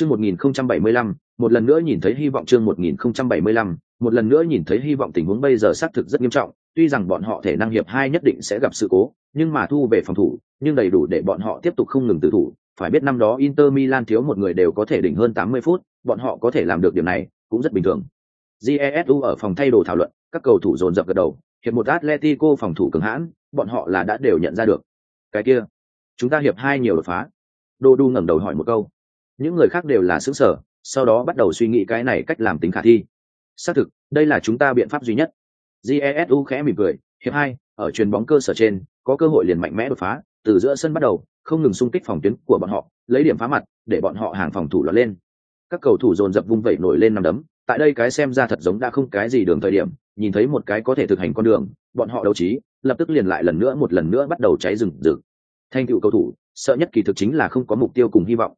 Chương 1075, một lần nữa nhìn thấy hy vọng chương 1075, một lần nữa nhìn thấy hy vọng tình huống bây giờ xác thực rất nghiêm trọng, tuy rằng bọn họ thể năng hiệp hai nhất định sẽ gặp sự cố, nhưng mà thu về phòng thủ, nhưng đầy đủ để bọn họ tiếp tục không ngừng tự thủ, phải biết năm đó Inter Milan thiếu một người đều có thể đỉnh hơn 80 phút, bọn họ có thể làm được điều này, cũng rất bình thường. GESU ở phòng thay đồ thảo luận, các cầu thủ dồn dập gật đầu, hiệp một Atletico phòng thủ cường hãn, bọn họ là đã đều nhận ra được. Cái kia, chúng ta hiệp hai nhiều đột phá. Đô Đu ngẩng đầu hỏi một câu. Những người khác đều là xứng sở sau đó bắt đầu suy nghĩ cái này cách làm tính khả thi. Xác thực, đây là chúng ta biện pháp duy nhất. Jesu khẽ mỉm cười, hiệp hai, ở truyền bóng cơ sở trên, có cơ hội liền mạnh mẽ đột phá, từ giữa sân bắt đầu, không ngừng xung kích phòng tuyến của bọn họ, lấy điểm phá mặt, để bọn họ hàng phòng thủ lọt lên. Các cầu thủ dồn dập vung vẩy nổi lên nằm đấm, tại đây cái xem ra thật giống đã không cái gì đường thời điểm, nhìn thấy một cái có thể thực hành con đường, bọn họ đấu trí, lập tức liền lại lần nữa một lần nữa bắt đầu cháy rừng rực. Thanh tựu cầu thủ, sợ nhất kỳ thực chính là không có mục tiêu cùng hy vọng.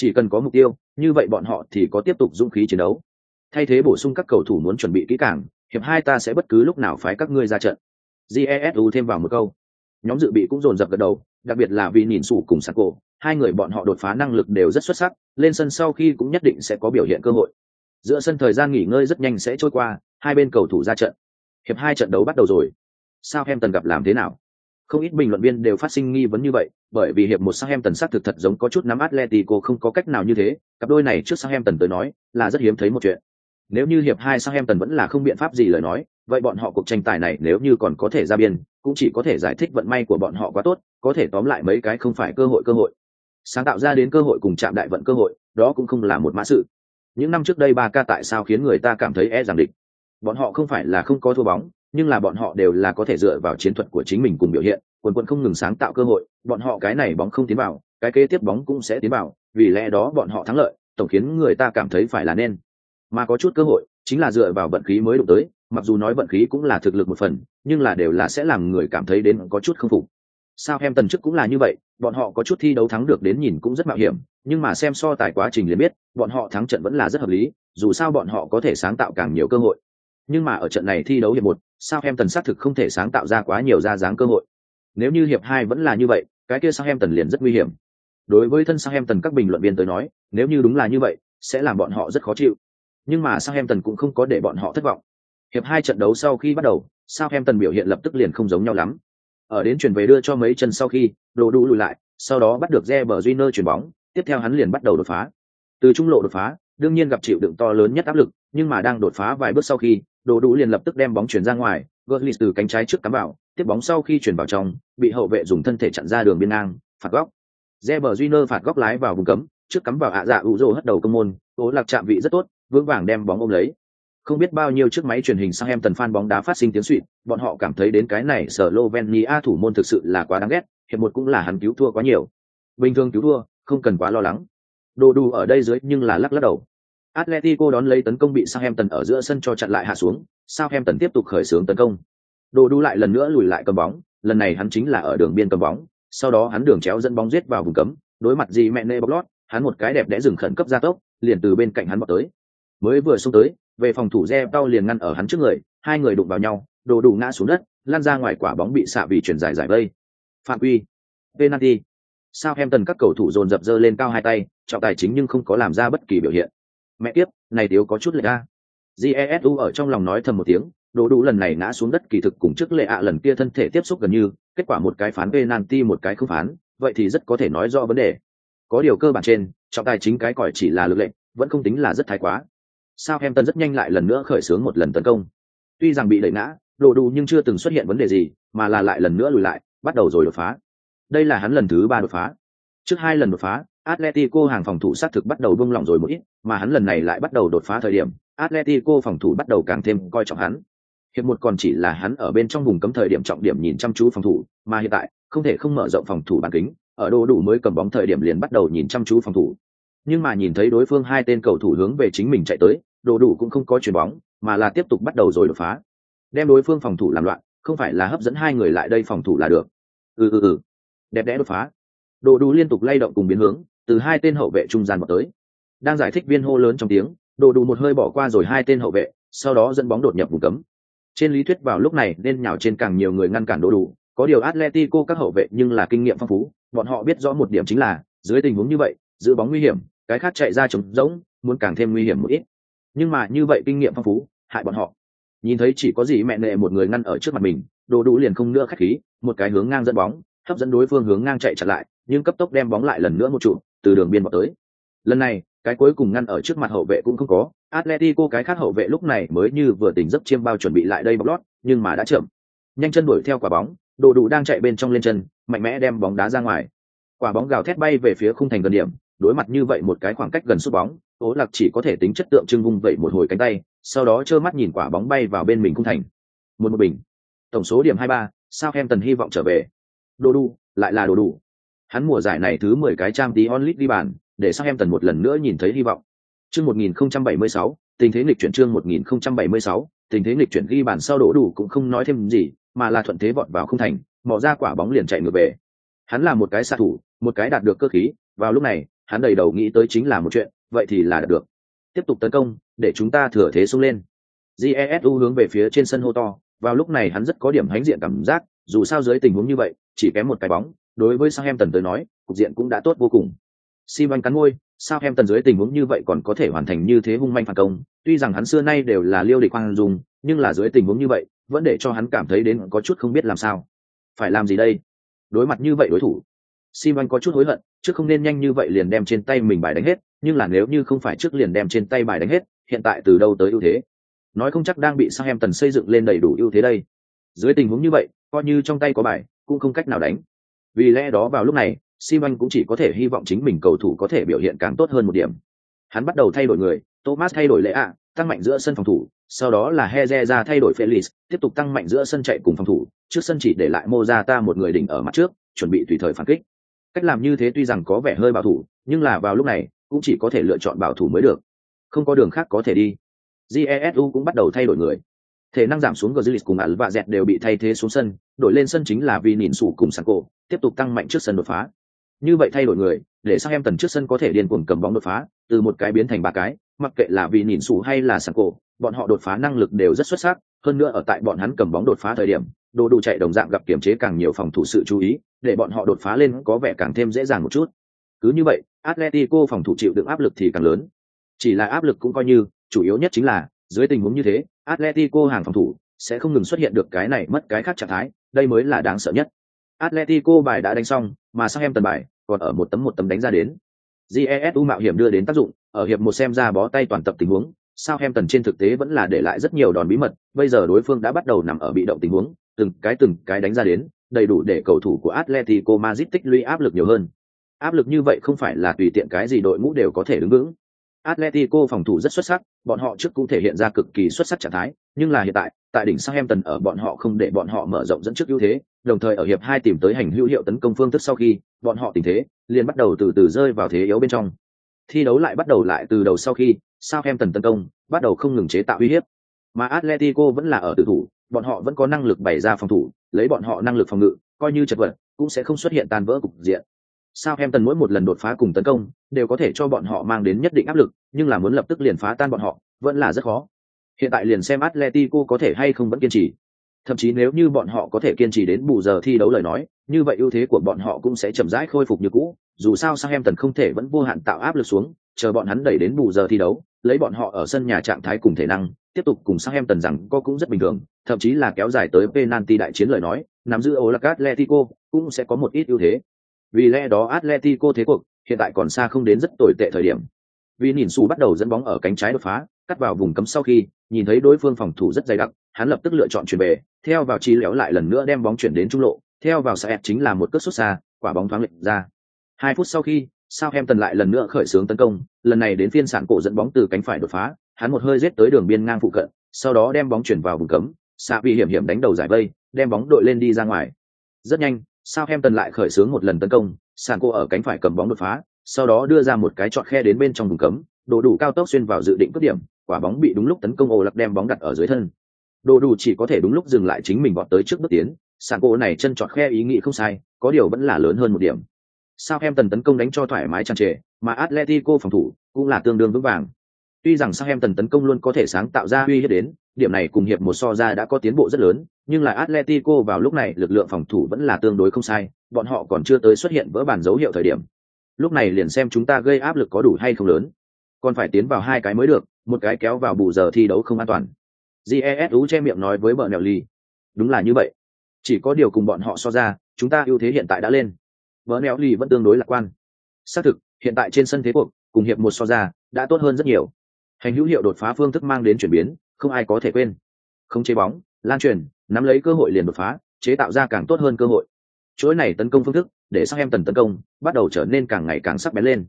Chỉ cần có mục tiêu, như vậy bọn họ thì có tiếp tục dũng khí chiến đấu. Thay thế bổ sung các cầu thủ muốn chuẩn bị kỹ càng, hiệp hai ta sẽ bất cứ lúc nào phái các ngươi ra trận. Jesu thêm vào một câu. Nhóm dự bị cũng dồn dập gật đầu, đặc biệt là vì nhìn sủ cùng Sako, hai người bọn họ đột phá năng lực đều rất xuất sắc, lên sân sau khi cũng nhất định sẽ có biểu hiện cơ hội. Giữa sân thời gian nghỉ ngơi rất nhanh sẽ trôi qua, hai bên cầu thủ ra trận. Hiệp hai trận đấu bắt đầu rồi. Sao em tần gặp làm thế nào? Không ít bình luận viên đều phát sinh nghi vấn như vậy, bởi vì hiệp một sahem tần sát thực thật giống có chút nắm Atletico không có cách nào như thế, cặp đôi này trước Southampton tới nói, là rất hiếm thấy một chuyện. Nếu như hiệp hai Southampton vẫn là không biện pháp gì lời nói, vậy bọn họ cuộc tranh tài này nếu như còn có thể ra biên, cũng chỉ có thể giải thích vận may của bọn họ quá tốt, có thể tóm lại mấy cái không phải cơ hội cơ hội. Sáng tạo ra đến cơ hội cùng chạm đại vận cơ hội, đó cũng không là một mã sự. Những năm trước đây ba ca tại sao khiến người ta cảm thấy e rằng địch. Bọn họ không phải là không có thua bóng, nhưng là bọn họ đều là có thể dựa vào chiến thuật của chính mình cùng biểu hiện, quần quần không ngừng sáng tạo cơ hội, bọn họ cái này bóng không tiến vào, cái kế tiếp bóng cũng sẽ tiến vào, vì lẽ đó bọn họ thắng lợi, tổng khiến người ta cảm thấy phải là nên. Mà có chút cơ hội, chính là dựa vào vận khí mới đụng tới, mặc dù nói vận khí cũng là thực lực một phần, nhưng là đều là sẽ làm người cảm thấy đến có chút không phục. Sao em tần trước cũng là như vậy, bọn họ có chút thi đấu thắng được đến nhìn cũng rất mạo hiểm, nhưng mà xem so tài quá trình liền biết, bọn họ thắng trận vẫn là rất hợp lý, dù sao bọn họ có thể sáng tạo càng nhiều cơ hội. Nhưng mà ở trận này thi đấu hiệp một, sao em tần xác thực không thể sáng tạo ra quá nhiều ra dáng cơ hội. Nếu như hiệp hai vẫn là như vậy, cái kia sao em tần liền rất nguy hiểm. Đối với thân sao em tần các bình luận viên tới nói, nếu như đúng là như vậy, sẽ làm bọn họ rất khó chịu. Nhưng mà sao em tần cũng không có để bọn họ thất vọng. Hiệp hai trận đấu sau khi bắt đầu, sao em tần biểu hiện lập tức liền không giống nhau lắm. Ở đến chuyển về đưa cho mấy chân sau khi, đồ đủ lùi lại, sau đó bắt được Reber Júnior chuyển bóng, tiếp theo hắn liền bắt đầu đột phá. Từ trung lộ đột phá, đương nhiên gặp chịu đựng to lớn nhất áp lực, nhưng mà đang đột phá vài bước sau khi, đồ đủ liền lập tức đem bóng chuyển ra ngoài, Götze từ cánh trái trước cắm vào, tiếp bóng sau khi chuyển vào trong, bị hậu vệ dùng thân thể chặn ra đường biên ngang, phạt góc. Reber Júnior phạt góc lái vào vùng cấm, trước cắm vào ạ dạ ủ rồ hất đầu công môn, tố lạc chạm vị rất tốt, vững vàng đem bóng ôm lấy. Không biết bao nhiêu chiếc máy truyền hình sang em tần fan bóng đá phát sinh tiếng xuýt, bọn họ cảm thấy đến cái này sở Slovenia thủ môn thực sự là quá đáng ghét, hiệp một cũng là hắn cứu thua quá nhiều. Bình thường cứu thua, không cần quá lo lắng. Đồ đủ ở đây dưới nhưng là lắc lắc đầu. Atletico đón lấy tấn công bị Southampton ở giữa sân cho chặn lại hạ xuống, Southampton tiếp tục khởi xướng tấn công. Đồ đủ lại lần nữa lùi lại cầm bóng, lần này hắn chính là ở đường biên cầm bóng, sau đó hắn đường chéo dẫn bóng giết vào vùng cấm, đối mặt gì mẹ nê bóc lót, hắn một cái đẹp đẽ dừng khẩn cấp ra tốc, liền từ bên cạnh hắn bọc tới. Mới vừa xuống tới, về phòng thủ re đau liền ngăn ở hắn trước người, hai người đụng vào nhau, đồ đủ ngã xuống đất, lan ra ngoài quả bóng bị xạ vì chuyển dài giải vây. Phạm quy, penalty. Sao em tần các cầu thủ dồn dập dơ lên cao hai tay, trọng tài chính nhưng không có làm ra bất kỳ biểu hiện. Mẹ tiếp, này thiếu có chút lệ ra. Jesu ở trong lòng nói thầm một tiếng, đồ đủ lần này ngã xuống đất kỳ thực cùng trước lệ ạ lần kia thân thể tiếp xúc gần như, kết quả một cái phán penalty một cái không phán, vậy thì rất có thể nói rõ vấn đề. Có điều cơ bản trên, trọng tài chính cái còi chỉ là lực lệnh, vẫn không tính là rất thái quá. Sao em tân rất nhanh lại lần nữa khởi xướng một lần tấn công. Tuy rằng bị đẩy ngã, đồ đủ nhưng chưa từng xuất hiện vấn đề gì, mà là lại lần nữa lùi lại, bắt đầu rồi đột phá. Đây là hắn lần thứ ba đột phá. Trước hai lần đột phá, Atletico hàng phòng thủ sát thực bắt đầu buông lỏng rồi một ít, mà hắn lần này lại bắt đầu đột phá thời điểm, Atletico phòng thủ bắt đầu càng thêm coi trọng hắn. Hiệp một còn chỉ là hắn ở bên trong vùng cấm thời điểm trọng điểm nhìn chăm chú phòng thủ, mà hiện tại, không thể không mở rộng phòng thủ bàn kính, ở đồ đủ mới cầm bóng thời điểm liền bắt đầu nhìn chăm chú phòng thủ. Nhưng mà nhìn thấy đối phương hai tên cầu thủ hướng về chính mình chạy tới, đồ đủ cũng không có chuyền bóng, mà là tiếp tục bắt đầu rồi đột phá. Đem đối phương phòng thủ làm loạn, không phải là hấp dẫn hai người lại đây phòng thủ là được. Ừ ừ ừ. Đẹp đẽ đột phá. Đồ đủ liên tục lay động cùng biến hướng, từ hai tên hậu vệ trung gian vào tới. Đang giải thích viên hô lớn trong tiếng, đồ đủ một hơi bỏ qua rồi hai tên hậu vệ, sau đó dẫn bóng đột nhập vùng cấm. Trên lý thuyết vào lúc này nên nhào trên càng nhiều người ngăn cản đồ đủ, có điều Atletico các hậu vệ nhưng là kinh nghiệm phong phú, bọn họ biết rõ một điểm chính là, dưới tình huống như vậy, giữ bóng nguy hiểm, cái khác chạy ra trống rỗng muốn càng thêm nguy hiểm một ít nhưng mà như vậy kinh nghiệm phong phú hại bọn họ nhìn thấy chỉ có gì mẹ nệ một người ngăn ở trước mặt mình đồ đủ liền không nữa khách khí một cái hướng ngang dẫn bóng hấp dẫn đối phương hướng ngang chạy chặt lại, nhưng cấp tốc đem bóng lại lần nữa một trụ, từ đường biên vào tới. Lần này, cái cuối cùng ngăn ở trước mặt hậu vệ cũng không có. Atletico cái khác hậu vệ lúc này mới như vừa tỉnh giấc chiêm bao chuẩn bị lại đây bóc lót, nhưng mà đã chậm. Nhanh chân đuổi theo quả bóng, đồ đủ đang chạy bên trong lên chân, mạnh mẽ đem bóng đá ra ngoài. Quả bóng gào thét bay về phía khung thành gần điểm, đối mặt như vậy một cái khoảng cách gần sút bóng ố lạc chỉ có thể tính chất tượng trưng vung vẩy một hồi cánh tay, sau đó trơ mắt nhìn quả bóng bay vào bên mình khung thành. Một một bình. Tổng số điểm hai ba sao em tần hy vọng trở về đồ đủ, lại là đồ đủ. Hắn mùa giải này thứ mười cái trang tí onlit đi bàn, để sang em tần một lần nữa nhìn thấy hy vọng. Chương một nghìn không trăm bảy mươi sáu, tình thế nghịch chuyển chương một nghìn không trăm bảy mươi sáu, tình thế nghịch chuyển ghi bàn sau đổ đủ cũng không nói thêm gì, mà là thuận thế vọt vào không thành mò ra quả bóng liền chạy ngược về. Hắn là một cái xạ thủ, một cái đạt được cơ khí, vào lúc này, hắn đầy đầu nghĩ tới chính là một chuyện, vậy thì là đạt được. Tiếp tục tấn công, để chúng ta thừa thế xông lên. Jesu hướng về phía trên sân hô to, vào lúc này hắn rất có điểm hãnh diện cảm giác dù sao dưới tình huống như vậy chỉ kém một cái bóng. Đối với Southampton tới nói cục diện cũng đã tốt vô cùng. Simon cắn môi Southampton dưới tình huống như vậy còn có thể hoàn thành như thế hung manh phản công. Tuy rằng hắn xưa nay đều là liêu địch khoan dùng nhưng là dưới tình huống như vậy vẫn để cho hắn cảm thấy đến có chút không biết làm sao. Phải làm gì đây? Đối mặt như vậy đối thủ Simon có chút hối hận, trước không nên nhanh như vậy liền đem trên tay mình bài đánh hết, nhưng là nếu như không phải trước liền đem trên tay bài đánh hết, hiện tại từ đâu tới ưu thế? Nói không chắc đang bị Southampton xây dựng lên đầy đủ ưu thế đây. Dưới tình huống như vậy, coi như trong tay có bài, cũng không cách nào đánh. Vì lẽ đó vào lúc này, Simon cũng chỉ có thể hy vọng chính mình cầu thủ có thể biểu hiện càng tốt hơn một điểm. Hắn bắt đầu thay đổi người, Thomas thay đổi lệ ạ, tăng mạnh giữa sân phòng thủ, sau đó là Heze ra thay đổi Felix, tiếp tục tăng mạnh giữa sân chạy cùng phòng thủ, trước sân chỉ để lại Mozata một người đỉnh ở mặt trước, chuẩn bị tùy thời phản kích. Cách làm như thế tuy rằng có vẻ hơi bảo thủ, nhưng là vào lúc này, cũng chỉ có thể lựa chọn bảo thủ mới được. Không có đường khác có thể đi. Jesu cũng bắt đầu thay đổi người. Thể năng giảm xuống Gazlis cùng Al và Dẹt đều bị thay thế xuống sân, đổi lên sân chính là vì nhìn sủ cùng Sanko, tiếp tục tăng mạnh trước sân đột phá. Như vậy thay đổi người, để sang em tần trước sân có thể điên cuồng cầm bóng đột phá, từ một cái biến thành ba cái, mặc kệ là vì nhìn sủ hay là Sanko, bọn họ đột phá năng lực đều rất xuất sắc, hơn nữa ở tại bọn hắn cầm bóng đột phá thời điểm, đồ đủ chạy đồng dạng gặp kiểm chế càng nhiều phòng thủ sự chú ý, để bọn họ đột phá lên có vẻ càng thêm dễ dàng một chút. Cứ như vậy, Atletico phòng thủ chịu đựng áp lực thì càng lớn. Chỉ là áp lực cũng coi như, chủ yếu nhất chính là, dưới tình huống như thế, Atletico hàng phòng thủ sẽ không ngừng xuất hiện được cái này mất cái khác trạng thái, đây mới là đáng sợ nhất. Atletico bài đã đánh xong, mà sang em tần bài còn ở một tấm một tấm đánh ra đến. Jesu mạo hiểm đưa đến tác dụng, ở hiệp một xem ra bó tay toàn tập tình huống, Southampton trên thực tế vẫn là để lại rất nhiều đòn bí mật, bây giờ đối phương đã bắt đầu nằm ở bị động tình huống, từng cái từng cái đánh ra đến, đầy đủ để cầu thủ của Atletico Madrid tích lũy áp lực nhiều hơn. Áp lực như vậy không phải là tùy tiện cái gì đội ngũ đều có thể đứng vững. Atletico phòng thủ rất xuất sắc, bọn họ trước cũng thể hiện ra cực kỳ xuất sắc trạng thái, nhưng là hiện tại, tại đỉnh Southampton ở bọn họ không để bọn họ mở rộng dẫn trước ưu thế, đồng thời ở hiệp hai tìm tới hành hữu hiệu tấn công phương thức sau khi, bọn họ tình thế liền bắt đầu từ từ rơi vào thế yếu bên trong. Thi đấu lại bắt đầu lại từ đầu sau khi, Southampton tấn công, bắt đầu không ngừng chế tạo uy hiếp. Mà Atletico vẫn là ở tự thủ, bọn họ vẫn có năng lực bày ra phòng thủ, lấy bọn họ năng lực phòng ngự, coi như chật vật, cũng sẽ không xuất hiện tan vỡ cục diện. Southampton mỗi một lần đột phá cùng tấn công, đều có thể cho bọn họ mang đến nhất định áp lực, nhưng là muốn lập tức liền phá tan bọn họ, vẫn là rất khó. Hiện tại liền xem Atletico có thể hay không vẫn kiên trì. Thậm chí nếu như bọn họ có thể kiên trì đến bù giờ thi đấu lời nói, như vậy ưu thế của bọn họ cũng sẽ chậm rãi khôi phục như cũ. Dù sao Southampton không thể vẫn vô hạn tạo áp lực xuống, chờ bọn hắn đẩy đến bù giờ thi đấu, lấy bọn họ ở sân nhà trạng thái cùng thể năng, tiếp tục cùng Southampton rằng có cũng rất bình thường, thậm chí là kéo dài tới penalty đại chiến lời nói, nắm giữ Olac Atletico cũng sẽ có một ít ưu thế. Vì lẽ đó Atletico thế cuộc hiện tại còn xa không đến rất tồi tệ thời điểm. Vì nhìn xù bắt đầu dẫn bóng ở cánh trái đột phá, cắt vào vùng cấm sau khi nhìn thấy đối phương phòng thủ rất dày đặc, hắn lập tức lựa chọn chuyển về, theo vào chi léo lại lần nữa đem bóng chuyển đến trung lộ, theo vào sẽ chính là một cước sút xa, quả bóng thoáng lệch ra. Hai phút sau khi, Southampton lại lần nữa khởi xướng tấn công, lần này đến phiên sản cổ dẫn bóng từ cánh phải đột phá, hắn một hơi rết tới đường biên ngang phụ cận, sau đó đem bóng chuyển vào vùng cấm, xạ Vi hiểm hiểm đánh đầu giải vây, đem bóng đội lên đi ra ngoài. Rất nhanh, Southampton lại khởi xướng một lần tấn công, sản cổ ở cánh phải cầm bóng đột phá, sau đó đưa ra một cái chọn khe đến bên trong vùng cấm, đồ đủ cao tốc xuyên vào dự định cướp điểm, quả bóng bị đúng lúc tấn công ồ lặc đem bóng đặt ở dưới thân. Đồ đủ chỉ có thể đúng lúc dừng lại chính mình vọt tới trước bước tiến, sản cổ này chân chọn khe ý nghĩ không sai, có điều vẫn là lớn hơn một điểm. Southampton tấn công đánh cho thoải mái tràn trề, mà Atletico phòng thủ cũng là tương đương vững vàng. Tuy rằng Southampton tấn công luôn có thể sáng tạo ra uy hiếp đến, điểm này cùng hiệp một so ra đã có tiến bộ rất lớn, nhưng là Atletico vào lúc này lực lượng phòng thủ vẫn là tương đối không sai, bọn họ còn chưa tới xuất hiện vỡ bản dấu hiệu thời điểm lúc này liền xem chúng ta gây áp lực có đủ hay không lớn. Còn phải tiến vào hai cái mới được, một cái kéo vào bù giờ thi đấu không an toàn. Jesu che miệng nói với bờ nèo ly đúng là như vậy. Chỉ có điều cùng bọn họ so ra, chúng ta ưu thế hiện tại đã lên. Bờ nèo ly vẫn tương đối lạc quan. Xác thực, hiện tại trên sân thế cuộc, cùng hiệp một so ra, đã tốt hơn rất nhiều. Hành hữu hiệu đột phá phương thức mang đến chuyển biến, không ai có thể quên. Không chế bóng, lan truyền, nắm lấy cơ hội liền đột phá, chế tạo ra càng tốt hơn cơ hội chuỗi này tấn công phương thức, để sang em tần tấn công, bắt đầu trở nên càng ngày càng sắc bén lên.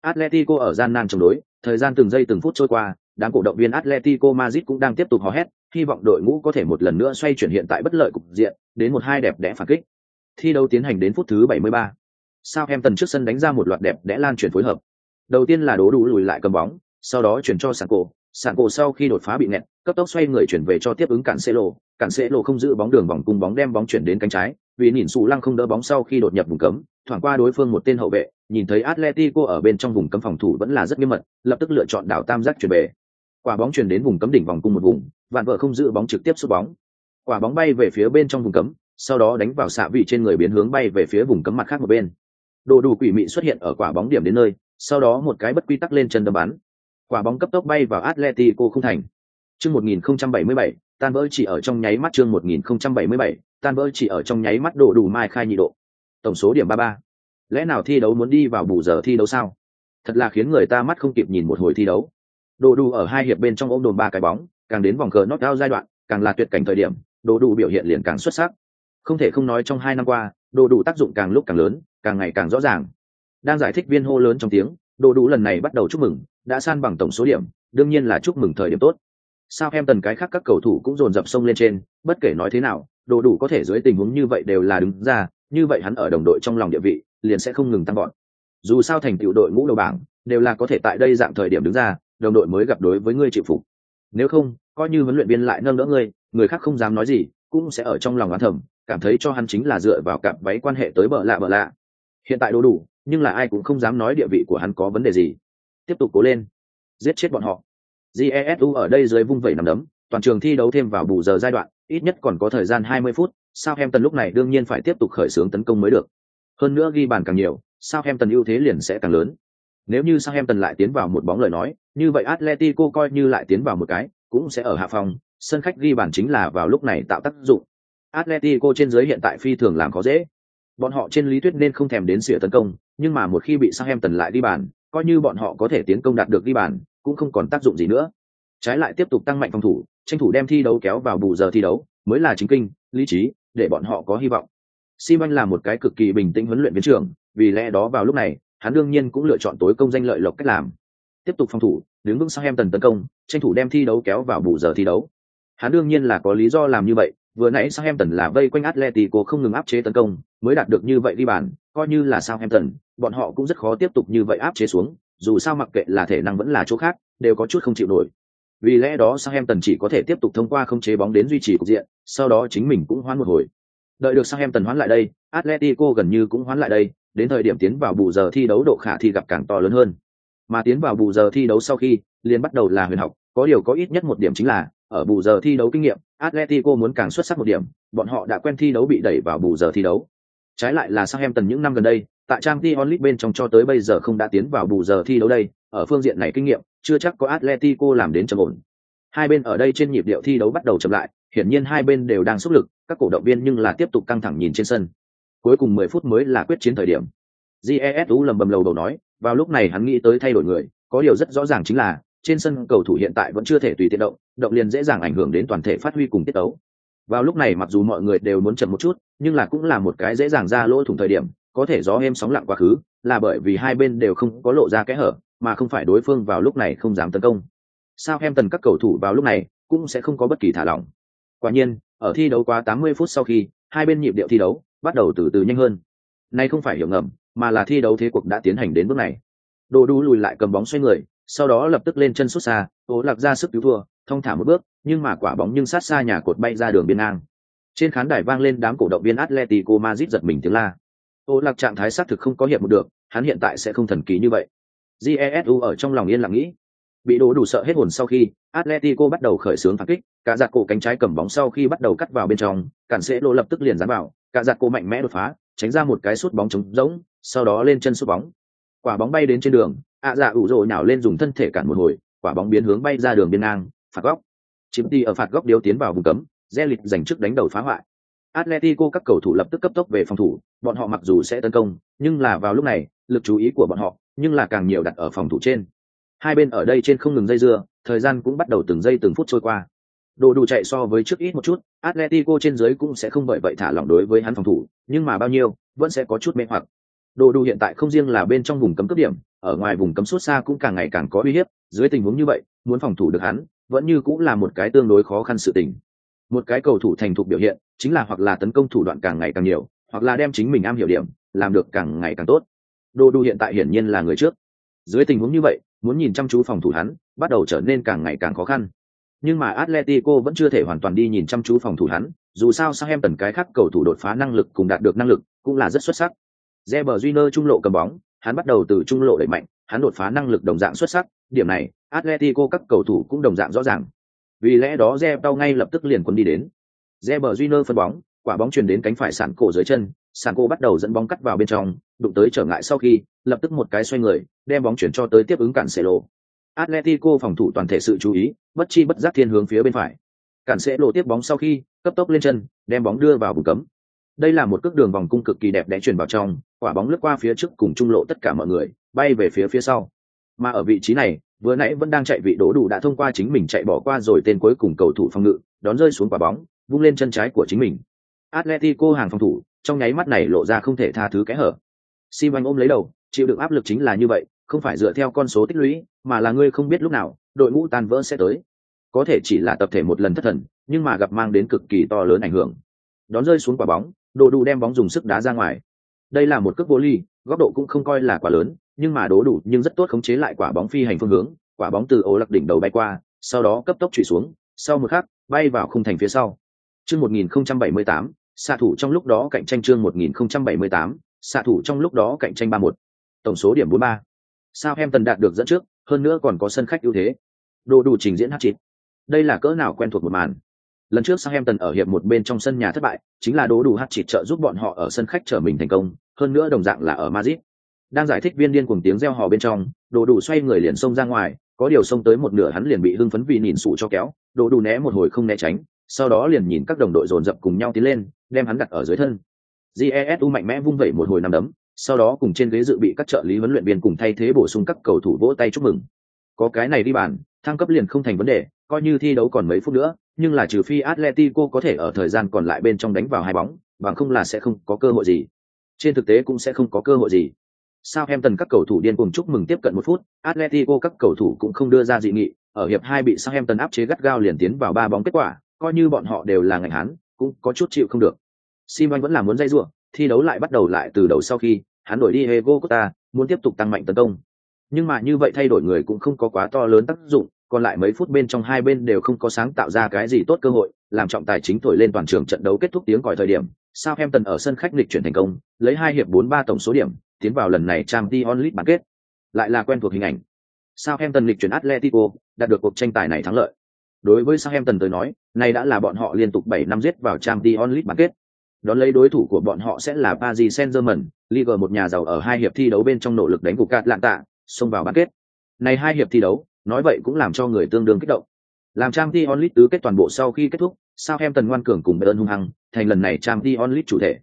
Atletico ở gian nan chống đối, thời gian từng giây từng phút trôi qua, đám cổ động viên atletico madrid cũng đang tiếp tục hò hét, hy vọng đội ngũ có thể một lần nữa xoay chuyển hiện tại bất lợi cục diện, đến một hai đẹp đẽ phản kích. Thi đấu tiến hành đến phút thứ 73. sao em tần trước sân đánh ra một loạt đẹp đẽ lan chuyển phối hợp. Đầu tiên là đố đủ lùi lại cầm bóng, sau đó chuyển cho sàn cổ. Sàn cổ sau khi đột phá bị nẹt cấp tốc xoay người chuyển về cho tiếp ứng cản xê lộ cản xê lộ không giữ bóng đường vòng cung bóng đem bóng chuyển đến cánh trái, vì nhìn xù lăng không đỡ bóng sau khi đột nhập vùng cấm, thoảng qua đối phương một tên hậu vệ, nhìn thấy atletico ở bên trong vùng cấm phòng thủ vẫn là rất nghiêm mật, lập tức lựa chọn đảo tam giác chuyển về. Quả bóng chuyển đến vùng cấm đỉnh vòng cung một vùng, vạn vợ không giữ bóng trực tiếp sút bóng. Quả bóng bay về phía bên trong vùng cấm, sau đó đánh vào xạ vị trên người biến hướng bay về phía vùng cấm mặt khác một bên. Đồ đủ quỷ mị xuất hiện ở quả bóng điểm đến nơi, sau đó một cái bất quy tắc lên chân đâm bắn. Quả bóng cấp tốc bay vào atletico không thành chương 1077, tan vỡ chỉ ở trong nháy mắt chương 1077, tan vỡ chỉ ở trong nháy mắt đồ đủ mai khai nhị độ. Tổng số điểm 33. lẽ nào thi đấu muốn đi vào bù giờ thi đấu sao? Thật là khiến người ta mắt không kịp nhìn một hồi thi đấu. Đồ đủ ở hai hiệp bên trong ôm đồn ba cái bóng càng đến vòng cờ nốt giai đoạn càng là tuyệt cảnh thời điểm đồ đủ biểu hiện liền càng xuất sắc. Không thể không nói trong hai năm qua đồ đủ tác dụng càng lúc càng lớn càng ngày càng rõ ràng. Đang giải thích viên hô lớn trong tiếng đồ đủ lần này bắt đầu chúc mừng đã san bằng tổng số điểm đương nhiên là chúc mừng thời điểm tốt sao em tần cái khác các cầu thủ cũng dồn dập sông lên trên, bất kể nói thế nào, đồ đủ có thể dưới tình huống như vậy đều là đứng ra, như vậy hắn ở đồng đội trong lòng địa vị, liền sẽ không ngừng tăng bọn. dù sao thành tựu đội ngũ đầu bảng, đều là có thể tại đây dạng thời điểm đứng ra, đồng đội mới gặp đối với ngươi chịu phục. Nếu không, coi như huấn luyện viên lại nâng đỡ ngươi, người khác không dám nói gì, cũng sẽ ở trong lòng oán thầm, cảm thấy cho hắn chính là dựa vào cặp váy quan hệ tới bợ lạ bợ lạ. Hiện tại đồ đủ, nhưng là ai cũng không dám nói địa vị của hắn có vấn đề gì. Tiếp tục cố lên. Giết chết bọn họ jesu ở đây dưới vung vẩy nằm đấm, toàn trường thi đấu thêm vào bù giờ giai đoạn, ít nhất còn có thời gian 20 phút, Southampton lúc này đương nhiên phải tiếp tục khởi xướng tấn công mới được. Hơn nữa ghi bàn càng nhiều, Southampton ưu thế liền sẽ càng lớn. Nếu như Southampton lại tiến vào một bóng lời nói, như vậy Atletico coi như lại tiến vào một cái, cũng sẽ ở hạ phòng, sân khách ghi bàn chính là vào lúc này tạo tác dụng. Atletico trên dưới hiện tại phi thường làm khó dễ. Bọn họ trên lý thuyết nên không thèm đến sửa tấn công, nhưng mà một khi bị Southampton lại đi bàn, coi như bọn họ có thể tiến công đạt được ghi bàn cũng không còn tác dụng gì nữa. Trái lại tiếp tục tăng mạnh phòng thủ tranh thủ đem thi đấu kéo vào bù giờ thi đấu mới là chính kinh lý trí để bọn họ có hy vọng. Simon là một cái cực kỳ bình tĩnh huấn luyện viên trưởng vì lẽ đó vào lúc này hắn đương nhiên cũng lựa chọn tối công danh lợi lộc cách làm. Tiếp tục phòng thủ đứng vững sang em tần tấn công tranh thủ đem thi đấu kéo vào bù giờ thi đấu. Hắn đương nhiên là có lý do làm như vậy vừa nãy sang em tần là vây quanh Atletico không ngừng áp chế tấn công, mới đạt được như vậy đi bàn, coi như là sao em tần bọn họ cũng rất khó tiếp tục như vậy áp chế xuống, dù sao mặc kệ là thể năng vẫn là chỗ khác, đều có chút không chịu nổi. Vì lẽ đó Southampton chỉ có thể tiếp tục thông qua không chế bóng đến duy trì cục diện, sau đó chính mình cũng hoán một hồi. Đợi được Southampton hoán lại đây, Atletico gần như cũng hoán lại đây, đến thời điểm tiến vào bù giờ thi đấu độ khả thi gặp càng to lớn hơn. Mà tiến vào bù giờ thi đấu sau khi, liền bắt đầu là huyền học, có điều có ít nhất một điểm chính là, ở bù giờ thi đấu kinh nghiệm, Atletico muốn càng xuất sắc một điểm, bọn họ đã quen thi đấu bị đẩy vào bù giờ thi đấu. Trái lại là Southampton những năm gần đây, tại trang t onlit bên trong cho tới bây giờ không đã tiến vào bù giờ thi đấu đây, ở phương diện này kinh nghiệm, chưa chắc có Atletico làm đến trầm ổn. Hai bên ở đây trên nhịp điệu thi đấu bắt đầu chậm lại, hiển nhiên hai bên đều đang sốc lực, các cổ động viên nhưng là tiếp tục căng thẳng nhìn trên sân. Cuối cùng 10 phút mới là quyết chiến thời điểm. Jesu lầm bầm lầu đầu nói, vào lúc này hắn nghĩ tới thay đổi người, có điều rất rõ ràng chính là trên sân cầu thủ hiện tại vẫn chưa thể tùy tiện động, động liền dễ dàng ảnh hưởng đến toàn thể phát huy cùng tiết tấu. Vào lúc này mặc dù mọi người đều muốn chậm một chút, nhưng là cũng là một cái dễ dàng ra lỗ thủng thời điểm, có thể gió êm sóng lặng quá khứ, là bởi vì hai bên đều không có lộ ra kẽ hở, mà không phải đối phương vào lúc này không dám tấn công. Sao em tần các cầu thủ vào lúc này cũng sẽ không có bất kỳ thả lỏng. Quả nhiên, ở thi đấu quá 80 phút sau khi, hai bên nhịp điệu thi đấu bắt đầu từ từ nhanh hơn. nay không phải hiểu ngầm, mà là thi đấu thế cuộc đã tiến hành đến bước này. Đồ đu lùi lại cầm bóng xoay người, sau đó lập tức lên chân xuất xa ố lạc ra sức cứu thua thông thả một bước nhưng mà quả bóng nhưng sát xa nhà cột bay ra đường biên ngang trên khán đài vang lên đám cổ động viên atletico madrid giật mình tiếng la ô lạc trạng thái xác thực không có hiện một được, hắn hiện tại sẽ không thần kỳ như vậy. Jesu ở trong lòng yên lặng nghĩ. Bị đổ đủ sợ hết hồn sau khi, atletico bắt đầu khởi xướng phản kích, cả giặc cổ cánh trái cầm bóng sau khi bắt đầu cắt vào bên trong, cản sẽ lô lập tức liền dán vào, cả giặc cổ mạnh mẽ đột phá, tránh ra một cái sút bóng trống rỗng, sau đó lên chân sút bóng. Quả bóng bay đến trên đường ạ dạ ủ rồ nhào lên dùng thân thể cản một hồi, quả bóng biến hướng bay ra đường biên ngang, phạt góc. Chiếm đi ở phạt góc điếu tiến vào vùng cấm re lịch giành trước đánh đầu phá hoại atletico các cầu thủ lập tức cấp tốc về phòng thủ, bọn họ mặc dù sẽ tấn công, nhưng là vào lúc này, lực chú ý của bọn họ, nhưng là càng nhiều đặt ở phòng thủ trên. Hai bên ở đây trên không ngừng dây dưa, thời gian cũng bắt đầu từng giây từng phút trôi qua. Đồ đủ chạy so với trước ít một chút, atletico trên dưới cũng sẽ không bởi vậy thả lỏng đối với hắn phòng thủ, nhưng mà bao nhiêu, vẫn sẽ có chút mê hoặc. Đồ đủ hiện tại không riêng là bên trong vùng cấm cấp điểm, ở ngoài vùng cấm suốt xa cũng càng ngày càng có uy hiếp, dưới tình huống như vậy, muốn phòng thủ được hắn, vẫn như cũng là một cái tương đối khó khăn sự tình. Một cái cầu thủ thành thục biểu hiện chính là hoặc là tấn công thủ đoạn càng ngày càng nhiều hoặc là đem chính mình am hiểu điểm làm được càng ngày càng tốt đô đu hiện tại hiển nhiên là người trước dưới tình huống như vậy muốn nhìn chăm chú phòng thủ hắn bắt đầu trở nên càng ngày càng khó khăn nhưng mà Atletico vẫn chưa thể hoàn toàn đi nhìn chăm chú phòng thủ hắn, dù sao sang em tần cái khác cầu thủ đột phá năng lực cùng đạt được năng lực cũng là rất xuất sắc. Reber Júnior trung lộ cầm bóng, hắn bắt đầu từ trung lộ đẩy mạnh, hắn đột phá năng lực đồng dạng xuất sắc, điểm này, Atletico các cầu thủ cũng đồng dạng rõ ràng. Vì lẽ đó Reber ngay lập tức liền quân đi đến. Reber Júnior phân bóng, quả bóng truyền đến cánh phải sàn cổ dưới chân, sàn cổ bắt đầu dẫn bóng cắt vào bên trong, đụng tới trở ngại sau khi, lập tức một cái xoay người, đem bóng chuyển cho tới tiếp ứng cản lộ. Atletico phòng thủ toàn thể sự chú ý, bất chi bất giác thiên hướng phía bên phải. Cản sẽ lộ tiếp bóng sau khi, cấp tốc lên chân, đem bóng đưa vào vùng cấm. Đây là một cước đường vòng cung cực kỳ đẹp đẽ chuyển vào trong, quả bóng lướt qua phía trước cùng trung lộ tất cả mọi người, bay về phía phía sau. Mà ở vị trí này, vừa nãy vẫn đang chạy vị đổ đủ đã thông qua chính mình chạy bỏ qua rồi tên cuối cùng cầu thủ phòng ngự, đón rơi xuống quả bóng, vung lên chân trái của chính mình. Atletico hàng phòng thủ, trong nháy mắt này lộ ra không thể tha thứ cái hở. Simon ôm lấy đầu, chịu đựng áp lực chính là như vậy, không phải dựa theo con số tích lũy, mà là ngươi không biết lúc nào đội ngũ tan vỡ sẽ tới có thể chỉ là tập thể một lần thất thần nhưng mà gặp mang đến cực kỳ to lớn ảnh hưởng đón rơi xuống quả bóng đồ đủ đem bóng dùng sức đá ra ngoài đây là một cước vô ly góc độ cũng không coi là quá lớn nhưng mà đố đủ nhưng rất tốt khống chế lại quả bóng phi hành phương hướng quả bóng từ ổ lặc đỉnh đầu bay qua sau đó cấp tốc trụy xuống sau một khắc bay vào khung thành phía sau chương 1078 xạ thủ trong lúc đó cạnh tranh chương 1078 xạ thủ trong lúc đó cạnh tranh 31 tổng số điểm 43 sao em tần đạt được dẫn trước, hơn nữa còn có sân khách ưu thế. Đồ đủ trình diễn hát chít. Đây là cỡ nào quen thuộc một màn? Lần trước sang em tần ở hiệp một bên trong sân nhà thất bại, chính là đồ đủ hát chỉ trợ giúp bọn họ ở sân khách trở mình thành công, hơn nữa đồng dạng là ở madrid. Đang giải thích viên điên cùng tiếng reo hò bên trong, đồ đủ xoay người liền xông ra ngoài, có điều xông tới một nửa hắn liền bị hưng phấn vì nhìn sụ cho kéo, đồ đủ né một hồi không né tránh sau đó liền nhìn các đồng đội dồn dập cùng nhau tiến lên, đem hắn đặt ở dưới thân. Jesu mạnh mẽ vung vẩy một hồi nằm đấm, sau đó cùng trên ghế dự bị các trợ lý huấn luyện viên cùng thay thế bổ sung các cầu thủ vỗ tay chúc mừng. Có cái này đi bàn, thăng cấp liền không thành vấn đề, coi như thi đấu còn mấy phút nữa, nhưng là trừ phi atletico có thể ở thời gian còn lại bên trong đánh vào hai bóng, bằng không là sẽ không có cơ hội gì. Trên thực tế cũng sẽ không có cơ hội gì. Sao em tần các cầu thủ điên cùng chúc mừng tiếp cận một phút, atletico các cầu thủ cũng không đưa ra dị nghị, ở hiệp hai bị sao em tần áp chế gắt gao liền tiến vào ba bóng kết quả coi như bọn họ đều là ngành hán cũng có chút chịu không được Simon vẫn là muốn dây ruộng thi đấu lại bắt đầu lại từ đầu sau khi hắn đổi đi Hego Costa, muốn tiếp tục tăng mạnh tấn công. Nhưng mà như vậy thay đổi người cũng không có quá to lớn tác dụng, còn lại mấy phút bên trong hai bên đều không có sáng tạo ra cái gì tốt cơ hội, làm trọng tài chính thổi lên toàn trường trận đấu kết thúc tiếng còi thời điểm. Southampton ở sân khách lịch chuyển thành công, lấy hai hiệp 4-3 tổng số điểm, tiến vào lần này trang Dion League bán kết. Lại là quen thuộc hình ảnh. Southampton lịch chuyển Atletico, đạt được cuộc tranh tài này thắng lợi. Đối với Southampton tới nói, này đã là bọn họ liên tục 7 năm giết vào Champions League bán kết. Đón lấy đối thủ của bọn họ sẽ là Paris Saint-Germain, Ligue một nhà giàu ở hai hiệp thi đấu bên trong nỗ lực đánh gục cạt lạng tạ, xông vào bán kết. Này hai hiệp thi đấu, nói vậy cũng làm cho người tương đương kích động. Làm Champions League tứ kết toàn bộ sau khi kết thúc, Southampton ngoan cường cùng Bayern hung hăng, thành lần này Champions League chủ thể.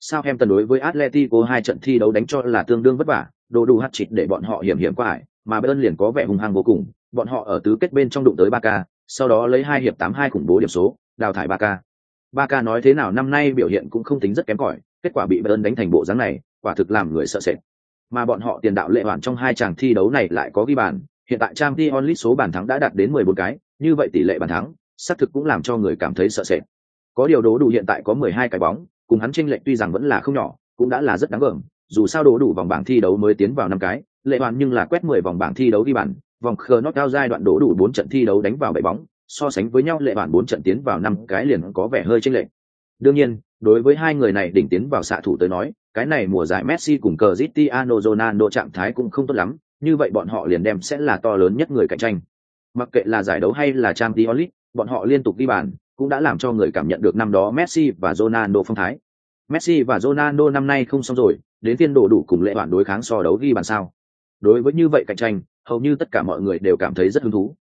Southampton đối với Atletico hai trận thi đấu đánh cho là tương đương vất vả, đồ đủ hạt chịt để bọn họ hiểm hiểm qua ải, mà Bayern liền có vẻ hung hăng vô cùng, bọn họ ở tứ kết bên trong đụng tới Barca, sau đó lấy hai hiệp tám hai khủng bố điểm số, đào thải Barca. Barca nói thế nào năm nay biểu hiện cũng không tính rất kém cỏi, kết quả bị Bayern đánh thành bộ dáng này, quả thực làm người sợ sệt. Mà bọn họ tiền đạo lệ hoàn trong hai chàng thi đấu này lại có ghi bàn, hiện tại Champions League số bàn thắng đã đạt đến 14 cái, như vậy tỷ lệ bàn thắng, xác thực cũng làm cho người cảm thấy sợ sệt. Có điều đố đủ hiện tại có 12 cái bóng, cùng hắn chênh lệch tuy rằng vẫn là không nhỏ, cũng đã là rất đáng gờm, dù sao đố đủ vòng bảng thi đấu mới tiến vào năm cái, lệ hoàn nhưng là quét 10 vòng bảng thi đấu ghi bàn, vòng knockout giai đoạn đổ đủ 4 trận thi đấu đánh vào bảy bóng, so sánh với nhau lệ bản 4 trận tiến vào năm cái liền có vẻ hơi chênh lệch. Đương nhiên, đối với hai người này đỉnh tiến vào xạ thủ tới nói, cái này mùa giải Messi cùng Cristiano Ronaldo trạng thái cũng không tốt lắm, như vậy bọn họ liền đem sẽ là to lớn nhất người cạnh tranh. Mặc kệ là giải đấu hay là Champions League, bọn họ liên tục đi bàn, cũng đã làm cho người cảm nhận được năm đó Messi và Ronaldo phong thái. Messi và Ronaldo năm nay không xong rồi, đến tiên đổ đủ cùng lệ bản đối kháng so đấu ghi bàn sao? Đối với như vậy cạnh tranh, hầu như tất cả mọi người đều cảm thấy rất hứng thú.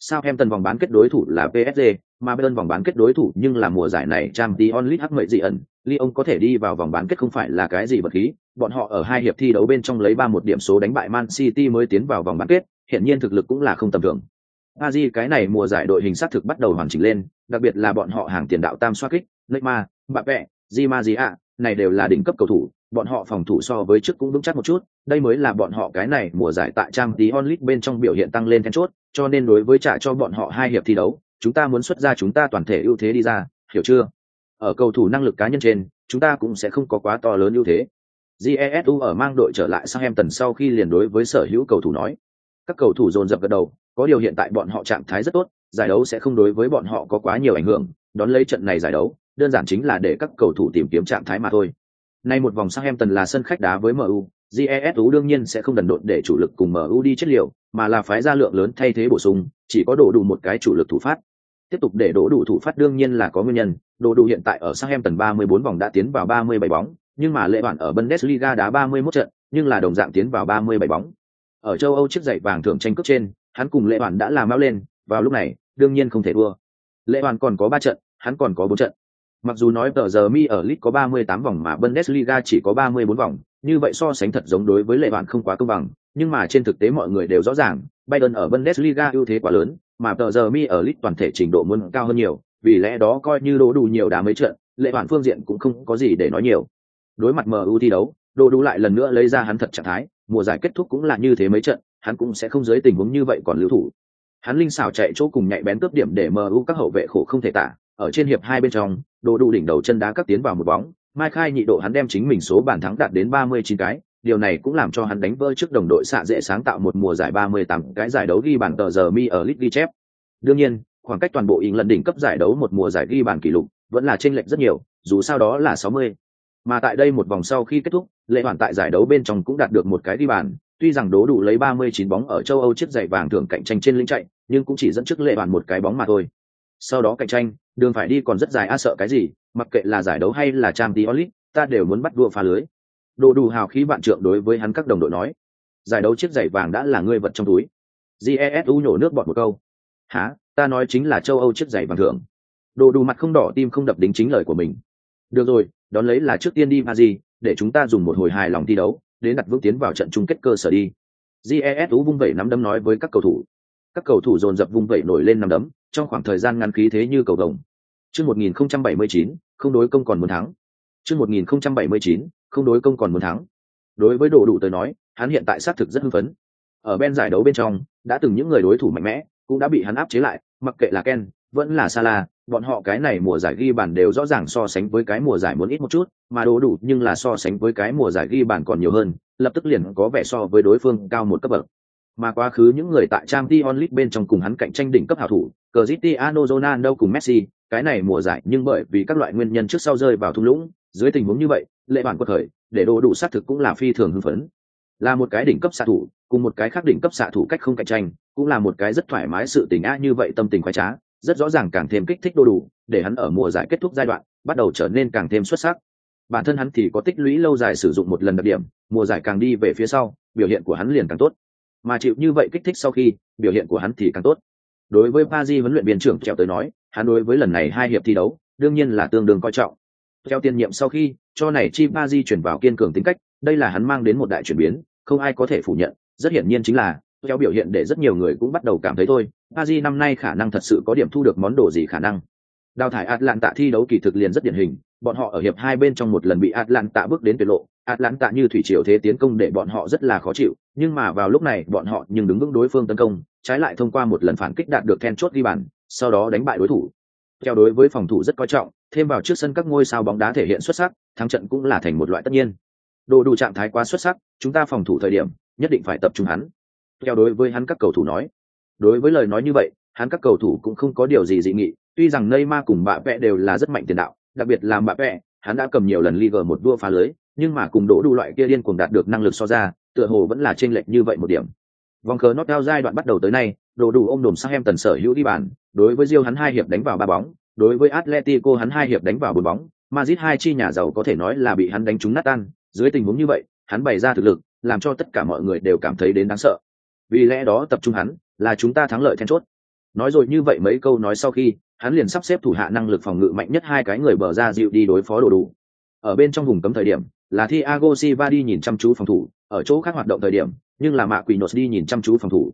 Sao em tần vòng bán kết đối thủ là PSG, mà Bayern vòng bán kết đối thủ nhưng là mùa giải này Champions League hắc mệnh dị ẩn, Lyon có thể đi vào vòng bán kết không phải là cái gì bất khí, bọn họ ở hai hiệp thi đấu bên trong lấy ba một điểm số đánh bại Man City mới tiến vào vòng bán kết, hiện nhiên thực lực cũng là không tầm thường. Aji cái này mùa giải đội hình sát thực bắt đầu hoàn chỉnh lên, đặc biệt là bọn họ hàng tiền đạo tam xoá kích, Neymar, Mbappe, Di Maria, này đều là đỉnh cấp cầu thủ, bọn họ phòng thủ so với trước cũng vững chắc một chút, đây mới là bọn họ cái này mùa giải tại trang tí onlit bên trong biểu hiện tăng lên then chốt, cho nên đối với trả cho bọn họ hai hiệp thi đấu, chúng ta muốn xuất ra chúng ta toàn thể ưu thế đi ra, hiểu chưa? Ở cầu thủ năng lực cá nhân trên, chúng ta cũng sẽ không có quá to lớn ưu thế. Jesu ở mang đội trở lại Southampton sau khi liền đối với sở hữu cầu thủ nói. Các cầu thủ dồn dập gật đầu, có điều hiện tại bọn họ trạng thái rất tốt, giải đấu sẽ không đối với bọn họ có quá nhiều ảnh hưởng, đón lấy trận này giải đấu, đơn giản chính là để các cầu thủ tìm kiếm trạng thái mà thôi. Nay một vòng sang em tần là sân khách đá với MU, GESU đương nhiên sẽ không đần độn để chủ lực cùng MU đi chất liệu, mà là phái ra lượng lớn thay thế bổ sung, chỉ có đổ đủ một cái chủ lực thủ phát. Tiếp tục để đổ đủ thủ phát đương nhiên là có nguyên nhân, đổ đủ hiện tại ở sang em tần 34 vòng đã tiến vào 37 bóng, nhưng mà lệ bản ở Bundesliga đá 31 trận, nhưng là đồng dạng tiến vào 37 bóng. Ở châu Âu chiếc giày vàng thưởng tranh cướp trên, hắn cùng lệ bản đã làm máu lên, vào lúc này, đương nhiên không thể thua. Lệ bản còn có 3 trận, hắn còn có 4 trận. Mặc dù nói tờ giờ mi ở League có 38 vòng mà Bundesliga chỉ có 34 vòng, như vậy so sánh thật giống đối với lệ bạn không quá công bằng, nhưng mà trên thực tế mọi người đều rõ ràng, Bayern ở Bundesliga ưu thế quá lớn, mà tờ giờ mi ở League toàn thể trình độ muốn cao hơn nhiều, vì lẽ đó coi như đổ đủ nhiều đá mấy trận, lệ bạn phương diện cũng không có gì để nói nhiều. Đối mặt MU thi đấu, đồ đủ lại lần nữa lấy ra hắn thật trạng thái, mùa giải kết thúc cũng là như thế mấy trận, hắn cũng sẽ không dưới tình huống như vậy còn lưu thủ. Hắn linh xảo chạy chỗ cùng nhạy bén cướp điểm để MU các hậu vệ khổ không thể tả, ở trên hiệp hai bên trong, đồ đủ đỉnh đầu chân đá cắt tiến vào một bóng, Mai Khai nhị độ hắn đem chính mình số bàn thắng đạt đến 39 cái, điều này cũng làm cho hắn đánh vỡ trước đồng đội xạ dễ sáng tạo một mùa giải 38 cái giải đấu ghi bàn tờ giờ mi ở League ghi chép. Đương nhiên, khoảng cách toàn bộ Ý lần đỉnh cấp giải đấu một mùa giải ghi bàn kỷ lục vẫn là chênh lệch rất nhiều, dù sao đó là 60. Mà tại đây một vòng sau khi kết thúc, Lệ Hoàn tại giải đấu bên trong cũng đạt được một cái ghi bàn, tuy rằng đố đủ lấy 39 bóng ở châu Âu chiếc giày vàng thường cạnh tranh trên lĩnh chạy, nhưng cũng chỉ dẫn trước Lệ Hoàn một cái bóng mà thôi. Sau đó cạnh tranh, đường phải đi còn rất dài a sợ cái gì, mặc kệ là giải đấu hay là trang tí olit ta đều muốn bắt đua phá lưới. Đồ đủ hào khí bạn trượng đối với hắn các đồng đội nói, giải đấu chiếc giày vàng đã là ngươi vật trong túi. Jesu nhổ nước bọt một câu. Hả, ta nói chính là châu Âu chiếc giày vàng thưởng. Đồ đủ mặt không đỏ tim không đập đính chính lời của mình. Được rồi, đón lấy là trước tiên đi Paris, để chúng ta dùng một hồi hài lòng thi đấu, đến đặt vững tiến vào trận chung kết cơ sở đi. Jesu vung vẩy nắm đấm nói với các cầu thủ. Các cầu thủ dồn dập vung vẩy nổi lên nắm đấm, trong khoảng thời gian ngắn khí thế như cầu vồng. Chương 1079, không đối công còn muốn thắng. Chương 1079, không đối công còn muốn thắng. Đối với đồ đủ tới nói, hắn hiện tại xác thực rất hưng phấn. Ở bên giải đấu bên trong, đã từng những người đối thủ mạnh mẽ, cũng đã bị hắn áp chế lại, mặc kệ là Ken, vẫn là Salah, bọn họ cái này mùa giải ghi bàn đều rõ ràng so sánh với cái mùa giải muốn ít một chút, mà đồ đủ nhưng là so sánh với cái mùa giải ghi bàn còn nhiều hơn, lập tức liền có vẻ so với đối phương cao một cấp bậc. Mà quá khứ những người tại Champions League bên trong cùng hắn cạnh tranh đỉnh cấp hảo thủ, Cristiano Ronaldo cùng Messi, cái này mùa giải nhưng bởi vì các loại nguyên nhân trước sau rơi vào thung lũng, dưới tình huống như vậy, lệ bản quật khởi, để đồ đủ sát thực cũng là phi thường hưng phấn. Là một cái đỉnh cấp xạ thủ, cùng một cái khác đỉnh cấp xạ thủ cách không cạnh tranh, cũng là một cái rất thoải mái sự tình á như vậy tâm tình khoái trá, rất rõ ràng càng thêm kích thích đồ đủ, để hắn ở mùa giải kết thúc giai đoạn, bắt đầu trở nên càng thêm xuất sắc. Bản thân hắn thì có tích lũy lâu dài sử dụng một lần đặc điểm, mùa giải càng đi về phía sau, biểu hiện của hắn liền càng tốt. Mà chịu như vậy kích thích sau khi, biểu hiện của hắn thì càng tốt. Đối với Pazi huấn luyện viên trưởng treo tới nói, hắn đối với lần này hai hiệp thi đấu, đương nhiên là tương đương coi trọng. Theo tiền nhiệm sau khi, cho này chi Pazi chuyển vào kiên cường tính cách, đây là hắn mang đến một đại chuyển biến, không ai có thể phủ nhận, rất hiển nhiên chính là theo biểu hiện để rất nhiều người cũng bắt đầu cảm thấy thôi, Pazi năm nay khả năng thật sự có điểm thu được món đồ gì khả năng. Đào thải Atlanta thi đấu kỳ thực liền rất điển hình, bọn họ ở hiệp hai bên trong một lần bị Atlanta bước đến tuyệt lộ, Atlanta như thủy triều thế tiến công để bọn họ rất là khó chịu, nhưng mà vào lúc này bọn họ nhưng đứng vững đối phương tấn công, trái lại thông qua một lần phản kích đạt được then chốt ghi bàn, sau đó đánh bại đối thủ. Theo đối với phòng thủ rất coi trọng, thêm vào trước sân các ngôi sao bóng đá thể hiện xuất sắc, thắng trận cũng là thành một loại tất nhiên. Đồ đủ trạng thái quá xuất sắc, chúng ta phòng thủ thời điểm, nhất định phải tập trung hắn. Theo đối với hắn các cầu thủ nói. Đối với lời nói như vậy, hắn các cầu thủ cũng không có điều gì dị nghị, tuy rằng Neymar cùng bạ vẽ đều là rất mạnh tiền đạo, đặc biệt là bạ vẽ, hắn đã cầm nhiều lần Liga một đua phá lưới, nhưng mà cùng đổ đủ loại kia điên cuồng đạt được năng lực so ra, tựa hồ vẫn là chênh lệch như vậy một điểm. Vòng cờ knockout giai đoạn bắt đầu tới nay, đồ đủ ôm đồm sang em tần sở hữu đi bàn, đối với Real hắn hai hiệp đánh vào ba bóng, đối với Atletico hắn hai hiệp đánh vào bốn bóng, Madrid hai chi nhà giàu có thể nói là bị hắn đánh trúng nát tan, dưới tình huống như vậy, hắn bày ra thực lực, làm cho tất cả mọi người đều cảm thấy đến đáng sợ. Vì lẽ đó tập trung hắn là chúng ta thắng lợi then chốt nói rồi như vậy mấy câu nói sau khi, hắn liền sắp xếp thủ hạ năng lực phòng ngự mạnh nhất hai cái người bờ ra dịu đi đối phó đồ đủ. Ở bên trong vùng cấm thời điểm, là thi ago Silva đi nhìn chăm chú phòng thủ, ở chỗ khác hoạt động thời điểm, nhưng là mạ quỷ nốt đi nhìn chăm chú phòng thủ.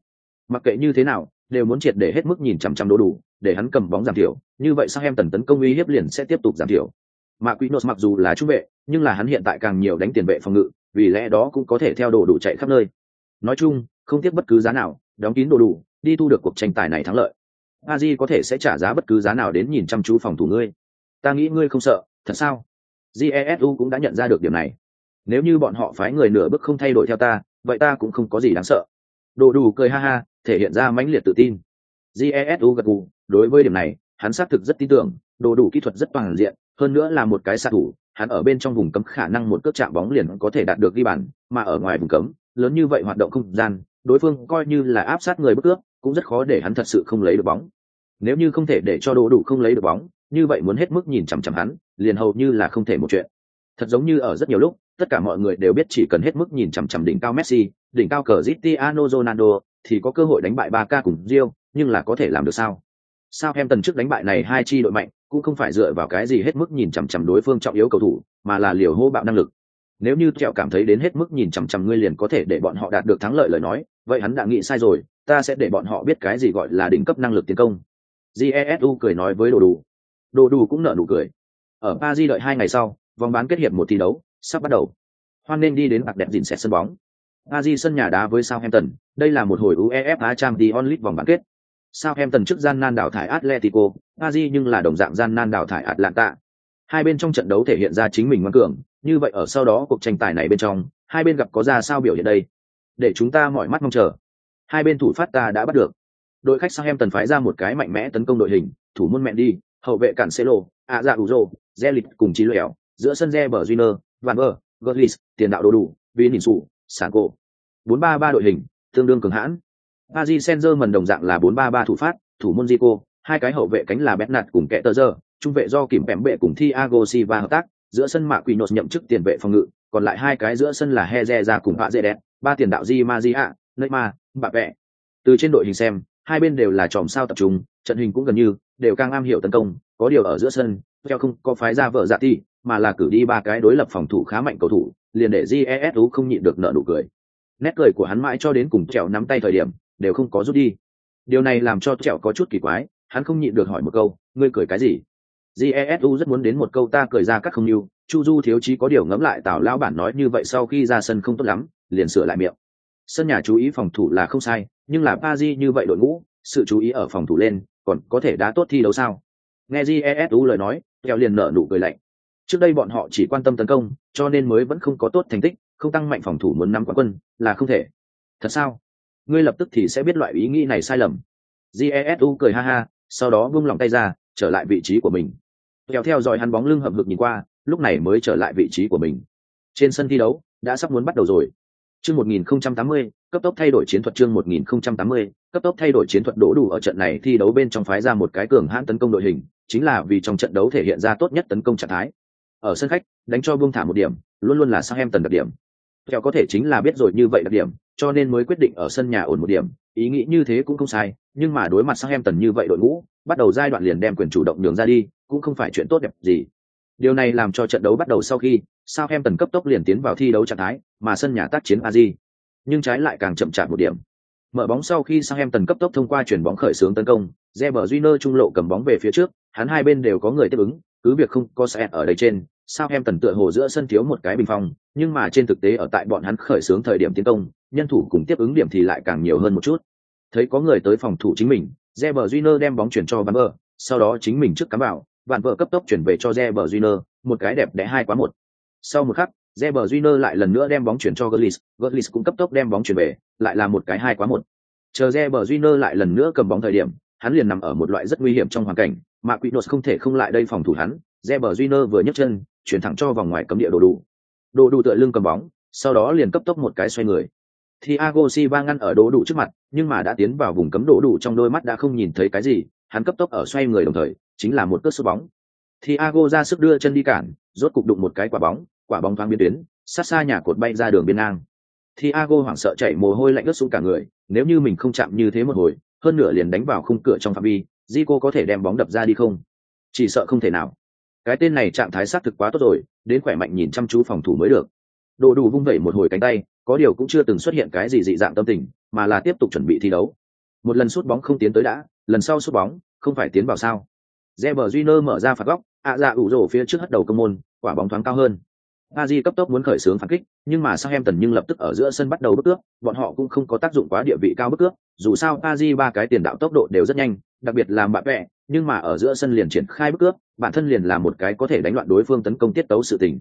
Mặc kệ như thế nào, đều muốn triệt để hết mức nhìn chăm chăm đồ đủ, để hắn cầm bóng giảm thiểu, như vậy sang em tần tấn công uy hiếp liền sẽ tiếp tục giảm thiểu. Mạ quỷ nốt mặc dù là trung vệ, nhưng là hắn hiện tại càng nhiều đánh tiền vệ phòng ngự, vì lẽ đó cũng có thể theo đồ đủ chạy khắp nơi. Nói chung, không tiếc bất cứ giá nào, đóng kín đồ đủ đi thu được cuộc tranh tài này thắng lợi. A di có thể sẽ trả giá bất cứ giá nào đến nhìn chăm chú phòng thủ ngươi. Ta nghĩ ngươi không sợ, thật sao? Jesu cũng đã nhận ra được điểm này. Nếu như bọn họ phái người nửa bước không thay đổi theo ta, vậy ta cũng không có gì đáng sợ. Đồ đủ cười ha ha, thể hiện ra mãnh liệt tự tin. Jesu gật gù, đối với điểm này, hắn xác thực rất tin tưởng, đồ đủ kỹ thuật rất toàn diện, hơn nữa là một cái xạ thủ, hắn ở bên trong vùng cấm khả năng một cước chạm bóng liền có thể đạt được ghi bàn, mà ở ngoài vùng cấm, lớn như vậy hoạt động không gian, đối phương coi như là áp sát người bất ước cũng rất khó để hắn thật sự không lấy được bóng. Nếu như không thể để cho đồ đủ không lấy được bóng như vậy muốn hết mức nhìn chằm chằm hắn liền hầu như là không thể một chuyện. Thật giống như ở rất nhiều lúc tất cả mọi người đều biết chỉ cần hết mức nhìn chằm chằm đỉnh cao messi đỉnh cao Cristiano ronaldo thì có cơ hội đánh bại Barca cùng Real, nhưng là có thể làm được sao? Sao em tần trước đánh bại này hai chi đội mạnh cũng không phải dựa vào cái gì hết mức nhìn chằm chằm đối phương trọng yếu cầu thủ mà là liều hô bạo năng lực. Nếu như trẹo cảm thấy đến hết mức nhìn chằm chằm ngươi liền có thể để bọn họ đạt được thắng lợi lời nói vậy hắn đã nghĩ sai rồi ta sẽ để bọn họ biết cái gì gọi là đỉnh cấp năng lực tiến công. Jesu cười nói với đồ đủ. Đồ đủ cũng nở nụ cười. Ở Paris đợi hai ngày sau, vòng bán kết hiệp một thi đấu sắp bắt đầu. Hoan nên đi đến bạc đẹp dìn xẹt sân bóng. Paris sân nhà đá với southampton, đây là một hồi uefa champions league vòng bán kết. Southampton trước gian nan đảo thải atletico, Paris nhưng là đồng dạng gian nan đảo thải atlanta. Hai bên trong trận đấu thể hiện ra chính mình ngoan cường, như vậy ở sau đó cuộc tranh tài này bên trong, hai bên gặp có ra sao biểu hiện đây? Để chúng ta mọi mắt mong chờ hai bên thủ phát ta đã bắt được. Đội khách sang em tần phái ra một cái mạnh mẽ tấn công đội hình thủ môn mẹ đi hậu vệ cản xê lô ạ dạ ủ rô lịch cùng trí lẻo giữa sân re bờ junior van bờ gotlis tiền đạo đồ đủ vì nhìn sụ sản cổ bốn ba ba đội hình tương đương cường hãn. Paris Saint-Germain đồng dạng là bốn ba ba thủ phát, thủ môn Zico, hai cái hậu vệ cánh là Bernat cùng kẻ tờ giờ, trung vệ do kìm bẻm bệ cùng Thiago Silva hợp tác, giữa sân mạ quỷ nhậm chức tiền vệ phòng ngự, còn lại hai cái giữa sân là Heze ra cùng Họa Dễ Đẹp, ba tiền đạo Di Maria, Neymar, Mbappe. Từ trên đội hình xem, hai bên đều là chòm sao tập trung, trận hình cũng gần như đều càng am hiểu tấn công, có điều ở giữa sân, theo không có phái ra vợ dạ ti, mà là cử đi ba cái đối lập phòng thủ khá mạnh cầu thủ, liền để Jesu không nhịn được nợ nụ cười. Nét cười của hắn mãi cho đến cùng trèo nắm tay thời điểm, đều không có rút đi. Điều này làm cho trèo có chút kỳ quái, hắn không nhịn được hỏi một câu, ngươi cười cái gì? jesu rất muốn đến một câu ta cười ra các không yêu chu du thiếu chí có điều ngẫm lại tào lão bản nói như vậy sau khi ra sân không tốt lắm liền sửa lại miệng sân nhà chú ý phòng thủ là không sai, nhưng là pa như vậy đội ngũ, sự chú ý ở phòng thủ lên, còn có thể đá tốt thi đấu sao? Nghe jesu lời nói theo liền nở nụ cười lạnh. Trước đây bọn họ chỉ quan tâm tấn công, cho nên mới vẫn không có tốt thành tích, không tăng mạnh phòng thủ muốn nắm quán quân, là không thể. Thật sao? Ngươi lập tức thì sẽ biết loại ý nghĩ này sai lầm. Jesu cười ha ha, sau đó buông lòng tay ra, trở lại vị trí của mình. Theo theo dõi hắn bóng lưng hậm hực nhìn qua, lúc này mới trở lại vị trí của mình. Trên sân thi đấu, đã sắp muốn bắt đầu rồi chương 1080, cấp tốc thay đổi chiến thuật chương 1080, cấp tốc thay đổi chiến thuật đổ đủ ở trận này thi đấu bên trong phái ra một cái cường hãn tấn công đội hình chính là vì trong trận đấu thể hiện ra tốt nhất tấn công trạng thái. Ở sân khách đánh cho buông thả một điểm luôn luôn là sang em tần đặc điểm. Theo có thể chính là biết rồi như vậy đặc điểm cho nên mới quyết định ở sân nhà ổn một điểm ý nghĩ như thế cũng không sai nhưng mà đối mặt sang em tần như vậy đội ngũ bắt đầu giai đoạn liền đem quyền chủ động nhường ra đi cũng không phải chuyện tốt đẹp gì điều này làm cho trận đấu bắt đầu sau khi sao em tần cấp tốc liền tiến vào thi đấu trạng thái mà sân nhà tác chiến aji nhưng trái lại càng chậm chạp một điểm. Mở bóng sau khi sang em tần cấp tốc thông qua chuyển bóng khởi xướng tấn công Reber Júnior trung lộ cầm bóng về phía trước hắn hai bên đều có người tiếp ứng cứ việc không có sẽ ở đây trên sao em tần tựa hồ giữa sân thiếu một cái bình phong nhưng mà trên thực tế ở tại bọn hắn khởi xướng thời điểm tiến công nhân thủ cùng tiếp ứng điểm thì lại càng nhiều hơn một chút. Thấy có người tới phòng thủ chính mình Reber Júnior đem bóng chuyển cho Van Bờ, sau đó chính mình trước cắm vào, Van vợ cấp tốc chuyển về cho Reber Júnior, một cái đẹp đẽ hai quá một. Sau một khắc, Reber Júnior lại lần nữa đem bóng chuyển cho Gullis, Gullis cũng cấp tốc đem bóng chuyển về, lại là một cái hai quá một. Chờ Reber Júnior lại lần nữa cầm bóng thời điểm, hắn liền nằm ở một loại rất nguy hiểm trong hoàn cảnh, mà Quinos không thể không lại đây phòng thủ hắn, Reber Júnior vừa nhấc chân, chuyển thẳng cho vòng ngoài cấm địa đồ đủ. Đồ đủ tựa lưng cầm bóng, sau đó liền cấp tốc một cái xoay người. Thiago Silva ngăn ở đồ đủ trước mặt, nhưng mà đã tiến vào vùng cấm đồ đủ trong đôi mắt đã không nhìn thấy cái gì, hắn cấp tốc ở xoay người đồng thời, chính là một cước sút bóng. Thiago ra sức đưa chân đi cản, rốt cục đụng một cái quả bóng, quả bóng thoáng biến tuyến, sát xa nhà cột bay ra đường biên ngang. Thiago hoảng sợ chạy mồ hôi lạnh ướt xuống cả người, nếu như mình không chạm như thế một hồi, hơn nửa liền đánh vào khung cửa trong phạm vi, Zico có thể đem bóng đập ra đi không? Chỉ sợ không thể nào. Cái tên này trạng thái sát thực quá tốt rồi, đến khỏe mạnh nhìn chăm chú phòng thủ mới được. Đồ đủ vung vẩy một hồi cánh tay, có điều cũng chưa từng xuất hiện cái gì dị dạng tâm tình, mà là tiếp tục chuẩn bị thi đấu. Một lần sút bóng không tiến tới đã, lần sau sút bóng, không phải tiến vào sao? Reber Júnior mở ra phạt góc, ạ dạ ủ rổ phía trước hất đầu công môn, quả bóng thoáng cao hơn. Paris cấp tốc muốn khởi xướng phản kích, nhưng mà Southampton nhưng lập tức ở giữa sân bắt đầu bước cướp, bọn họ cũng không có tác dụng quá địa vị cao bước cướp, dù sao Paris ba cái tiền đạo tốc độ đều rất nhanh, đặc biệt là bạn vẽ, nhưng mà ở giữa sân liền triển khai bước cướp, bản thân liền là một cái có thể đánh loạn đối phương tấn công tiết tấu sự tình.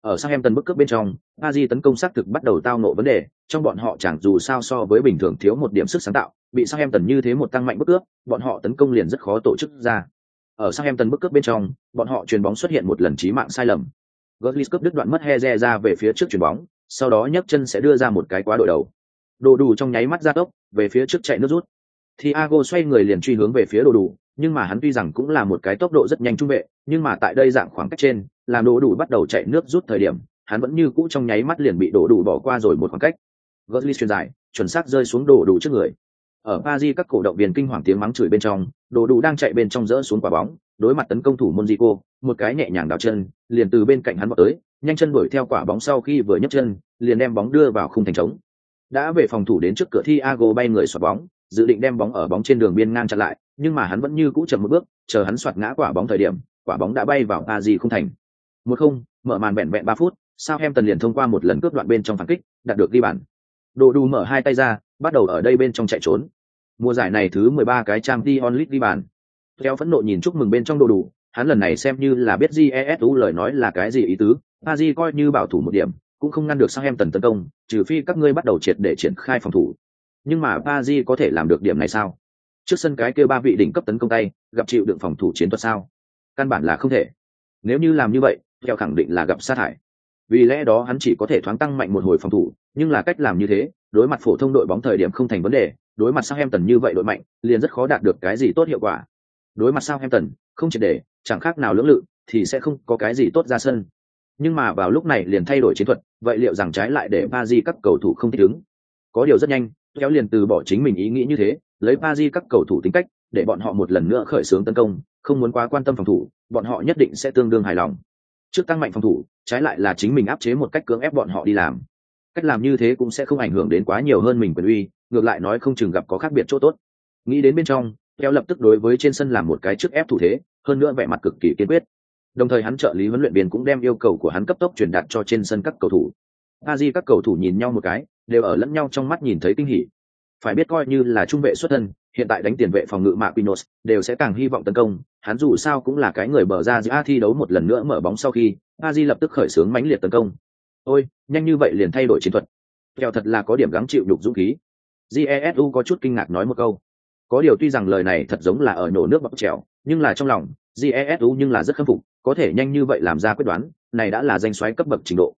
Ở Southampton bước cướp bên trong, Paris tấn công xác thực bắt đầu tao ngộ vấn đề, trong bọn họ chẳng dù sao so với bình thường thiếu một điểm sức sáng tạo, bị Southampton như thế một tăng mạnh bước cướp, bọn họ tấn công liền rất khó tổ chức ra. Ở sang em tần bức cướp bên trong, bọn họ chuyền bóng xuất hiện một lần chí mạng sai lầm, Götze cướp đứt đoạn mất Heze ra về phía trước chuyền bóng, sau đó nhấc chân sẽ đưa ra một cái quá đội đầu. Đồ đủ trong nháy mắt ra tốc, về phía trước chạy nước rút. Thiago xoay người liền truy hướng về phía đồ đủ, nhưng mà hắn tuy rằng cũng là một cái tốc độ rất nhanh trung vệ, nhưng mà tại đây dạng khoảng cách trên, làm đồ đủ bắt đầu chạy nước rút thời điểm, hắn vẫn như cũ trong nháy mắt liền bị đồ đủ bỏ qua rồi một khoảng cách. Götze chuyền dài, chuẩn xác rơi xuống đồ đủ trước người. Ở Paris các cổ động viên kinh hoàng tiếng mắng chửi bên trong, đồ đủ đang chạy bên trong rỡ xuống quả bóng, đối mặt tấn công thủ Monzico, một cái nhẹ nhàng đảo chân, liền từ bên cạnh hắn vọt tới, nhanh chân đuổi theo quả bóng sau khi vừa nhấc chân, liền đem bóng đưa vào khung thành trống. Đã về phòng thủ đến trước cửa Thiago bay người xoạc bóng, dự định đem bóng ở bóng trên đường biên ngang chặn lại, nhưng mà hắn vẫn như cũ chậm một bước, chờ hắn xoạc ngã quả bóng thời điểm, quả bóng đã bay vào Paris khung thành. Một không, mở màn vẹn vẹn ba phút, Southampton liền thông qua một lần cướp đoạn bên trong phản kích, đạt được ghi bàn. Đồ đu mở hai tay ra, bắt đầu ở đây bên trong chạy trốn. Mùa giải này thứ 13 cái trang Dion Lit đi bàn. Theo phẫn nộ nhìn chúc mừng bên trong đồ đủ, hắn lần này xem như là biết jesu lời nói là cái gì ý tứ pazi coi như bảo thủ một điểm cũng không ngăn được sang em tần tấn công trừ phi các ngươi bắt đầu triệt để triển khai phòng thủ. Nhưng mà pazi có thể làm được điểm này sao? Trước sân cái kêu ba vị đỉnh cấp tấn công tay gặp chịu đựng phòng thủ chiến thuật sao? Căn bản là không thể. Nếu như làm như vậy theo khẳng định là gặp sát hại vì lẽ đó hắn chỉ có thể thoáng tăng mạnh một hồi phòng thủ nhưng là cách làm như thế đối mặt phổ thông đội bóng thời điểm không thành vấn đề đối mặt sao em tần như vậy đội mạnh, liền rất khó đạt được cái gì tốt hiệu quả. Đối mặt sao em tần không chỉ để, chẳng khác nào lưỡng lự, thì sẽ không có cái gì tốt ra sân. Nhưng mà vào lúc này liền thay đổi chiến thuật, vậy liệu rằng trái lại để ba các cầu thủ không thích ứng? Có điều rất nhanh kéo liền từ bỏ chính mình ý nghĩ như thế, lấy ba các cầu thủ tính cách, để bọn họ một lần nữa khởi xướng tấn công, không muốn quá quan tâm phòng thủ, bọn họ nhất định sẽ tương đương hài lòng. Trước tăng mạnh phòng thủ, trái lại là chính mình áp chế một cách cưỡng ép bọn họ đi làm cách làm như thế cũng sẽ không ảnh hưởng đến quá nhiều hơn mình quyền uy, ngược lại nói không chừng gặp có khác biệt chỗ tốt. Nghĩ đến bên trong kéo lập tức đối với trên sân làm một cái trước ép thủ thế, hơn nữa vẻ mặt cực kỳ kiên quyết. Đồng thời hắn trợ lý huấn luyện viên cũng đem yêu cầu của hắn cấp tốc truyền đạt cho trên sân các cầu thủ. A di các cầu thủ nhìn nhau một cái, đều ở lẫn nhau trong mắt nhìn thấy kinh hỉ. Phải biết coi như là trung vệ xuất thân, hiện tại đánh tiền vệ phòng ngự mạ pinos đều sẽ càng hy vọng tấn công, hắn dù sao cũng là cái người bờ ra giữa thi đấu một lần nữa mở bóng sau khi a di lập tức khởi xướng mãnh liệt tấn công ôi, nhanh như vậy liền thay đổi chiến thuật. Kẹo thật là có điểm gắng chịu đục dũng khí. Jesu có chút kinh ngạc nói một câu. Có điều tuy rằng lời này thật giống là ở nổ nước bọc trèo nhưng là trong lòng jesu nhưng là rất khâm phục, có thể nhanh như vậy làm ra quyết đoán, này đã là danh xoáy cấp bậc trình độ.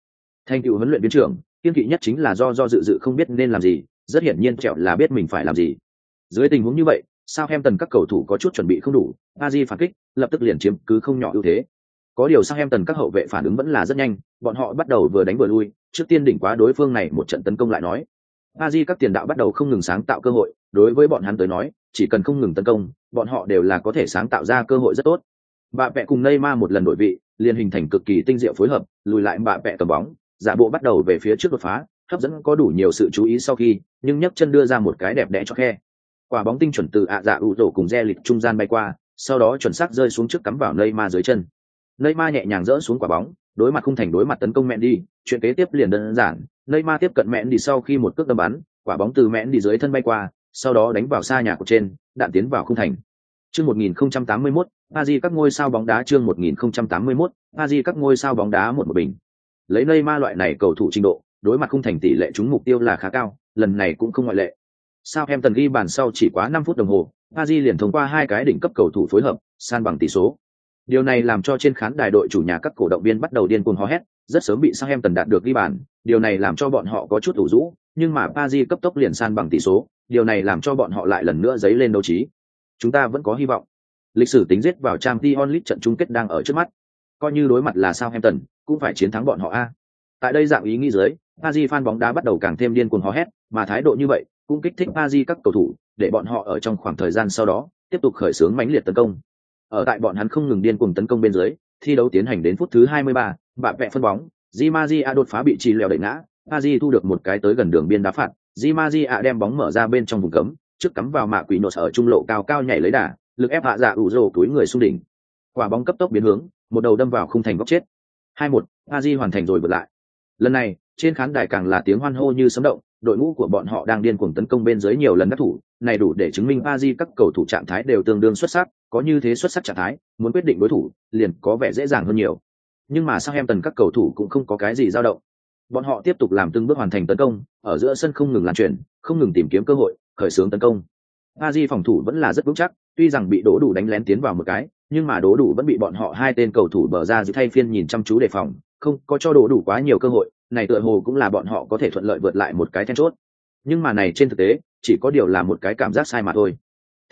Thành cựu huấn luyện viên trưởng, kiên kỵ nhất chính là do do dự dự không biết nên làm gì, rất hiển nhiên trẹo là biết mình phải làm gì. Dưới tình huống như vậy, sao em tần các cầu thủ có chút chuẩn bị không đủ Aji phản kích, lập tức liền chiếm cứ không nhỏ ưu thế có điều sang em tần các hậu vệ phản ứng vẫn là rất nhanh, bọn họ bắt đầu vừa đánh vừa lui, trước tiên đỉnh quá đối phương này một trận tấn công lại nói. Aji các tiền đạo bắt đầu không ngừng sáng tạo cơ hội, đối với bọn hắn tới nói, chỉ cần không ngừng tấn công, bọn họ đều là có thể sáng tạo ra cơ hội rất tốt. Bà vẹ cùng Neymar một lần đổi vị, liền hình thành cực kỳ tinh diệu phối hợp, lùi lại bà vẹ cầm bóng, giả bộ bắt đầu về phía trước đột phá, hấp dẫn có đủ nhiều sự chú ý sau khi, nhưng nhấc chân đưa ra một cái đẹp đẽ cho khe. Quả bóng tinh chuẩn từ ạ dạ ủ rổ cùng re lịch trung gian bay qua, sau đó chuẩn xác rơi xuống trước cắm vào Neymar dưới chân. Neymar nhẹ nhàng dỡ xuống quả bóng đối mặt không thành đối mặt tấn công Mendy chuyện kế tiếp liền đơn giản Neymar tiếp cận Mendy sau khi một cước đâm bắn quả bóng từ Mendy dưới thân bay qua sau đó đánh vào xa nhà của trên, đạn tiến vào khung thành. Chương 1081, Aji các ngôi sao bóng đá chương 1081, Aji các ngôi sao bóng đá một một bình. Lấy Neymar loại này cầu thủ trình độ, đối mặt khung thành tỷ lệ trúng mục tiêu là khá cao, lần này cũng không ngoại lệ. Sao em tần ghi bàn sau chỉ quá 5 phút đồng hồ, Aji liền thông qua hai cái đỉnh cấp cầu thủ phối hợp, san bằng tỷ số. Điều này làm cho trên khán đài đội chủ nhà các cổ động viên bắt đầu điên cuồng hò hét, rất sớm bị Southampton đạt được ghi bàn, điều này làm cho bọn họ có chút ủ rũ, nhưng mà Paris cấp tốc liền san bằng tỷ số, điều này làm cho bọn họ lại lần nữa dấy lên đấu trí. Chúng ta vẫn có hy vọng. Lịch sử tính giết vào Champions League trận chung kết đang ở trước mắt. Coi như đối mặt là Southampton, cũng phải chiến thắng bọn họ a. Tại đây dạng ý nghĩ dưới, Paris fan bóng đá bắt đầu càng thêm điên cuồng hò hét, mà thái độ như vậy cũng kích thích Paris các cầu thủ, để bọn họ ở trong khoảng thời gian sau đó tiếp tục khởi xướng mãnh liệt tấn công. Ở tại bọn hắn không ngừng điên cuồng tấn công bên dưới, thi đấu tiến hành đến phút thứ 23, bạn vẽ phân bóng, Di đột phá bị trì lèo đẩy ngã, Paris thu được một cái tới gần đường biên đá phạt, Di đem bóng mở ra bên trong vùng cấm, trước cắm vào mạ quỷ nổ ở trung lộ cao cao nhảy lấy đà, lực ép hạ dạ ủ rồ túi người xuống đỉnh. Quả bóng cấp tốc biến hướng, một đầu đâm vào khung thành góc chết. 2-1, Paris hoàn thành rồi vượt lại. Lần này, trên khán đài càng là tiếng hoan hô như sấm động, đội ngũ của bọn họ đang điên cuồng tấn công bên dưới nhiều lần đắc thủ, này đủ để chứng minh Paris các cầu thủ trạng thái đều tương đương xuất sắc, có như thế xuất sắc trạng thái, muốn quyết định đối thủ, liền có vẻ dễ dàng hơn nhiều. Nhưng mà Southampton các cầu thủ cũng không có cái gì dao động. Bọn họ tiếp tục làm từng bước hoàn thành tấn công, ở giữa sân không ngừng lan truyền, không ngừng tìm kiếm cơ hội, khởi xướng tấn công. aji phòng thủ vẫn là rất vững chắc, tuy rằng bị đổ đủ đánh lén tiến vào một cái, nhưng mà đố đủ vẫn bị bọn họ hai tên cầu thủ bờ ra giữ thay phiên nhìn chăm chú đề phòng, không có cho đổ đủ quá nhiều cơ hội, này tựa hồ cũng là bọn họ có thể thuận lợi vượt lại một cái then chốt. Nhưng mà này trên thực tế, chỉ có điều là một cái cảm giác sai mà thôi.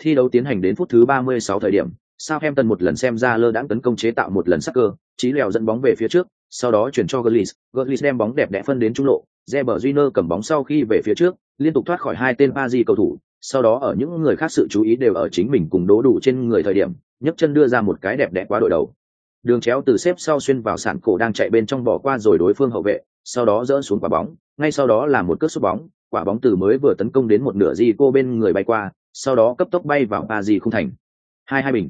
Thi đấu tiến hành đến phút thứ 36 thời điểm, Southampton một lần xem ra lơ đãng tấn công chế tạo một lần sắc cơ, trí lèo dẫn bóng về phía trước, sau đó chuyển cho Gullis, Gullis đem bóng đẹp đẽ phân đến trung lộ, Reber Júnior cầm bóng sau khi về phía trước, liên tục thoát khỏi hai tên Paris cầu thủ, sau đó ở những người khác sự chú ý đều ở chính mình cùng đố đủ trên người thời điểm, nhấc chân đưa ra một cái đẹp đẽ qua đội đầu. Đường chéo từ xếp sau xuyên vào sản cổ đang chạy bên trong bỏ qua rồi đối phương hậu vệ, sau đó dỡ xuống quả bóng, ngay sau đó là một cước sút bóng, quả bóng từ mới vừa tấn công đến một nửa di cô bên người bay qua, sau đó cấp tốc bay vào Paris không thành. Hai hai bình.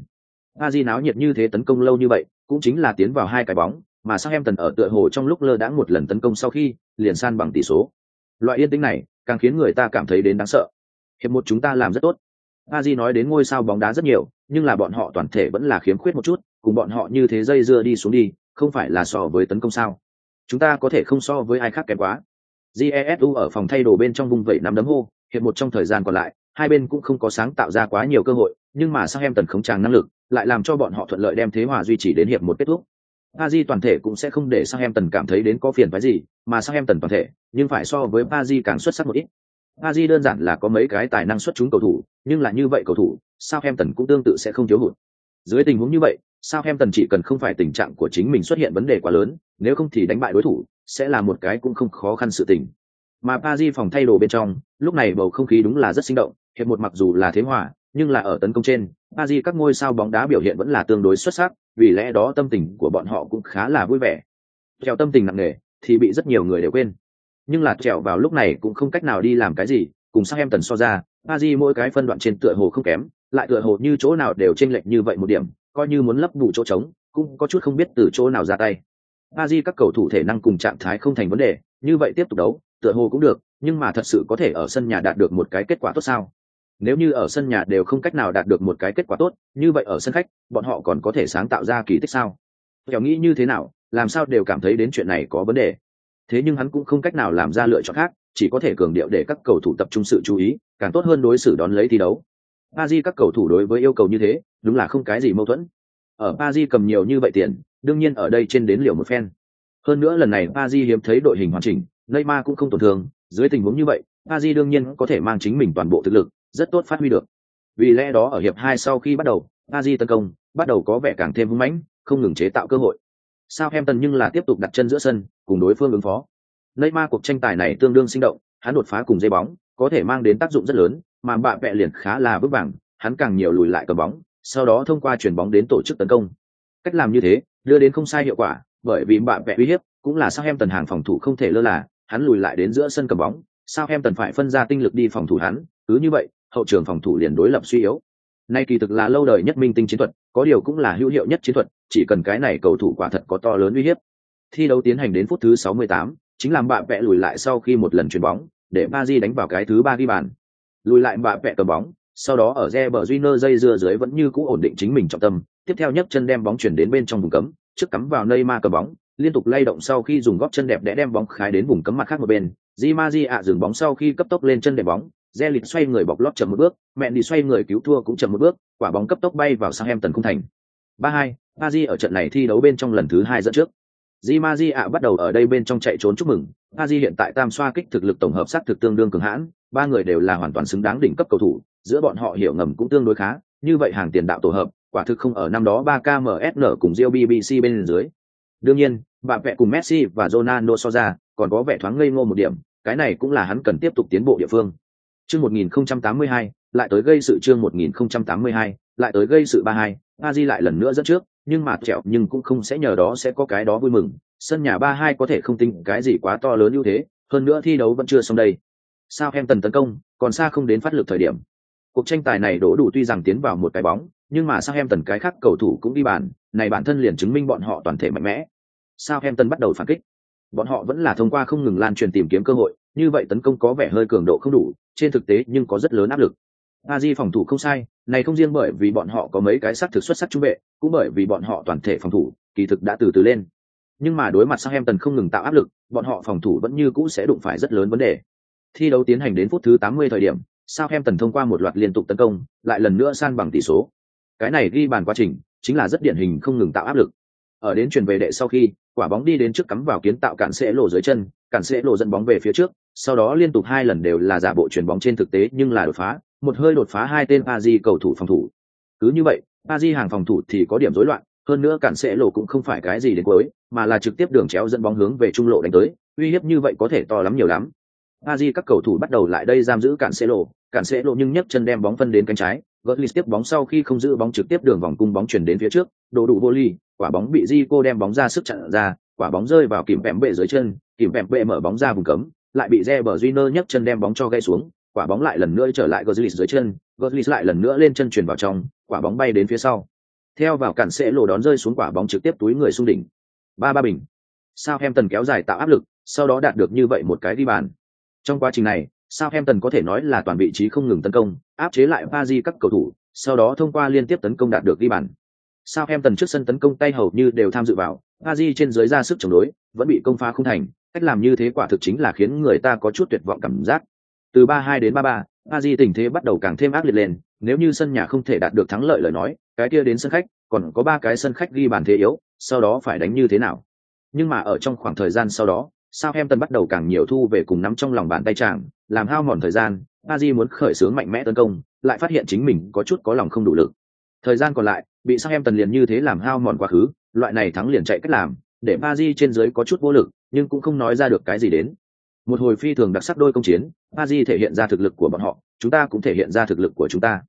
aji náo nhiệt như thế tấn công lâu như vậy, cũng chính là tiến vào hai cái bóng, mà Southampton ở tựa hồ trong lúc lơ đãng một lần tấn công sau khi, liền san bằng tỷ số. Loại yên tĩnh này, càng khiến người ta cảm thấy đến đáng sợ. Hiệp một chúng ta làm rất tốt. aji nói đến ngôi sao bóng đá rất nhiều, nhưng là bọn họ toàn thể vẫn là khiếm khuyết một chút, cùng bọn họ như thế dây dưa đi xuống đi, không phải là so với tấn công sao? Chúng ta có thể không so với ai khác kém quá. Jesu ở phòng thay đồ bên trong vùng vẫy nắm đấm hô, hiệp một trong thời gian còn lại, hai bên cũng không có sáng tạo ra quá nhiều cơ hội, nhưng mà sang em tần khống tràng năng lực, lại làm cho bọn họ thuận lợi đem thế hòa duy trì đến hiệp một kết thúc. Pazi toàn thể cũng sẽ không để sang em tần cảm thấy đến có phiền phức gì, mà sang em tần toàn thể, nhưng phải so với Pazi càng xuất sắc một ít. Pazi đơn giản là có mấy cái tài năng xuất chúng cầu thủ, nhưng là như vậy cầu thủ, sang em tần cũng tương tự sẽ không thiếu hụt. Dưới tình huống như vậy, sang em tần chỉ cần không phải tình trạng của chính mình xuất hiện vấn đề quá lớn, nếu không thì đánh bại đối thủ sẽ là một cái cũng không khó khăn sự tình. Mà Pazi phòng thay đồ bên trong, lúc này bầu không khí đúng là rất sinh động, hiệp một mặc dù là thế hòa, nhưng là ở tấn công trên, Paris các ngôi sao bóng đá biểu hiện vẫn là tương đối xuất sắc, vì lẽ đó tâm tình của bọn họ cũng khá là vui vẻ. Trèo tâm tình nặng nề thì bị rất nhiều người đều quên. Nhưng là trèo vào lúc này cũng không cách nào đi làm cái gì, cùng các em tần so ra, Paris mỗi cái phân đoạn trên tựa hồ không kém, lại tựa hồ như chỗ nào đều chênh lệch như vậy một điểm, coi như muốn lấp đủ chỗ trống, cũng có chút không biết từ chỗ nào ra tay. Paris các cầu thủ thể năng cùng trạng thái không thành vấn đề, như vậy tiếp tục đấu, tựa hồ cũng được, nhưng mà thật sự có thể ở sân nhà đạt được một cái kết quả tốt sao? Nếu như ở sân nhà đều không cách nào đạt được một cái kết quả tốt, như vậy ở sân khách, bọn họ còn có thể sáng tạo ra kỳ tích sao? Kẻo nghĩ như thế nào, làm sao đều cảm thấy đến chuyện này có vấn đề. Thế nhưng hắn cũng không cách nào làm ra lựa chọn khác, chỉ có thể cường điệu để các cầu thủ tập trung sự chú ý, càng tốt hơn đối xử đón lấy thi đấu. Paris các cầu thủ đối với yêu cầu như thế, đúng là không cái gì mâu thuẫn. Ở Paris cầm nhiều như vậy tiền, đương nhiên ở đây trên đến liều một phen. Hơn nữa lần này Paris hiếm thấy đội hình hoàn chỉnh, Neymar cũng không tổn thương, dưới tình huống như vậy, Paris đương nhiên có thể mang chính mình toàn bộ thực lực, rất tốt phát huy được. Vì lẽ đó ở hiệp hai sau khi bắt đầu, Paris tấn công, bắt đầu có vẻ càng thêm hung mãnh, không ngừng chế tạo cơ hội. Southampton nhưng là tiếp tục đặt chân giữa sân, cùng đối phương ứng phó. Neymar cuộc tranh tài này tương đương sinh động, hắn đột phá cùng dây bóng, có thể mang đến tác dụng rất lớn, mà bạ vẹ liền khá là vững vàng, hắn càng nhiều lùi lại cầm bóng, sau đó thông qua chuyển bóng đến tổ chức tấn công. Cách làm như thế, đưa đến không sai hiệu quả, bởi vì bạ vẹ uy hiếp, cũng là sao em tần hàng phòng thủ không thể lơ là, hắn lùi lại đến giữa sân cầm bóng, sao em tần phải phân ra tinh lực đi phòng thủ hắn, cứ như vậy, hậu trường phòng thủ liền đối lập suy yếu. Nay kỳ thực là lâu đời nhất minh tinh chiến thuật, có điều cũng là hữu hiệu nhất chiến thuật, chỉ cần cái này cầu thủ quả thật có to lớn uy hiếp. Thi đấu tiến hành đến phút thứ 68, chính làm bạ vẽ lùi lại sau khi một lần chuyền bóng, để Paris đánh vào cái thứ ba ghi bàn. Lùi lại bạ vẽ cầm bóng, sau đó ở re bờ Junior dây dưa dưới vẫn như cũ ổn định chính mình trọng tâm, tiếp theo nhấc chân đem bóng chuyển đến bên trong vùng cấm, trước cắm vào Neymar cầm bóng, liên tục lay động sau khi dùng gót chân đẹp đẽ đem bóng khái đến vùng cấm mặt khác một bên. Di Maria dừng bóng sau khi cấp tốc lên chân để bóng, Zelit xoay người bọc lót chậm một bước, mẹ đi xoay người cứu thua cũng chậm một bước, quả bóng cấp tốc bay vào sang em tần không thành. 3-2, Paris ở trận này thi đấu bên trong lần thứ hai dẫn trước. Di ạ bắt đầu ở đây bên trong chạy trốn chúc mừng, Paris hiện tại tam xoa kích thực lực tổng hợp sát thực tương đương cường hãn, ba người đều là hoàn toàn xứng đáng đỉnh cấp cầu thủ, giữa bọn họ hiểu ngầm cũng tương đối khá, như vậy hàng tiền đạo tổ hợp, quả thực không ở năm đó 3KMSN cùng Rio BBC bên dưới. Đương nhiên, bạn vẽ cùng Messi và Ronaldo so ra, còn có vẻ thoáng ngây ngô một điểm, cái này cũng là hắn cần tiếp tục tiến bộ địa phương. Chương 1082, lại tới gây sự chương 1082, lại tới gây sự 32, Aji lại lần nữa dẫn trước, nhưng mà trẹo nhưng cũng không sẽ nhờ đó sẽ có cái đó vui mừng, sân nhà 32 có thể không tính cái gì quá to lớn ưu thế, hơn nữa thi đấu vẫn chưa xong đây. Sao em tần tấn công, còn xa không đến phát lực thời điểm. Cuộc tranh tài này đổ đủ tuy rằng tiến vào một cái bóng, nhưng mà sao em tần cái khác cầu thủ cũng đi bàn, này bản thân liền chứng minh bọn họ toàn thể mạnh mẽ. Sao em tần bắt đầu phản kích. Bọn họ vẫn là thông qua không ngừng lan truyền tìm kiếm cơ hội, như vậy tấn công có vẻ hơi cường độ không đủ, trên thực tế nhưng có rất lớn áp lực. Aji phòng thủ không sai, này không riêng bởi vì bọn họ có mấy cái sắc thực xuất sắc trung vệ, cũng bởi vì bọn họ toàn thể phòng thủ, kỳ thực đã từ từ lên. Nhưng mà đối mặt Southampton không ngừng tạo áp lực, bọn họ phòng thủ vẫn như cũ sẽ đụng phải rất lớn vấn đề. Thi đấu tiến hành đến phút thứ 80 thời điểm, Southampton thông qua một loạt liên tục tấn công, lại lần nữa san bằng tỷ số. Cái này ghi bàn quá trình, chính là rất điển hình không ngừng tạo áp lực. Ở đến chuyển về đệ sau khi, quả bóng đi đến trước cắm vào kiến tạo cản sẽ lộ dưới chân, cản sẽ lộ dẫn bóng về phía trước, sau đó liên tục hai lần đều là giả bộ chuyển bóng trên thực tế nhưng là đột phá, một hơi đột phá hai tên Paris cầu thủ phòng thủ. Cứ như vậy, Paris hàng phòng thủ thì có điểm rối loạn, hơn nữa cản sẽ lộ cũng không phải cái gì đến cuối, mà là trực tiếp đường chéo dẫn bóng hướng về trung lộ đánh tới, uy hiếp như vậy có thể to lắm nhiều lắm. Paris các cầu thủ bắt đầu lại đây giam giữ cản sẽ lộ, cản sẽ lộ nhưng nhấc chân đem bóng phân đến cánh trái, Götze tiếp bóng sau khi không giữ bóng trực tiếp đường vòng cung bóng chuyển đến phía trước, đồ đủ vô ly, quả bóng bị Zico đem bóng ra sức chặn ra, quả bóng rơi vào kìm vẹm bệ dưới chân, kìm vẹm bệ mở bóng ra vùng cấm, lại bị Reber Júnior nhấc chân đem bóng cho gãy xuống, quả bóng lại lần nữa trở lại Götze dưới chân, Götze lại lần nữa lên chân chuyển vào trong, quả bóng bay đến phía sau. Theo vào cản sẽ lộ đón rơi xuống quả bóng trực tiếp túi người xuống đỉnh. Ba ba bình. Southampton kéo dài tạo áp lực, sau đó đạt được như vậy một cái đi bàn. Trong quá trình này, Southampton có thể nói là toàn vị trí không ngừng tấn công, áp chế lại Paris các cầu thủ, sau đó thông qua liên tiếp tấn công đạt được đi bàn. Sao em tần trước sân tấn công tay hầu như đều tham dự vào, Paris trên dưới ra sức chống đối, vẫn bị công phá không thành, cách làm như thế quả thực chính là khiến người ta có chút tuyệt vọng cảm giác. Từ 3-2 đến 3-3, Di tình thế bắt đầu càng thêm ác liệt lên, nếu như sân nhà không thể đạt được thắng lợi lời nói, cái kia đến sân khách, còn có ba cái sân khách ghi bàn thế yếu, sau đó phải đánh như thế nào? Nhưng mà ở trong khoảng thời gian sau đó, Sao em tần bắt đầu càng nhiều thu về cùng nắm trong lòng bàn tay chàng, làm hao mòn thời gian, Paris muốn khởi xướng mạnh mẽ tấn công, lại phát hiện chính mình có chút có lòng không đủ lực. Thời gian còn lại, bị sang em tần liền như thế làm hao mòn quá khứ, loại này thắng liền chạy cách làm, để Paris trên dưới có chút vô lực, nhưng cũng không nói ra được cái gì đến. Một hồi phi thường đặc sắc đôi công chiến, Paris thể hiện ra thực lực của bọn họ, chúng ta cũng thể hiện ra thực lực của chúng ta.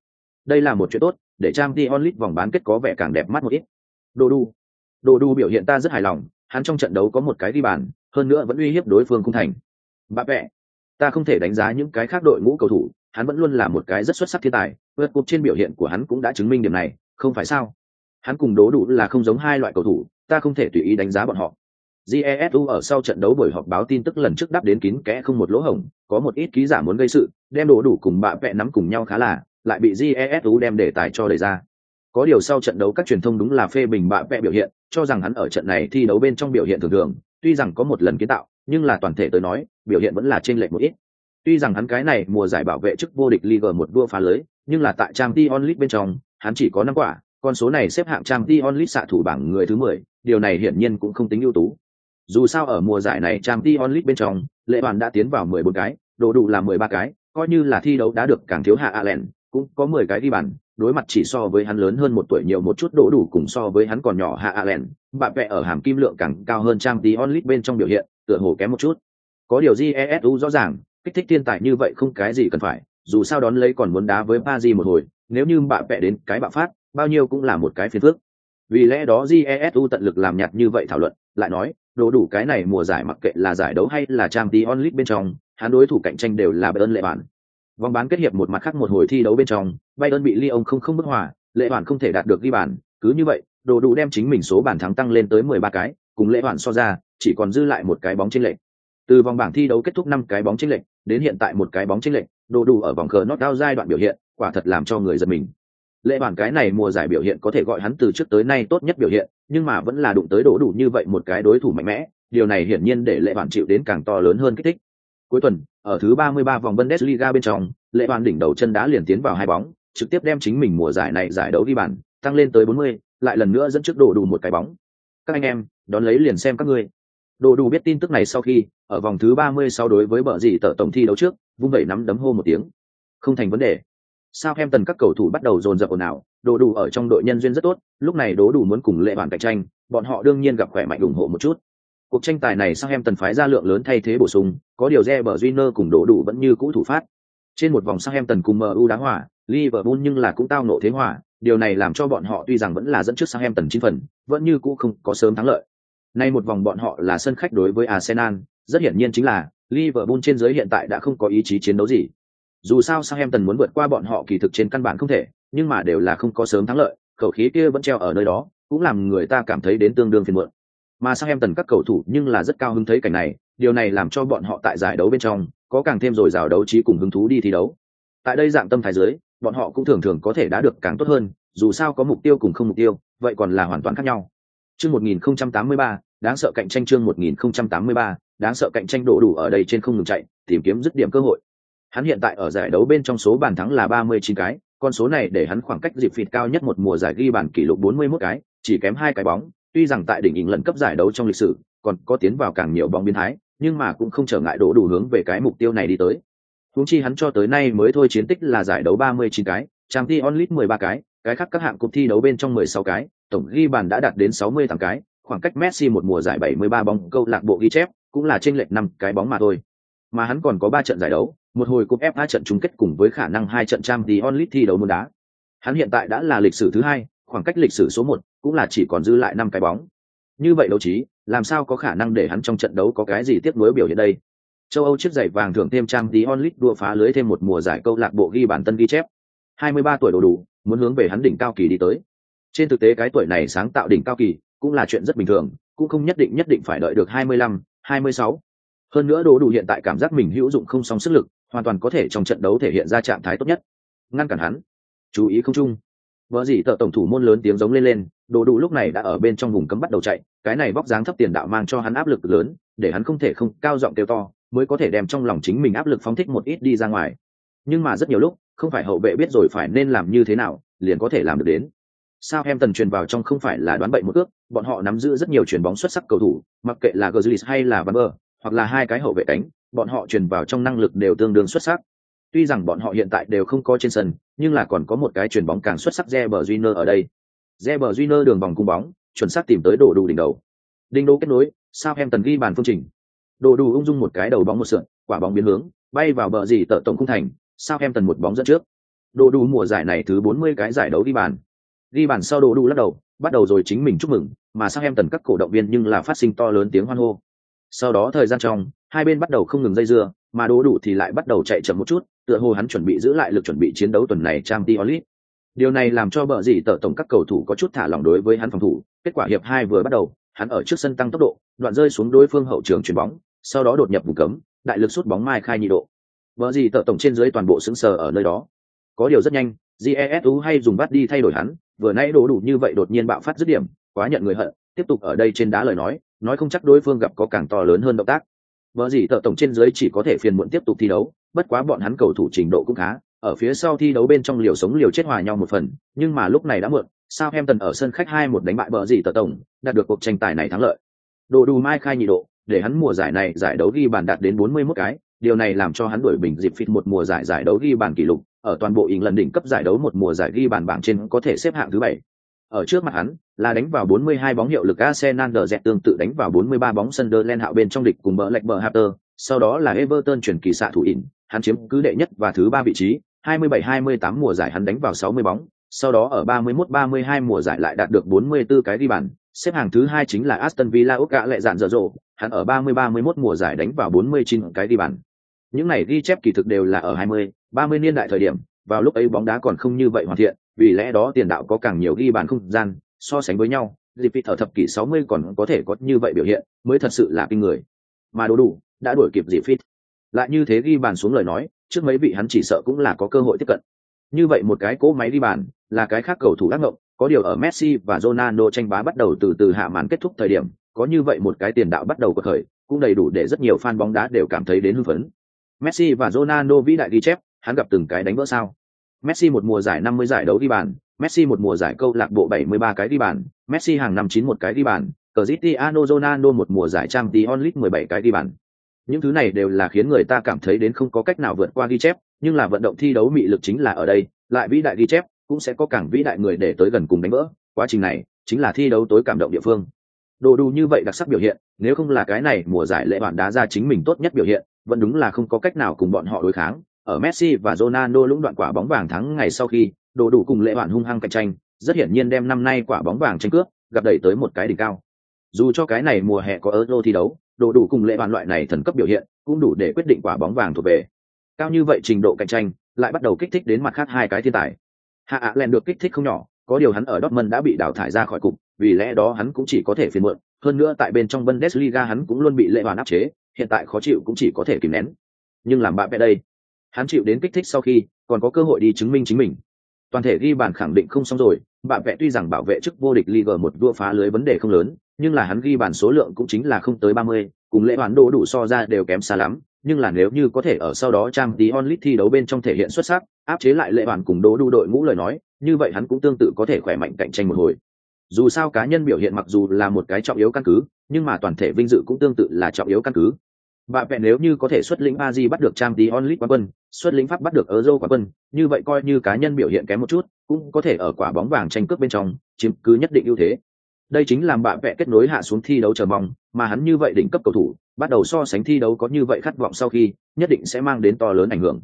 Đây là một chuyện tốt, để Trang Champions Onlit vòng bán kết có vẻ càng đẹp mắt một ít. Đồ đu, Đồ đu biểu hiện ta rất hài lòng, hắn trong trận đấu có một cái đi bàn, hơn nữa vẫn uy hiếp đối phương không thành. Bạ vẽ, ta không thể đánh giá những cái khác đội ngũ cầu thủ, hắn vẫn luôn là một cái rất xuất sắc thiên tài, vượt cục trên biểu hiện của hắn cũng đã chứng minh điểm này, không phải sao? Hắn cùng đố đủ là không giống hai loại cầu thủ, ta không thể tùy ý đánh giá bọn họ. Jesu ở sau trận đấu buổi họp báo tin tức lần trước đáp đến kín kẽ không một lỗ hổng, có một ít ký giả muốn gây sự, đem đố đủ cùng bạ vẽ nắm cùng nhau khá là, lại bị Jesu đem đề tài cho đẩy ra. Có điều sau trận đấu các truyền thông đúng là phê bình bạ vẽ biểu hiện, cho rằng hắn ở trận này thi đấu bên trong biểu hiện thường thường, tuy rằng có một lần kiến tạo, nhưng là toàn thể tới nói, biểu hiện vẫn là trên lệch một ít. Tuy rằng hắn cái này mùa giải bảo vệ chức vô địch Liga một đua phá lưới, nhưng là tại Champions League bên trong, hắn chỉ có năm quả, con số này xếp hạng Champions League xạ thủ bảng người thứ 10, điều này hiển nhiên cũng không tính ưu tú. Dù sao ở mùa giải này Champions League bên trong, lệ bàn đã tiến vào 14 cái, đồ đủ là 13 cái, coi như là thi đấu đã được càng thiếu hạ Allen, cũng có 10 cái đi bàn, đối mặt chỉ so với hắn lớn hơn một tuổi nhiều một chút đổ đủ cùng so với hắn còn nhỏ hạ Allen, bạn vẽ ở hàm kim lượng càng cao hơn trang tí League bên trong biểu hiện, tựa hồ kém một chút. Có điều Jesu rõ ràng, kích thích thiên tài như vậy không cái gì cần phải, dù sao đón lấy còn muốn đá với Paris một hồi, nếu như bạn vẽ đến cái bạo phát, bao nhiêu cũng là một cái phiền phức. Vì lẽ đó Jesu tận lực làm nhạt như vậy thảo luận, lại nói, đồ đủ cái này mùa giải mặc kệ là giải đấu hay là trang tí onlit bên trong, hắn đối thủ cạnh tranh đều là Bayern lệ bản. Vòng bán kết hiệp một mặt khác một hồi thi đấu bên trong, Bayern bị Lyon không không bất hòa, lệ bản không thể đạt được ghi bàn, cứ như vậy, đồ đủ đem chính mình số bàn thắng tăng lên tới 13 cái, cùng lệ bản so ra, chỉ còn dư lại một cái bóng chênh lệch. Từ vòng bảng thi đấu kết thúc năm cái bóng chênh lệch, đến hiện tại một cái bóng chênh lệch, đồ đủ ở vòng cờ knockout giai đoạn biểu hiện, quả thật làm cho người giật mình. Lệ bản cái này mùa giải biểu hiện có thể gọi hắn từ trước tới nay tốt nhất biểu hiện, nhưng mà vẫn là đụng tới đổ đủ như vậy một cái đối thủ mạnh mẽ, điều này hiển nhiên để lệ bản chịu đến càng to lớn hơn kích thích. Cuối tuần, ở thứ 33 vòng Bundesliga bên trong, lệ bản đỉnh đầu chân đá liền tiến vào hai bóng, trực tiếp đem chính mình mùa giải này giải đấu ghi bàn, tăng lên tới 40, lại lần nữa dẫn trước đổ đủ một cái bóng. Các anh em, đón lấy liền xem các ngươi. Đồ đủ biết tin tức này sau khi, ở vòng thứ 30 sau đối với bờ gì tờ tổng thi đấu trước, vung vẩy nắm đấm hô một tiếng. Không thành vấn đề. Southampton các cầu thủ bắt đầu dồn dập ồn ào, đồ đủ ở trong đội nhân duyên rất tốt, lúc này đố đủ muốn cùng lệ bản cạnh tranh, bọn họ đương nhiên gặp khỏe mạnh ủng hộ một chút. Cuộc tranh tài này Southampton phái ra lượng lớn thay thế bổ sung, có điều re bờ Junior cùng đồ đủ vẫn như cũ thủ phát. Trên một vòng Southampton cùng MU đá hòa, Liverpool nhưng là cũng tao nộ thế hòa, điều này làm cho bọn họ tuy rằng vẫn là dẫn trước Southampton chín phần, vẫn như cũ không có sớm thắng lợi. Nay một vòng bọn họ là sân khách đối với Arsenal, rất hiển nhiên chính là Liverpool trên dưới hiện tại đã không có ý chí chiến đấu gì. Dù sao Southampton muốn vượt qua bọn họ kỳ thực trên căn bản không thể, nhưng mà đều là không có sớm thắng lợi, khẩu khí kia vẫn treo ở nơi đó, cũng làm người ta cảm thấy đến tương đương phiền muộn. Mà Southampton các cầu thủ nhưng là rất cao hứng thấy cảnh này, điều này làm cho bọn họ tại giải đấu bên trong có càng thêm dồi rào đấu trí cùng hứng thú đi thi đấu. Tại đây dạng tâm thái dưới, bọn họ cũng thường thường có thể đã được càng tốt hơn, dù sao có mục tiêu cùng không mục tiêu, vậy còn là hoàn toàn khác nhau. Chương 1083, đáng sợ cạnh tranh chương 1083, đáng sợ cạnh tranh đổ đủ ở đây trên không ngừng chạy, tìm kiếm dứt điểm cơ hội. Hắn hiện tại ở giải đấu bên trong số bàn thắng là 39 cái, con số này để hắn khoảng cách dịp phịt cao nhất một mùa giải ghi bàn kỷ lục 41 cái, chỉ kém hai cái bóng, tuy rằng tại đỉnh hình lần cấp giải đấu trong lịch sử, còn có tiến vào càng nhiều bóng biến thái, nhưng mà cũng không trở ngại đổ đủ hướng về cái mục tiêu này đi tới. Huống chi hắn cho tới nay mới thôi chiến tích là giải đấu 39 cái, Champions League 13 cái, cái khác các hạng cuộc thi đấu bên trong 16 cái, tổng ghi bàn đã đạt đến 68 cái, khoảng cách Messi một mùa giải 73 bóng câu lạc bộ ghi chép, cũng là chênh lệch năm cái bóng mà thôi. Mà hắn còn có 3 trận giải đấu, một hồi cúp FA trận chung kết cùng với khả năng hai trận Champions League thi đấu môn đá. Hắn hiện tại đã là lịch sử thứ hai, khoảng cách lịch sử số 1 cũng là chỉ còn dư lại năm cái bóng. Như vậy đấu trí, làm sao có khả năng để hắn trong trận đấu có cái gì tiếp nối biểu hiện đây? Châu Âu chiếc giày vàng thưởng thêm Champions League đua phá lưới thêm một mùa giải câu lạc bộ ghi bàn tân ghi chép. 23 tuổi đủ đủ, muốn hướng về hắn đỉnh cao kỳ đi tới. Trên thực tế cái tuổi này sáng tạo đỉnh cao kỳ, cũng là chuyện rất bình thường, cũng không nhất định nhất định phải đợi được 25, 26. Hơn nữa đồ đủ hiện tại cảm giác mình hữu dụng không song sức lực, hoàn toàn có thể trong trận đấu thể hiện ra trạng thái tốt nhất. Ngăn cản hắn. Chú ý không chung. Vợ gì tờ tổng thủ môn lớn tiếng giống lên lên, đồ đủ lúc này đã ở bên trong vùng cấm bắt đầu chạy, cái này vóc dáng thấp tiền đạo mang cho hắn áp lực lớn, để hắn không thể không cao giọng kêu to, mới có thể đem trong lòng chính mình áp lực phóng thích một ít đi ra ngoài. Nhưng mà rất nhiều lúc, không phải hậu vệ biết rồi phải nên làm như thế nào, liền có thể làm được đến. Sao em tần truyền vào trong không phải là đoán bậy một ước, bọn họ nắm giữ rất nhiều chuyền bóng xuất sắc cầu thủ, mặc kệ là gurlis hay là Van Bơ, hoặc là hai cái hậu vệ cánh, bọn họ truyền vào trong năng lực đều tương đương xuất sắc. Tuy rằng bọn họ hiện tại đều không có trên sân, nhưng là còn có một cái chuyền bóng càng xuất sắc Reber Júnior ở đây. Reber Júnior đường vòng cung bóng, chuẩn xác tìm tới đổ đủ đỉnh đầu. Đinh đô kết nối, sao em tần ghi bàn phương trình. Đồ đủ ung dung một cái đầu bóng một sượn, quả bóng biến hướng, bay vào bờ gì tợ tổng khung thành, sao em tần một bóng dẫn trước. Đồ đủ mùa giải này thứ 40 cái giải đấu ghi bàn. Ghi bàn sau đồ đủ lắc đầu, bắt đầu rồi chính mình chúc mừng, mà sang em tần các cổ động viên nhưng là phát sinh to lớn tiếng hoan hô. Sau đó thời gian trong, hai bên bắt đầu không ngừng dây dưa, mà đồ đủ thì lại bắt đầu chạy chậm một chút, tựa hồ hắn chuẩn bị giữ lại lực chuẩn bị chiến đấu tuần này trang League. Điều này làm cho bờ dì tợ tổng các cầu thủ có chút thả lỏng đối với hắn phòng thủ, kết quả hiệp hai vừa bắt đầu, hắn ở trước sân tăng tốc độ, đoạn rơi xuống đối phương hậu trường chuyển bóng, sau đó đột nhập vùng cấm, đại lực sút bóng mai khai nhị độ. Bờ gì tợ tổng trên dưới toàn bộ sững sờ ở nơi đó. Có điều rất nhanh, Jesu hay dùng bắt đi thay đổi hắn, vừa nãy đổ đủ như vậy đột nhiên bạo phát dứt điểm, quá nhận người hận, tiếp tục ở đây trên đá lời nói, nói không chắc đối phương gặp có càng to lớn hơn động tác. Bờ gì tợ tổng trên dưới chỉ có thể phiền muộn tiếp tục thi đấu, bất quá bọn hắn cầu thủ trình độ cũng khá, ở phía sau thi đấu bên trong liều sống liều chết hòa nhau một phần, nhưng mà lúc này đã muộn, Southampton ở sân khách 2-1 đánh bại bờ gì tợ tổng, đạt được cuộc tranh tài này thắng lợi. Đồ đủ mai khai nhị độ, để hắn mùa giải này giải đấu ghi bàn đạt đến 41 cái, điều này làm cho hắn đuổi bình dịp phít một mùa giải giải đấu ghi bàn kỷ lục, ở toàn bộ lần đỉnh cấp giải đấu một mùa giải ghi bàn bảng trên có thể xếp hạng thứ bảy. Ở trước mặt hắn, là đánh vào 42 bóng hiệu lực Arsenal đờ dẹt tương tự đánh vào 43 bóng Sunderland hạo bên trong địch cùng bờ lệch bờ Hatter, sau đó là Everton chuyển kỳ xạ thủ ỉn, hắn chiếm cứ đệ nhất và thứ ba vị trí, 27-28 mùa giải hắn đánh vào 60 bóng, sau đó ở 31-32 mùa giải lại đạt được 44 cái ghi bàn, xếp hạng thứ hai chính là Aston Villa Úc gã lệ dạn dở dộ, hắn ở 30-31 mùa giải đánh vào 49 cái ghi bàn. Những này ghi chép kỳ thực đều là ở 20, 30 niên đại thời điểm, vào lúc ấy bóng đá còn không như vậy hoàn thiện, vì lẽ đó tiền đạo có càng nhiều ghi bàn không gian, so sánh với nhau, Dịp ở thập kỷ 60 còn có thể có như vậy biểu hiện, mới thật sự là kinh người. Mà đủ đủ, đã đuổi kịp Dịp Lại như thế ghi bàn xuống lời nói, trước mấy vị hắn chỉ sợ cũng là có cơ hội tiếp cận. Như vậy một cái cố máy ghi bàn, là cái khác cầu thủ ác ngộng, có điều ở Messi và Ronaldo tranh bá bắt đầu từ từ hạ màn kết thúc thời điểm, có như vậy một cái tiền đạo bắt đầu có khởi, cũng đầy đủ để rất nhiều fan bóng đá đều cảm thấy đến hưng phấn. Messi và Ronaldo vĩ đại ghi chép, hắn gặp từng cái đánh vỡ sao. Messi một mùa giải 50 giải đấu đi bàn, Messi một mùa giải câu lạc bộ 73 cái đi bàn, Messi hàng năm 91 cái đi bàn, Cristiano Ronaldo một mùa giải Champions League 17 cái đi bàn. Những thứ này đều là khiến người ta cảm thấy đến không có cách nào vượt qua ghi chép, nhưng là vận động thi đấu mị lực chính là ở đây, lại vĩ đại ghi chép cũng sẽ có càng vĩ đại người để tới gần cùng đánh vỡ quá trình này chính là thi đấu tối cảm động địa phương đồ đủ như vậy đặc sắc biểu hiện nếu không là cái này mùa giải lễ bản đá ra chính mình tốt nhất biểu hiện vẫn đúng là không có cách nào cùng bọn họ đối kháng ở messi và ronaldo lũng đoạn quả bóng vàng thắng ngày sau khi, đồ đủ cùng lễ bản hung hăng cạnh tranh, rất hiển nhiên đem năm nay quả bóng vàng tranh cướp, gặp đẩy tới một cái đỉnh cao. Dù cho cái này mùa hè có euro thi đấu, đồ đủ cùng lễ bản loại này thần cấp biểu hiện, cũng đủ để quyết định quả bóng vàng thuộc về. Cao như vậy trình độ cạnh tranh, lại bắt đầu kích thích đến mặt khác hai cái thiên tài. Hạ ạ len được kích thích không nhỏ, có điều hắn ở Dortmund đã bị đào thải ra khỏi cục, vì lẽ đó hắn cũng chỉ có thể phiền muộn. Hơn nữa tại bên trong Bundesliga hắn cũng luôn bị lệ bản áp chế, hiện tại khó chịu cũng chỉ có thể kìm nén. Nhưng làm bạn bè đây hắn chịu đến kích thích sau khi còn có cơ hội đi chứng minh chính mình. Toàn thể ghi bàn khẳng định không xong rồi bạn vẽ tuy rằng bảo vệ chức vô địch Liga một đua phá lưới vấn đề không lớn nhưng là hắn ghi bàn số lượng cũng chính là không tới ba mươi, cùng lễ hoàn đồ đủ so ra đều kém xa lắm nhưng là nếu như có thể ở sau đó trang tí onlit thi đấu bên trong thể hiện xuất sắc áp chế lại lệ bản cùng đố đu đội ngũ lời nói như vậy hắn cũng tương tự có thể khỏe mạnh cạnh tranh một hồi. Dù sao cá nhân biểu hiện mặc dù là một cái trọng yếu căn cứ nhưng mà toàn thể vinh dự cũng tương tự là trọng yếu căn cứ. Bà vẹn nếu như có thể xuất lĩnh Aji bắt được Trang Champions League quán quân, xuất lĩnh Pháp bắt được Euro quán quân, như vậy coi như cá nhân biểu hiện kém một chút, cũng có thể ở quả bóng vàng tranh cướp bên trong, chiếm cứ nhất định ưu thế. Đây chính làm bạ vẽ kết nối hạ xuống thi đấu chờ mong, mà hắn như vậy đỉnh cấp cầu thủ, bắt đầu so sánh thi đấu có như vậy khát vọng sau khi, nhất định sẽ mang đến to lớn ảnh hưởng.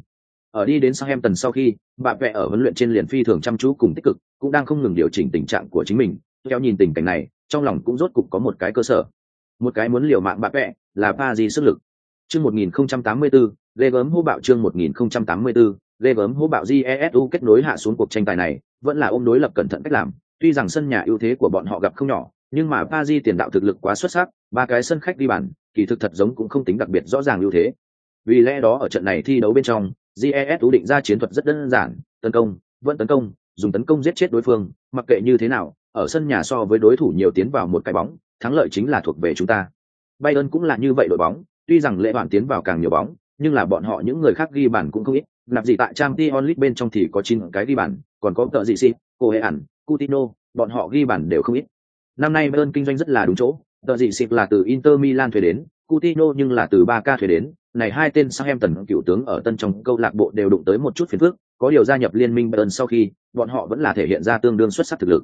Ở đi đến Southampton sau khi, bạ vẽ ở huấn luyện trên liền phi thường chăm chú cùng tích cực, cũng đang không ngừng điều chỉnh tình trạng của chính mình. Theo nhìn tình cảnh này, trong lòng cũng rốt cục có một cái cơ sở. Một cái muốn liều mạng bạ vẽ, là Paris sức lực. Chương 1084, lê gớm hô bạo chương 1084, lê gớm hô bạo GESU kết nối hạ xuống cuộc tranh tài này, vẫn là ôm đối lập cẩn thận cách làm. Tuy rằng sân nhà ưu thế của bọn họ gặp không nhỏ, nhưng mà Paris tiền đạo thực lực quá xuất sắc, ba cái sân khách đi bàn, kỳ thực thật giống cũng không tính đặc biệt rõ ràng ưu thế. Vì lẽ đó ở trận này thi đấu bên trong, GES định ra chiến thuật rất đơn giản, tấn công, vẫn tấn công, dùng tấn công giết chết đối phương, mặc kệ như thế nào, ở sân nhà so với đối thủ nhiều tiến vào một cái bóng, thắng lợi chính là thuộc về chúng ta. Bayern cũng là như vậy đội bóng, tuy rằng lệ bản tiến vào càng nhiều bóng, nhưng là bọn họ những người khác ghi bàn cũng không ít, nạp gì tại Champions League bên trong thì có 9 cái ghi bàn, còn có tợ gì xin? cô hệ ẩn, Coutinho, bọn họ ghi bàn đều không ít. Năm nay Bayern kinh doanh rất là đúng chỗ, tợ gì xì là từ Inter Milan thuê đến, Coutinho nhưng là từ Barca thuê đến, này hai tên Southampton cựu tướng ở tân trong câu lạc bộ đều đụng tới một chút phiền phức, có điều gia nhập liên minh Bayern sau khi, bọn họ vẫn là thể hiện ra tương đương xuất sắc thực lực.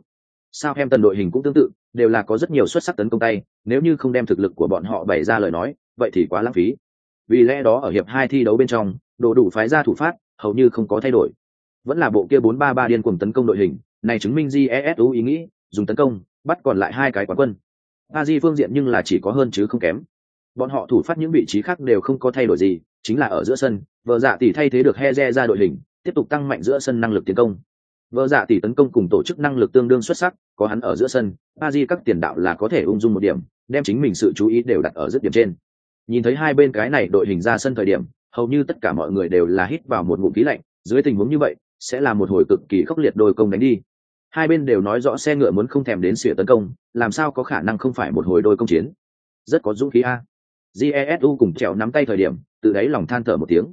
Southampton đội hình cũng tương tự, đều là có rất nhiều xuất sắc tấn công tay, nếu như không đem thực lực của bọn họ bày ra lời nói, vậy thì quá lãng phí. Vì lẽ đó ở hiệp hai thi đấu bên trong, đồ đủ phái ra thủ phát, hầu như không có thay đổi. Vẫn là bộ kia 4-3-3 điên cuồng tấn công đội hình, này chứng minh Jesu ý nghĩ, dùng tấn công, bắt còn lại hai cái quán quân. Aji phương diện nhưng là chỉ có hơn chứ không kém bọn họ thủ phát những vị trí khác đều không có thay đổi gì chính là ở giữa sân vợ dạ tỷ thay thế được he re ra đội hình tiếp tục tăng mạnh giữa sân năng lực tiến công vợ dạ tỷ tấn công cùng tổ chức năng lực tương đương xuất sắc có hắn ở giữa sân aji di các tiền đạo là có thể ung dung một điểm đem chính mình sự chú ý đều đặt ở dứt điểm trên nhìn thấy hai bên cái này đội hình ra sân thời điểm, hầu như tất cả mọi người đều là hít vào một ngụm khí lạnh, dưới tình huống như vậy, sẽ là một hồi cực kỳ khốc liệt đôi công đánh đi. Hai bên đều nói rõ xe ngựa muốn không thèm đến sửa tấn công, làm sao có khả năng không phải một hồi đôi công chiến. Rất có dũng khí a. Jesu cùng trèo nắm tay thời điểm, tự đáy lòng than thở một tiếng.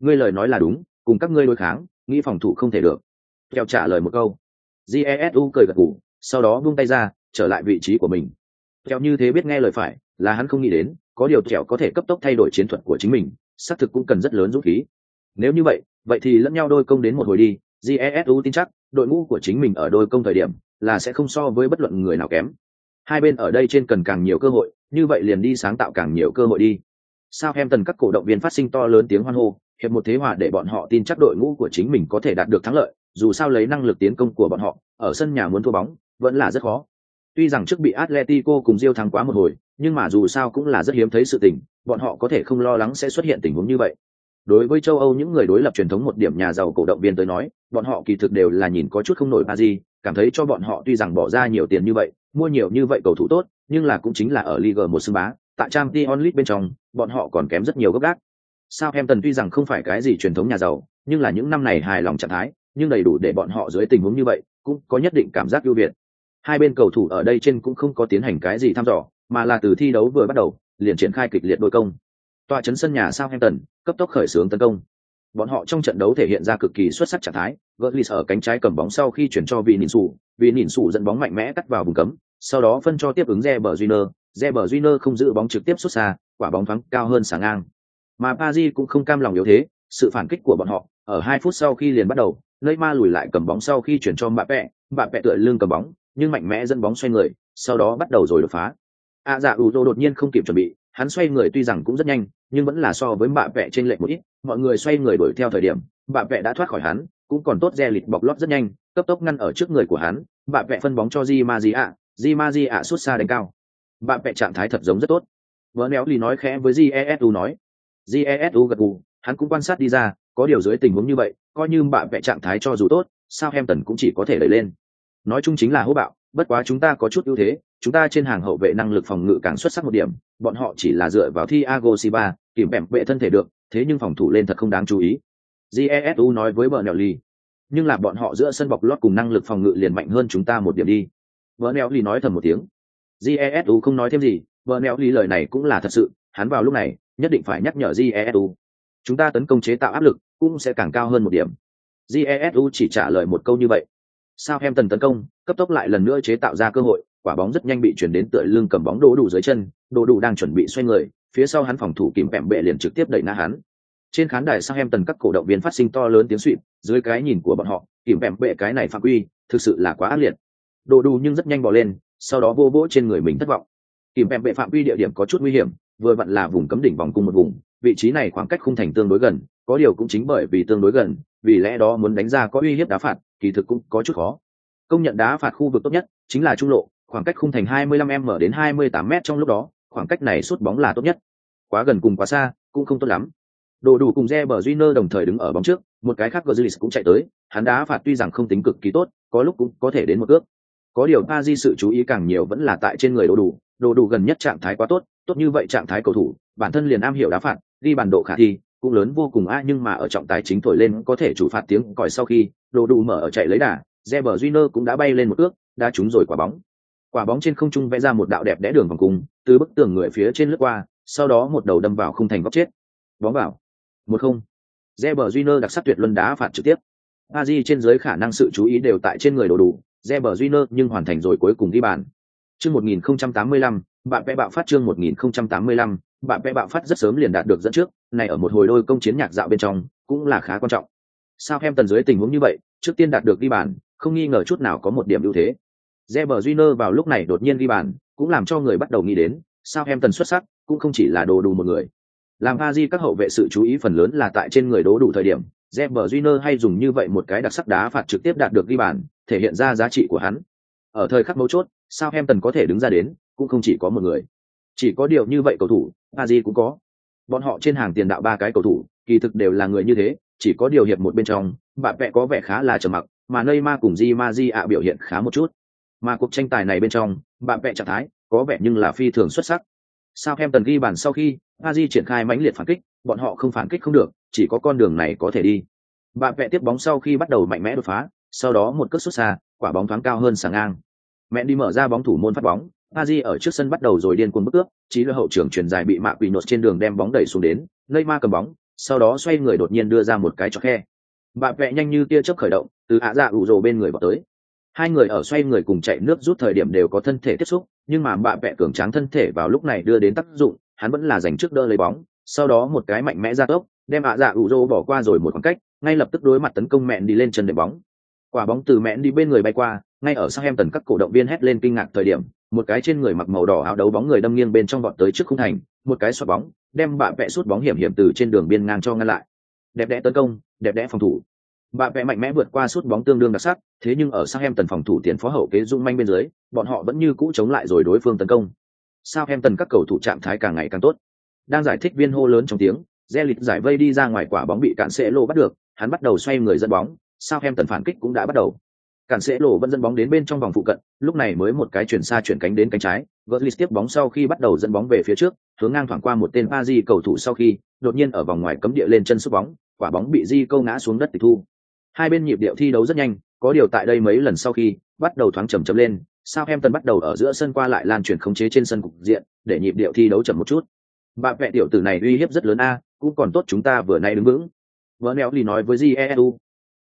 Ngươi lời nói là đúng, cùng các ngươi đối kháng, nghĩ phòng thủ không thể được. Trèo trả lời một câu. Jesu cười gật gù, sau đó buông tay ra, trở lại vị trí của mình. Trèo như thế biết nghe lời phải, là hắn không nghĩ đến có điều trẻo có thể cấp tốc thay đổi chiến thuật của chính mình, xác thực cũng cần rất lớn dũng khí. Nếu như vậy vậy thì lẫn nhau đôi công đến một hồi đi jesu tin chắc, đội ngũ của chính mình ở đôi công thời điểm là sẽ không so với bất luận người nào kém. Hai bên ở đây trên cần càng nhiều cơ hội, như vậy liền đi sáng tạo càng nhiều cơ hội đi. Sao em tần các cổ động viên phát sinh to lớn tiếng hoan hô, hiệp một thế hòa để bọn họ tin chắc đội ngũ của chính mình có thể đạt được thắng lợi, dù sao lấy năng lực tiến công của bọn họ, ở sân nhà muốn thua bóng, vẫn là rất khó tuy rằng trước bị atletico cùng Real thắng quá một hồi nhưng mà dù sao cũng là rất hiếm thấy sự tình bọn họ có thể không lo lắng sẽ xuất hiện tình huống như vậy đối với châu âu những người đối lập truyền thống một điểm nhà giàu cổ động viên tới nói bọn họ kỳ thực đều là nhìn có chút không nổi ba gì cảm thấy cho bọn họ tuy rằng bỏ ra nhiều tiền như vậy mua nhiều như vậy cầu thủ tốt nhưng là cũng chính là ở Liga một sân bá, tại Champions League bên trong, bọn họ còn kém rất nhiều gấp gáp. Southampton tuy rằng không phải cái gì truyền thống nhà giàu, nhưng là những năm này hài lòng trạng thái, nhưng đầy đủ để bọn họ dưới tình huống như vậy, cũng có nhất định cảm giác ưu việt. Hai bên cầu thủ ở đây trên cũng không có tiến hành cái gì thăm dò, mà là từ thi đấu vừa bắt đầu, liền triển khai kịch liệt đôi công. Tòa chấn sân nhà Southampton, cấp tốc khởi xướng tấn công. Bọn họ trong trận đấu thể hiện ra cực kỳ xuất sắc trạng thái, Gutlis ở cánh trái cầm bóng sau khi chuyển cho Vinicius, sụ dẫn bóng mạnh mẽ cắt vào vùng cấm, sau đó phân cho tiếp ứng Reber Júnior, Reber Júnior không giữ bóng trực tiếp xuất xa, quả bóng thoáng cao hơn sáng ngang. Mà Paris cũng không cam lòng yếu thế, sự phản kích của bọn họ ở hai phút sau khi liền bắt đầu, Neymar lùi lại cầm bóng sau khi chuyển cho Mbappe, Mbappe tựa lưng cầm bóng, nhưng mạnh mẽ dẫn bóng xoay người, sau đó bắt đầu rồi đột phá. A dạ Uzo đột nhiên không kịp chuẩn bị, hắn xoay người tuy rằng cũng rất nhanh, nhưng vẫn là so với Mbappe trên lệch một ít, mọi người xoay người đuổi theo thời điểm, Mbappe đã thoát khỏi hắn, cũng còn tốt re lịt bọc lót rất nhanh, cấp tốc ngăn ở trước người của hắn, Mbappe phân bóng cho Di Maria, Di Maria xuất xa đánh cao. Mbappe trạng thái thật giống rất tốt. Vỡ néo lì nói khẽ với Jesu nói. Jesu gật gù, hắn cũng quan sát đi ra, có điều dưới tình huống như vậy, coi như bạn vẽ trạng thái cho dù tốt, sao em tần cũng chỉ có thể đẩy lên. Nói chung chính là hô bạo, bất quá chúng ta có chút ưu thế, chúng ta trên hàng hậu vệ năng lực phòng ngự càng xuất sắc một điểm, bọn họ chỉ là dựa vào Thiago ba kiểm bẻm vệ thân thể được, thế nhưng phòng thủ lên thật không đáng chú ý. Jesu nói với vợ nhỏ ly, Nhưng là bọn họ giữa sân bọc lót cùng năng lực phòng ngự liền mạnh hơn chúng ta một điểm đi. Vợ nhỏ ly nói thầm một tiếng. Jesu không nói thêm gì, vợ nhỏ ly lời này cũng là thật sự, hắn vào lúc này nhất định phải nhắc nhở Jesu. Chúng ta tấn công chế tạo áp lực, cũng sẽ càng cao hơn một điểm. Jesu chỉ trả lời một câu như vậy. Sao em tần tấn công, cấp tốc lại lần nữa chế tạo ra cơ hội, quả bóng rất nhanh bị chuyển đến tựa lưng cầm bóng Đỗ đủ dưới chân, Đỗ đủ đang chuẩn bị xoay người, phía sau hắn phòng thủ kìm bẹm bệ liền trực tiếp đẩy ngã hắn. Trên khán đài sao em tần các cổ động viên phát sinh to lớn tiếng xuýt, dưới cái nhìn của bọn họ, kìm bẹm bệ cái này phạm quy, thực sự là quá ác liệt. Đỗ đủ nhưng rất nhanh bỏ lên, sau đó vô vỗ trên người mình thất vọng. Kìm bẹm bệ phạm quy địa điểm có chút nguy hiểm, vừa vặn là vùng cấm đỉnh vòng cung một vùng, vị trí này khoảng cách khung thành tương đối gần, có điều cũng chính bởi vì tương đối gần vì lẽ đó muốn đánh ra có uy hiếp đá phạt kỳ thực cũng có chút khó. Công nhận đá phạt khu vực tốt nhất chính là trung lộ, khoảng cách khung thành 25 m đến 28 m trong lúc đó, khoảng cách này sút bóng là tốt nhất. Quá gần cùng quá xa, cũng không tốt lắm. Đồ đủ cùng Reber Júnior đồng thời đứng ở bóng trước, một cái khác Götze cũng chạy tới, hắn đá phạt tuy rằng không tính cực kỳ tốt, có lúc cũng có thể đến một cước. Có điều pa di sự chú ý càng nhiều vẫn là tại trên người đồ đủ đồ đủ gần nhất trạng thái quá tốt tốt như vậy trạng thái cầu thủ, bản thân liền am hiểu đá phạt đi bản độ khả thi, cũng lớn vô cùng a nhưng mà ở trọng tài chính thổi lên có thể chủ phạt tiếng còi sau khi đồ đủ mở ở chạy lấy đà Reber Júnior cũng đã bay lên một ước đã trúng rồi quả bóng. Quả bóng trên không trung vẽ ra một đạo đẹp đẽ đường vòng cung từ bức tường người phía trên lướt qua sau đó một đầu đâm vào khung thành góc chết. Bóng vào. Một không. Reber Júnior đặc sắc tuyệt luân đá phạt trực tiếp. Aji trên dưới khả năng sự chú ý đều tại trên người đồ đủ Reber Júnior nhưng hoàn thành rồi cuối cùng ghi bàn. Chương 1085 bạn vẽ bạo phát chương 1085 bạn vẽ bạo phát rất sớm liền đạt được dẫn trước, này ở một hồi đôi công chiến nhạc dạo bên trong, cũng là khá quan trọng. Sao em tần dưới tình huống như vậy, trước tiên đạt được ghi bàn, không nghi ngờ chút nào có một điểm ưu thế. Reber Júnior vào lúc này đột nhiên ghi bàn, cũng làm cho người bắt đầu nghĩ đến, sao em tần xuất sắc, cũng không chỉ là đồ đủ một người. Làm Aji các hậu vệ sự chú ý phần lớn là tại trên người đố đủ thời điểm, Reber Júnior hay dùng như vậy một cái đặc sắc đá phạt trực tiếp đạt được ghi bàn, thể hiện ra giá trị của hắn. Ở thời khắc mấu chốt, sao em tần có thể đứng ra đến, cũng không chỉ có một người. Chỉ có điều như vậy cầu thủ, Aji cũng có. Bọn họ trên hàng tiền đạo ba cái cầu thủ, kỳ thực đều là người như thế, chỉ có điều hiệp một bên trong, bạn vẽ có vẻ khá là trầm mặc, mà Neymar cùng Di Maji ạ biểu hiện khá một chút. Mà cuộc tranh tài này bên trong, bạn vẽ trạng thái có vẻ nhưng là phi thường xuất sắc. Sao em tần ghi bàn sau khi, Aji triển khai mãnh liệt phản kích, bọn họ không phản kích không được, chỉ có con đường này có thể đi. Bạn vẽ tiếp bóng sau khi bắt đầu mạnh mẽ đột phá, sau đó một cước xuất xa, quả bóng thoáng cao hơn sàng ngang. Mẹ đi mở ra bóng thủ môn phát bóng, Aji ở trước sân bắt đầu rồi điên cuồng bức cướp, chí là hậu trưởng truyền dài bị mạ quỷ nột trên đường đem bóng đẩy xuống đến, Neymar cầm bóng, sau đó xoay người đột nhiên đưa ra một cái cho khe. Bạ vẽ nhanh như tia chớp khởi động, từ ạ dạ ủ rồ bên người vào tới. Hai người ở xoay người cùng chạy nước rút thời điểm đều có thân thể tiếp xúc, nhưng mà bạ vẽ cường tráng thân thể vào lúc này đưa đến tác dụng, hắn vẫn là giành trước đỡ lấy bóng, sau đó một cái mạnh mẽ ra tốc, đem ạ dạ ủ rồ bỏ qua rồi một khoảng cách, ngay lập tức đối mặt tấn công mẹn đi lên chân để bóng. Quả bóng từ mẹn đi bên người bay qua, ngay ở sang em tần các cổ động viên hét lên kinh ngạc thời điểm, một cái trên người mặc màu đỏ áo đấu bóng người đâm nghiêng bên trong vọt tới trước khung thành, một cái xoát bóng, đem bạ vẽ sút bóng hiểm hiểm từ trên đường biên ngang cho ngăn lại. Đẹp đẽ tấn công, đẹp đẽ phòng thủ. Bạ vẽ mạnh mẽ vượt qua sút bóng tương đương đặc sắc, thế nhưng ở sang em tần phòng thủ tiền phó hậu kế dung manh bên dưới, bọn họ vẫn như cũ chống lại rồi đối phương tấn công. Sao em tần các cầu thủ trạng thái càng ngày càng tốt. Đang giải thích viên hô lớn trong tiếng, Zelit giải vây đi ra ngoài quả bóng bị cản sẽ lô bắt được, hắn bắt đầu xoay người dẫn bóng, sao em tần phản kích cũng đã bắt đầu cản sẽ lộ vẫn dẫn bóng đến bên trong vòng phụ cận lúc này mới một cái chuyển xa chuyển cánh đến cánh trái Götze tiếp bóng sau khi bắt đầu dẫn bóng về phía trước, hướng ngang thoảng qua một tên Pazi cầu thủ sau khi, đột nhiên ở vòng ngoài cấm địa lên chân sút bóng, quả bóng bị di câu ngã xuống đất tịch thu. Hai bên nhịp điệu thi đấu rất nhanh, có điều tại đây mấy lần sau khi, bắt đầu thoáng chậm chậm lên, Southampton bắt đầu ở giữa sân qua lại lan truyền khống chế trên sân cục diện, để nhịp điệu thi đấu chậm một chút. Bạn vẹ tiểu tử này uy hiếp rất lớn a, cũng còn tốt chúng ta vừa nay đứng vững. Vợ lì nói với jesu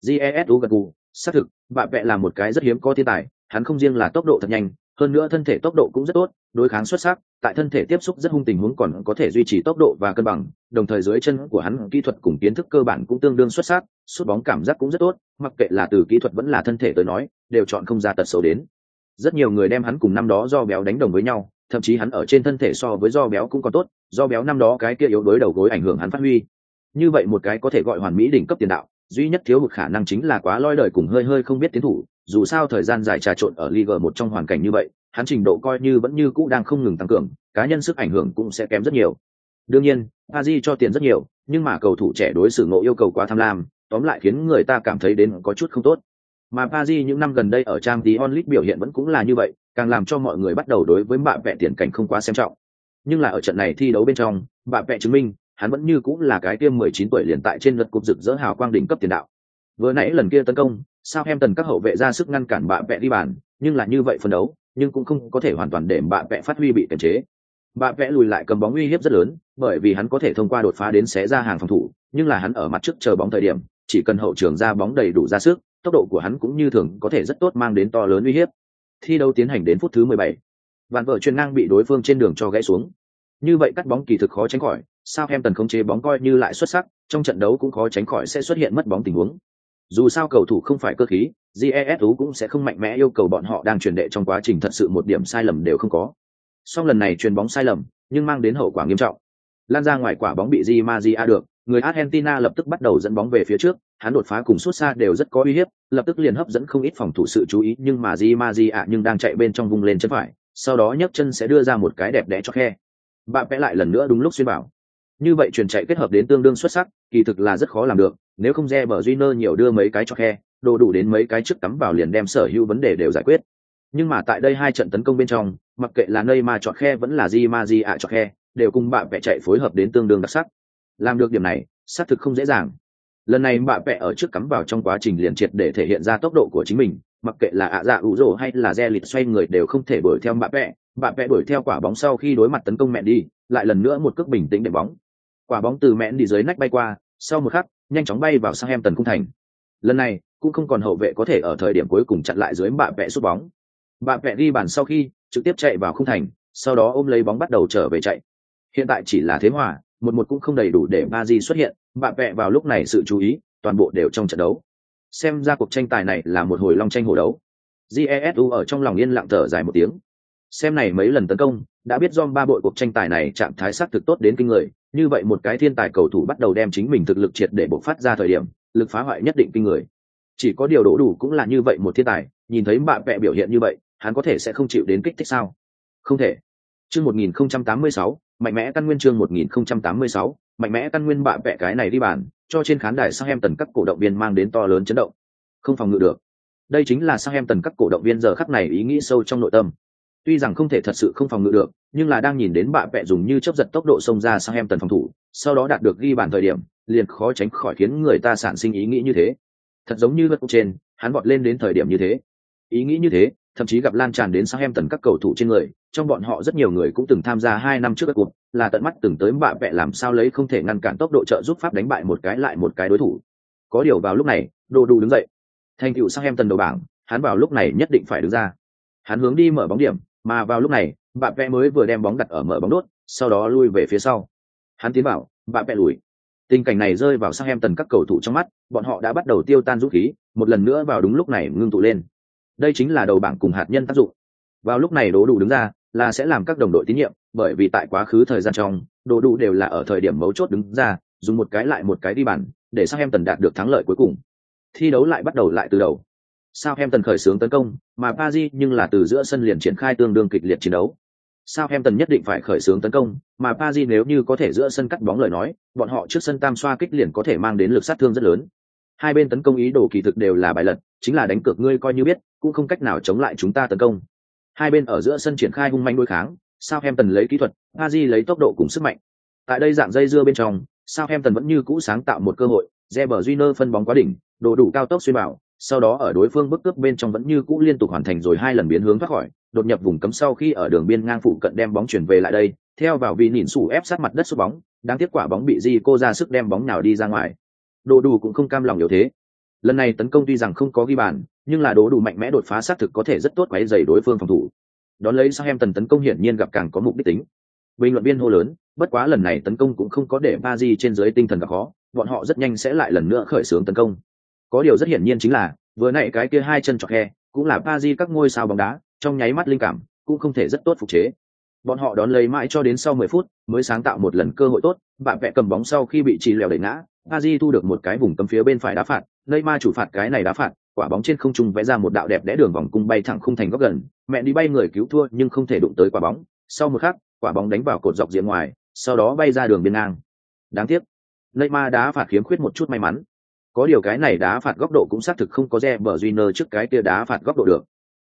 jesu gật gù, xác thực bạ vẹ là một cái rất hiếm có thiên tài, hắn không riêng là tốc độ thật nhanh hơn nữa thân thể tốc độ cũng rất tốt, đối kháng xuất sắc, tại thân thể tiếp xúc rất hung tình huống còn có thể duy trì tốc độ và cân bằng, đồng thời dưới chân của hắn kỹ thuật cùng kiến thức cơ bản cũng tương đương xuất sắc, sút bóng cảm giác cũng rất tốt, mặc kệ là từ kỹ thuật vẫn là thân thể tới nói, đều chọn không ra tật xấu đến. Rất nhiều người đem hắn cùng năm đó do béo đánh đồng với nhau, thậm chí hắn ở trên thân thể so với do béo cũng còn tốt, do béo năm đó cái kia yếu đối đầu gối ảnh hưởng hắn phát huy. Như vậy một cái có thể gọi hoàn mỹ đỉnh cấp tiền đạo, duy nhất thiếu hụt khả năng chính là quá loi đời cùng hơi hơi không biết tiến thủ dù sao thời gian dài trà trộn ở Liga một trong hoàn cảnh như vậy, hắn trình độ coi như vẫn như cũ đang không ngừng tăng cường, cá nhân sức ảnh hưởng cũng sẽ kém rất nhiều. Đương nhiên, Aji cho tiền rất nhiều, nhưng mà cầu thủ trẻ đối xử ngộ yêu cầu quá tham lam, tóm lại khiến người ta cảm thấy đến có chút không tốt. Mà Paris những năm gần đây ở trang tí onlit biểu hiện vẫn cũng là như vậy, càng làm cho mọi người bắt đầu đối với bạ vẽ tiền cảnh không quá xem trọng. Nhưng là ở trận này thi đấu bên trong, bạ vẽ chứng minh, hắn vẫn như cũng là cái tiêm 19 tuổi liền tại trên lượt cúp rực rỡ hào quang đỉnh cấp tiền đạo. Vừa nãy lần kia tấn công, sao em tần các hậu vệ ra sức ngăn cản bạ vẽ đi bàn, nhưng là như vậy phân đấu, nhưng cũng không có thể hoàn toàn để bạ vẽ phát huy bị kiềm chế. Bạ vẽ lùi lại cầm bóng uy hiếp rất lớn, bởi vì hắn có thể thông qua đột phá đến xé ra hàng phòng thủ, nhưng là hắn ở mặt trước chờ bóng thời điểm, chỉ cần hậu trường ra bóng đầy đủ ra sức, tốc độ của hắn cũng như thường có thể rất tốt mang đến to lớn uy hiếp. Thi đấu tiến hành đến phút thứ 17. bàn vợ chuyên ngang bị đối phương trên đường cho gãy xuống. Như vậy cắt bóng kỳ thực khó tránh khỏi, sao em tần không chế bóng coi như lại xuất sắc, trong trận đấu cũng khó tránh khỏi sẽ xuất hiện mất bóng tình huống. Dù sao cầu thủ không phải cơ khí, GESU cũng sẽ không mạnh mẽ yêu cầu bọn họ đang truyền đệ trong quá trình thật sự một điểm sai lầm đều không có. Song lần này truyền bóng sai lầm, nhưng mang đến hậu quả nghiêm trọng. Lan ra ngoài quả bóng bị Di Maria được, người Argentina lập tức bắt đầu dẫn bóng về phía trước, hắn đột phá cùng suốt xa đều rất có uy hiếp, lập tức liền hấp dẫn không ít phòng thủ sự chú ý, nhưng mà Di Maria nhưng đang chạy bên trong vùng lên chân phải, sau đó nhấc chân sẽ đưa ra một cái đẹp đẽ cho khe. Bạn vẽ lại lần nữa đúng lúc xuyên bảo. Như vậy truyền chạy kết hợp đến tương đương xuất sắc, kỳ thực là rất khó làm được, nếu không re bờ Junior nhiều đưa mấy cái cho khe, đồ đủ đến mấy cái trước cắm vào liền đem sở hữu vấn đề đều giải quyết. Nhưng mà tại đây hai trận tấn công bên trong, mặc kệ là nơi mà chọn khe vẫn là Di ạ chọn khe, đều cùng bạn vẽ chạy phối hợp đến tương đương đặc sắc. Làm được điểm này, xác thực không dễ dàng lần này bạ vẽ ở trước cắm vào trong quá trình liền triệt để thể hiện ra tốc độ của chính mình mặc kệ là ạ dạ ủ rồ hay là re lịt xoay người đều không thể đuổi theo bạ vẽ bạ vẽ đuổi theo quả bóng sau khi đối mặt tấn công mẹ đi lại lần nữa một cước bình tĩnh để bóng quả bóng từ mẹ đi dưới nách bay qua sau một khắc, nhanh chóng bay vào sang em tần cung thành. Lần này, cũng không còn hậu vệ có thể ở thời điểm cuối cùng chặn lại dưới bạ vẽ sút bóng. Bạ vẽ đi bàn sau khi, trực tiếp chạy vào khung thành, sau đó ôm lấy bóng bắt đầu trở về chạy. Hiện tại chỉ là thế hòa, một một cũng không đầy đủ để ba di xuất hiện, bạ vẽ vào lúc này sự chú ý, toàn bộ đều trong trận đấu. Xem ra cuộc tranh tài này là một hồi long tranh hồ đấu. Jesu ở trong lòng yên lặng thở dài một tiếng xem này mấy lần tấn công đã biết do ba bội cuộc tranh tài này trạng thái sắc thực tốt đến kinh người như vậy một cái thiên tài cầu thủ bắt đầu đem chính mình thực lực triệt để bộc phát ra thời điểm lực phá hoại nhất định kinh người chỉ có điều đổ đủ cũng là như vậy một thiên tài nhìn thấy bạn bè biểu hiện như vậy hắn có thể sẽ không chịu đến kích thích sao không thể chương 1086, mạnh mẽ căn nguyên chương 1086, mạnh mẽ căn nguyên bạ vẽ cái này đi bàn, cho trên khán đài Southampton các cổ động viên mang đến to lớn chấn động. Không phòng ngự được. Đây chính là Southampton các cổ động viên giờ khắc này ý nghĩ sâu trong nội tâm. Tuy rằng không thể thật sự không phòng ngự được, nhưng là đang nhìn đến bạ vẹ dùng như chớp giật tốc độ xông ra sang em tần phòng thủ, sau đó đạt được ghi bàn thời điểm, liền khó tránh khỏi khiến người ta sản sinh ý nghĩ như thế. Thật giống như vật trên, hắn vọt lên đến thời điểm như thế. Ý nghĩ như thế, thậm chí gặp lan tràn đến sang em tần các cầu thủ trên người, trong bọn họ rất nhiều người cũng từng tham gia hai năm trước các cuộc, là tận mắt từng tới bạ vẹ làm sao lấy không thể ngăn cản tốc độ trợ giúp pháp đánh bại một cái lại một cái đối thủ. Có điều vào lúc này, Đồ Đủ đứng dậy. Thành tựu tần đầu bảng, hắn vào lúc này nhất định phải đứng ra. Hắn hướng đi mở bóng điểm, mà vào lúc này, bạn vẽ mới vừa đem bóng đặt ở mở bóng đốt, sau đó lui về phía sau. Hắn tiến vào, bạn vẽ lùi. Tình cảnh này rơi vào sắc em tần các cầu thủ trong mắt, bọn họ đã bắt đầu tiêu tan dũng khí, một lần nữa vào đúng lúc này ngưng tụ lên đây chính là đầu bảng cùng hạt nhân tác dụng vào lúc này đố đủ đứng ra là sẽ làm các đồng đội tín nhiệm bởi vì tại quá khứ thời gian trong đố đủ đều là ở thời điểm mấu chốt đứng ra dùng một cái lại một cái đi bàn để sang em tần đạt được thắng lợi cuối cùng thi đấu lại bắt đầu lại từ đầu sao em tần khởi xướng tấn công, mà Paris nhưng là từ giữa sân liền triển khai tương đương kịch liệt chiến đấu. Sao em tần nhất định phải khởi xướng tấn công, mà Paris nếu như có thể giữa sân cắt bóng lời nói, bọn họ trước sân tam xoa kích liền có thể mang đến lực sát thương rất lớn. Hai bên tấn công ý đồ kỳ thực đều là bài lật, chính là đánh cược ngươi coi như biết, cũng không cách nào chống lại chúng ta tấn công. Hai bên ở giữa sân triển khai hung manh đối kháng, sao em tần lấy kỹ thuật, Paris lấy tốc độ cùng sức mạnh. Tại đây dạng dây dưa bên trong, sao em tần vẫn như cũ sáng tạo một cơ hội Reber Júnior phân bóng quá đỉnh, độ đủ cao tốc xuyên bảo sau đó ở đối phương bức cướp bên trong vẫn như cũ liên tục hoàn thành rồi hai lần biến hướng thoát khỏi đột nhập vùng cấm sau khi ở đường biên ngang phụ cận đem bóng chuyển về lại đây theo vào vị nhìn sủ ép sát mặt đất sút bóng đang tiếp quả bóng bị di cô ra sức đem bóng nào đi ra ngoài đồ đủ cũng không cam lòng yếu thế lần này tấn công tuy rằng không có ghi bàn nhưng là đố đủ mạnh mẽ đột phá xác thực có thể rất tốt quấy dày đối phương phòng thủ Đón lấy Southampton tấn công hiển nhiên gặp càng có mục đích tính. Bình luận viên hô lớn, bất quá lần này tấn công cũng không có để Paris trên dưới tinh thần gặp khó, bọn họ rất nhanh sẽ lại lần nữa khởi xướng tấn công. Có điều rất hiển nhiên chính là, vừa nãy cái kia hai chân chọc khe, cũng là Paris các ngôi sao bóng đá, trong nháy mắt linh cảm, cũng không thể rất tốt phục chế. Bọn họ đón lấy mãi cho đến sau 10 phút, mới sáng tạo một lần cơ hội tốt, bạn vẽ cầm bóng sau khi bị trì lèo đẩy ngã, Paris thu được một cái vùng cấm phía bên phải đá phạt, Neymar chủ phạt cái này đá phạt, quả bóng trên không trung vẽ ra một đạo đẹp đẽ đường vòng cung bay thẳng khung thành góc gần, mẹ đi bay người cứu thua nhưng không thể đụng tới quả bóng. Sau một khắc, quả bóng đánh vào cột dọc diện ngoài, sau đó bay ra đường biên ngang. Đáng tiếc, Neymar đá phạt khiếm khuyết một chút may mắn. Có điều cái này đá phạt góc độ cũng xác thực không có Reber Júnior trước cái kia đá phạt góc độ được.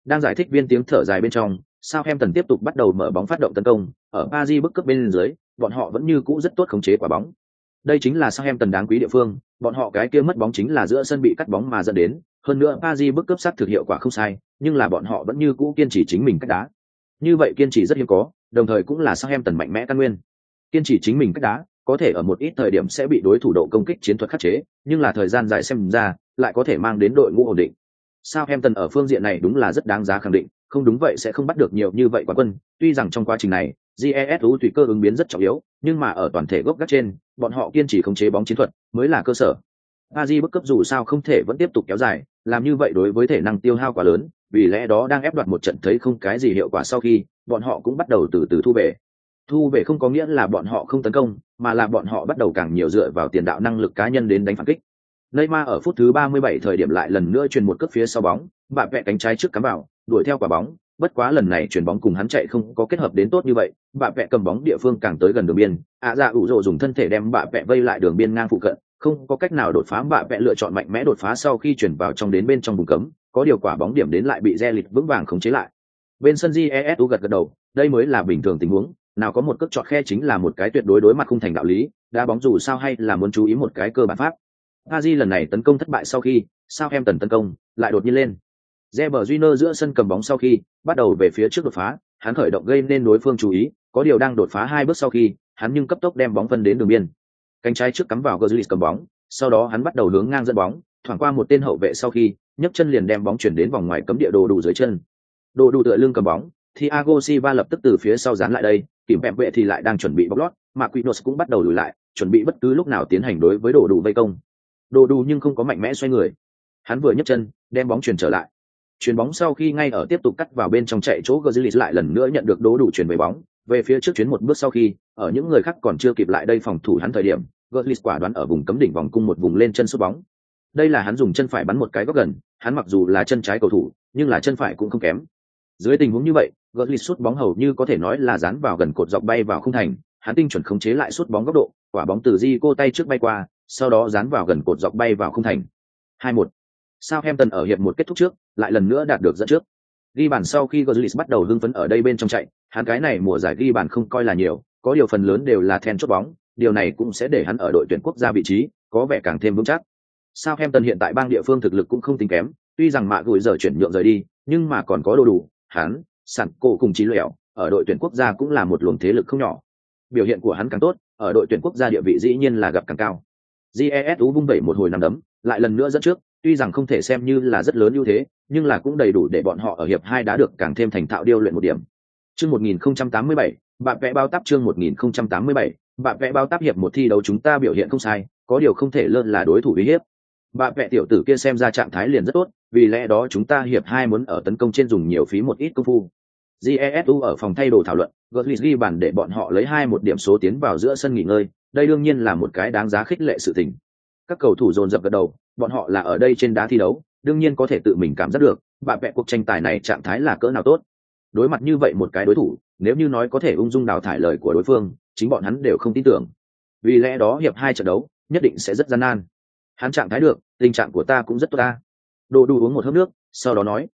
Đang giải thích viên tiếng thở dài bên trong, sao em tần tiếp tục bắt đầu mở bóng phát động tấn công, ở Paris bức cấp bên dưới, bọn họ vẫn như cũ rất tốt khống chế quả bóng. Đây chính là sao em tần đáng quý địa phương, bọn họ cái kia mất bóng chính là giữa sân bị cắt bóng mà dẫn đến, hơn nữa Paris bức cấp sát thực hiệu quả không sai, nhưng là bọn họ vẫn như cũ kiên trì chính mình cách đá. Như vậy kiên trì rất hiếm có, đồng thời cũng là sao em tần mạnh mẽ căn nguyên. Kiên trì chính mình cách đá, có thể ở một ít thời điểm sẽ bị đối thủ độ công kích chiến thuật khắc chế, nhưng là thời gian dài xem ra, lại có thể mang đến đội ngũ ổn định. Southampton ở phương diện này đúng là rất đáng giá khẳng định, không đúng vậy sẽ không bắt được nhiều như vậy quán quân. Tuy rằng trong quá trình này, GESU tùy cơ ứng biến rất trọng yếu, nhưng mà ở toàn thể gốc gác trên, bọn họ kiên trì khống chế bóng chiến thuật mới là cơ sở. Aji bức cấp dù sao không thể vẫn tiếp tục kéo dài, làm như vậy đối với thể năng tiêu hao quá lớn, vì lẽ đó đang ép đoạt một trận thấy không cái gì hiệu quả sau khi, bọn họ cũng bắt đầu từ từ thu về. Thu về không có nghĩa là bọn họ không tấn công, mà là bọn họ bắt đầu càng nhiều dựa vào tiền đạo năng lực cá nhân đến đánh phản kích. Neymar ở phút thứ 37 thời điểm lại lần nữa truyền một cước phía sau bóng, bạ vẽ cánh trái trước cắm vào, đuổi theo quả bóng, bất quá lần này chuyển bóng cùng hắn chạy không có kết hợp đến tốt như vậy, bạ vẽ cầm bóng địa phương càng tới gần đường biên, ạ dạ ủ rồ dùng thân thể đem bạ vẽ vây lại đường biên ngang phụ cận, không có cách nào đột phá bạ vẽ lựa chọn mạnh mẽ đột phá sau khi chuyển vào trong đến bên trong vùng cấm, có điều quả bóng điểm đến lại bị Zelit vững vàng khống chế lại. Bên sân GESU gật gật đầu, đây mới là bình thường tình huống, nào có một cước chọt khe chính là một cái tuyệt đối đối mặt không thành đạo lý, đá bóng dù sao hay là muốn chú ý một cái cơ bản pháp. Aji lần này tấn công thất bại sau khi, sao em tần tấn công, lại đột nhiên lên. Reber Júnior giữa sân cầm bóng sau khi, bắt đầu về phía trước đột phá, hắn khởi động gây nên đối phương chú ý, có điều đang đột phá hai bước sau khi, hắn nhưng cấp tốc đem bóng phân đến đường biên. Cánh trái trước cắm vào Götze cầm bóng, sau đó hắn bắt đầu hướng ngang dẫn bóng, thoảng qua một tên hậu vệ sau khi, nhấc chân liền đem bóng chuyển đến vòng ngoài cấm địa đồ đủ dưới chân. Đồ đủ tựa lưng cầm bóng, Thiago Silva lập tức từ phía sau dán lại đây, kìm vẹn vệ thì lại đang chuẩn bị bóc lót, mà Quinos cũng bắt đầu lùi lại, chuẩn bị bất cứ lúc nào tiến hành đối với đồ đủ vây công. Đồ đủ nhưng không có mạnh mẽ xoay người. Hắn vừa nhấc chân, đem bóng chuyển trở lại. Chuyền bóng sau khi ngay ở tiếp tục cắt vào bên trong chạy chỗ Götze lại lần nữa nhận được đồ đủ chuyển về bóng, về phía trước chuyến một bước sau khi, ở những người khác còn chưa kịp lại đây phòng thủ hắn thời điểm, Götze quả đoán ở vùng cấm đỉnh vòng cung một vùng lên chân sút bóng. Đây là hắn dùng chân phải bắn một cái góc gần, hắn mặc dù là chân trái cầu thủ, nhưng là chân phải cũng không kém. Dưới tình huống như vậy, Götze sút bóng hầu như có thể nói là dán vào gần cột dọc bay vào không thành, hắn tinh chuẩn khống chế lại sút bóng góc độ, quả bóng từ di cô tay trước bay qua, sau đó dán vào gần cột dọc bay vào không thành. 2-1. Southampton ở hiệp một kết thúc trước, lại lần nữa đạt được dẫn trước. Ghi bàn sau khi Götze bắt đầu hưng phấn ở đây bên trong chạy, hắn cái này mùa giải ghi bàn không coi là nhiều, có điều phần lớn đều là then chốt bóng, điều này cũng sẽ để hắn ở đội tuyển quốc gia vị trí, có vẻ càng thêm vững chắc. Southampton hiện tại bang địa phương thực lực cũng không tính kém, tuy rằng mạ gửi giờ chuyển nhượng rời đi, nhưng mà còn có đồ đủ, hắn, sẵn cổ cùng trí lẻo, ở đội tuyển quốc gia cũng là một luồng thế lực không nhỏ. Biểu hiện của hắn càng tốt, ở đội tuyển quốc gia địa vị dĩ nhiên là gặp càng cao. GESU vung vẩy một hồi năm đấm, lại lần nữa dẫn trước, tuy rằng không thể xem như là rất lớn ưu thế, nhưng là cũng đầy đủ để bọn họ ở hiệp hai đã được càng thêm thành thạo điêu luyện một điểm. Chương 1087, bạn vẽ bao táp chương 1087, bạn vẽ bao táp hiệp một thi đấu chúng ta biểu hiện không sai, có điều không thể lơ là đối thủ uy hiếp. Bạn vẽ tiểu tử kia xem ra trạng thái liền rất tốt, vì lẽ đó chúng ta hiệp hai muốn ở tấn công trên dùng nhiều phí một ít công phu. Jesu ở phòng thay đồ thảo luận, Götze ghi bàn để bọn họ lấy hai một điểm số tiến vào giữa sân nghỉ ngơi, đây đương nhiên là một cái đáng giá khích lệ sự tình. Các cầu thủ dồn dập gật đầu, bọn họ là ở đây trên đá thi đấu, đương nhiên có thể tự mình cảm giác được, bạn bè cuộc tranh tài này trạng thái là cỡ nào tốt. Đối mặt như vậy một cái đối thủ, nếu như nói có thể ung dung đào thải lời của đối phương, chính bọn hắn đều không tin tưởng. Vì lẽ đó hiệp hai trận đấu, nhất định sẽ rất gian nan. Hắn trạng thái được, tình trạng của ta cũng rất tốt ta. Đồ đủ uống một hớp nước, sau đó nói,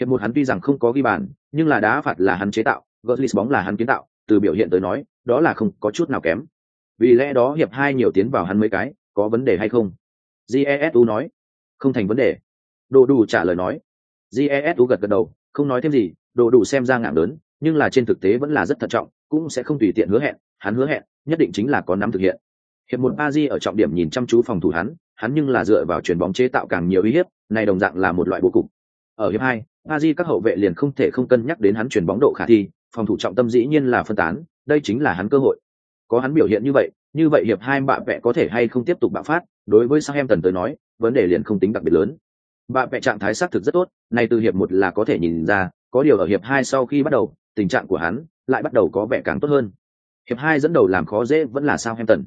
hiệp một hắn tuy rằng không có ghi bàn, nhưng là đá phạt là hắn chế tạo, Götze bóng là hắn kiến tạo, từ biểu hiện tới nói, đó là không có chút nào kém. Vì lẽ đó hiệp hai nhiều tiến vào hắn mấy cái, có vấn đề hay không? Jesu nói, không thành vấn đề. Đồ đủ trả lời nói. Jesu gật gật đầu, không nói thêm gì, đồ đủ xem ra ngạng lớn, nhưng là trên thực tế vẫn là rất thận trọng, cũng sẽ không tùy tiện hứa hẹn, hắn hứa hẹn, nhất định chính là có nắm thực hiện. Hiệp một Pazi ở trọng điểm nhìn chăm chú phòng thủ hắn, hắn nhưng là dựa vào chuyền bóng chế tạo càng nhiều uy hiếp, này đồng dạng là một loại vô cục. Ở hiệp hai, Aji các hậu vệ liền không thể không cân nhắc đến hắn chuyển bóng độ khả thi, phòng thủ trọng tâm dĩ nhiên là phân tán, đây chính là hắn cơ hội. Có hắn biểu hiện như vậy, như vậy hiệp hai bạ vẽ có thể hay không tiếp tục bạo phát, đối với Southampton tới nói, vấn đề liền không tính đặc biệt lớn. Bạ vẽ trạng thái xác thực rất tốt, này từ hiệp một là có thể nhìn ra, có điều ở hiệp hai sau khi bắt đầu, tình trạng của hắn lại bắt đầu có vẻ càng tốt hơn. Hiệp hai dẫn đầu làm khó dễ vẫn là Southampton.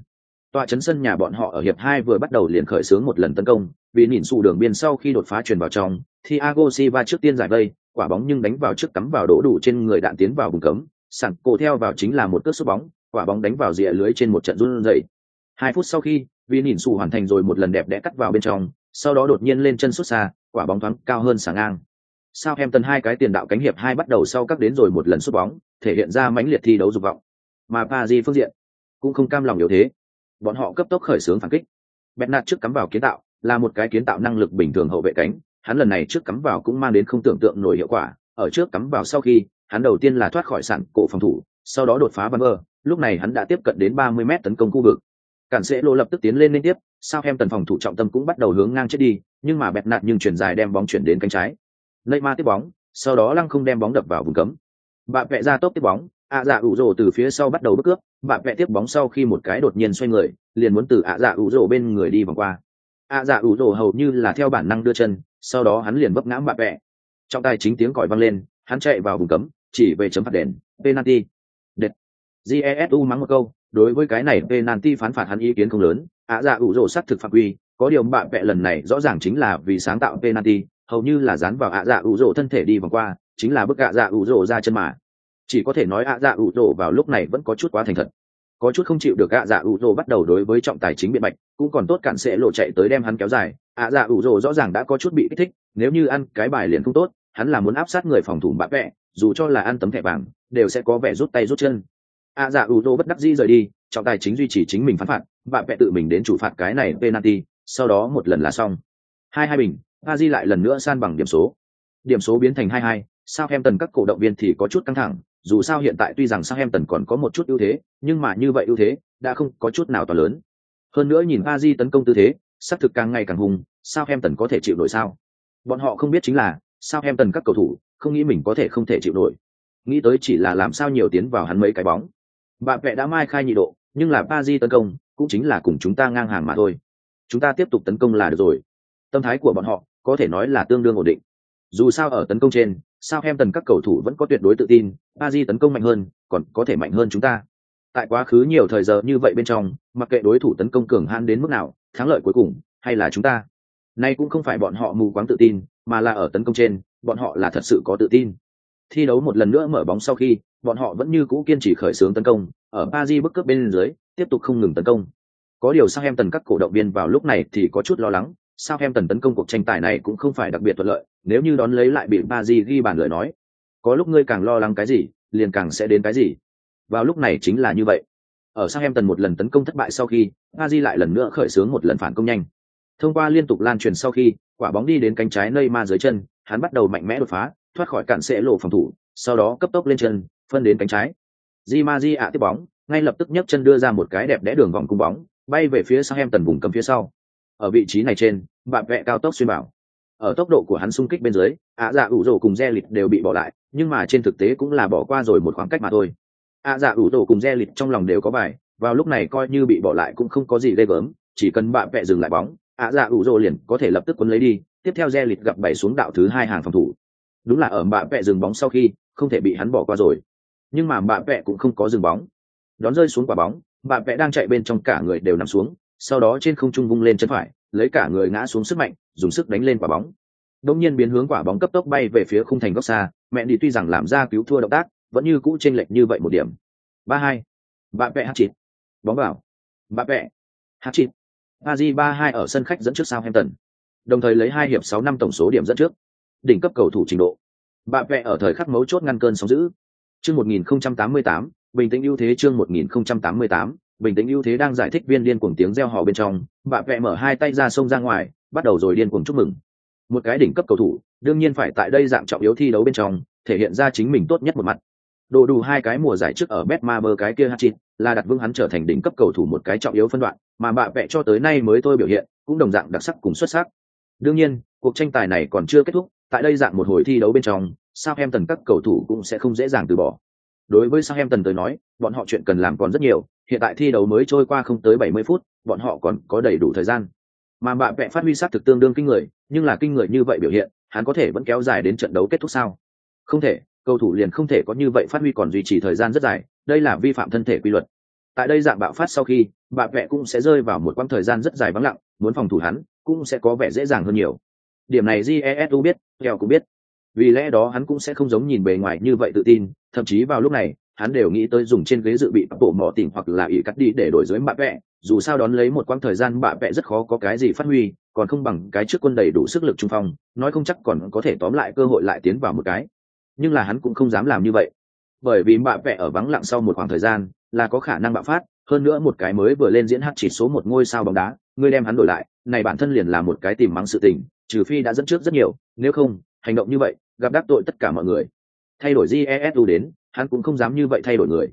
Tọa chấn sân nhà bọn họ ở hiệp hai vừa bắt đầu liền khởi xướng một lần tấn công, vì nhìn sụ đường biên sau khi đột phá truyền vào trong, Thiago Silva trước tiên giải vây, quả bóng nhưng đánh vào trước cắm vào đổ đủ trên người đạn tiến vào vùng cấm, sẵn cổ theo vào chính là một cước sút bóng, quả bóng đánh vào rìa lưới trên một trận run rẩy. Hai phút sau khi, vì nhìn sụ hoàn thành rồi một lần đẹp đẽ cắt vào bên trong, sau đó đột nhiên lên chân sút xa, quả bóng thoáng cao hơn sáng ngang. Sao em tần hai cái tiền đạo cánh hiệp hai bắt đầu sau các đến rồi một lần sút bóng, thể hiện ra mãnh liệt thi đấu dục vọng. Mà Paris phương diện cũng không cam lòng yếu thế. Bọn họ cấp tốc khởi xướng phản kích. Bernat trước cắm vào kiến tạo, là một cái kiến tạo năng lực bình thường hậu vệ cánh, hắn lần này trước cắm vào cũng mang đến không tưởng tượng nổi hiệu quả, ở trước cắm vào sau khi, hắn đầu tiên là thoát khỏi sẵn cổ phòng thủ, sau đó đột phá bắn vơ, lúc này hắn đã tiếp cận đến 30 mét tấn công khu vực. Cản sẽ lô lập tức tiến lên liên tiếp, sao em tần phòng thủ trọng tâm cũng bắt đầu hướng ngang chết đi, nhưng mà bẹt nạt nhưng chuyển dài đem bóng chuyển đến cánh trái. Neymar tiếp bóng, sau đó lăng không đem bóng đập vào vùng cấm. Bạ vẽ ra tốc tiếp bóng, ạ dạ ủ rồ từ phía sau bắt đầu bước cướp, bạn vẽ tiếp bóng sau khi một cái đột nhiên xoay người, liền muốn từ ạ dạ ủ rồ bên người đi vòng qua. ạ dạ ủ rồ hầu như là theo bản năng đưa chân, sau đó hắn liền vấp ngã bạn vẽ. Trong tay chính tiếng còi vang lên, hắn chạy vào vùng cấm, chỉ về chấm phạt đền, penalty. Đệt. Jesu mắng một câu, đối với cái này penalty phán phạt hắn ý kiến không lớn, ạ dạ ủ rồ sát thực phạm quy, có điều bạn vẽ lần này rõ ràng chính là vì sáng tạo penalty, hầu như là dán vào ạ dạ ủ rồ thân thể đi vòng qua, chính là bức ạ dạ ủ rồ ra chân mà. Chỉ có thể nói ạ dạ ủ rồ vào lúc này vẫn có chút quá thành thật. Có chút không chịu được ạ dạ ủ rồ bắt đầu đối với trọng tài chính biện bạch, cũng còn tốt cản sẽ lộ chạy tới đem hắn kéo dài, ạ dạ ủ rồ rõ ràng đã có chút bị kích thích, nếu như ăn cái bài liền không tốt, hắn là muốn áp sát người phòng thủ bạ vẽ, dù cho là ăn tấm thẻ vàng, đều sẽ có vẻ rút tay rút chân. ạ dạ ủ rồ bất đắc dĩ rời đi, trọng tài chính duy trì chính mình phán phạt, bạ vẽ tự mình đến chủ phạt cái này penalty, sau đó một lần là xong. Hai hai bình, Paris lại lần nữa san bằng điểm số. Điểm số biến thành hai hai, sao em tần các cổ động viên thì có chút căng thẳng, dù sao hiện tại tuy rằng Southampton còn có một chút ưu thế, nhưng mà như vậy ưu thế đã không có chút nào to lớn. Hơn nữa nhìn Paris tấn công tư thế, sắp thực càng ngày càng hùng, Southampton có thể chịu nổi sao? Bọn họ không biết chính là, Southampton các cầu thủ không nghĩ mình có thể không thể chịu nổi. Nghĩ tới chỉ là làm sao nhiều tiến vào hắn mấy cái bóng. Bạn vẽ đã mai khai nhị độ, nhưng là Paris tấn công, cũng chính là cùng chúng ta ngang hàng mà thôi. Chúng ta tiếp tục tấn công là được rồi. Tâm thái của bọn họ có thể nói là tương đương ổn định. Dù sao ở tấn công trên, sao em tần các cầu thủ vẫn có tuyệt đối tự tin, Paris tấn công mạnh hơn, còn có thể mạnh hơn chúng ta. Tại quá khứ nhiều thời giờ như vậy bên trong, mặc kệ đối thủ tấn công cường hãn đến mức nào, thắng lợi cuối cùng hay là chúng ta. Nay cũng không phải bọn họ mù quáng tự tin, mà là ở tấn công trên, bọn họ là thật sự có tự tin. Thi đấu một lần nữa mở bóng sau khi, bọn họ vẫn như cũ kiên trì khởi xướng tấn công, ở Paris bức cướp bên dưới, tiếp tục không ngừng tấn công. Có điều sao em tần các cổ động viên vào lúc này thì có chút lo lắng, sao em tần tấn công cuộc tranh tài này cũng không phải đặc biệt thuận lợi, nếu như đón lấy lại bị ba di ghi bàn lời nói. Có lúc ngươi càng lo lắng cái gì, liền càng sẽ đến cái gì. Vào lúc này chính là như vậy. Ở sao em tần một lần tấn công thất bại sau khi ba di lại lần nữa khởi xướng một lần phản công nhanh. Thông qua liên tục lan truyền sau khi, quả bóng đi đến cánh trái nơi ma dưới chân, hắn bắt đầu mạnh mẽ đột phá, thoát khỏi cản sẽ lộ phòng thủ, sau đó cấp tốc lên chân, phân đến cánh trái. Di ma di ạ tiếp bóng, ngay lập tức nhấc chân đưa ra một cái đẹp đẽ đường vòng cung bóng, bay về phía sang em tần vùng cầm phía sau ở vị trí này trên bạn vẽ cao tốc xuyên bảo ở tốc độ của hắn xung kích bên dưới, ạ dạ ủ rổ cùng re lịch đều bị bỏ lại, nhưng mà trên thực tế cũng là bỏ qua rồi một khoảng cách mà thôi. Ạ dạ ủ rổ cùng re lịch trong lòng đều có bài, vào lúc này coi như bị bỏ lại cũng không có gì ghê gớm, chỉ cần bạn vẽ dừng lại bóng, ạ dạ ủ rổ liền có thể lập tức quấn lấy đi, tiếp theo re lịch gặp bảy xuống đạo thứ hai hàng phòng thủ. Đúng là ở bạn vẽ dừng bóng sau khi, không thể bị hắn bỏ qua rồi. Nhưng mà bạn vẽ cũng không có dừng bóng. Đón rơi xuống quả bóng bạn vẽ đang chạy bên trong cả người đều nằm xuống sau đó trên không trung vung lên chân phải lấy cả người ngã xuống sức mạnh dùng sức đánh lên quả bóng. Đông nhiên biến hướng quả bóng cấp tốc bay về phía khung thành góc xa mẹ đi tuy rằng làm ra cứu thua động tác vẫn như cũ chênh lệch như vậy một điểm. Ba hai bạn vẽ hát chịt bóng vào. Bạn vẽ hát chịt aji ba hai ở sân khách dẫn trước southampton. Đồng thời lấy hai hiệp sáu năm tổng số điểm dẫn trước. Đỉnh cấp cầu thủ trình độ. Bạn vẽ ở thời khắc mấu chốt ngăn cơn sóng giữ chương 1088, bình tĩnh ưu thế chương 1088, bình tĩnh ưu thế đang giải thích viên điên cuồng tiếng reo hò bên trong bạ vẹ mở hai tay ra sông ra ngoài bắt đầu rồi điên cuồng chúc mừng. Một cái đỉnh cấp cầu thủ đương nhiên phải tại đây dạng trọng yếu thi đấu bên trong thể hiện ra chính mình tốt nhất một mặt. Đồ đủ hai cái mùa giải trước ở Betmaber cái kia Hatchet là đặt vững hắn trở thành đỉnh cấp cầu thủ một cái trọng yếu phân đoạn mà bạ vẹ cho tới nay mới tôi biểu hiện cũng đồng dạng đặc sắc cùng xuất sắc. Đương nhiên cuộc tranh tài này còn chưa kết thúc tại đây dạng một hồi thi đấu bên trong, Southampton các cầu thủ cũng sẽ không dễ dàng từ bỏ. Đối với Southampton tới nói, bọn họ chuyện cần làm còn rất nhiều, hiện tại thi đấu mới trôi qua không tới 70 phút, bọn họ còn có đầy đủ thời gian. Mà bạn vẽ phát huy sát thực tương đương kinh người, nhưng là kinh người như vậy biểu hiện, hắn có thể vẫn kéo dài đến trận đấu kết thúc sao? Không thể, cầu thủ liền không thể có như vậy phát huy còn duy trì thời gian rất dài, đây là vi phạm thân thể quy luật. Tại đây dạng bạo phát sau khi, bạn vẽ cũng sẽ rơi vào một quãng thời gian rất dài vắng lặng, muốn phòng thủ hắn, cũng sẽ có vẻ dễ dàng hơn nhiều. Điểm này Jesu biết, Theo cũng biết. Vì lẽ đó hắn cũng sẽ không giống nhìn bề ngoài như vậy tự tin, thậm chí vào lúc này, hắn đều nghĩ tới dùng trên ghế dự bị bộ mỏ tỉnh hoặc là ỉ cắt đi để đổi dưới bạ vẽ, dù sao đón lấy một quãng thời gian bạ vẽ rất khó có cái gì phát huy, còn không bằng cái trước quân đầy đủ sức lực trung phong, nói không chắc còn có thể tóm lại cơ hội lại tiến vào một cái. Nhưng là hắn cũng không dám làm như vậy, bởi vì bạ vẽ ở vắng lặng sau một khoảng thời gian, là có khả năng bạo phát, hơn nữa một cái mới vừa lên diễn hát chỉ số một ngôi sao bóng đá, người đem hắn đổi lại, này bản thân liền là một cái tìm mắng sự tình, trừ phi đã dẫn trước rất nhiều, nếu không, hành động như vậy, gặp đắc tội tất cả mọi người. Thay đổi Jesu đến, hắn cũng không dám như vậy thay đổi người.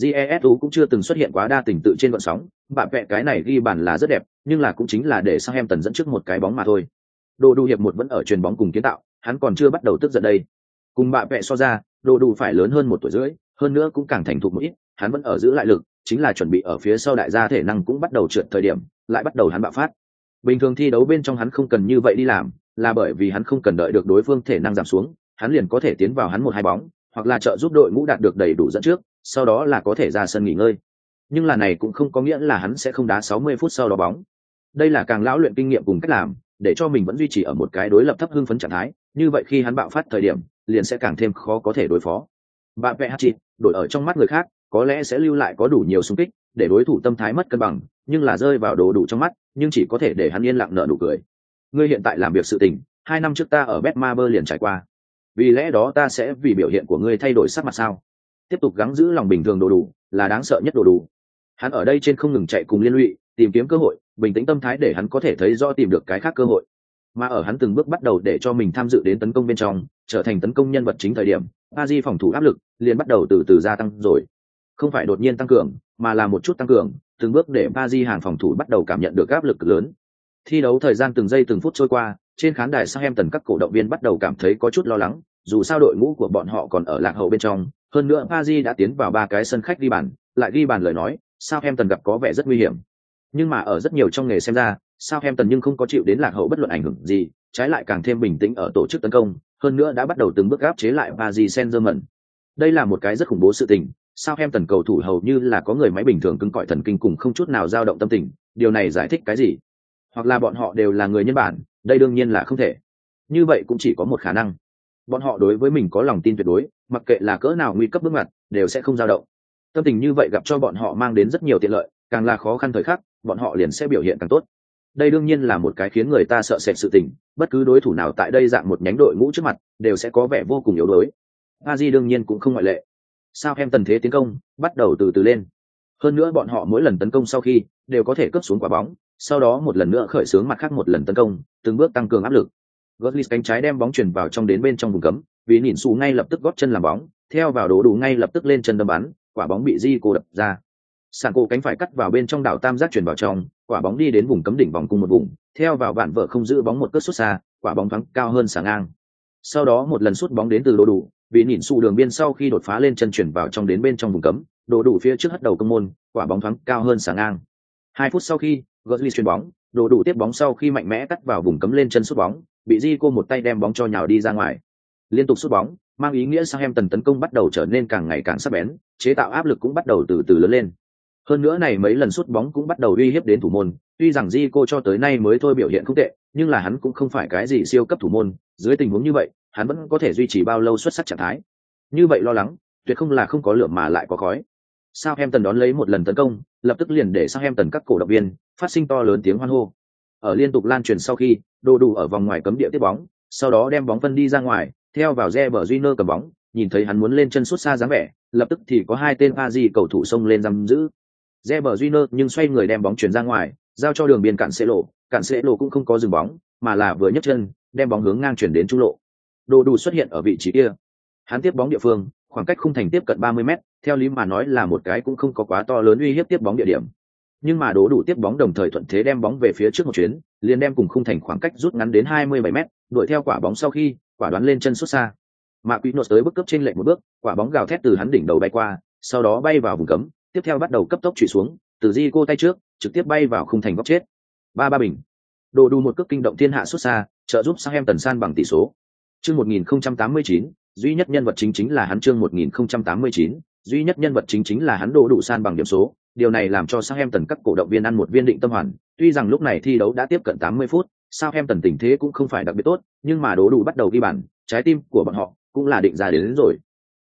Jesu cũng chưa từng xuất hiện quá đa tình tự trên vận sóng, bạn vẽ cái này ghi bàn là rất đẹp, nhưng là cũng chính là để sang em tần dẫn trước một cái bóng mà thôi. Đồ đủ hiệp một vẫn ở truyền bóng cùng kiến tạo, hắn còn chưa bắt đầu tức giận đây. Cùng bạn vẽ so ra, đồ đủ phải lớn hơn một tuổi rưỡi, hơn nữa cũng càng thành thục một ít, hắn vẫn ở giữ lại lực, chính là chuẩn bị ở phía sau đại gia thể năng cũng bắt đầu trượt thời điểm, lại bắt đầu hắn bạo phát. Bình thường thi đấu bên trong hắn không cần như vậy đi làm, là bởi vì hắn không cần đợi được đối phương thể năng giảm xuống, hắn liền có thể tiến vào hắn một hai bóng, hoặc là trợ giúp đội ngũ đạt được đầy đủ dẫn trước, sau đó là có thể ra sân nghỉ ngơi. Nhưng là này cũng không có nghĩa là hắn sẽ không đá 60 phút sau đó bóng. Đây là càng lão luyện kinh nghiệm cùng cách làm, để cho mình vẫn duy trì ở một cái đối lập thấp hưng phấn trạng thái, như vậy khi hắn bạo phát thời điểm, liền sẽ càng thêm khó có thể đối phó. Bạn vẽ Hachi, đổi ở trong mắt người khác, có lẽ sẽ lưu lại có đủ nhiều xung kích, để đối thủ tâm thái mất cân bằng, nhưng là rơi vào đồ đủ trong mắt, nhưng chỉ có thể để hắn yên lặng nở nụ cười. Ngươi hiện tại làm việc sự tình, hai năm trước ta ở Betmaber liền trải qua vì lẽ đó ta sẽ vì biểu hiện của ngươi thay đổi sắc mặt sao? Tiếp tục gắng giữ lòng bình thường đồ đủ, là đáng sợ nhất đồ đủ. Hắn ở đây trên không ngừng chạy cùng liên lụy, tìm kiếm cơ hội, bình tĩnh tâm thái để hắn có thể thấy rõ tìm được cái khác cơ hội. Mà ở hắn từng bước bắt đầu để cho mình tham dự đến tấn công bên trong, trở thành tấn công nhân vật chính thời điểm, a di phòng thủ áp lực liền bắt đầu từ từ gia tăng rồi. Không phải đột nhiên tăng cường, mà là một chút tăng cường, từng bước để a di hàng phòng thủ bắt đầu cảm nhận được áp lực lớn. Thi đấu thời gian từng giây từng phút trôi qua trên khán đài Southampton các cổ động viên bắt đầu cảm thấy có chút lo lắng, dù sao đội ngũ của bọn họ còn ở lạc hậu bên trong, hơn nữa Paris đã tiến vào ba cái sân khách ghi bàn, lại ghi bàn lời nói, Southampton gặp có vẻ rất nguy hiểm. Nhưng mà ở rất nhiều trong nghề xem ra, Southampton nhưng không có chịu đến lạc hậu bất luận ảnh hưởng gì, trái lại càng thêm bình tĩnh ở tổ chức tấn công, hơn nữa đã bắt đầu từng bước áp chế lại Paris Saint-Germain. Đây là một cái rất khủng bố sự tình, Southampton cầu thủ hầu như là có người máy bình thường cứng cỏi thần kinh cùng không chút nào dao động tâm tình, điều này giải thích cái gì? Hoặc là bọn họ đều là người nhân bản, đây đương nhiên là không thể. Như vậy cũng chỉ có một khả năng. Bọn họ đối với mình có lòng tin tuyệt đối, mặc kệ là cỡ nào nguy cấp bước ngoặt, đều sẽ không dao động. Tâm tình như vậy gặp cho bọn họ mang đến rất nhiều tiện lợi, càng là khó khăn thời khắc, bọn họ liền sẽ biểu hiện càng tốt. Đây đương nhiên là một cái khiến người ta sợ sệt sự tình, bất cứ đối thủ nào tại đây dạng một nhánh đội ngũ trước mặt, đều sẽ có vẻ vô cùng yếu đuối. A di đương nhiên cũng không ngoại lệ. Sao em tần thế tiến công, bắt đầu từ từ lên. Hơn nữa bọn họ mỗi lần tấn công sau khi, đều có thể cướp xuống quả bóng sau đó một lần nữa khởi xướng mặt khác một lần tấn công, từng bước tăng cường áp lực. Götze cánh trái đem bóng chuyển vào trong đến bên trong vùng cấm, vì nhìn xù ngay lập tức góp chân làm bóng, theo vào đố đủ ngay lập tức lên chân đâm bắn, quả bóng bị Di cô đập ra. Sàn cổ cánh phải cắt vào bên trong đảo tam giác chuyển vào trong, quả bóng đi đến vùng cấm đỉnh vòng cung một vùng, theo vào bản vợ không giữ bóng một cất xuất xa, quả bóng thắng cao hơn sáng ngang. Sau đó một lần sút bóng đến từ đồ đủ, vì nhìn xù đường biên sau khi đột phá lên chân chuyển vào trong đến bên trong vùng cấm, đồ đủ phía trước hất đầu công môn, quả bóng thắng cao hơn sáng ngang. Hai phút sau khi, Götze chuyền bóng, đồ đủ tiếp bóng sau khi mạnh mẽ cắt vào vùng cấm lên chân sút bóng, bị Zico một tay đem bóng cho nhào đi ra ngoài. Liên tục sút bóng, mang ý nghĩa sang em tấn công bắt đầu trở nên càng ngày càng sắc bén, chế tạo áp lực cũng bắt đầu từ từ lớn lên. Hơn nữa này mấy lần sút bóng cũng bắt đầu uy hiếp đến thủ môn, tuy rằng Zico cho tới nay mới thôi biểu hiện không tệ, nhưng là hắn cũng không phải cái gì siêu cấp thủ môn, dưới tình huống như vậy, hắn vẫn có thể duy trì bao lâu xuất sắc trạng thái. Như vậy lo lắng, tuyệt không là không có lượng mà lại có khói. Southampton đón lấy một lần tấn công, lập tức liền để Southampton các cổ động viên phát sinh to lớn tiếng hoan hô. Ở liên tục lan truyền sau khi, đồ đủ ở vòng ngoài cấm địa tiếp bóng, sau đó đem bóng phân đi ra ngoài, theo vào Reber Júnior cầm bóng, nhìn thấy hắn muốn lên chân sút xa dáng vẻ, lập tức thì có hai tên Aji cầu thủ xông lên giam giữ. Reber Júnior nhưng xoay người đem bóng chuyển ra ngoài, giao cho đường biên cản sẽ lộ, cản sẽ lộ cũng không có dừng bóng, mà là vừa nhấc chân, đem bóng hướng ngang chuyển đến trung lộ. Đồ đủ xuất hiện ở vị trí kia. Hắn tiếp bóng địa phương, khoảng cách khung thành tiếp cận 30 mét, theo lý mà nói là một cái cũng không có quá to lớn uy hiếp tiếp bóng địa điểm. Nhưng mà đố đủ tiếp bóng đồng thời thuận thế đem bóng về phía trước một chuyến, liền đem cùng khung thành khoảng cách rút ngắn đến 27 mét, đuổi theo quả bóng sau khi, quả đoán lên chân xuất xa. Mạ quỷ nột tới bước cấp trên lệch một bước quả bóng gào thét từ hắn đỉnh đầu bay qua sau đó bay vào vùng cấm tiếp theo bắt đầu cấp tốc trụy xuống từ di cô tay trước trực tiếp bay vào khung thành góc chết. Ba ba bình. Đồ đủ một cước kinh động thiên hạ xuất xa trợ giúp sang em tần san bằng tỷ số. Chương 1089 duy nhất nhân vật chính chính là hắn chương 1089 duy nhất nhân vật chính chính là hắn đổ đủ san bằng điểm số. Điều này làm cho sang em tần các cổ động viên ăn một viên định tâm hoàn. Tuy rằng lúc này thi đấu đã tiếp cận 80 phút sao em tần tình thế cũng không phải đặc biệt tốt nhưng mà đổ đủ bắt đầu ghi bàn trái tim của bọn họ cũng là định ra đến, đến rồi.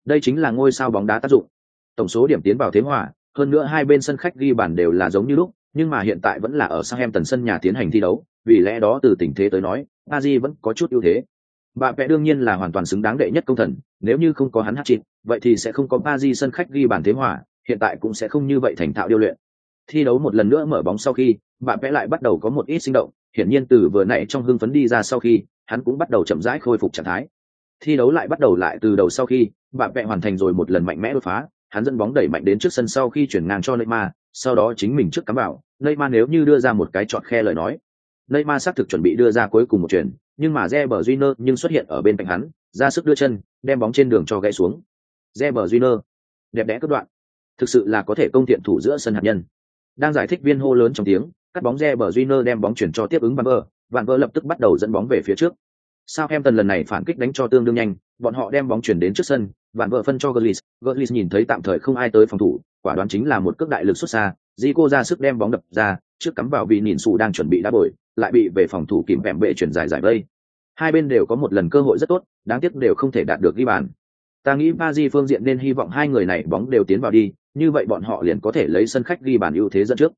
Đây chính là ngôi sao bóng đá tác dụng. Tổng số điểm tiến vào thế hòa hơn nữa hai bên sân khách ghi bàn đều là giống như lúc nhưng mà hiện tại vẫn là ở Southampton em tần sân nhà tiến hành thi đấu. Vì lẽ đó từ tình thế tới nói Aji vẫn có chút ưu thế bà vẽ đương nhiên là hoàn toàn xứng đáng đệ nhất công thần nếu như không có hắn hát chịt vậy thì sẽ không có Aji sân khách ghi bàn thế hòa hiện tại cũng sẽ không như vậy thành thạo điêu luyện thi đấu một lần nữa mở bóng sau khi bà vẽ lại bắt đầu có một ít sinh động hiển nhiên từ vừa nãy trong hưng phấn đi ra sau khi hắn cũng bắt đầu chậm rãi khôi phục trạng thái thi đấu lại bắt đầu lại từ đầu sau khi bà vẽ hoàn thành rồi một lần mạnh mẽ đột phá hắn dẫn bóng đẩy mạnh đến trước sân sau khi chuyển ngang cho Neymar, sau đó chính mình trước cắm vào, Neymar nếu như đưa ra một cái chọn khe lời nói. Neymar xác thực chuẩn bị đưa ra cuối cùng một chuyển, nhưng mà Reber Júnior nhưng xuất hiện ở bên cạnh hắn, ra sức đưa chân, đem bóng trên đường cho gãy xuống. Reber Júnior, đẹp đẽ cất đoạn. Thực sự là có thể công tiện thủ giữa sân hạt nhân. Đang giải thích viên hô lớn trong tiếng, cắt bóng Reber Júnior đem bóng chuyển cho tiếp ứng Van Vơ, Van Vơ lập tức bắt đầu dẫn bóng về phía trước. Southampton lần này phản kích đánh cho tương đương nhanh, bọn họ đem bóng chuyển đến trước sân, Van vợ phân cho Gullis, Gullis nhìn thấy tạm thời không ai tới phòng thủ, quả đoán chính là một cước đại lực xuất xa, Zico ra sức đem bóng đập ra, trước cắm vào vị nhìn sụ đang chuẩn bị đá bồi, lại bị về phòng thủ kìm vẹm bệ chuyển dài giải vây. Hai bên đều có một lần cơ hội rất tốt, đáng tiếc đều không thể đạt được ghi bàn. Ta nghĩ Paris phương diện nên hy vọng hai người này bóng đều tiến vào đi, như vậy bọn họ liền có thể lấy sân khách ghi bàn ưu thế dẫn trước.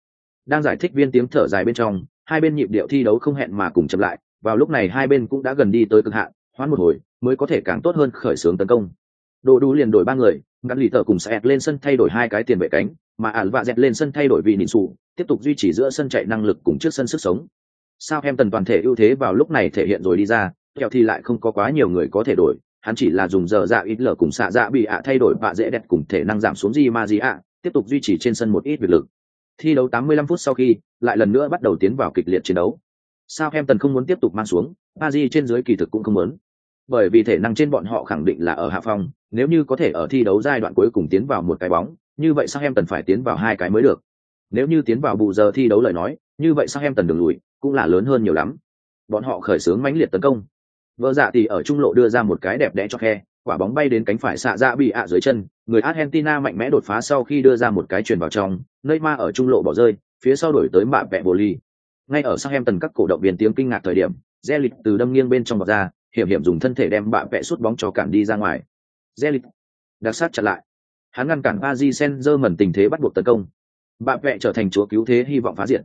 Đang giải thích viên tiếng thở dài bên trong, hai bên nhịp điệu thi đấu không hẹn mà cùng chậm lại, vào lúc này hai bên cũng đã gần đi tới cực hạn, hoãn một hồi mới có thể càng tốt hơn khởi xướng tấn công đồ đủ liền đổi ba người ngắn lì tờ cùng sẽ lên sân thay đổi hai cái tiền vệ cánh mà ả vạ dẹt lên sân thay đổi vị nịnh sụ tiếp tục duy trì giữa sân chạy năng lực cùng trước sân sức sống sao em tần toàn thể ưu thế vào lúc này thể hiện rồi đi ra, kẹo thì lại không có quá nhiều người có thể đổi, hắn chỉ là dùng giờ dạ ít lở cùng xạ dạ bị ạ thay đổi bạ dễ đẹp cùng thể năng giảm xuống gì mà gì ạ, tiếp tục duy trì trên sân một ít việc lực. Thi đấu 85 phút sau khi, lại lần nữa bắt đầu tiến vào kịch liệt chiến đấu. Sao em tần không muốn tiếp tục mang xuống Paris trên dưới kỳ thực cũng không muốn. Bởi vì thể năng trên bọn họ khẳng định là ở hạ phong, nếu như có thể ở thi đấu giai đoạn cuối cùng tiến vào một cái bóng, như vậy sao em tần phải tiến vào hai cái mới được. Nếu như tiến vào bù giờ thi đấu lời nói, như vậy sao em tần đường lùi cũng là lớn hơn nhiều lắm. Bọn họ khởi xướng mãnh liệt tấn công. Vợ dạ thì ở trung lộ đưa ra một cái đẹp đẽ cho khe, quả bóng bay đến cánh phải xạ ra bị ạ dưới chân, người argentina mạnh mẽ đột phá sau khi đưa ra một cái chuyền vào trong nơi ma ở trung lộ bỏ rơi, phía sau đổi tới mạ vẹ bồ ly ngay ở sang em tần các cổ động viên tiếng kinh ngạc thời điểm re lịch từ đâm nghiêng bên trong bọc ra, hiểm hiểm dùng thân thể đem bạ vẽ sút bóng cho cản đi ra ngoài. Re lịch đặc sát chặn lại. Hắn ngăn cản a di sen dơ mẩn tình thế bắt buộc tấn công. Bạ vẽ trở thành chúa cứu thế, hy vọng phá diện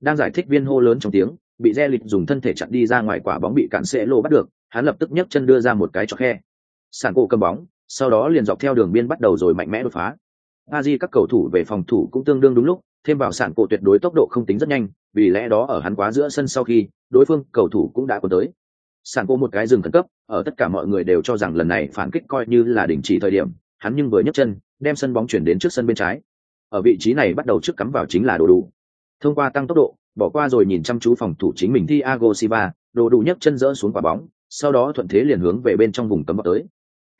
đang giải thích viên hô lớn trong tiếng, bị re lịch dùng thân thể chặn đi ra ngoài quả bóng bị cản sẽ lô bắt được, hắn lập tức nhấc chân đưa ra một cái cho khe. Sàn cổ cầm bóng, sau đó liền dọc theo đường biên bắt đầu rồi mạnh mẽ đột phá. A di các cầu thủ về phòng thủ cũng tương đương đúng lúc, thêm vào sản cổ tuyệt đối tốc độ không tính rất nhanh, vì lẽ đó ở hắn quá giữa sân sau khi, đối phương, cầu thủ cũng đã có tới. Sản cổ một cái dừng khẩn cấp, ở tất cả mọi người đều cho rằng lần này phản kích coi như là đình chỉ thời điểm, hắn nhưng vừa nhấc chân, đem sân bóng chuyển đến trước sân bên trái. Ở vị trí này bắt đầu trước cắm vào chính là đồ đủ thông qua tăng tốc độ bỏ qua rồi nhìn chăm chú phòng thủ chính mình thi ago siva đồ đủ nhấc chân dỡ xuống quả bóng sau đó thuận thế liền hướng về bên trong vùng cấm vào tới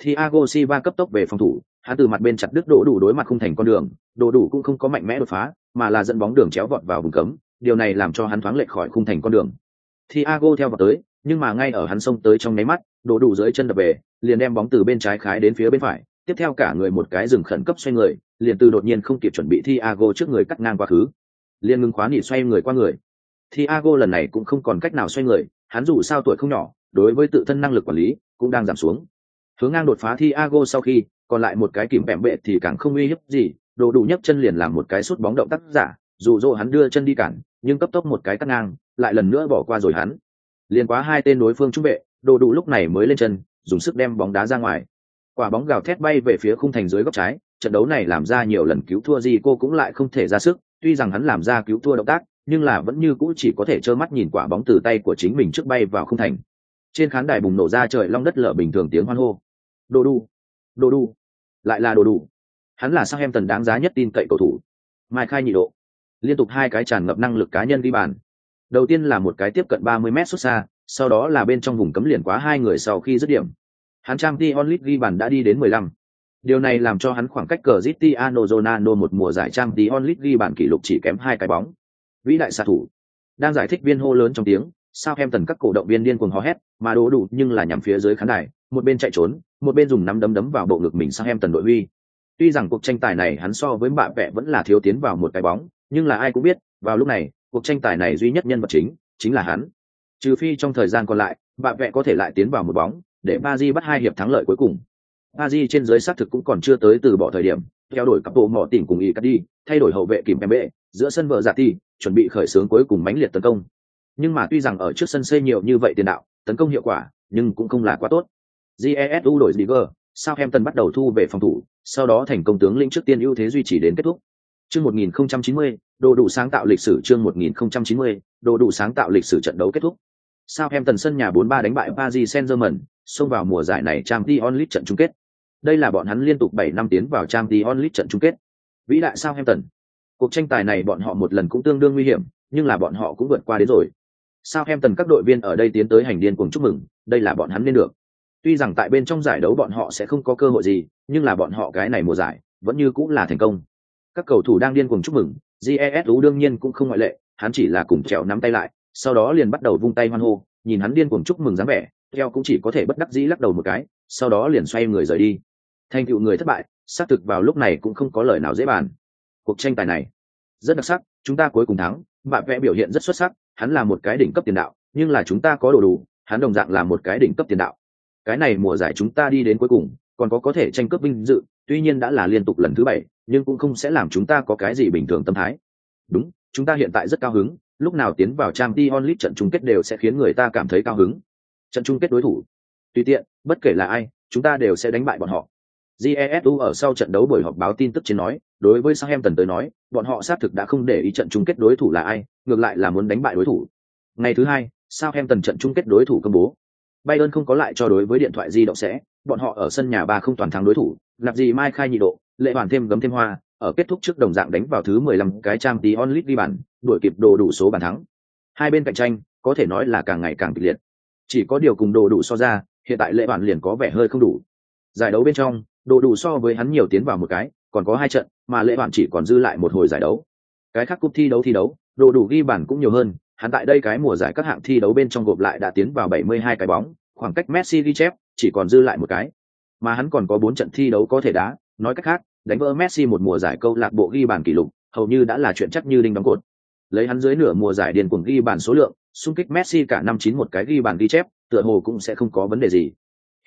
Thiago Silva cấp tốc về phòng thủ, hắn từ mặt bên chặt đứt đổ đủ đối mặt không thành con đường, đồ đủ cũng không có mạnh mẽ đột phá, mà là dẫn bóng đường chéo vọt vào vùng cấm, điều này làm cho hắn thoáng lệch khỏi khung thành con đường. Thiago theo vào tới, nhưng mà ngay ở hắn xông tới trong nháy mắt, đồ đủ dưới chân đập về, liền đem bóng từ bên trái khái đến phía bên phải, tiếp theo cả người một cái dừng khẩn cấp xoay người, liền từ đột nhiên không kịp chuẩn bị Thiago trước người cắt ngang qua khứ liền ngừng khóa nỉ xoay người qua người. Thiago lần này cũng không còn cách nào xoay người, hắn dù sao tuổi không nhỏ, đối với tự thân năng lực quản lý cũng đang giảm xuống. Hướng ngang đột phá thi ago sau khi còn lại một cái kìm bẹm bệ thì càng không uy hiếp gì đồ đủ nhấc chân liền làm một cái sút bóng động tác giả dù dỗ hắn đưa chân đi cản nhưng cấp tốc một cái cắt ngang lại lần nữa bỏ qua rồi hắn. Liền quá hai tên đối phương trung vệ đồ đủ lúc này mới lên chân dùng sức đem bóng đá ra ngoài. Quả bóng gào thét bay về phía khung thành dưới góc trái trận đấu này làm ra nhiều lần cứu thua gì cô cũng lại không thể ra sức tuy rằng hắn làm ra cứu thua động tác, nhưng là vẫn như cũ chỉ có thể trơ mắt nhìn quả bóng từ tay của chính mình trước bay vào không thành. Trên khán đài bùng nổ ra trời long đất lở bình thường tiếng hoan hô. Đồ đu đồ đu lại là đồ đủ hắn là sang em tần đáng giá nhất tin cậy cầu thủ. Mai khai nhị độ. Liên tục hai cái tràn ngập năng lực cá nhân ghi bàn. Đầu tiên là một cái tiếp cận 30 mét xuất xa, sau đó là bên trong vùng cấm liền quá hai người sau khi dứt điểm. Hắn trang Dion Lit ghi bàn đã đi đến 15. Điều này làm cho hắn khoảng cách Cristiano Ronaldo một mùa giải trang Dion Lit ghi bàn kỷ lục chỉ kém hai cái bóng. Vĩ đại xạ thủ. Đang giải thích viên hô lớn trong tiếng, Southampton các cổ động viên điên cuồng hò hét, mà đố đủ nhưng là nhằm phía dưới khán đài, một bên chạy trốn, một bên dùng nắm đấm đấm vào bộ ngực mình Southampton đội huy. Tuy rằng cuộc tranh tài này hắn so với bạ vẽ vẫn là thiếu tiến vào một cái bóng, nhưng là ai cũng biết, vào lúc này, cuộc tranh tài này duy nhất nhân vật chính chính là hắn. Trừ phi trong thời gian còn lại, bạ vẽ có thể lại tiến vào một bóng, để Paris bắt hai hiệp thắng lợi cuối cùng. Paris trên dưới xác thực cũng còn chưa tới từ bỏ thời điểm, theo đổi cặp bộ mỏ tỉnh cùng Icardi, thay đổi hậu vệ kìm Pembe, giữa sân vợ giả ti, chuẩn bị khởi xướng cuối cùng mãnh liệt tấn công. Nhưng mà tuy rằng ở trước sân xây nhiều như vậy tiền đạo, tấn công hiệu quả, nhưng cũng không là quá tốt. Jesu đổi Ziger, Southampton bắt đầu thu về phòng thủ, sau đó thành công tướng lĩnh trước tiên ưu thế duy trì đến kết thúc. Chương 1090, đồ đủ sáng tạo lịch sử chương 1090, đồ đủ sáng tạo lịch sử trận đấu kết thúc. Southampton sân nhà 4-3 đánh bại Paris Saint-Germain, xông vào mùa giải này Champions League trận chung kết. Đây là bọn hắn liên tục 7 năm tiến vào Champions League trận chung kết. Vĩ đại Southampton. Cuộc tranh tài này bọn họ một lần cũng tương đương nguy hiểm, nhưng là bọn họ cũng vượt qua đến rồi. Southampton các đội viên ở đây tiến tới hành điên cùng chúc mừng, đây là bọn hắn nên được. Tuy rằng tại bên trong giải đấu bọn họ sẽ không có cơ hội gì, nhưng là bọn họ cái này mùa giải vẫn như cũng là thành công. Các cầu thủ đang điên cuồng chúc mừng, GESU đương nhiên cũng không ngoại lệ, hắn chỉ là cùng trèo nắm tay lại, sau đó liền bắt đầu vung tay hoan hô, nhìn hắn điên cuồng chúc mừng dáng vẻ, theo cũng chỉ có thể bất đắc dĩ lắc đầu một cái, sau đó liền xoay người rời đi. Thành tựu người thất bại, xác thực vào lúc này cũng không có lời nào dễ bàn. Cuộc tranh tài này rất đặc sắc, chúng ta cuối cùng thắng, bạn vẽ biểu hiện rất xuất sắc, hắn là một cái đỉnh cấp tiền đạo, nhưng là chúng ta có đồ đủ, hắn đồng dạng là một cái đỉnh cấp tiền đạo. Cái này mùa giải chúng ta đi đến cuối cùng, còn có có thể tranh cướp vinh dự, tuy nhiên đã là liên tục lần thứ bảy, nhưng cũng không sẽ làm chúng ta có cái gì bình thường tâm thái. Đúng, chúng ta hiện tại rất cao hứng, lúc nào tiến vào trang t onlit trận chung kết đều sẽ khiến người ta cảm thấy cao hứng. Trận chung kết đối thủ, tùy tiện, bất kể là ai, chúng ta đều sẽ đánh bại bọn họ. Jesu ở sau trận đấu buổi họp báo tin tức trên nói, đối với Southampton tới nói, bọn họ xác thực đã không để ý trận chung kết đối thủ là ai, ngược lại là muốn đánh bại đối thủ. Ngày thứ hai, Southampton trận chung kết đối thủ công bố. Bayern không có lại cho đối với điện thoại di động sẽ, bọn họ ở sân nhà ba không toàn thắng đối thủ, lập gì mai khai nhị độ, lệ hoàn thêm gấm thêm hoa, ở kết thúc trước đồng dạng đánh vào thứ 15 cái trang tí onlit đi bàn, đuổi kịp đồ đủ số bàn thắng. Hai bên cạnh tranh, có thể nói là càng ngày càng kịch liệt. Chỉ có điều cùng đồ đủ so ra, hiện tại lệ bản liền có vẻ hơi không đủ. Giải đấu bên trong, đồ đủ so với hắn nhiều tiến vào một cái, còn có hai trận, mà lệ bản chỉ còn dư lại một hồi giải đấu. Cái khác cúp thi đấu thi đấu, đồ đủ ghi bàn cũng nhiều hơn, hắn tại đây cái mùa giải các hạng thi đấu bên trong gộp lại đã tiến vào 72 cái bóng, khoảng cách Messi ghi chép chỉ còn dư lại một cái. Mà hắn còn có bốn trận thi đấu có thể đá, nói cách khác, đánh vỡ Messi một mùa giải câu lạc bộ ghi bàn kỷ lục, hầu như đã là chuyện chắc như đinh đóng cột. Lấy hắn dưới nửa mùa giải điền cuồng ghi bàn số lượng, xung kích Messi cả năm chín một cái ghi bàn ghi chép, tựa hồ cũng sẽ không có vấn đề gì.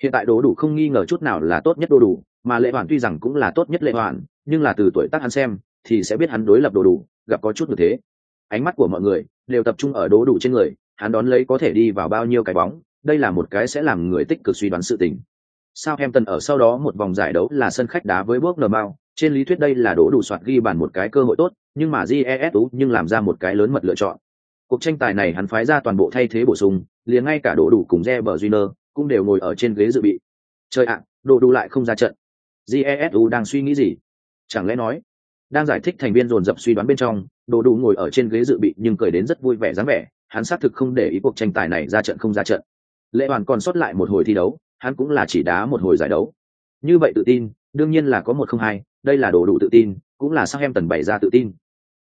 Hiện tại Đỗ đủ không nghi ngờ chút nào là tốt nhất Đỗ đủ, mà Lệ Hoàn tuy rằng cũng là tốt nhất Lệ Hoàn, nhưng là từ tuổi tác hắn xem, thì sẽ biết hắn đối lập Đỗ đủ, gặp có chút như thế. Ánh mắt của mọi người đều tập trung ở Đỗ đủ trên người, hắn đón lấy có thể đi vào bao nhiêu cái bóng, đây là một cái sẽ làm người tích cực suy đoán sự tình. Sau em tần ở sau đó một vòng giải đấu là sân khách đá với bước Bournemouth, trên lý thuyết đây là đố đủ soạt ghi bàn một cái cơ hội tốt, nhưng mà jesu nhưng làm ra một cái lớn mật lựa chọn. Cuộc tranh tài này hắn phái ra toàn bộ thay thế bổ sung, liền ngay cả đổ đủ cùng Reber junior cũng đều ngồi ở trên ghế dự bị. Chơi ạ, đồ đủ lại không ra trận. GESU đang suy nghĩ gì? Chẳng lẽ nói, đang giải thích thành viên dồn dập suy đoán bên trong, đồ đủ ngồi ở trên ghế dự bị nhưng cười đến rất vui vẻ dáng vẻ, hắn xác thực không để ý cuộc tranh tài này ra trận không ra trận. Lệ Hoàn còn sót lại một hồi thi đấu, hắn cũng là chỉ đá một hồi giải đấu. Như vậy tự tin, đương nhiên là có một không hai, đây là đồ đủ tự tin, cũng là sang em tần bày ra tự tin.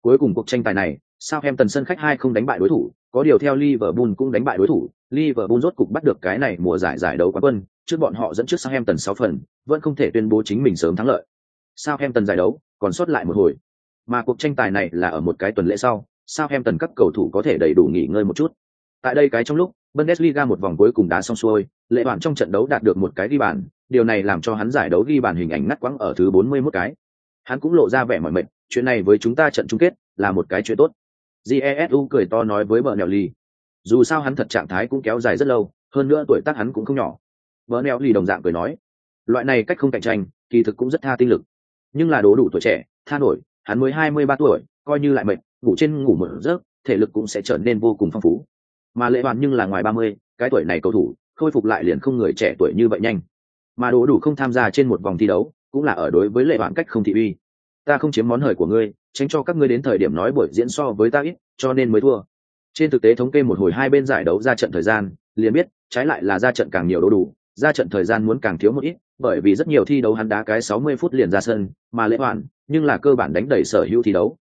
Cuối cùng cuộc tranh tài này, sao em tần sân khách hai không đánh bại đối thủ, có điều theo Liverpool cũng đánh bại đối thủ, Liverpool rốt cục bắt được cái này mùa giải giải đấu quán quân, trước bọn họ dẫn trước Southampton 6 phần, vẫn không thể tuyên bố chính mình sớm thắng lợi. Southampton giải đấu còn sót lại một hồi, mà cuộc tranh tài này là ở một cái tuần lễ sau, Southampton các cầu thủ có thể đầy đủ nghỉ ngơi một chút. Tại đây cái trong lúc, Bundesliga một vòng cuối cùng đá xong xuôi, lệ bản trong trận đấu đạt được một cái ghi bàn, điều này làm cho hắn giải đấu ghi bàn hình ảnh ngắt quãng ở thứ 41 cái. Hắn cũng lộ ra vẻ mỏi mệt, chuyện này với chúng ta trận chung kết là một cái chuyện tốt. Jesu cười to nói với Bernelli. Dù sao hắn thật trạng thái cũng kéo dài rất lâu, hơn nữa tuổi tác hắn cũng không nhỏ. bơ neo lì đồng dạng cười nói, loại này cách không cạnh tranh, kỳ thực cũng rất tha tinh lực. Nhưng là đố đủ tuổi trẻ, tha nổi, hắn mới 23 tuổi, coi như lại mệt, ngủ trên ngủ một giấc, thể lực cũng sẽ trở nên vô cùng phong phú mà lệ hoàn nhưng là ngoài ba mươi cái tuổi này cầu thủ khôi phục lại liền không người trẻ tuổi như vậy nhanh mà đố đủ không tham gia trên một vòng thi đấu cũng là ở đối với lệ hoàn cách không thị uy ta không chiếm món hời của ngươi tránh cho các ngươi đến thời điểm nói buổi diễn so với ta ít cho nên mới thua trên thực tế thống kê một hồi hai bên giải đấu ra trận thời gian, liền biết, trái lại là ra trận càng nhiều đấu đủ, ra trận thời gian muốn càng thiếu một ít, bởi vì rất nhiều thi đấu hắn đá cái 60 phút liền ra sân, mà lễ hoàn, nhưng là cơ bản đánh đẩy sở hữu thi đấu.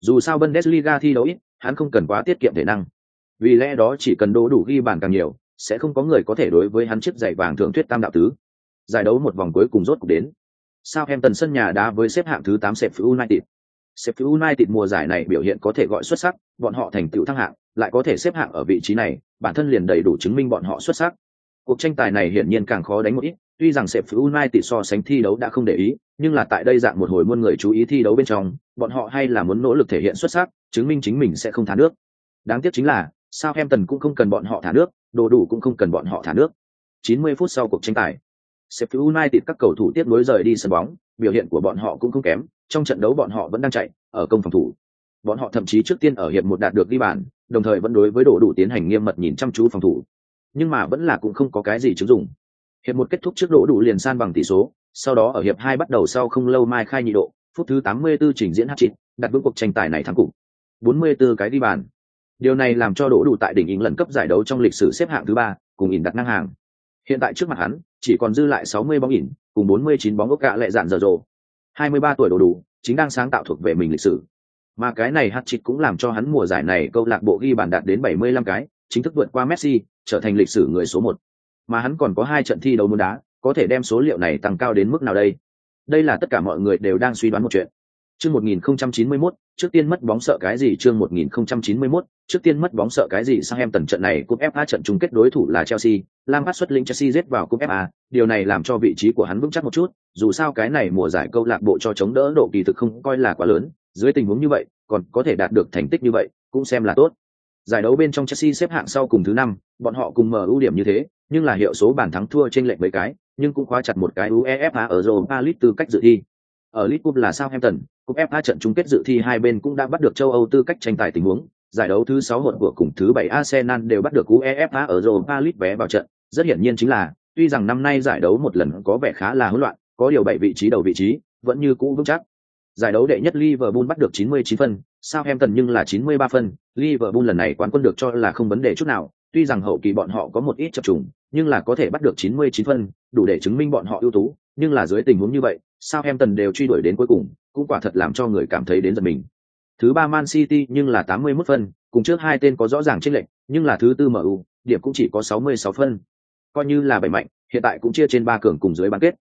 Dù sao bundesliga thi đấu ít, hắn không cần quá tiết kiệm thể năng. Vì lẽ đó chỉ cần đấu đủ ghi bàn càng nhiều, sẽ không có người có thể đối với hắn chiếc giày vàng thượng thuyết tam đạo tứ. Giải đấu một vòng cuối cùng rốt cuộc đến. Southampton sân nhà đá với xếp hạng thứ 8 Sheffield United. Sheffield United mùa giải này biểu hiện có thể gọi xuất sắc, bọn họ thành tựu thăng hạng, lại có thể xếp hạng ở vị trí này, bản thân liền đầy đủ chứng minh bọn họ xuất sắc. Cuộc tranh tài này hiển nhiên càng khó đánh một ít, tuy rằng Sheffield United so sánh thi đấu đã không để ý, nhưng là tại đây dạng một hồi muôn người chú ý thi đấu bên trong, bọn họ hay là muốn nỗ lực thể hiện xuất sắc, chứng minh chính mình sẽ không thả nước. Đáng tiếc chính là, Southampton cũng không cần bọn họ thả nước, đồ đủ cũng không cần bọn họ thả nước. 90 phút sau cuộc tranh tài, Sheffield United các cầu thủ tiếp nối rời đi sân bóng, biểu hiện của bọn họ cũng không kém, trong trận đấu bọn họ vẫn đang chạy, ở công phòng thủ. Bọn họ thậm chí trước tiên ở hiệp một đạt được ghi bàn, đồng thời vẫn đối với độ đủ tiến hành nghiêm mật nhìn chăm chú phòng thủ. Nhưng mà vẫn là cũng không có cái gì chứng dụng. Hiệp một kết thúc trước độ đủ liền san bằng tỷ số, sau đó ở hiệp hai bắt đầu sau không lâu mai khai nhị độ, phút thứ 84 trình diễn hat-trick, đặt vững cuộc tranh tài này thắng cục. 44 cái ghi bàn. Điều này làm cho độ đủ tại đỉnh lần cấp giải đấu trong lịch sử xếp hạng thứ ba, cùng ỉn đặt ngang hàng. Hiện tại trước mặt hắn, chỉ còn dư lại 60 bóng ỉn, cùng 49 bóng ốc gạ lệ dạn dở dồ. 23 tuổi đồ đủ, chính đang sáng tạo thuộc về mình lịch sử. Mà cái này hat chít cũng làm cho hắn mùa giải này câu lạc bộ ghi bàn đạt đến 75 cái, chính thức vượt qua Messi, trở thành lịch sử người số 1. Mà hắn còn có hai trận thi đấu môn đá, có thể đem số liệu này tăng cao đến mức nào đây? Đây là tất cả mọi người đều đang suy đoán một chuyện. Chương 1091, trước tiên mất bóng sợ cái gì? Chương 1091, trước tiên mất bóng sợ cái gì? Sang em tần trận này cúp FA trận chung kết đối thủ là Chelsea, Lam Lampard xuất lĩnh Chelsea giết vào cúp FA, điều này làm cho vị trí của hắn vững chắc một chút, dù sao cái này mùa giải câu lạc bộ cho chống đỡ độ kỳ thực không coi là quá lớn, dưới tình huống như vậy, còn có thể đạt được thành tích như vậy, cũng xem là tốt. Giải đấu bên trong Chelsea xếp hạng sau cùng thứ năm, bọn họ cùng mở ưu điểm như thế, nhưng là hiệu số bàn thắng thua trên lệch mấy cái, nhưng cũng khóa chặt một cái UEFA ở Europa League tư cách dự thi. Ở League Cup là Southampton, cúp FA trận chung kết dự thi hai bên cũng đã bắt được châu Âu tư cách tranh tài tình huống, giải đấu thứ 6 hụt của cùng thứ 7 Arsenal đều bắt được UEFA ở Europa League vé vào trận, rất hiển nhiên chính là, tuy rằng năm nay giải đấu một lần có vẻ khá là hỗn loạn, có điều bảy vị trí đầu vị trí, vẫn như cũ vững chắc. Giải đấu đệ nhất Liverpool bắt được 99 phân, Southampton nhưng là 93 phân, Liverpool lần này quán quân được cho là không vấn đề chút nào, tuy rằng hậu kỳ bọn họ có một ít chập trùng, nhưng là có thể bắt được 99 phân, đủ để chứng minh bọn họ ưu tú, nhưng là dưới tình huống như vậy, Southampton đều truy đuổi đến cuối cùng, cũng quả thật làm cho người cảm thấy đến giật mình. Thứ ba Man City nhưng là 81 phân, cùng trước hai tên có rõ ràng chênh lệch, nhưng là thứ tư MU, điểm cũng chỉ có 66 phân. Coi như là bảy mạnh, hiện tại cũng chia trên ba cường cùng dưới bán kết.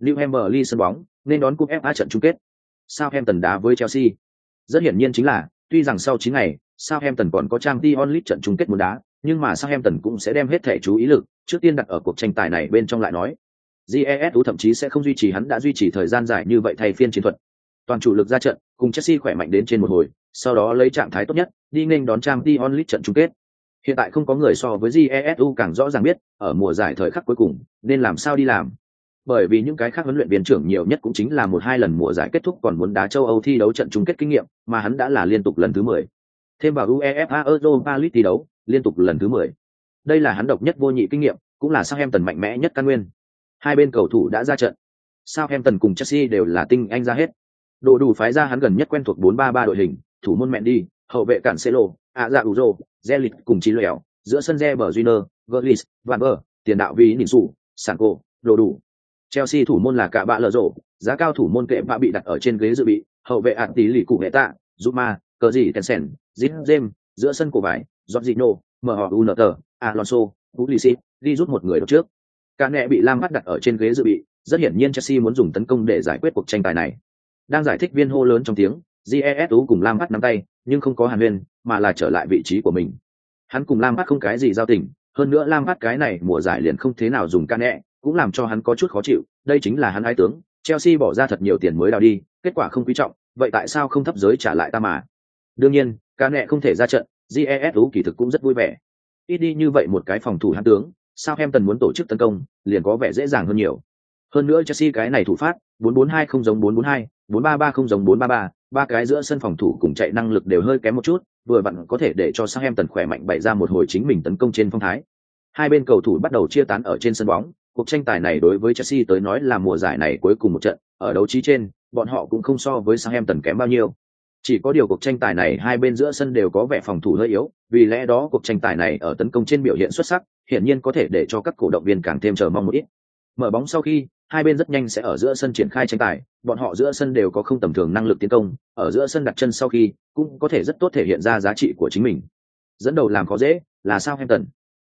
Newcastle sân bóng, nên đón cúp FA trận chung kết. Southampton đá với Chelsea. Rất hiển nhiên chính là, tuy rằng sau 9 ngày, Southampton còn có trang Dion League trận chung kết muốn đá, nhưng mà Southampton cũng sẽ đem hết thể chú ý lực, trước tiên đặt ở cuộc tranh tài này bên trong lại nói. GESU thậm chí sẽ không duy trì hắn đã duy trì thời gian dài như vậy thay phiên chiến thuật. Toàn chủ lực ra trận, cùng Chelsea khỏe mạnh đến trên một hồi, sau đó lấy trạng thái tốt nhất, đi nên đón trang Champions League trận chung kết. Hiện tại không có người so với GESU càng rõ ràng biết, ở mùa giải thời khắc cuối cùng, nên làm sao đi làm bởi vì những cái khác huấn luyện viên trưởng nhiều nhất cũng chính là một hai lần mùa giải kết thúc còn muốn đá châu Âu thi đấu trận chung kết kinh nghiệm, mà hắn đã là liên tục lần thứ mười. Thêm vào UEFA Europa League thi đấu, liên tục lần thứ mười. Đây là hắn độc nhất vô nhị kinh nghiệm, cũng là Southampton mạnh mẽ nhất căn nguyên. Hai bên cầu thủ đã ra trận. Southampton cùng Chelsea đều là tinh anh ra hết. Đồ đủ phái ra hắn gần nhất quen thuộc 4-3-3 đội hình, thủ môn Mendy, hậu vệ cản Celo, ạ dạ Uzo, Zelit cùng Chí Lẻo, giữa sân Reber Júnior, Gullis, Van Ber, tiền đạo vì Nỉn Sủ, Sanko, đồ đủ, Chelsea thủ môn là cả bạ lở rổ, giá cao thủ môn kệ bạ bị đặt ở trên ghế dự bị, hậu vệ ạt tí lì cụ hệ tạ, Zuma, cờ gì Tencent, Zin James, giữa sân cổ vải, Jorginho, MHUNT, Alonso, Pulisic, đi rút một người đầu trước. Cả nẹ bị Lam bắt đặt ở trên ghế dự bị, rất hiển nhiên Chelsea muốn dùng tấn công để giải quyết cuộc tranh tài này. Đang giải thích viên hô lớn trong tiếng, GESU cùng Lam bắt nắm tay, nhưng không có Hàn Huyên, mà là trở lại vị trí của mình. Hắn cùng Lam bắt không cái gì giao tình, hơn nữa Lam bắt cái này mùa giải liền không thế nào dùng can nẹ, cũng làm cho hắn có chút khó chịu, đây chính là hắn hai tướng, Chelsea bỏ ra thật nhiều tiền mới đào đi, kết quả không quý trọng, vậy tại sao không thấp giới trả lại ta mà? Đương nhiên, ca nẹ không thể ra trận, GESU kỳ thực cũng rất vui vẻ. Ít đi như vậy một cái phòng thủ hắn tướng, sao em tần muốn tổ chức tấn công, liền có vẻ dễ dàng hơn nhiều. Hơn nữa Chelsea cái này thủ phát, 442 không giống 442, 433 không giống 433, ba cái giữa sân phòng thủ cùng chạy năng lực đều hơi kém một chút, vừa vặn có thể để cho Southampton khỏe mạnh bày ra một hồi chính mình tấn công trên phong thái. Hai bên cầu thủ bắt đầu chia tán ở trên sân bóng, cuộc tranh tài này đối với Chelsea tới nói là mùa giải này cuối cùng một trận, ở đấu trí trên, bọn họ cũng không so với Southampton kém bao nhiêu. Chỉ có điều cuộc tranh tài này hai bên giữa sân đều có vẻ phòng thủ hơi yếu, vì lẽ đó cuộc tranh tài này ở tấn công trên biểu hiện xuất sắc, hiển nhiên có thể để cho các cổ động viên càng thêm chờ mong một ít. Mở bóng sau khi, hai bên rất nhanh sẽ ở giữa sân triển khai tranh tài, bọn họ giữa sân đều có không tầm thường năng lực tiến công, ở giữa sân đặt chân sau khi, cũng có thể rất tốt thể hiện ra giá trị của chính mình. Dẫn đầu làm khó dễ, là sao hampton.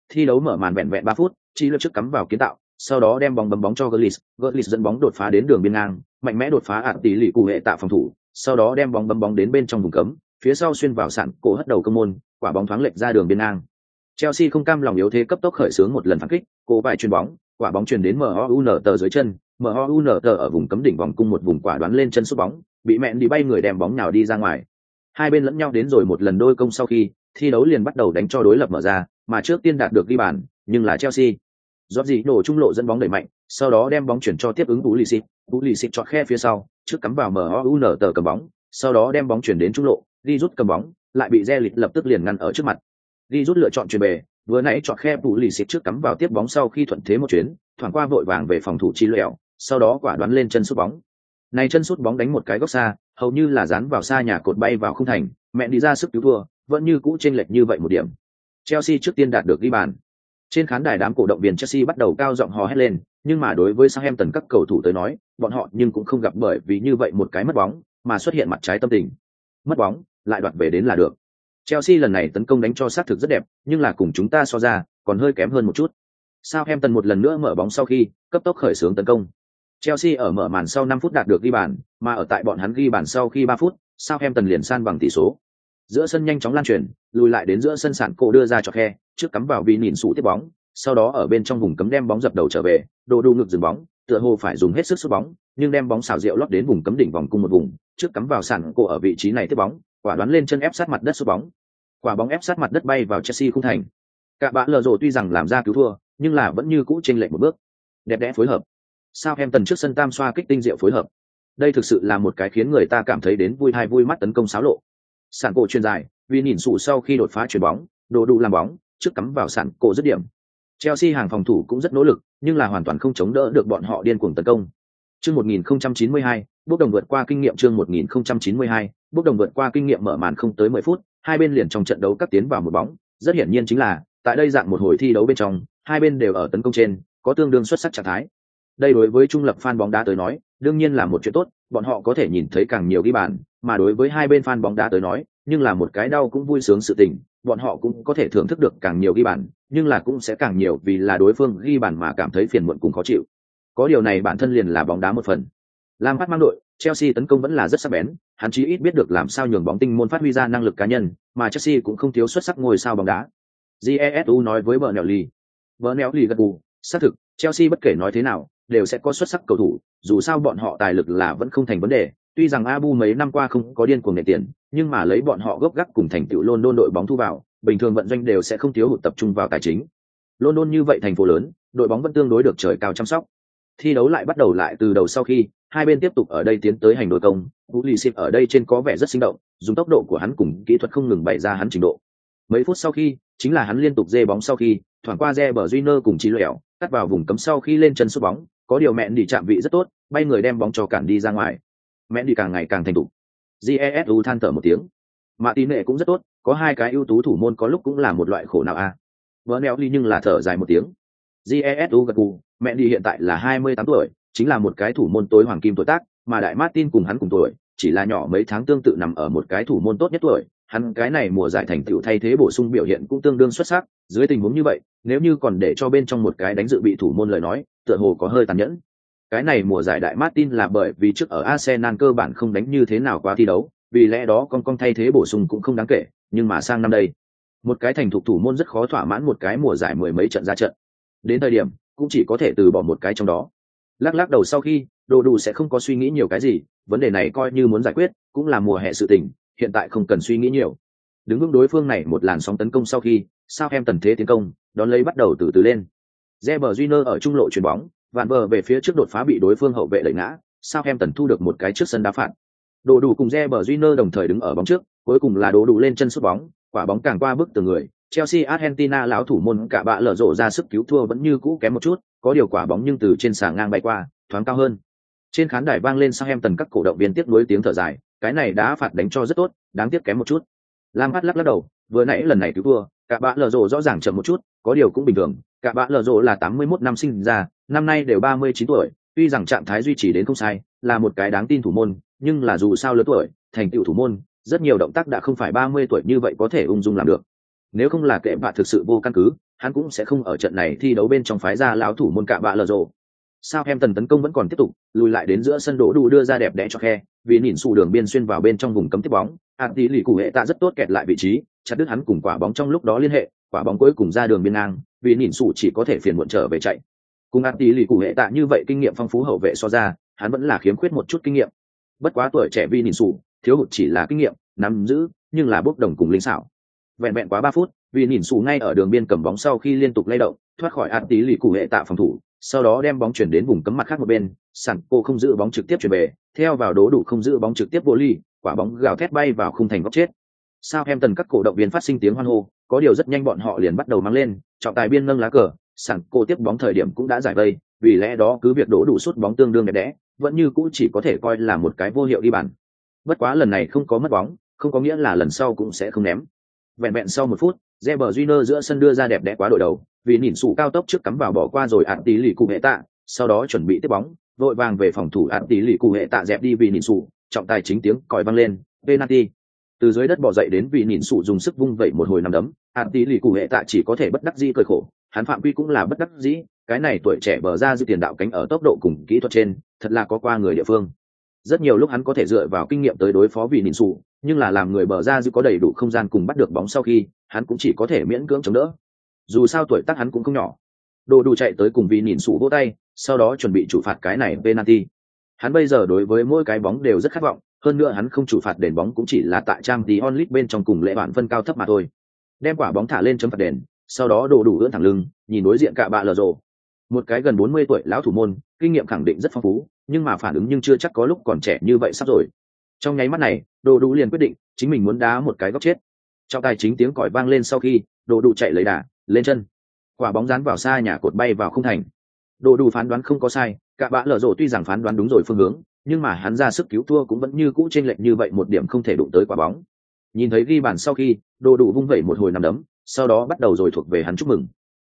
Thi đấu mở màn vẹn vẹn ba phút, chi lực trước cắm vào kiến tạo, sau đó đem bóng bấm bóng cho Gullis, Gullis dẫn bóng đột phá đến đường biên ngang, mạnh mẽ đột phá ạt tỷ lệ cụ hệ tạo phòng thủ, sau đó đem bóng bấm bóng đến bên trong vùng cấm, phía sau xuyên vào sạn cổ hất đầu cơ môn, quả bóng thoáng lệch ra đường biên ngang. Chelsea không cam lòng yếu thế cấp tốc khởi xướng một lần phản kích, cố vài chuyền bóng, quả bóng truyền đến MOUN tờ dưới chân, MOUN tờ ở vùng cấm đỉnh vòng cung một vùng quả đoán lên chân sút bóng, bị mẹn đi bay người đem bóng nào đi ra ngoài. Hai bên lẫn nhau đến rồi một lần đôi công sau khi, thi đấu liền bắt đầu đánh cho đối lập mở ra, mà trước tiên đạt được ghi bàn, nhưng là Chelsea. Giọt gì nổ trung lộ dẫn bóng đẩy mạnh, sau đó đem bóng chuyển cho tiếp ứng Pulisic, Pulisic Xịt, chọn khe phía sau, trước cắm vào MOUN tờ cầm bóng, sau đó đem bóng chuyển đến trung lộ, đi rút cầm bóng, lại bị Re lập tức liền ngăn ở trước mặt. Đi rút lựa chọn chuyền bề, vừa nãy chọn khe Tú Lì Xịt trước cắm vào tiếp bóng sau khi thuận thế một chuyến, thoảng qua vội vàng về phòng thủ chi lẹo, sau đó quả đoán lên chân sút bóng. Này chân sút bóng đánh một cái góc xa, hầu như là dán vào xa nhà cột bay vào không thành, mẹ đi ra sức cứu thua, vẫn như cũ chênh lệch như vậy một điểm. Chelsea trước tiên đạt được ghi bàn. Trên khán đài đám cổ động viên Chelsea bắt đầu cao giọng hò hét lên, nhưng mà đối với Southampton các cầu thủ tới nói, bọn họ nhưng cũng không gặp bởi vì như vậy một cái mất bóng, mà xuất hiện mặt trái tâm tình. Mất bóng, lại đoạt về đến là được. Chelsea lần này tấn công đánh cho sát thực rất đẹp, nhưng là cùng chúng ta so ra, còn hơi kém hơn một chút. Southampton một lần nữa mở bóng sau khi cấp tốc khởi xướng tấn công. Chelsea ở mở màn sau 5 phút đạt được ghi bàn, mà ở tại bọn hắn ghi bàn sau khi 3 phút, Southampton liền san bằng tỷ số. Giữa sân nhanh chóng lan truyền, lùi lại đến giữa sân sản cổ đưa ra cho khe, trước cắm vào vì nhìn sụ tiếp bóng, sau đó ở bên trong vùng cấm đem bóng dập đầu trở về, đồ đu ngực dừng bóng, tựa hồ phải dùng hết sức sút bóng, nhưng đem bóng xảo diệu lót đến vùng cấm đỉnh vòng cung một vùng, trước cắm vào sản cổ ở vị trí này tiếp bóng, quả đoán lên chân ép sát mặt đất sút bóng. Quả bóng ép sát mặt đất bay vào Chelsea khung thành. Cả bạn lờ rồ tuy rằng làm ra cứu thua, nhưng là vẫn như cũ chênh lệch một bước. Đẹp đẽ phối hợp. Sao em tần trước sân tam xoa kích tinh diệu phối hợp. Đây thực sự là một cái khiến người ta cảm thấy đến vui hay vui mắt tấn công xáo lộ. Sản cổ truyền dài, vì nhìn sụ sau khi đột phá chuyển bóng, đồ đủ làm bóng, trước cắm vào sản cổ dứt điểm. Chelsea hàng phòng thủ cũng rất nỗ lực, nhưng là hoàn toàn không chống đỡ được bọn họ điên cuồng tấn công. Chương 1092, bước đồng vượt qua kinh nghiệm chương 1092, bước đồng vượt qua kinh nghiệm mở màn không tới 10 phút, hai bên liền trong trận đấu cắt tiến vào một bóng, rất hiển nhiên chính là, tại đây dạng một hồi thi đấu bên trong, hai bên đều ở tấn công trên, có tương đương xuất sắc trạng thái. Đây đối với trung lập fan bóng đá tới nói, đương nhiên là một chuyện tốt, bọn họ có thể nhìn thấy càng nhiều ghi bàn, mà đối với hai bên fan bóng đá tới nói, nhưng là một cái đau cũng vui sướng sự tình, bọn họ cũng có thể thưởng thức được càng nhiều ghi bàn, nhưng là cũng sẽ càng nhiều vì là đối phương ghi bàn mà cảm thấy phiền muộn cùng khó chịu. Có điều này bản thân liền là bóng đá một phần. Lam phát mang đội, Chelsea tấn công vẫn là rất sắc bén, hắn chí ít biết được làm sao nhường bóng tinh môn phát huy ra năng lực cá nhân, mà Chelsea cũng không thiếu xuất sắc ngôi sao bóng đá. Jesu nói với Bernelli. Bernelli gật gù, xác thực, Chelsea bất kể nói thế nào, đều sẽ có xuất sắc cầu thủ, dù sao bọn họ tài lực là vẫn không thành vấn đề. Tuy rằng Abu mấy năm qua không có điên cuồng nệ tiền, nhưng mà lấy bọn họ gốc gác cùng thành tựu London đội bóng thu vào, bình thường vận doanh đều sẽ không thiếu hụt tập trung vào tài chính. London như vậy thành phố lớn, đội bóng vẫn tương đối được trời cao chăm sóc. Thi đấu lại bắt đầu lại từ đầu sau khi, hai bên tiếp tục ở đây tiến tới hành đội công, Vũ Lì xịp ở đây trên có vẻ rất sinh động, dùng tốc độ của hắn cùng kỹ thuật không ngừng bày ra hắn trình độ. Mấy phút sau khi, chính là hắn liên tục dê bóng sau khi, thoảng qua re bờ Junior cùng trí lẻo, cắt vào vùng cấm sau khi lên chân sút bóng, có điều mẹn đi chạm vị rất tốt, bay người đem bóng cho cản đi ra ngoài. Mẹn đi càng ngày càng thành thục. Jesu than thở một tiếng. mà tín nệ cũng rất tốt, có hai cái ưu tú thủ môn có lúc cũng là một loại khổ nào a. À. Vỡ neo ly nhưng là thở dài một tiếng. Jesu Gaku mẹ đi hiện tại là 28 tuổi, chính là một cái thủ môn tối hoàng kim tuổi tác, mà đại Martin cùng hắn cùng tuổi, chỉ là nhỏ mấy tháng tương tự nằm ở một cái thủ môn tốt nhất tuổi, hắn cái này mùa giải thành tựu thay thế bổ sung biểu hiện cũng tương đương xuất sắc, dưới tình huống như vậy, nếu như còn để cho bên trong một cái đánh dự bị thủ môn lời nói, tựa hồ có hơi tàn nhẫn. Cái này mùa giải đại Martin là bởi vì trước ở Arsenal cơ bản không đánh như thế nào qua thi đấu, vì lẽ đó con con thay thế bổ sung cũng không đáng kể, nhưng mà sang năm đây, một cái thành thục thủ môn rất khó thỏa mãn một cái mùa giải mười mấy trận ra trận. Đến thời điểm, cũng chỉ có thể từ bỏ một cái trong đó. Lắc lắc đầu sau khi, Đồ Đủ sẽ không có suy nghĩ nhiều cái gì, vấn đề này coi như muốn giải quyết, cũng là mùa hè sự tình, hiện tại không cần suy nghĩ nhiều. Đứng vững đối phương này một làn sóng tấn công sau khi, sao em tần thế tiến công, đón lấy bắt đầu từ từ lên. Reber Júnior ở trung lộ chuyền bóng, vạn bờ về phía trước đột phá bị đối phương hậu vệ đẩy ngã, sao em tần thu được một cái trước sân đá phạt. Đồ đủ cùng Reber Júnior đồng thời đứng ở bóng trước, cuối cùng là đồ đủ lên chân sút bóng, quả bóng càng qua bước từ người. Chelsea Argentina lão thủ môn cả bạ lở rộ ra sức cứu thua vẫn như cũ kém một chút, có điều quả bóng nhưng từ trên sàng ngang bay qua, thoáng cao hơn. Trên khán đài vang lên sang em tần các cổ động viên tiếp nối tiếng thở dài, cái này đã phạt đánh cho rất tốt đáng tiếc kém một chút lam hát lắc lắc đầu vừa nãy lần này cứu thua cả bạ lở rộ rõ ràng chậm một chút có điều cũng bình thường cả bạ lở rộ là tám mươi 81 năm sinh ra năm nay đều ba mươi chín tuổi tuy rằng trạng thái duy trì đến không sai là một cái đáng tin thủ môn nhưng là dù sao lớn tuổi thành tựu thủ môn rất nhiều động tác đã không phải ba mươi tuổi như vậy có thể ung dung làm được nếu không là kệ bạ thực sự vô căn cứ, hắn cũng sẽ không ở trận này thi đấu bên trong phái ra lão thủ môn cạ bạ lờ rộ. Sao em tần tấn công vẫn còn tiếp tục, lùi lại đến giữa sân đổ đủ đưa ra đẹp đẽ cho khe, vì nhìn xù đường biên xuyên vào bên trong vùng cấm tiếp bóng. Ạt tí lì cụ hệ tạ rất tốt kẹt lại vị trí, chặt đứt hắn cùng quả bóng trong lúc đó liên hệ, quả bóng cuối cùng ra đường biên ngang, vì nhìn xù chỉ có thể phiền muộn trở về chạy. Cùng ạt tí lì cụ hệ tạ như vậy kinh nghiệm phong phú hậu vệ so ra, hắn vẫn là khiếm khuyết một chút kinh nghiệm. Bất quá tuổi trẻ vì nhìn xù, thiếu hụt chỉ là kinh nghiệm, nắm giữ, nhưng là bốc đồng cùng linh xảo vẹn vẹn quá ba phút, vì nhìn xù ngay ở đường biên cầm bóng sau khi liên tục lay động, thoát khỏi ạt tí lì cụ hệ tạ phòng thủ, sau đó đem bóng chuyển đến vùng cấm mặt khác một bên, sẵn cô không giữ bóng trực tiếp chuyển về, theo vào đố đủ không giữ bóng trực tiếp vô ly, quả bóng gào thét bay vào khung thành góc chết. Sao em tần các cổ động viên phát sinh tiếng hoan hô, có điều rất nhanh bọn họ liền bắt đầu mang lên, trọng tài biên nâng lá cờ, sẵn cô tiếp bóng thời điểm cũng đã giải vây, vì lẽ đó cứ việc đổ đủ suốt bóng tương đương đẹp đẽ, vẫn như cũ chỉ có thể coi là một cái vô hiệu đi bàn. Bất quá lần này không có mất bóng, không có nghĩa là lần sau cũng sẽ không ném vẹn vẹn sau một phút Reber Júnior giữa sân đưa ra đẹp đẽ quá đội đầu, vì nhìn sụ cao tốc trước cắm vào bỏ qua rồi ạn tí lì cụ hệ tạ, sau đó chuẩn bị tiếp bóng, vội vàng về phòng thủ ạn tí lì cụ hệ tạ dẹp đi vì nhìn sụ, trọng tài chính tiếng còi vang lên, penalty. Từ dưới đất bò dậy đến vì nhìn sụ dùng sức vung vẩy một hồi nằm đấm, ạn tí lì cụ hệ tạ chỉ có thể bất đắc dĩ cười khổ, hắn phạm quy cũng là bất đắc dĩ, cái này tuổi trẻ bờ ra dư tiền đạo cánh ở tốc độ cùng kỹ thuật trên, thật là có qua người địa phương. Rất nhiều lúc hắn có thể dựa vào kinh nghiệm tới đối phó vì nịn sụ, nhưng là làm người bờ ra dư có đầy đủ không gian cùng bắt được bóng sau khi hắn cũng chỉ có thể miễn cưỡng chống đỡ. Dù sao tuổi tác hắn cũng không nhỏ. Đồ đủ chạy tới cùng vì nịn sụ vỗ tay sau đó chuẩn bị chủ phạt cái này penalty. Hắn bây giờ đối với mỗi cái bóng đều rất khát vọng hơn nữa hắn không chủ phạt đền bóng cũng chỉ là tại trang tí onlit bên trong cùng lệ bản phân cao thấp mà thôi. Đem quả bóng thả lên chấm phạt đền sau đó đồ đủ ưỡn thẳng lưng nhìn đối diện cả bạ lờ rồ. Một cái gần bốn mươi tuổi lão thủ môn kinh nghiệm khẳng định rất phong phú nhưng mà phản ứng nhưng chưa chắc có lúc còn trẻ như vậy sắp rồi. Trong nháy mắt này, đồ đủ liền quyết định chính mình muốn đá một cái góc chết. Trọng tài chính tiếng còi vang lên sau khi, đồ đủ chạy lấy đà, lên chân. Quả bóng dán vào xa nhà cột bay vào không thành. Đồ đủ phán đoán không có sai, cả bã lở rộ tuy rằng phán đoán đúng rồi phương hướng, nhưng mà hắn ra sức cứu thua cũng vẫn như cũ trên lệch như vậy một điểm không thể đụng tới quả bóng. Nhìn thấy ghi bàn sau khi, đồ đủ vung vẩy một hồi nằm đấm, sau đó bắt đầu rồi thuộc về hắn chúc mừng.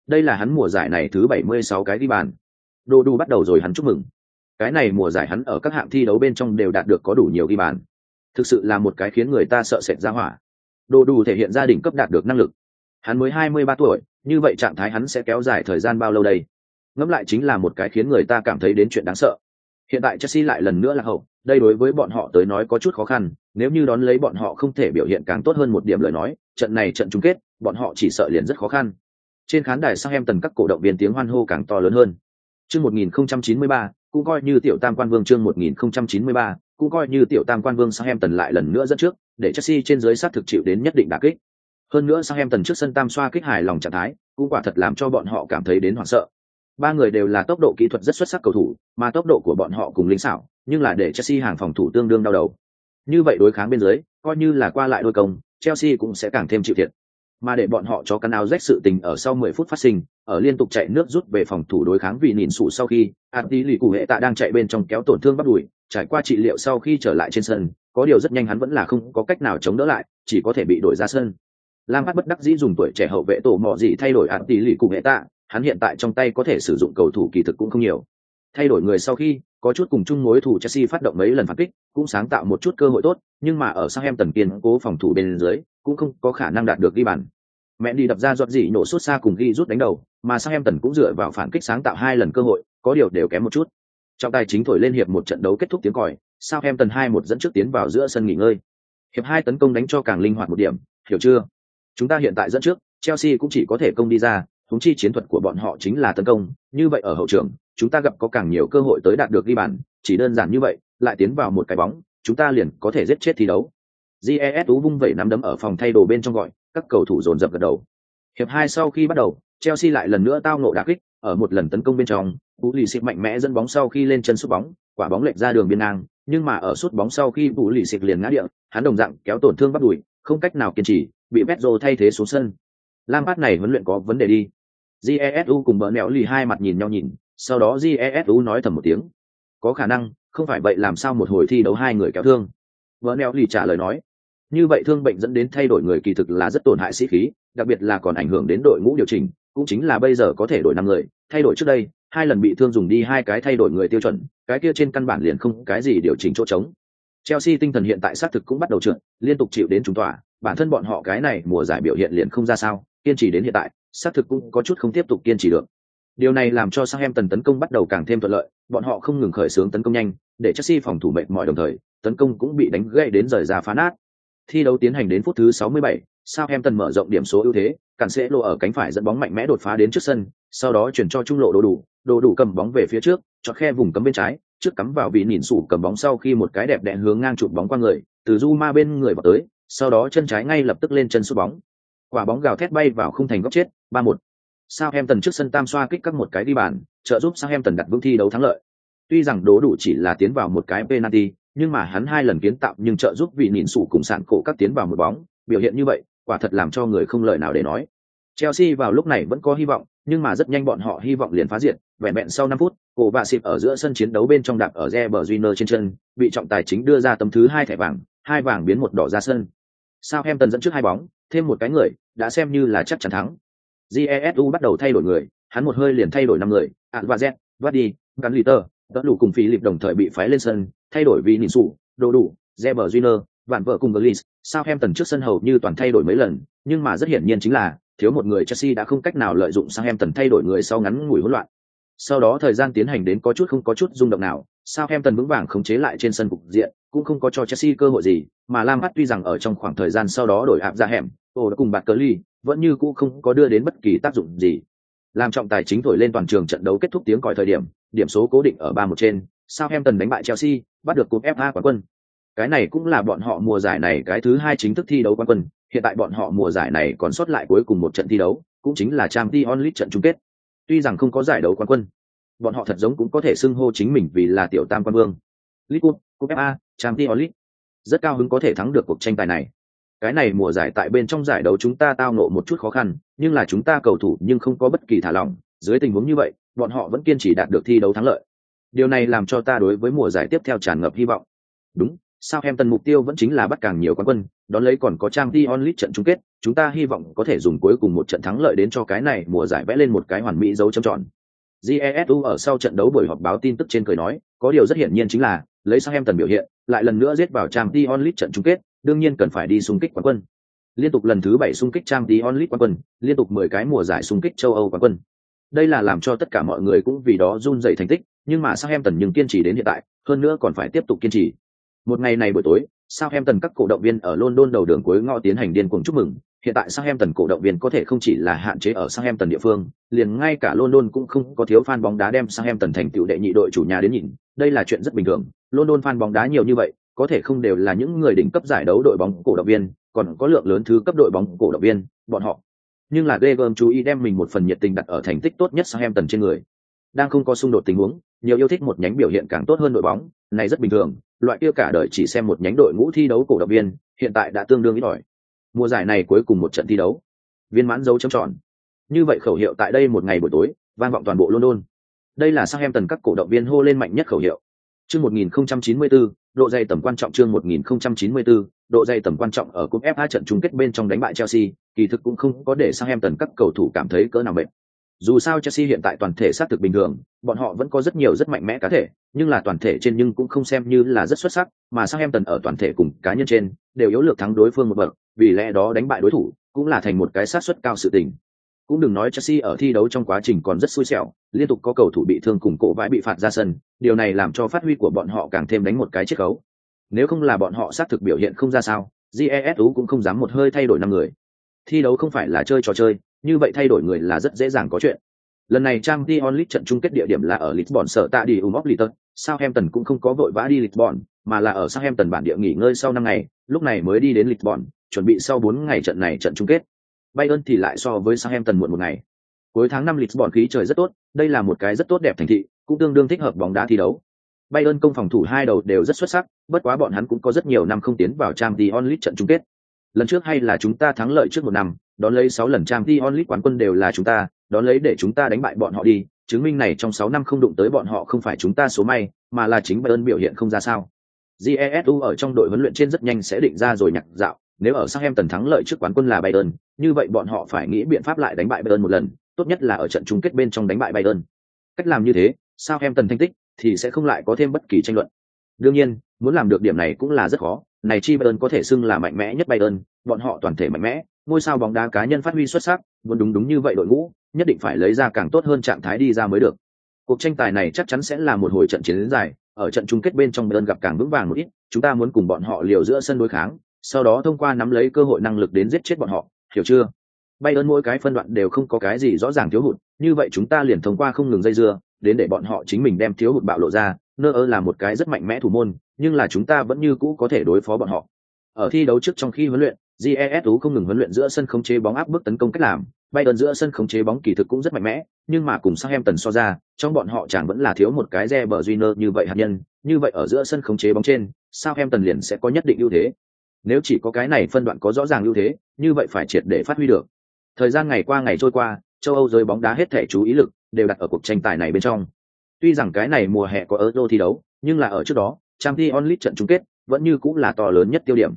Đây là hắn mùa giải này thứ bảy mươi sáu cái ghi bàn. Đồ đủ bắt đầu rồi hắn chúc mừng cái này mùa giải hắn ở các hạng thi đấu bên trong đều đạt được có đủ nhiều ghi bàn. Thực sự là một cái khiến người ta sợ sệt ra hỏa. Đồ đủ thể hiện gia đình cấp đạt được năng lực. Hắn mới hai mươi ba tuổi như vậy trạng thái hắn sẽ kéo dài thời gian bao lâu đây? Ngẫm lại chính là một cái khiến người ta cảm thấy đến chuyện đáng sợ. Hiện tại chelsea lại lần nữa là hậu đây đối với bọn họ tới nói có chút khó khăn nếu như đón lấy bọn họ không thể biểu hiện càng tốt hơn một điểm lời nói trận này trận chung kết bọn họ chỉ sợ liền rất khó khăn. Trên khán đài sang em tần các cổ động viên tiếng hoan hô càng to lớn hơn. Chương 1093, cũng coi như tiểu tam quan vương chương 1093, cũng coi như tiểu tam quan vương Southampton lại lần nữa dẫn trước, để Chelsea trên dưới sát thực chịu đến nhất định đả kích. Hơn nữa Southampton trước sân tam xoa kích hài lòng trạng thái, cũng quả thật làm cho bọn họ cảm thấy đến hoảng sợ. Ba người đều là tốc độ kỹ thuật rất xuất sắc cầu thủ, mà tốc độ của bọn họ cùng linh xảo, nhưng là để Chelsea hàng phòng thủ tương đương đau đầu. Như vậy đối kháng bên dưới, coi như là qua lại đôi công, Chelsea cũng sẽ càng thêm chịu thiệt mà để bọn họ cho căn áo rách sự tình ở sau 10 phút phát sinh, ở liên tục chạy nước rút về phòng thủ đối kháng vì nhìn sụ sau khi, Ati lì cụ hệ tạ đang chạy bên trong kéo tổn thương bắt đùi, trải qua trị liệu sau khi trở lại trên sân, có điều rất nhanh hắn vẫn là không có cách nào chống đỡ lại, chỉ có thể bị đổi ra sân. Lam Phát bất đắc dĩ dùng tuổi trẻ hậu vệ tổ mọ gì thay đổi Ati lì cụ hệ tạ, hắn hiện tại trong tay có thể sử dụng cầu thủ kỳ thực cũng không nhiều. Thay đổi người sau khi, có chút cùng chung mối thủ Chelsea phát động mấy lần phản kích, cũng sáng tạo một chút cơ hội tốt, nhưng mà ở Southampton kiên cố phòng thủ bên dưới, cũng không có khả năng đạt được ghi bàn. Mẹ đi đập ra giọt gì nổ suốt xa cùng ghi rút đánh đầu mà Southampton cũng dựa vào phản kích sáng tạo hai lần cơ hội có điều đều kém một chút. Trọng tài chính thổi lên hiệp một trận đấu kết thúc tiếng còi sao em tần hai một dẫn trước tiến vào giữa sân nghỉ ngơi. Hiệp hai tấn công đánh cho càng linh hoạt một điểm hiểu chưa? Chúng ta hiện tại dẫn trước chelsea cũng chỉ có thể công đi ra thống chi chiến thuật của bọn họ chính là tấn công như vậy ở hậu trường chúng ta gặp có càng nhiều cơ hội tới đạt được ghi bàn chỉ đơn giản như vậy lại tiến vào một cái bóng chúng ta liền có thể giết chết thi đấu jes vung vẩy nắm đấm ở phòng thay đồ bên trong gọi các cầu thủ dồn dập gật đầu. Hiệp hai sau khi bắt đầu, Chelsea lại lần nữa tao nộ đá kích, ở một lần tấn công bên trong, Vũ Lì Xịt mạnh mẽ dẫn bóng sau khi lên chân sút bóng, quả bóng lệch ra đường biên ngang, nhưng mà ở sút bóng sau khi Vũ Lì Xịt liền ngã địa, hắn đồng dạng kéo tổn thương bắt đuổi, không cách nào kiên trì, bị petro thay thế xuống sân. Lam Lampard này huấn luyện có vấn đề đi. Jesu cùng bỡ nẹo lì hai mặt nhìn nhau nhìn, sau đó Jesu nói thầm một tiếng. Có khả năng, không phải vậy làm sao một hồi thi đấu hai người kéo thương. vợ neo lì trả lời nói như vậy thương bệnh dẫn đến thay đổi người kỳ thực là rất tổn hại sĩ khí đặc biệt là còn ảnh hưởng đến đội ngũ điều chỉnh cũng chính là bây giờ có thể đổi năm người thay đổi trước đây hai lần bị thương dùng đi hai cái thay đổi người tiêu chuẩn cái kia trên căn bản liền không cái gì điều chỉnh chỗ trống chelsea tinh thần hiện tại xác thực cũng bắt đầu trượt liên tục chịu đến trúng tỏa bản thân bọn họ cái này mùa giải biểu hiện liền không ra sao kiên trì đến hiện tại xác thực cũng có chút không tiếp tục kiên trì được. Điều này làm cho sang em tần tấn công bắt đầu càng thêm thuận lợi bọn họ không ngừng khởi xướng tấn công nhanh để chelsea phòng thủ mệt mỏi đồng thời tấn công cũng bị đánh gãy đến rời ra phá nát. Thi đấu tiến hành đến phút thứ 67, Southampton mở rộng điểm số ưu thế, cản sẽ lộ ở cánh phải dẫn bóng mạnh mẽ đột phá đến trước sân, sau đó chuyển cho trung lộ đồ đủ, đồ đủ cầm bóng về phía trước, cho khe vùng cấm bên trái, trước cắm vào vị nhìn sủ cầm bóng sau khi một cái đẹp đẽ hướng ngang chụp bóng qua người, từ Zuma bên người vào tới, sau đó chân trái ngay lập tức lên chân sút bóng. Quả bóng gào thét bay vào khung thành góc chết, 3-1. tần trước sân tam xoa kích các một cái đi bàn, trợ giúp sang em tần đặt vững thi đấu thắng lợi. Tuy rằng đố đủ chỉ là tiến vào một cái penalty, nhưng mà hắn hai lần kiến tạo nhưng trợ giúp vị nhìn sủ cùng sạn cổ các tiến vào một bóng, biểu hiện như vậy, quả thật làm cho người không lời nào để nói. Chelsea vào lúc này vẫn có hy vọng, nhưng mà rất nhanh bọn họ hy vọng liền phá diệt, vẹn vẹn sau 5 phút, cổ và xịp ở giữa sân chiến đấu bên trong đạp ở Reber Júnior trên chân, bị trọng tài chính đưa ra tấm thứ hai thẻ vàng, hai vàng biến một đỏ ra sân. Southampton dẫn trước hai bóng, thêm một cái người, đã xem như là chắc chắn thắng. Jesu bắt đầu thay đổi người, hắn một hơi liền thay đổi năm người, Alvarez, Vardy, Ganliter, đỡ đủ cùng phí lịp đồng thời bị phái lên sân, thay đổi vì nhìn sủ, đồ đủ, Reber Junior, vạn vợ cùng Glees, Southampton trước sân hầu như toàn thay đổi mấy lần, nhưng mà rất hiển nhiên chính là thiếu một người Chelsea đã không cách nào lợi dụng Southampton thay đổi người sau ngắn ngủi hỗn loạn. Sau đó thời gian tiến hành đến có chút không có chút rung động nào, Southampton vững vàng khống chế lại trên sân cục diện, cũng không có cho Chelsea cơ hội gì, mà Lampard tuy rằng ở trong khoảng thời gian sau đó đổi áp ra hẻm, ổ đã cùng bạt cờ ly, vẫn như cũ không có đưa đến bất kỳ tác dụng gì. Làm trọng tài chính thổi lên toàn trường trận đấu kết thúc tiếng còi thời điểm, điểm số cố định ở ba một trên, Southampton đánh bại Chelsea, bắt được cúp FA quán quân. Cái này cũng là bọn họ mùa giải này cái thứ hai chính thức thi đấu quán quân, hiện tại bọn họ mùa giải này còn sót lại cuối cùng một trận thi đấu, cũng chính là Champions League trận chung kết. Tuy rằng không có giải đấu quán quân, bọn họ thật giống cũng có thể xưng hô chính mình vì là tiểu tam quan vương. Liverpool, Cup, FA, Champions League. Rất cao hứng có thể thắng được cuộc tranh tài này. Cái này mùa giải tại bên trong giải đấu chúng ta tao ngộ một chút khó khăn, nhưng là chúng ta cầu thủ nhưng không có bất kỳ thả lỏng, dưới tình huống như vậy, bọn họ vẫn kiên trì đạt được thi đấu thắng lợi. Điều này làm cho ta đối với mùa giải tiếp theo tràn ngập hy vọng. Đúng, sao em tần mục tiêu vẫn chính là bắt càng nhiều quán quân, đón lấy còn có trang Dion League trận chung kết, chúng ta hy vọng có thể dùng cuối cùng một trận thắng lợi đến cho cái này mùa giải vẽ lên một cái hoàn mỹ dấu chấm tròn. GESU ở sau trận đấu buổi họp báo tin tức trên cười nói, có điều rất hiển nhiên chính là, lấy sang em tần biểu hiện, lại lần nữa giết vào trang Dion Lee trận chung kết, đương nhiên cần phải đi xung kích quán quân. Liên tục lần thứ bảy xung kích trang Dion Lee quán quân, liên tục mười cái mùa giải xung kích châu Âu quán quân. Đây là làm cho tất cả mọi người cũng vì đó run rẩy thành tích, nhưng mà sang em tần nhưng kiên trì đến hiện tại, hơn nữa còn phải tiếp tục kiên trì. Một ngày này buổi tối, sang em tần các cổ động viên ở London đầu đường cuối ngõ tiến hành điên cuồng chúc mừng. Hiện tại Southampton cổ động viên có thể không chỉ là hạn chế ở Southampton địa phương, liền ngay cả London cũng không có thiếu fan bóng đá đem Southampton thành tựu đệ nhị đội chủ nhà đến nhìn. Đây là chuyện rất bình thường. London fan bóng đá nhiều như vậy, có thể không đều là những người đỉnh cấp giải đấu đội bóng cổ động viên, còn có lượng lớn thứ cấp đội bóng cổ động viên, bọn họ. Nhưng là Gregor chú ý đem mình một phần nhiệt tình đặt ở thành tích tốt nhất Southampton trên người. Đang không có xung đột tình huống, nhiều yêu thích một nhánh biểu hiện càng tốt hơn đội bóng, này rất bình thường, loại kia cả đời chỉ xem một nhánh đội ngũ thi đấu cổ động viên, hiện tại đã tương đương ít ỏi. Mùa giải này cuối cùng một trận thi đấu, viên mãn dấu chấm tròn. Như vậy khẩu hiệu tại đây một ngày buổi tối, vang vọng toàn bộ London. Đây là Southampton các cổ động viên hô lên mạnh nhất khẩu hiệu. Chương 1094, độ dày tầm quan trọng chương 1094, độ dày tầm quan trọng ở cúp FA trận chung kết bên trong đánh bại Chelsea, kỳ thực cũng không có để Southampton các cầu thủ cảm thấy cỡ nào mệt. Dù sao Chelsea hiện tại toàn thể sát thực bình thường, bọn họ vẫn có rất nhiều rất mạnh mẽ cá thể, nhưng là toàn thể trên nhưng cũng không xem như là rất xuất sắc, mà Southampton ở toàn thể cùng cá nhân trên đều yếu lược thắng đối phương một bậc, vì lẽ đó đánh bại đối thủ cũng là thành một cái sát suất cao sự tình. Cũng đừng nói Chelsea ở thi đấu trong quá trình còn rất xui xẻo, liên tục có cầu thủ bị thương cùng cổ vãi bị phạt ra sân, điều này làm cho phát huy của bọn họ càng thêm đánh một cái chiết khấu. Nếu không là bọn họ xác thực biểu hiện không ra sao, GESU cũng không dám một hơi thay đổi năm người. Thi đấu không phải là chơi trò chơi, như vậy thay đổi người là rất dễ dàng có chuyện. Lần này Trang League trận chung kết địa điểm là ở Lisbon sở tại đi Umofliton, Southampton cũng không có vội vã đi Lisbon, mà là ở Southampton bản địa nghỉ ngơi sau năm ngày, lúc này mới đi đến Lisbon, chuẩn bị sau bốn ngày trận này trận chung kết. Bayern thì lại so với Southampton muộn một ngày. Cuối tháng năm Lisbon khí trời rất tốt, đây là một cái rất tốt đẹp thành thị, cũng tương đương thích hợp bóng đá thi đấu. Bayern công phòng thủ hai đầu đều rất xuất sắc, bất quá bọn hắn cũng có rất nhiều năm không tiến vào Champions League trận chung kết. Lần trước hay là chúng ta thắng lợi trước một năm, đón lấy sáu lần Champions League quán quân đều là chúng ta, đón lấy để chúng ta đánh bại bọn họ đi, chứng minh này trong sáu năm không đụng tới bọn họ không phải chúng ta số may, mà là chính Bayern biểu hiện không ra sao. jesu ở trong đội huấn luyện trên rất nhanh sẽ định ra rồi nhặt dạo nếu ở Southampton thắng lợi trước quán quân là Bayern, như vậy bọn họ phải nghĩ biện pháp lại đánh bại Bayern một lần, tốt nhất là ở trận chung kết bên trong đánh bại Bayern. Cách làm như thế, Southampton thành tích thì sẽ không lại có thêm bất kỳ tranh luận. Đương nhiên, muốn làm được điểm này cũng là rất khó, này chi Bayern có thể xưng là mạnh mẽ nhất Bayern, bọn họ toàn thể mạnh mẽ, ngôi sao bóng đá cá nhân phát huy xuất sắc, muốn đúng đúng như vậy đội ngũ, nhất định phải lấy ra càng tốt hơn trạng thái đi ra mới được. Cuộc tranh tài này chắc chắn sẽ là một hồi trận chiến dài, ở trận chung kết bên trong Bayern gặp càng vững vàng một ít, chúng ta muốn cùng bọn họ liều giữa sân đối kháng, sau đó thông qua nắm lấy cơ hội năng lực đến giết chết bọn họ, hiểu chưa? Bay ơn mỗi cái phân đoạn đều không có cái gì rõ ràng thiếu hụt, như vậy chúng ta liền thông qua không ngừng dây dưa, đến để bọn họ chính mình đem thiếu hụt bạo lộ ra, nơ ơ là một cái rất mạnh mẽ thủ môn, nhưng là chúng ta vẫn như cũ có thể đối phó bọn họ. Ở thi đấu trước trong khi huấn luyện, GESU không ngừng huấn luyện giữa sân khống chế bóng áp bức tấn công cách làm, bay ơn giữa sân khống chế bóng kỳ thực cũng rất mạnh mẽ, nhưng mà cùng sang em tần so ra, trong bọn họ chẳng vẫn là thiếu một cái Reber Júnior như vậy hạt nhân, như vậy ở giữa sân khống chế bóng trên, sao em tần liền sẽ có nhất định ưu thế. Nếu chỉ có cái này phân đoạn có rõ ràng ưu thế, như vậy phải triệt để phát huy được. Thời gian ngày qua ngày trôi qua, châu Âu giới bóng đá hết thể chú ý lực đều đặt ở cuộc tranh tài này bên trong. Tuy rằng cái này mùa hè có Euro thi đấu, nhưng là ở trước đó, Champions onlit trận chung kết vẫn như cũng là to lớn nhất tiêu điểm.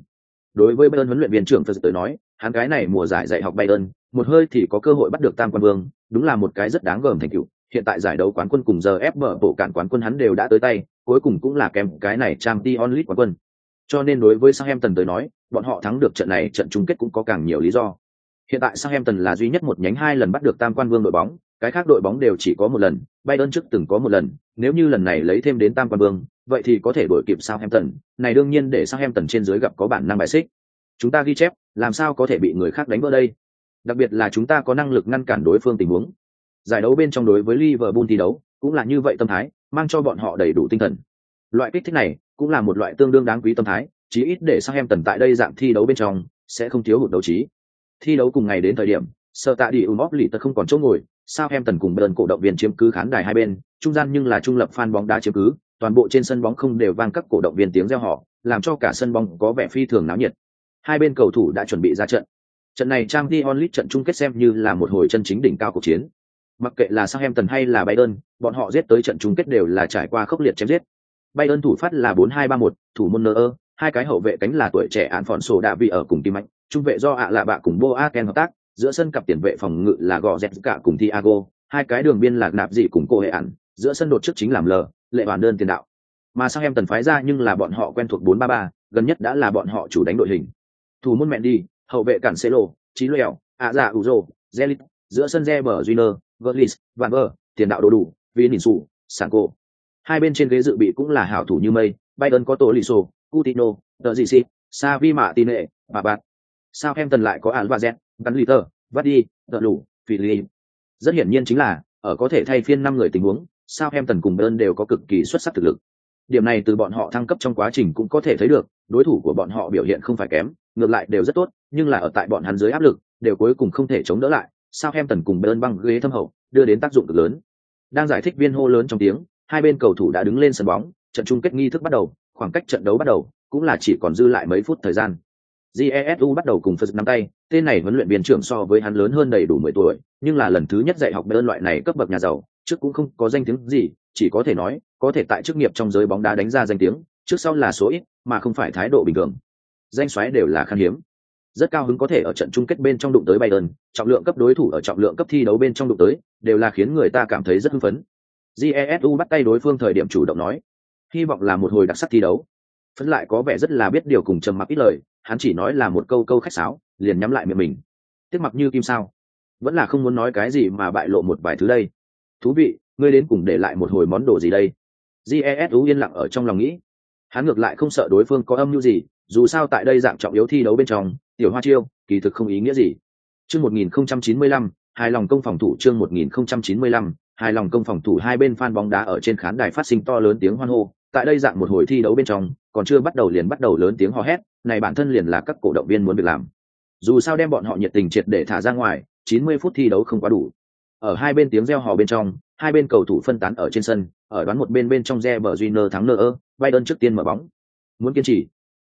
Đối với Bayern huấn luyện viên trưởng Phật tới nói, hắn cái này mùa giải dạy học Bayern, một hơi thì có cơ hội bắt được tam quan vương, đúng là một cái rất đáng gờm thành tựu. Hiện tại giải đấu quán quân cùng giờ ép mở bộ cản quán quân hắn đều đã tới tay, cuối cùng cũng là kèm cái này Champions onlit quán quân. Cho nên đối với Southampton tới nói, bọn họ thắng được trận này trận chung kết cũng có càng nhiều lý do. Hiện tại Southampton là duy nhất một nhánh hai lần bắt được tam quan vương đội bóng, cái khác đội bóng đều chỉ có một lần, Bayern trước từng có một lần, nếu như lần này lấy thêm đến tam quan vương, vậy thì có thể đổi kịp Southampton, này đương nhiên để Southampton trên dưới gặp có bản năng bài xích. Chúng ta ghi chép, làm sao có thể bị người khác đánh vỡ đây? Đặc biệt là chúng ta có năng lực ngăn cản đối phương tình huống. Giải đấu bên trong đối với Liverpool thi đấu, cũng là như vậy tâm thái, mang cho bọn họ đầy đủ tinh thần. Loại kích thích này, cũng là một loại tương đương đáng quý tâm thái, chí ít để sang em tần tại đây dạng thi đấu bên trong sẽ không thiếu hụt đấu trí. Thi đấu cùng ngày đến thời điểm, sợ Tạ Đi Umop lì tật không còn chỗ ngồi, sao em tần cùng Bayern cổ động viên chiếm cứ khán đài hai bên, trung gian nhưng là trung lập fan bóng đá chiếm cứ, toàn bộ trên sân bóng không đều vang các cổ động viên tiếng reo hò, làm cho cả sân bóng có vẻ phi thường náo nhiệt. Hai bên cầu thủ đã chuẩn bị ra trận. Trận này trang Champions onlit trận chung kết xem như là một hồi chân chính đỉnh cao cuộc chiến. Mặc kệ là Southampton hay là Bayern, bọn họ giết tới trận chung kết đều là trải qua khốc liệt chém giết. Bayern thủ phát là 4-2-3-1, thủ môn Neuer, hai cái hậu vệ cánh là tuổi trẻ án phòn sổ đạ vị ở cùng tim mạnh, trung vệ do ạ lạ bạ cùng Boaken hợp tác, giữa sân cặp tiền vệ phòng ngự là gò dẹt cả cùng Thiago, hai cái đường biên là nạp dị cùng cô hệ ẩn, giữa sân đột trước chính làm lờ, lệ bản đơn tiền đạo. Mà sang em tần phái ra nhưng là bọn họ quen thuộc 4-3-3, gần nhất đã là bọn họ chủ đánh đội hình. Thủ môn mẹn đi, hậu vệ cản Celo, Chí Lèo, ạ dạ Uzo, Zelit, giữa sân Zeber Junior, Verlis, Van Ver, tiền đạo đồ đủ, Vinicius, Sanko, Hai bên trên ghế dự bị cũng là hảo thủ như mây, Bayern có Tolisso, Coutinho, vi mạ tin nệ bà bạn. Sao em tần lại có ạn và z gắn lì tờ vắt đi tờ lủ phi li Rất hiển nhiên chính là, ở có thể thay phiên năm người tình huống, sao em tần cùng Bayern đều có cực kỳ xuất sắc thực lực. Điểm này từ bọn họ thăng cấp trong quá trình cũng có thể thấy được, đối thủ của bọn họ biểu hiện không phải kém, ngược lại đều rất tốt, nhưng là ở tại bọn hắn dưới áp lực, đều cuối cùng không thể chống đỡ lại. Sao em tần cùng Bayern băng ghế thâm hậu, đưa đến tác dụng cực lớn. Đang giải thích viên hô lớn trong tiếng, hai bên cầu thủ đã đứng lên sân bóng, trận chung kết nghi thức bắt đầu, khoảng cách trận đấu bắt đầu cũng là chỉ còn dư lại mấy phút thời gian. Jesu bắt đầu cùng phật nắm tay tên này huấn luyện viên trưởng so với hắn lớn hơn đầy đủ mười tuổi nhưng là lần thứ nhất dạy học bên loại này cấp bậc nhà giàu trước cũng không có danh tiếng gì chỉ có thể nói có thể tại chức nghiệp trong giới bóng đá đánh ra danh tiếng trước sau là số ít mà không phải thái độ bình thường. Danh xoáy đều là khan hiếm. Rất cao hứng có thể ở trận chung kết bên trong đụng tới Bayern, trọng lượng cấp đối thủ ở trọng lượng cấp thi đấu bên trong đụng tới, đều là khiến người ta cảm thấy rất hưng phấn. Jesu bắt tay đối phương thời điểm chủ động nói, hy vọng là một hồi đặc sắc thi đấu. Phấn lại có vẻ rất là biết điều cùng trầm mặc ít lời hắn chỉ nói là một câu câu khách sáo liền nhắm lại miệng mình. Tiếc mặc như kim sao. Vẫn là không muốn nói cái gì mà bại lộ một vài thứ đây. Thú vị ngươi đến cùng để lại một hồi món đồ gì đây? Jesu yên lặng ở trong lòng nghĩ. Hắn ngược lại không sợ đối phương có âm mưu gì dù sao tại đây dạng trọng yếu thi đấu bên trong tiểu hoa chiêu kỳ thực không ý nghĩa gì. Chương 1095, hài lòng công phòng thủ chương 1095, hài lòng công phòng thủ hai bên fan bóng đá ở trên khán đài phát sinh to lớn tiếng hoan hô. Tại đây dạng một hồi thi đấu bên trong, còn chưa bắt đầu liền bắt đầu lớn tiếng hò hét, này bản thân liền là các cổ động viên muốn việc làm. Dù sao đem bọn họ nhiệt tình triệt để thả ra ngoài 90 phút thi đấu không quá đủ. Ở hai bên tiếng reo hò bên trong, hai bên cầu thủ phân tán ở trên sân, ở đoán một bên bên trong re bờ Junior thắng nơ ơ, Bayern trước tiên mở bóng. Muốn kiên trì.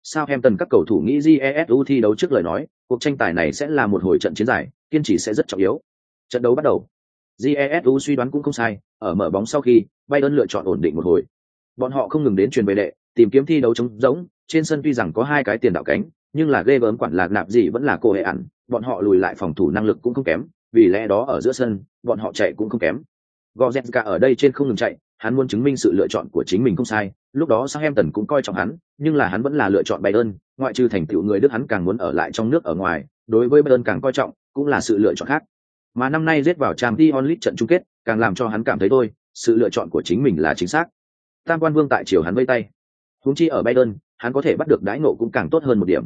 Sao em tần các cầu thủ nghĩ jesu thi đấu trước lời nói, cuộc tranh tài này sẽ là một hồi trận chiến giải kiên trì sẽ rất trọng yếu. Trận đấu bắt đầu jesu suy đoán cũng không sai, ở mở bóng sau khi, bayern lựa chọn ổn định một hồi. Bọn họ không ngừng đến truyền về đệ, tìm kiếm thi đấu trống rỗng, trên sân tuy rằng có hai cái tiền đạo cánh, nhưng là ghê gớm quản lạc nạp gì vẫn là cô hệ ẩn bọn họ lùi lại phòng thủ năng lực cũng không kém, vì lẽ đó ở giữa sân, bọn họ chạy cũng không kém. Goretzka ở đây trên không ngừng chạy, hắn muốn chứng minh sự lựa chọn của chính mình không sai, lúc đó Southampton cũng coi trọng hắn, nhưng là hắn vẫn là lựa chọn Bayern, ngoại trừ thành tựu người Đức hắn càng muốn ở lại trong nước ở ngoài, đối với Bayern càng coi trọng, cũng là sự lựa chọn khác mà năm nay giết vào Champions League trận chung kết càng làm cho hắn cảm thấy thôi sự lựa chọn của chính mình là chính xác tam quan vương tại chiều hắn vây tay huống chi ở Bayern hắn có thể bắt được đãi nộ cũng càng tốt hơn một điểm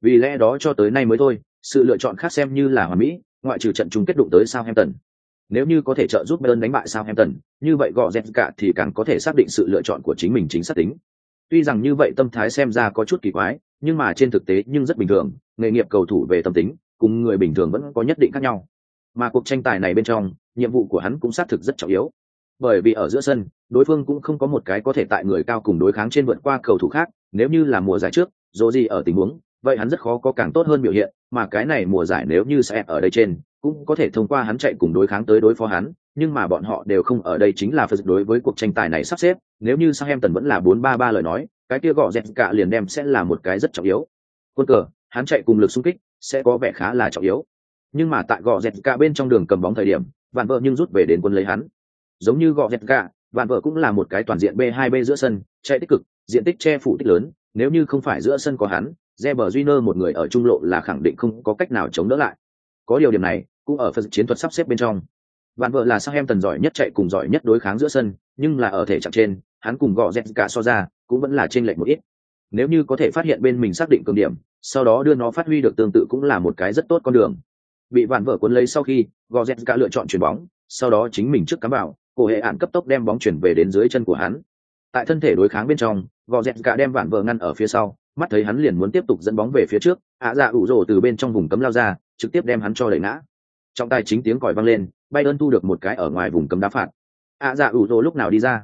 vì lẽ đó cho tới nay mới thôi sự lựa chọn khác xem như là hoàn mỹ ngoại trừ trận chung kết đụng tới Southampton nếu như có thể trợ giúp Bayern đánh bại Southampton, như vậy gõ cả thì càng có thể xác định sự lựa chọn của chính mình chính xác tính. Tuy rằng như vậy tâm thái xem ra có chút kỳ quái, nhưng mà trên thực tế nhưng rất bình thường, nghề nghiệp cầu thủ về tâm tính, cùng người bình thường vẫn có nhất định khác nhau. Mà cuộc tranh tài này bên trong, nhiệm vụ của hắn cũng xác thực rất trọng yếu. Bởi vì ở giữa sân, đối phương cũng không có một cái có thể tại người cao cùng đối kháng trên vượt qua cầu thủ khác, nếu như là mùa giải trước, dù gì ở tình huống, vậy hắn rất khó có càng tốt hơn biểu hiện, mà cái này mùa giải nếu như sẽ ở đây trên, cũng có thể thông qua hắn chạy cùng đối kháng tới đối phó hắn, nhưng mà bọn họ đều không ở đây chính là phật đối với cuộc tranh tài này sắp xếp, nếu như Southampton vẫn là 4-3-3 lời nói, cái kia gọ dẹp cả liền đem sẽ là một cái rất trọng yếu. Quân cờ, hắn chạy cùng lực xung kích sẽ có vẻ khá là trọng yếu. Nhưng mà tại gò dẹt cả bên trong đường cầm bóng thời điểm, vạn vợ nhưng rút về đến quân lấy hắn. Giống như gò dẹt cả, vạn vợ cũng là một cái toàn diện B2B giữa sân, chạy tích cực, diện tích che phủ tích lớn, nếu như không phải giữa sân có hắn, Reber Júnior một người ở trung lộ là khẳng định không có cách nào chống đỡ lại. Có điều điểm này, cũng ở phần chiến thuật sắp xếp bên trong. Vạn vợ là sang em tần giỏi nhất chạy cùng giỏi nhất đối kháng giữa sân, nhưng là ở thể trạng trên, hắn cùng gò dẹt cả so ra, cũng vẫn là trên lệch một ít. Nếu như có thể phát hiện bên mình xác định cường điểm, sau đó đưa nó phát huy được tương tự cũng là một cái rất tốt con đường. Bị vạn vợ cuốn lấy sau khi, gò dẹt cả lựa chọn chuyển bóng, sau đó chính mình trước cắm vào, cổ hệ ạn cấp tốc đem bóng chuyển về đến dưới chân của hắn. Tại thân thể đối kháng bên trong, gò dẹt cả đem vạn vợ ngăn ở phía sau, mắt thấy hắn liền muốn tiếp tục dẫn bóng về phía trước, ạ dạ ủ rồ từ bên trong vùng cấm lao ra, trực tiếp đem hắn cho đẩy ngã. Trọng tài chính tiếng còi vang lên bay ơn thu được một cái ở ngoài vùng cấm đá phạt. ạ dạ ủ rồ lúc nào đi ra?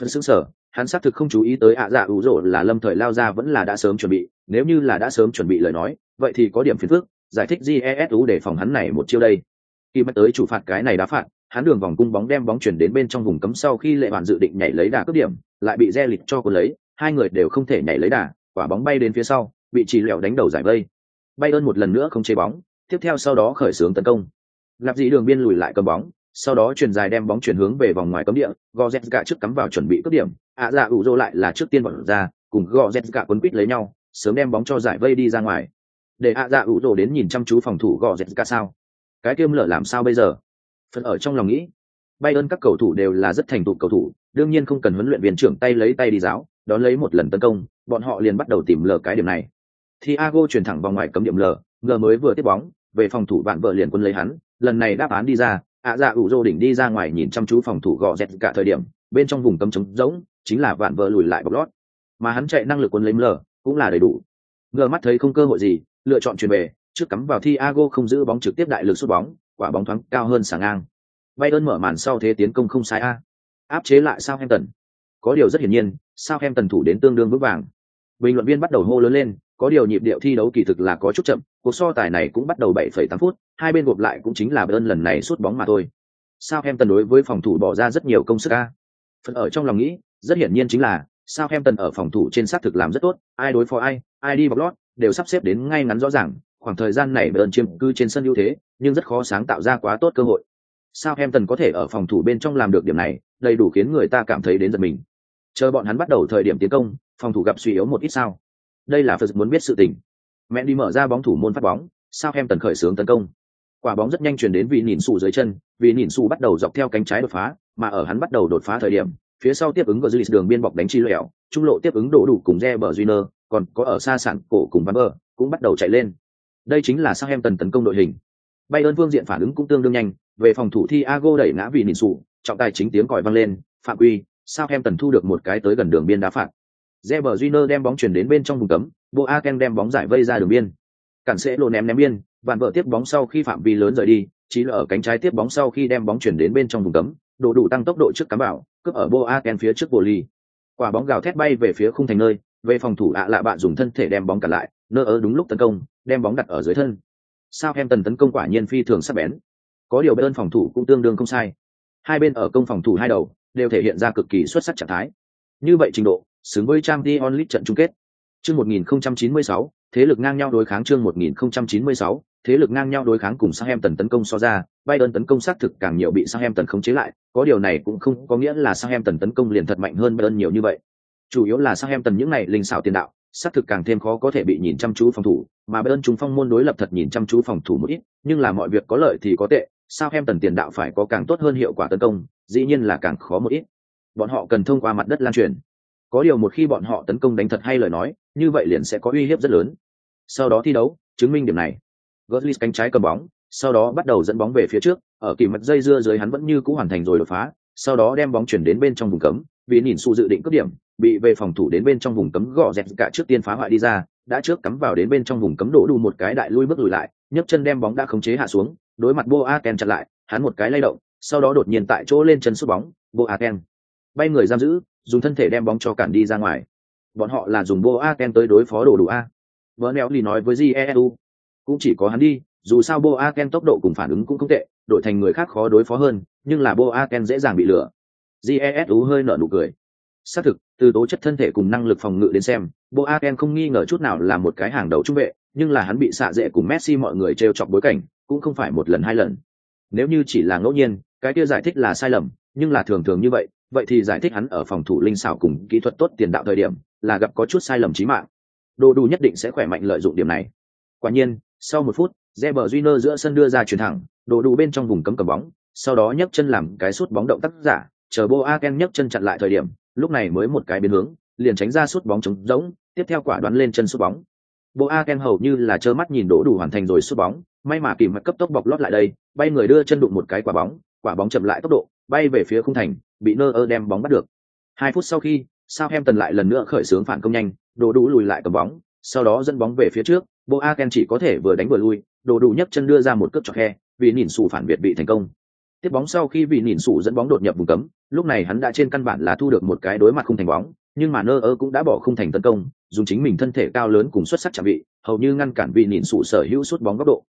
Phần xứng sở hắn xác thực không chú ý tới ạ dạ ủ rồ là lâm thời lao ra vẫn là đã sớm chuẩn bị nếu như là đã sớm chuẩn bị lời nói vậy thì có điểm phiền phức giải thích jesu để phòng hắn này một chiêu đây. Khi mất tới chủ phạt cái này đá phạt, hắn đường vòng cung bóng đem bóng chuyển đến bên trong vùng cấm sau khi lệ hoàn dự định nhảy lấy đà cướp điểm, lại bị re lịch cho cô lấy, hai người đều không thể nhảy lấy đà, quả bóng bay đến phía sau, bị trì lẹo đánh đầu giải vây. Bay ơn một lần nữa không chế bóng, tiếp theo sau đó khởi xướng tấn công. Lạp dị đường biên lùi lại cầm bóng, sau đó chuyển dài đem bóng chuyển hướng về vòng ngoài cấm địa gozet trước cắm vào chuẩn bị cướp điểm ạ dạ ủ rô lại là trước tiên bỏ ra, cùng gozet quấn quýt lấy nhau, sớm đem bóng cho giải vây đi ra ngoài để ạ dạ ủ rồ đến nhìn chăm chú phòng thủ gò dẹt ca sao. Cái kiêm lở làm sao bây giờ? Phần ở trong lòng nghĩ. Bay ơn các cầu thủ đều là rất thành tựu cầu thủ, đương nhiên không cần huấn luyện viên trưởng tay lấy tay đi giáo, đón lấy một lần tấn công, bọn họ liền bắt đầu tìm lờ cái điểm này. Thì ago chuyển thẳng vào ngoài cấm điểm lờ ngờ mới vừa tiếp bóng, về phòng thủ bạn vợ liền quân lấy hắn, lần này đáp án đi ra, ạ dạ ủ rô đỉnh đi ra ngoài nhìn chăm chú phòng thủ gò dẹt cả thời điểm, bên trong vùng cấm trống rỗng, chính là vạn vợ lùi lại bọc lót. Mà hắn chạy năng lực quân lấy lờ, cũng là đầy đủ. Ngờ mắt thấy không cơ hội gì lựa chọn chuyển về trước cắm vào thi ago không giữ bóng trực tiếp đại lực sút bóng quả bóng thoáng cao hơn sàng ngang. Bay ơn mở màn sau thế tiến công không sai a. Áp chế lại sao tần có điều rất hiển nhiên sao tần thủ đến tương đương vững vàng. Bình luận viên bắt đầu hô lớn lên có điều nhịp điệu thi đấu kỳ thực là có chút chậm cuộc so tài này cũng bắt đầu 7,8 phút hai bên gộp lại cũng chính là ơn lần này sút bóng mà thôi. Sao em tần đối với phòng thủ bỏ ra rất nhiều công sức a. Phần ở trong lòng nghĩ rất hiển nhiên chính là sao em tần ở phòng thủ trên xác thực làm rất tốt ai đối phó ai ai đi bọc lót đều sắp xếp đến ngay ngắn rõ ràng, khoảng thời gian này Bayern chiếm cư trên sân ưu thế, nhưng rất khó sáng tạo ra quá tốt cơ hội. Sao em tần có thể ở phòng thủ bên trong làm được điểm này, đầy đủ khiến người ta cảm thấy đến giật mình. Chờ bọn hắn bắt đầu thời điểm tiến công, phòng thủ gặp suy yếu một ít sao. Đây là phật muốn biết sự tình. Mẹ đi mở ra bóng thủ môn phát bóng, sao em tần khởi xướng tấn công. Quả bóng rất nhanh chuyển đến vị nhìn sù dưới chân vì nhìn sù bắt đầu dọc theo cánh trái đột phá, mà ở hắn bắt đầu đột phá thời điểm, phía sau tiếp ứng của Julius đường biên bọc đánh chi lẻo trung lộ tiếp ứng đổ đủ cùng Reber bờ junior còn có ở xa sản cổ cùng bắn bờ cũng bắt đầu chạy lên đây chính là sang em tần tấn công đội hình bay ơn phương diện phản ứng cũng tương đương nhanh về phòng thủ thi ago đẩy ngã vì nhìn sụ trọng tài chính tiếng còi vang lên phạm quy sao em tần thu được một cái tới gần đường biên đá phạt Zeber Júnior đem bóng chuyển đến bên trong vùng cấm, Boateng đem bóng giải vây ra đường biên. Cản sẽ lồ ném ném biên, vạn vợ tiếp bóng sau khi phạm vi lớn rời đi, chỉ là ở cánh trái tiếp bóng sau khi đem bóng chuyển đến bên trong vùng cấm, đồ đủ tăng tốc độ trước cắm bảo, cướp ở Boateng phía trước ly. Quả bóng gào thét bay về phía khung thành nơi, về phòng thủ ạ lạ bạn dùng thân thể đem bóng cản lại, nơ ở đúng lúc tấn công, đem bóng đặt ở dưới thân. sao em tần tấn công quả nhiên phi thường sắc bén. Có điều bên phòng thủ cũng tương đương không sai. Hai bên ở công phòng thủ hai đầu đều thể hiện ra cực kỳ xuất sắc trạng thái. Như vậy trình độ, xứng với trang t onlit trận chung kết chương 1096, thế lực ngang nhau đối kháng chương 1096, thế lực ngang nhau đối kháng cùng sao em tần tấn công so ra, Bayern tấn công xác thực càng nhiều bị sang em tần khống chế lại, có điều này cũng không có nghĩa là sao em tần tấn công liền thật mạnh hơn Bayern nhiều như vậy. Chủ yếu là sang em tần những này linh xảo tiền đạo, xác thực càng thêm khó có thể bị nhìn chăm chú phòng thủ, mà bên chúng phong môn đối lập thật nhìn chăm chú phòng thủ một ít, nhưng là mọi việc có lợi thì có tệ, sao em tần tiền đạo phải có càng tốt hơn hiệu quả tấn công, dĩ nhiên là càng khó một ít. Bọn họ cần thông qua mặt đất lan truyền. Có điều một khi bọn họ tấn công đánh thật hay lời nói, như vậy liền sẽ có uy hiếp rất lớn. Sau đó thi đấu, chứng minh điểm này. Götze cánh trái cầm bóng, sau đó bắt đầu dẫn bóng về phía trước, ở kỳ mặt dây dưa dưới hắn vẫn như cũ hoàn thành rồi đột phá, sau đó đem bóng chuyển đến bên trong vùng cấm, vì nhìn su dự định cướp điểm, bị về phòng thủ đến bên trong vùng cấm gõ dẹp cả trước tiên phá hoại đi ra, đã trước cắm vào đến bên trong vùng cấm đổ đủ một cái đại lui bước lùi lại, nhấc chân đem bóng đã khống chế hạ xuống, đối mặt Boaken chặn lại, hắn một cái lay động, sau đó đột nhiên tại chỗ lên chân sút bóng, Boaken bay người giam giữ, dùng thân thể đem bóng cho cản đi ra ngoài. Bọn họ là dùng Boaken tới đối phó đổ đủ a. Vernelli nói với Jesu, cũng chỉ có hắn đi, dù sao Boaken tốc độ cùng phản ứng cũng không tệ, đổi thành người khác khó đối phó hơn, nhưng là Boaken dễ dàng bị lừa. Jesu hơi nở nụ cười. Xác thực, từ tố chất thân thể cùng năng lực phòng ngự đến xem, Boaken không nghi ngờ chút nào là một cái hàng đầu trung vệ, nhưng là hắn bị xạ dễ cùng Messi mọi người trêu chọc bối cảnh, cũng không phải một lần hai lần. Nếu như chỉ là ngẫu nhiên, cái kia giải thích là sai lầm, nhưng là thường thường như vậy, vậy thì giải thích hắn ở phòng thủ linh xảo cùng kỹ thuật tốt tiền đạo thời điểm, là gặp có chút sai lầm trí mạng. Đồ đủ nhất định sẽ khỏe mạnh lợi dụng điểm này. Quả nhiên, sau một phút, Reber Júnior giữa sân đưa ra chuyền thẳng, đồ đủ bên trong vùng cấm cầm bóng, sau đó nhấc chân làm cái sút bóng động tác giả, chờ Boaken nhấc chân chặn lại thời điểm, lúc này mới một cái biến hướng, liền tránh ra sút bóng trống rỗng, tiếp theo quả đoán lên chân sút bóng. Boaken hầu như là trơ mắt nhìn đổ đủ hoàn thành rồi sút bóng, may mà kìm mặt cấp tốc bọc lót lại đây, bay người đưa chân đụng một cái quả bóng, quả bóng chậm lại tốc độ, bay về phía khung thành, bị Neuer đem bóng bắt được. Hai phút sau khi, Southampton lại lần nữa khởi xướng phản công nhanh, đổ đủ lùi lại cầm bóng, sau đó dẫn bóng về phía trước, Boaken chỉ có thể vừa đánh vừa lui, đổ đủ nhấc chân đưa ra một cước cho khe, vì nhìn sù phản biệt bị thành công. Tiếp bóng sau khi vì nhìn sụ dẫn bóng đột nhập vùng cấm, lúc này hắn đã trên căn bản là thu được một cái đối mặt không thành bóng, nhưng mà nơ ơ cũng đã bỏ không thành tấn công, dùng chính mình thân thể cao lớn cùng xuất sắc chạm vị, hầu như ngăn cản vị nhìn sụ sở hữu suốt bóng góc độ.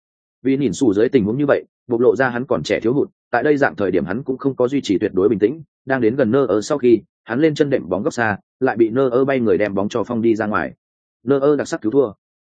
Vì nhìn sụ dưới tình huống như vậy, bộc lộ ra hắn còn trẻ thiếu hụt, tại đây dạng thời điểm hắn cũng không có duy trì tuyệt đối bình tĩnh, đang đến gần nơ ơ sau khi, hắn lên chân đệm bóng góc xa, lại bị nơ ơ bay người đem bóng cho phong đi ra ngoài. Nơ ơ đặc sắc cứu thua.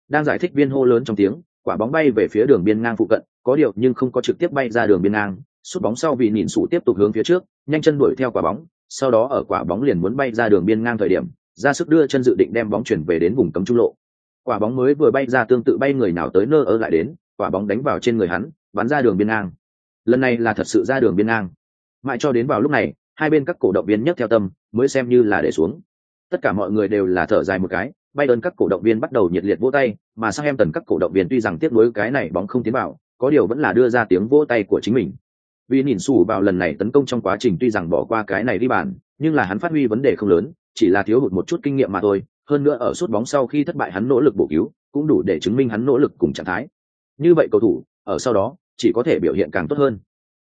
Đang giải thích viên hô lớn trong tiếng, quả bóng bay về phía đường biên ngang phụ cận, có điều nhưng không có trực tiếp bay ra đường biên ngang, sút bóng sau vì nhìn sủ tiếp tục hướng phía trước, nhanh chân đuổi theo quả bóng, sau đó ở quả bóng liền muốn bay ra đường biên ngang thời điểm, ra sức đưa chân dự định đem bóng chuyển về đến vùng cấm trung lộ. Quả bóng mới vừa bay ra tương tự bay người nào tới nơ ơ lại đến, quả bóng đánh vào trên người hắn, bắn ra đường biên ngang. Lần này là thật sự ra đường biên ngang. Mãi cho đến vào lúc này, hai bên các cổ động viên nhất theo tâm, mới xem như là để xuống. Tất cả mọi người đều là thở dài một cái, bay ơn các cổ động viên bắt đầu nhiệt liệt vỗ tay, mà sang em tần các cổ động viên tuy rằng tiếc nuối cái này bóng không tiến vào, có điều vẫn là đưa ra tiếng vỗ tay của chính mình. Vì nhìn xù vào lần này tấn công trong quá trình tuy rằng bỏ qua cái này đi bàn, nhưng là hắn phát huy vấn đề không lớn, chỉ là thiếu hụt một chút kinh nghiệm mà thôi. Hơn nữa ở suốt bóng sau khi thất bại hắn nỗ lực bổ cứu, cũng đủ để chứng minh hắn nỗ lực cùng trạng thái. Như vậy cầu thủ, ở sau đó, chỉ có thể biểu hiện càng tốt hơn.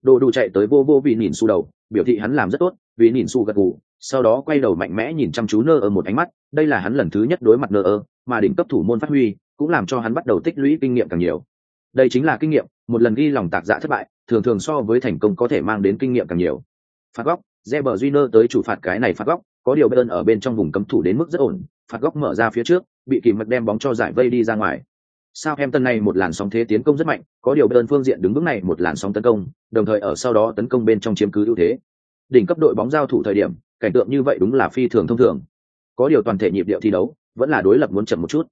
Đồ đủ chạy tới vô vô vì nhìn su đầu, biểu thị hắn làm rất tốt, vì nhìn su gật gù, sau đó quay đầu mạnh mẽ nhìn chăm chú nơ ở một ánh mắt, đây là hắn lần thứ nhất đối mặt nơ ơ, mà đỉnh cấp thủ môn phát huy, cũng làm cho hắn bắt đầu tích lũy kinh nghiệm càng nhiều. Đây chính là kinh nghiệm, một lần ghi lòng tạc dạ thất bại, thường thường so với thành công có thể mang đến kinh nghiệm càng nhiều. Phạt góc, Reber Júnior tới chủ phạt cái này phạt góc, có điều Bayern ở bên trong vùng cấm thủ đến mức rất ổn, phạt góc mở ra phía trước, bị kìm mật đem bóng cho giải vây đi ra ngoài. Sao em tân này một làn sóng thế tiến công rất mạnh, có điều Bayern phương diện đứng vững này một làn sóng tấn công, đồng thời ở sau đó tấn công bên trong chiếm cứ ưu thế. Đỉnh cấp đội bóng giao thủ thời điểm, cảnh tượng như vậy đúng là phi thường thông thường. Có điều toàn thể nhịp điệu thi đấu, vẫn là đối lập muốn chậm một chút.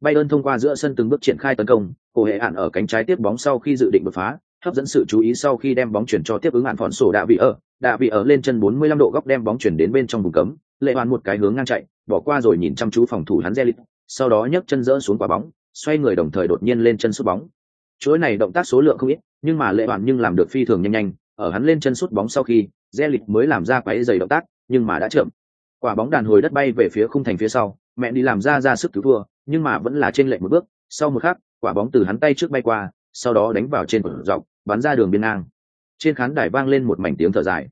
Bayern thông qua giữa sân từng bước triển khai tấn công, cổ hệ hạn ở cánh trái tiếp bóng sau khi dự định đột phá, hấp dẫn sự chú ý sau khi đem bóng chuyển cho tiếp ứng hạn phòn sổ đạ vị ở, đạ vị ở lên chân 45 độ góc đem bóng chuyển đến bên trong vùng cấm, lệ hoàn một cái hướng ngang chạy, bỏ qua rồi nhìn chăm chú phòng thủ hắn Zelit, sau đó nhấc chân dỡ xuống quả bóng, xoay người đồng thời đột nhiên lên chân sút bóng. Chuỗi này động tác số lượng không ít, nhưng mà lệ hoàn nhưng làm được phi thường nhanh nhanh, ở hắn lên chân sút bóng sau khi, Zelit mới làm ra quấy giày động tác, nhưng mà đã chậm. Quả bóng đàn hồi đất bay về phía khung thành phía sau, mẹ đi làm ra ra sức cứu thua, nhưng mà vẫn là trên lệnh một bước, sau một khắc, quả bóng từ hắn tay trước bay qua, sau đó đánh vào trên cột dọc, bắn ra đường biên ngang. Trên khán đài vang lên một mảnh tiếng thở dài.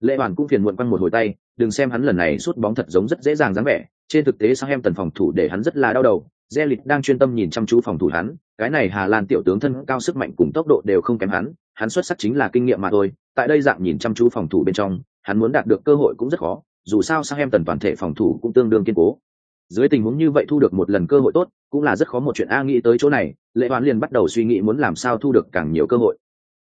Lệ Hoàn cũng phiền muộn quăng một hồi tay, đừng xem hắn lần này sút bóng thật giống rất dễ dàng dáng vẻ, trên thực tế sang em tần phòng thủ để hắn rất là đau đầu. Zelit đang chuyên tâm nhìn chăm chú phòng thủ hắn, cái này Hà Lan tiểu tướng thân cao sức mạnh cùng tốc độ đều không kém hắn, hắn xuất sắc chính là kinh nghiệm mà thôi. Tại đây dạng nhìn chăm chú phòng thủ bên trong, hắn muốn đạt được cơ hội cũng rất khó, dù sao sang em tần toàn thể phòng thủ cũng tương đương kiên cố dưới tình huống như vậy thu được một lần cơ hội tốt, cũng là rất khó một chuyện a nghĩ tới chỗ này, lệ hoán liền bắt đầu suy nghĩ muốn làm sao thu được càng nhiều cơ hội.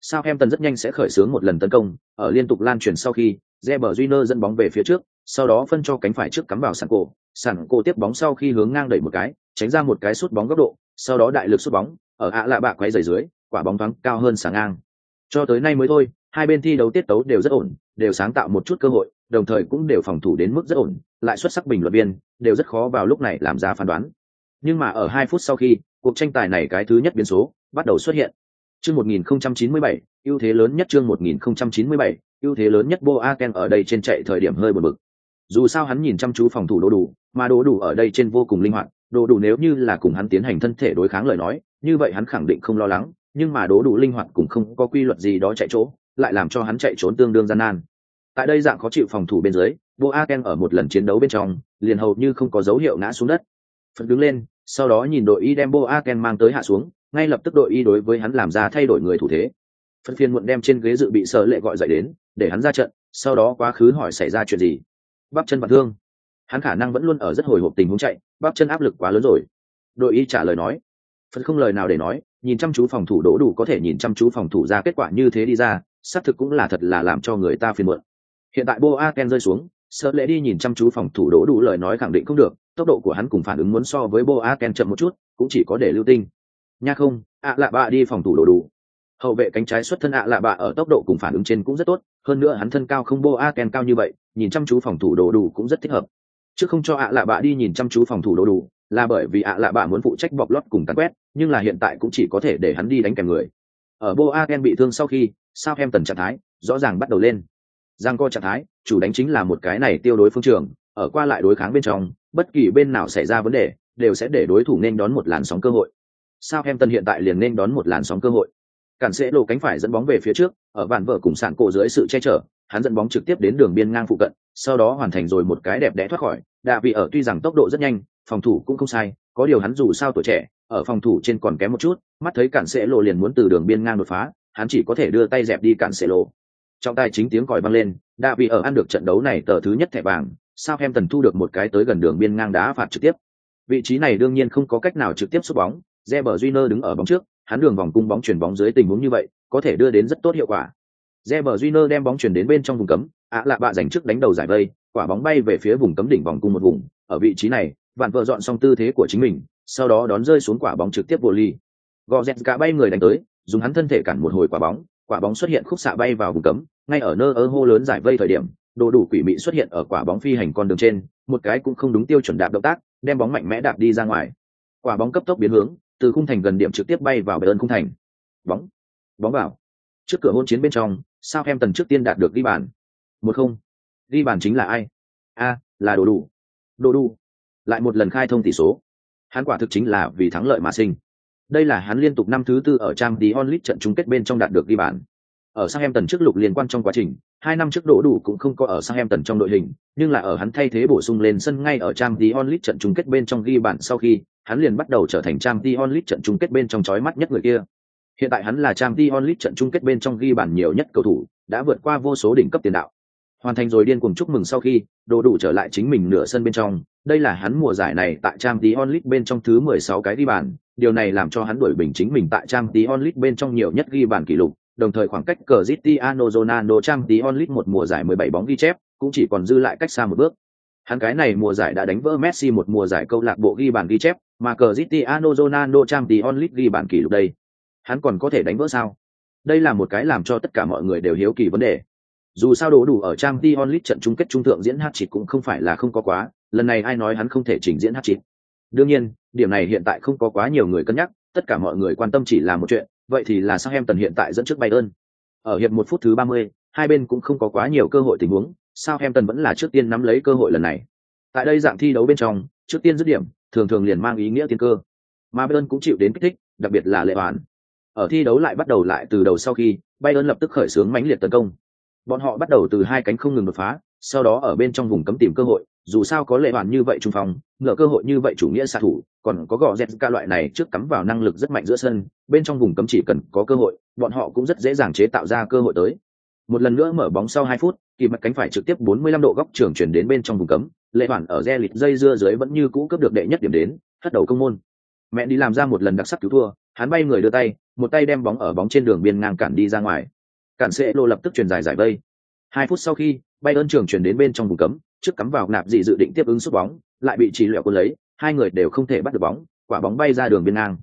Sao em tần rất nhanh sẽ khởi xướng một lần tấn công, ở liên tục lan truyền sau khi Reber Júnior dẫn bóng về phía trước, sau đó phân cho cánh phải trước cắm vào sàn cổ. Sàn cổ tiếp bóng sau khi hướng ngang đẩy một cái, tránh ra một cái sút bóng góc độ, sau đó đại lực sút bóng, ở ạ lạ bạ quay dày dưới, quả bóng thoáng cao hơn sáng ngang. Cho tới nay mới thôi hai bên thi đấu tiết tấu đều rất ổn, đều sáng tạo một chút cơ hội, đồng thời cũng đều phòng thủ đến mức rất ổn, lại xuất sắc bình luận viên, đều rất khó vào lúc này làm ra phán đoán. Nhưng mà ở hai phút sau khi, cuộc tranh tài này cái thứ nhất biến số bắt đầu xuất hiện. Chương 1097 ưu thế lớn nhất chương 1097 ưu thế lớn nhất Boaken ở đây trên chạy thời điểm hơi buồn bực. Dù sao hắn nhìn chăm chú phòng thủ đồ đủ, mà đồ đủ ở đây trên vô cùng linh hoạt, đồ đủ nếu như là cùng hắn tiến hành thân thể đối kháng lời nói, như vậy hắn khẳng định không lo lắng, nhưng mà đồ đủ linh hoạt cũng không có quy luật gì đó chạy chỗ lại làm cho hắn chạy trốn tương đương gian nan. Tại đây dạng khó chịu phòng thủ bên dưới Boaken ở một lần chiến đấu bên trong, liền hầu như không có dấu hiệu ngã xuống đất. Phật đứng lên, sau đó nhìn đội y đem Boaken mang tới hạ xuống, ngay lập tức đội y đối với hắn làm ra thay đổi người thủ thế. Phật phiên muộn đem trên ghế dự bị sợ lệ gọi dậy đến, để hắn ra trận, sau đó quá khứ hỏi xảy ra chuyện gì. Bắp chân bật thương. Hắn khả năng vẫn luôn ở rất hồi hộp tình huống chạy, bắp chân áp lực quá lớn rồi. Đội y trả lời nói. Phật không lời nào để nói, nhìn chăm chú phòng thủ đỗ đủ có thể nhìn chăm chú phòng thủ ra kết quả như thế đi ra xác thực cũng là thật là làm cho người ta phiền muộn. Hiện tại boaken rơi xuống, sợ lệ đi nhìn chăm chú phòng thủ đỗ đủ lời nói khẳng định không được, tốc độ của hắn cùng phản ứng muốn so với boaken chậm một chút, cũng chỉ có để lưu tinh. Nha không, ạ lạ bạ đi phòng thủ đổ đủ. Hậu vệ cánh trái xuất thân ạ lạ bạ ở tốc độ cùng phản ứng trên cũng rất tốt, hơn nữa hắn thân cao không boaken cao như vậy, nhìn chăm chú phòng thủ đổ đủ cũng rất thích hợp. Chứ không cho ạ lạ bạ đi nhìn chăm chú phòng thủ đổ đủ, là bởi vì ạ lạ bạ muốn phụ trách bọc lót cùng tán quét, nhưng là hiện tại cũng chỉ có thể để hắn đi đánh kèm người. Ở boaken bị thương sau khi sao em tần trạng thái, rõ ràng bắt đầu lên. Giang co trạng thái, chủ đánh chính là một cái này tiêu đối phương trường, ở qua lại đối kháng bên trong, bất kỳ bên nào xảy ra vấn đề, đều sẽ để đối thủ nên đón một làn sóng cơ hội. Sao em tần hiện tại liền nên đón một làn sóng cơ hội? Cản sẽ lộ cánh phải dẫn bóng về phía trước, ở vạn vợ cùng sạn cổ dưới sự che chở, hắn dẫn bóng trực tiếp đến đường biên ngang phụ cận, sau đó hoàn thành rồi một cái đẹp đẽ thoát khỏi. Đạ vị ở tuy rằng tốc độ rất nhanh, phòng thủ cũng không sai, có điều hắn dù sao tuổi trẻ, ở phòng thủ trên còn kém một chút, mắt thấy cản sẽ lộ liền muốn từ đường biên ngang đột phá hắn chỉ có thể đưa tay dẹp đi cản xệ lộ trong tay chính tiếng còi vang lên đã bị ở ăn được trận đấu này tờ thứ nhất thẻ vàng, sao em tần thu được một cái tới gần đường biên ngang đá phạt trực tiếp? Vị trí này đương nhiên không có cách nào trực tiếp xuất bóng Reber Júnior đứng ở bóng trước, hắn đường vòng cung bóng chuyển bóng dưới tình huống như vậy, có thể đưa đến rất tốt hiệu quả. Reber Júnior đem bóng chuyển đến bên trong vùng cấm, ạ lạ bạ giành trước đánh đầu giải vây, quả bóng bay về phía vùng cấm đỉnh vòng cung một vùng, ở vị trí này bạn vợ dọn xong tư thế của chính mình, sau đó đón rơi xuống quả bóng trực tiếp vô ly. Gò dẹt cả bay người đánh tới dùng hắn thân thể cản một hồi quả bóng quả bóng xuất hiện khúc xạ bay vào vùng cấm, ngay ở nơ ơ hô lớn giải vây thời điểm, đồ đủ quỷ mị xuất hiện ở quả bóng phi hành con đường trên, một cái cũng không đúng tiêu chuẩn đạp động tác, đem bóng mạnh mẽ đạp đi ra ngoài. Quả bóng cấp tốc biến hướng, từ khung thành gần điểm trực tiếp bay vào bờ ơn khung thành. Bóng bóng vào. Trước cửa hôn chiến bên trong, sao em tần trước tiên đạt được ghi bàn? Một không. Ghi bàn chính là ai? A, là đồ đủ. Đồ đủ. Lại một lần khai thông tỷ số. Hắn quả thực chính là vì thắng lợi mà sinh đây là hắn liên tục năm thứ tư ở trang The Only trận chung kết bên trong đạt được ghi bàn. Ở sang em tần trước lục liên quan trong quá trình, hai năm trước đổ đủ cũng không có ở sang em tần trong đội hình, nhưng là ở hắn thay thế bổ sung lên sân ngay ở trang The Only trận chung kết bên trong ghi bàn sau khi, hắn liền bắt đầu trở thành trang The Only trận chung kết bên trong chói mắt nhất người kia. Hiện tại hắn là trang The Only trận chung kết bên trong ghi bàn nhiều nhất cầu thủ, đã vượt qua vô số đỉnh cấp tiền đạo. Hoàn thành rồi điên cuồng chúc mừng sau khi đồ đủ trở lại chính mình nửa sân bên trong, đây là hắn mùa giải này tại trang tí onlit bên trong thứ 16 cái ghi bàn điều này làm cho hắn đuổi bình chính mình tại trang tí onlit bên trong nhiều nhất ghi bàn kỷ lục, đồng thời khoảng cách cờ Cristiano Ronaldo trang tí onlit một mùa giải 17 bóng ghi chép cũng chỉ còn dư lại cách xa một bước. Hắn cái này mùa giải đã đánh vỡ Messi một mùa giải câu lạc bộ ghi bàn ghi chép, mà cờ Cristiano Ronaldo trang tí onlit ghi bàn kỷ lục đây, hắn còn có thể đánh vỡ sao? Đây là một cái làm cho tất cả mọi người đều hiếu kỳ vấn đề. Dù sao đổ đủ ở trang t onlit trận chung kết trung thượng diễn hát chỉ cũng không phải là không có quá, lần này ai nói hắn không thể trình diễn hát chịt đương nhiên điểm này hiện tại không có quá nhiều người cân nhắc tất cả mọi người quan tâm chỉ là một chuyện vậy thì là sao em tần hiện tại dẫn trước bay ơn ở hiệp một phút thứ ba mươi, hai bên cũng không có quá nhiều cơ hội tình huống sao em tần vẫn là trước tiên nắm lấy cơ hội lần này. Tại đây dạng thi đấu bên trong trước tiên dứt điểm thường thường liền mang ý nghĩa tiên cơ. Mà bayern cũng chịu đến kích thích đặc biệt là lệ hoàn. Ở thi đấu lại bắt đầu lại từ đầu sau khi bayern lập tức khởi xướng mãnh liệt tấn công. Bọn họ bắt đầu từ hai cánh không ngừng đột phá sau đó ở bên trong vùng cấm tìm cơ hội dù sao có lệ hoàn như vậy trung phong ngờ cơ hội như vậy chủ nghĩa xạ thủ còn có gò z ca loại này trước cắm vào năng lực rất mạnh giữa sân bên trong vùng cấm chỉ cần có cơ hội bọn họ cũng rất dễ dàng chế tạo ra cơ hội tới một lần nữa mở bóng sau hai phút kỳ mặt cánh phải trực tiếp 45 độ góc trường chuyển đến bên trong vùng cấm, lệ hoàn ở re lịch dây dưa dưới vẫn như cũ cướp được đệ nhất điểm đến, hất đầu công môn. Mẹ đi làm ra một lần đặc sắc cứu thua, hắn bay người đưa tay, một tay đem bóng ở bóng trên đường biên ngang cản đi ra ngoài. Cản sẽ lô lập tức truyền dài giải vây. Hai phút sau khi, bay ơn trường chuyển đến bên trong vùng cấm, trước cắm vào nạp dị dự định tiếp ứng sút bóng, lại bị chỉ lẹo cuốn lấy, hai người đều không thể bắt được bóng, quả bóng bay ra đường biên ngang.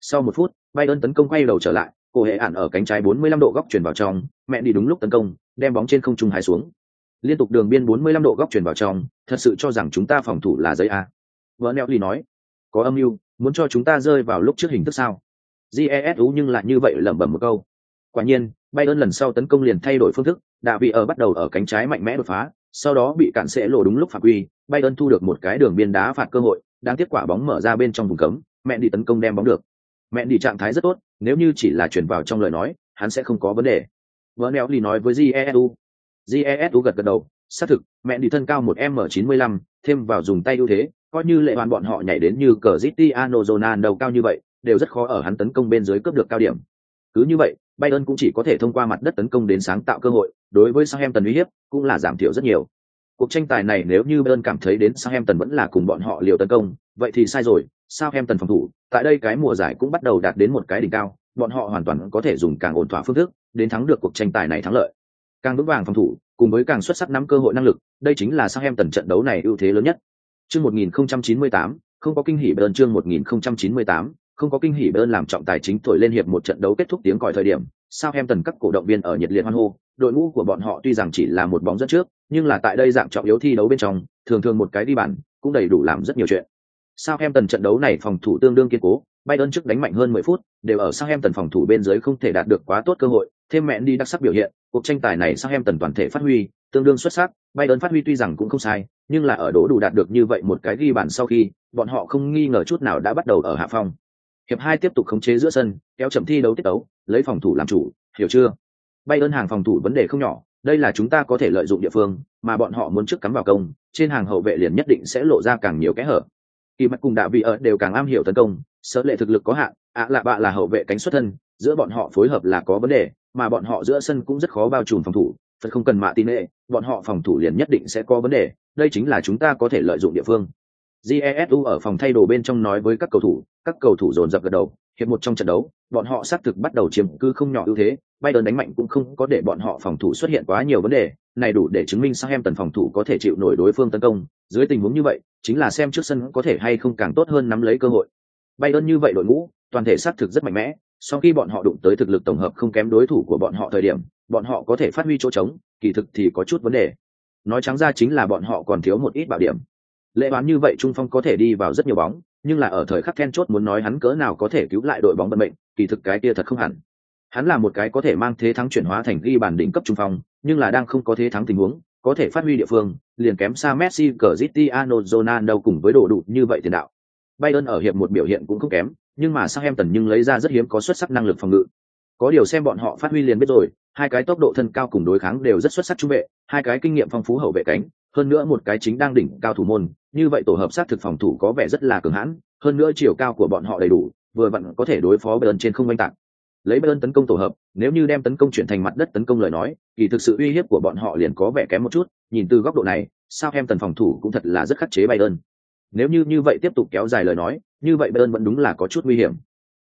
Sau một phút, bayern tấn công quay đầu trở lại, cổ hệ ản ở cánh trái 45 độ góc chuyển vào trong, mẹ đi đúng lúc tấn công, đem bóng trên không trung hái xuống. Liên tục đường biên 45 độ góc chuyển vào trong, thật sự cho rằng chúng ta phòng thủ là giấy a. Vợ Neo nói, có âm mưu, muốn cho chúng ta rơi vào lúc trước hình thức sao? Jesu nhưng lại như vậy lẩm bẩm một câu. Quả nhiên, Bayern lần sau tấn công liền thay đổi phương thức, đạ vị ở bắt đầu ở cánh trái mạnh mẽ đột phá, sau đó bị cản sẽ lộ đúng lúc phạm quy, Bayern thu được một cái đường biên đá phạt cơ hội, đang tiếp quả bóng mở ra bên trong vùng cấm, mẹ đi tấn công đem bóng được. Mẹ đi trạng thái rất tốt, nếu như chỉ là chuyển vào trong lời nói, hắn sẽ không có vấn đề. Vernelli nói với Jesu. Jesu gật gật đầu, xác thực, mẹ đi thân cao một m 95 thêm vào dùng tay ưu thế, coi như lệ hoàn bọn họ nhảy đến như cờ Cristiano Ronaldo cao như vậy, đều rất khó ở hắn tấn công bên dưới cướp được cao điểm. Cứ như vậy, Bayern cũng chỉ có thể thông qua mặt đất tấn công đến sáng tạo cơ hội, đối với Southampton uy hiếp cũng là giảm thiểu rất nhiều. Cuộc tranh tài này nếu như Bayern cảm thấy đến Southampton vẫn là cùng bọn họ liều tấn công, vậy thì sai rồi, Southampton phòng thủ, tại đây cái mùa giải cũng bắt đầu đạt đến một cái đỉnh cao, bọn họ hoàn toàn có thể dùng càng ổn thỏa phương thức, đến thắng được cuộc tranh tài này thắng lợi. Càng vững vàng phòng thủ, cùng với càng xuất sắc nắm cơ hội năng lực, đây chính là Southampton trận đấu này ưu thế lớn nhất. Chương 1098, không có kinh hỉ Bayern chương 1098, không có kinh hỉ đơn làm trọng tài chính thổi lên hiệp một trận đấu kết thúc tiếng còi thời điểm, Southampton các cổ động viên ở nhiệt liệt hoan hô, đội ngũ của bọn họ tuy rằng chỉ là một bóng dẫn trước, nhưng là tại đây dạng trọng yếu thi đấu bên trong, thường thường một cái đi bàn cũng đầy đủ làm rất nhiều chuyện. Southampton trận đấu này phòng thủ tương đương kiên cố, Bayern trước đánh mạnh hơn 10 phút, đều ở Southampton phòng thủ bên dưới không thể đạt được quá tốt cơ hội, thêm mẹn đi đặc sắc biểu hiện, cuộc tranh tài này Southampton toàn thể phát huy, tương đương xuất sắc, Bayern phát huy tuy rằng cũng không sai, nhưng là ở đổ đủ đạt được như vậy một cái ghi bàn sau khi, bọn họ không nghi ngờ chút nào đã bắt đầu ở hạ phong. Hiệp hai tiếp tục khống chế giữa sân, kéo chậm thi đấu tiết đấu, lấy phòng thủ làm chủ, hiểu chưa? Bayern hàng phòng thủ vấn đề không nhỏ, đây là chúng ta có thể lợi dụng địa phương, mà bọn họ muốn trước cắm vào công, trên hàng hậu vệ liền nhất định sẽ lộ ra càng nhiều kẽ hở. Kỳ mặt cùng đạo vị ở đều càng am hiểu tấn công, sở lệ thực lực có hạn, ạ lạ bạ là hậu vệ cánh xuất thân, giữa bọn họ phối hợp là có vấn đề, mà bọn họ giữa sân cũng rất khó bao trùm phòng thủ, thật không cần mạ tin nệ, bọn họ phòng thủ liền nhất định sẽ có vấn đề, đây chính là chúng ta có thể lợi dụng địa phương. Jesu ở phòng thay đồ bên trong nói với các cầu thủ, các cầu thủ dồn dập gật đầu, hiệp một trong trận đấu, bọn họ xác thực bắt đầu chiếm cứ không nhỏ ưu thế, Bayern đánh mạnh cũng không có để bọn họ phòng thủ xuất hiện quá nhiều vấn đề, này đủ để chứng minh Southampton phòng thủ có thể chịu nổi đối phương tấn công, dưới tình huống như vậy, chính là xem trước sân có thể hay không càng tốt hơn nắm lấy cơ hội. Bayern như vậy đội ngũ, toàn thể xác thực rất mạnh mẽ, sau khi bọn họ đụng tới thực lực tổng hợp không kém đối thủ của bọn họ thời điểm, bọn họ có thể phát huy chỗ trống, kỳ thực thì có chút vấn đề. Nói trắng ra chính là bọn họ còn thiếu một ít bảo điểm. Lệ đoán như vậy Trung Phong có thể đi vào rất nhiều bóng, nhưng là ở thời khắc then chốt muốn nói hắn cỡ nào có thể cứu lại đội bóng vận mệnh, kỳ thực cái kia thật không hẳn. Hắn là một cái có thể mang thế thắng chuyển hóa thành ghi bàn đỉnh cấp trung phong, nhưng là đang không có thế thắng tình huống, có thể phát huy địa phương, liền kém xa Messi, Cristiano Ronaldo cùng với độ đủ như vậy tiền đạo. Bayern ở hiệp một biểu hiện cũng không kém, nhưng mà sang em tần nhưng lấy ra rất hiếm có xuất sắc năng lực phòng ngự. Có điều xem bọn họ phát huy liền biết rồi, hai cái tốc độ thân cao cùng đối kháng đều rất xuất sắc trung vệ, hai cái kinh nghiệm phong phú hậu vệ cánh, hơn nữa một cái chính đang đỉnh cao thủ môn, như vậy tổ hợp sát thực phòng thủ có vẻ rất là cường hãn, hơn nữa chiều cao của bọn họ đầy đủ, vừa vặn có thể đối phó Bayern trên không oanh tạc. Lấy Bayern tấn công tổ hợp, nếu như đem tấn công chuyển thành mặt đất tấn công lời nói, thì thực sự uy hiếp của bọn họ liền có vẻ kém một chút, nhìn từ góc độ này, sao em tần phòng thủ cũng thật là rất khắc chế Bayern. Nếu như như vậy tiếp tục kéo dài lời nói, như vậy Bayern vẫn đúng là có chút nguy hiểm.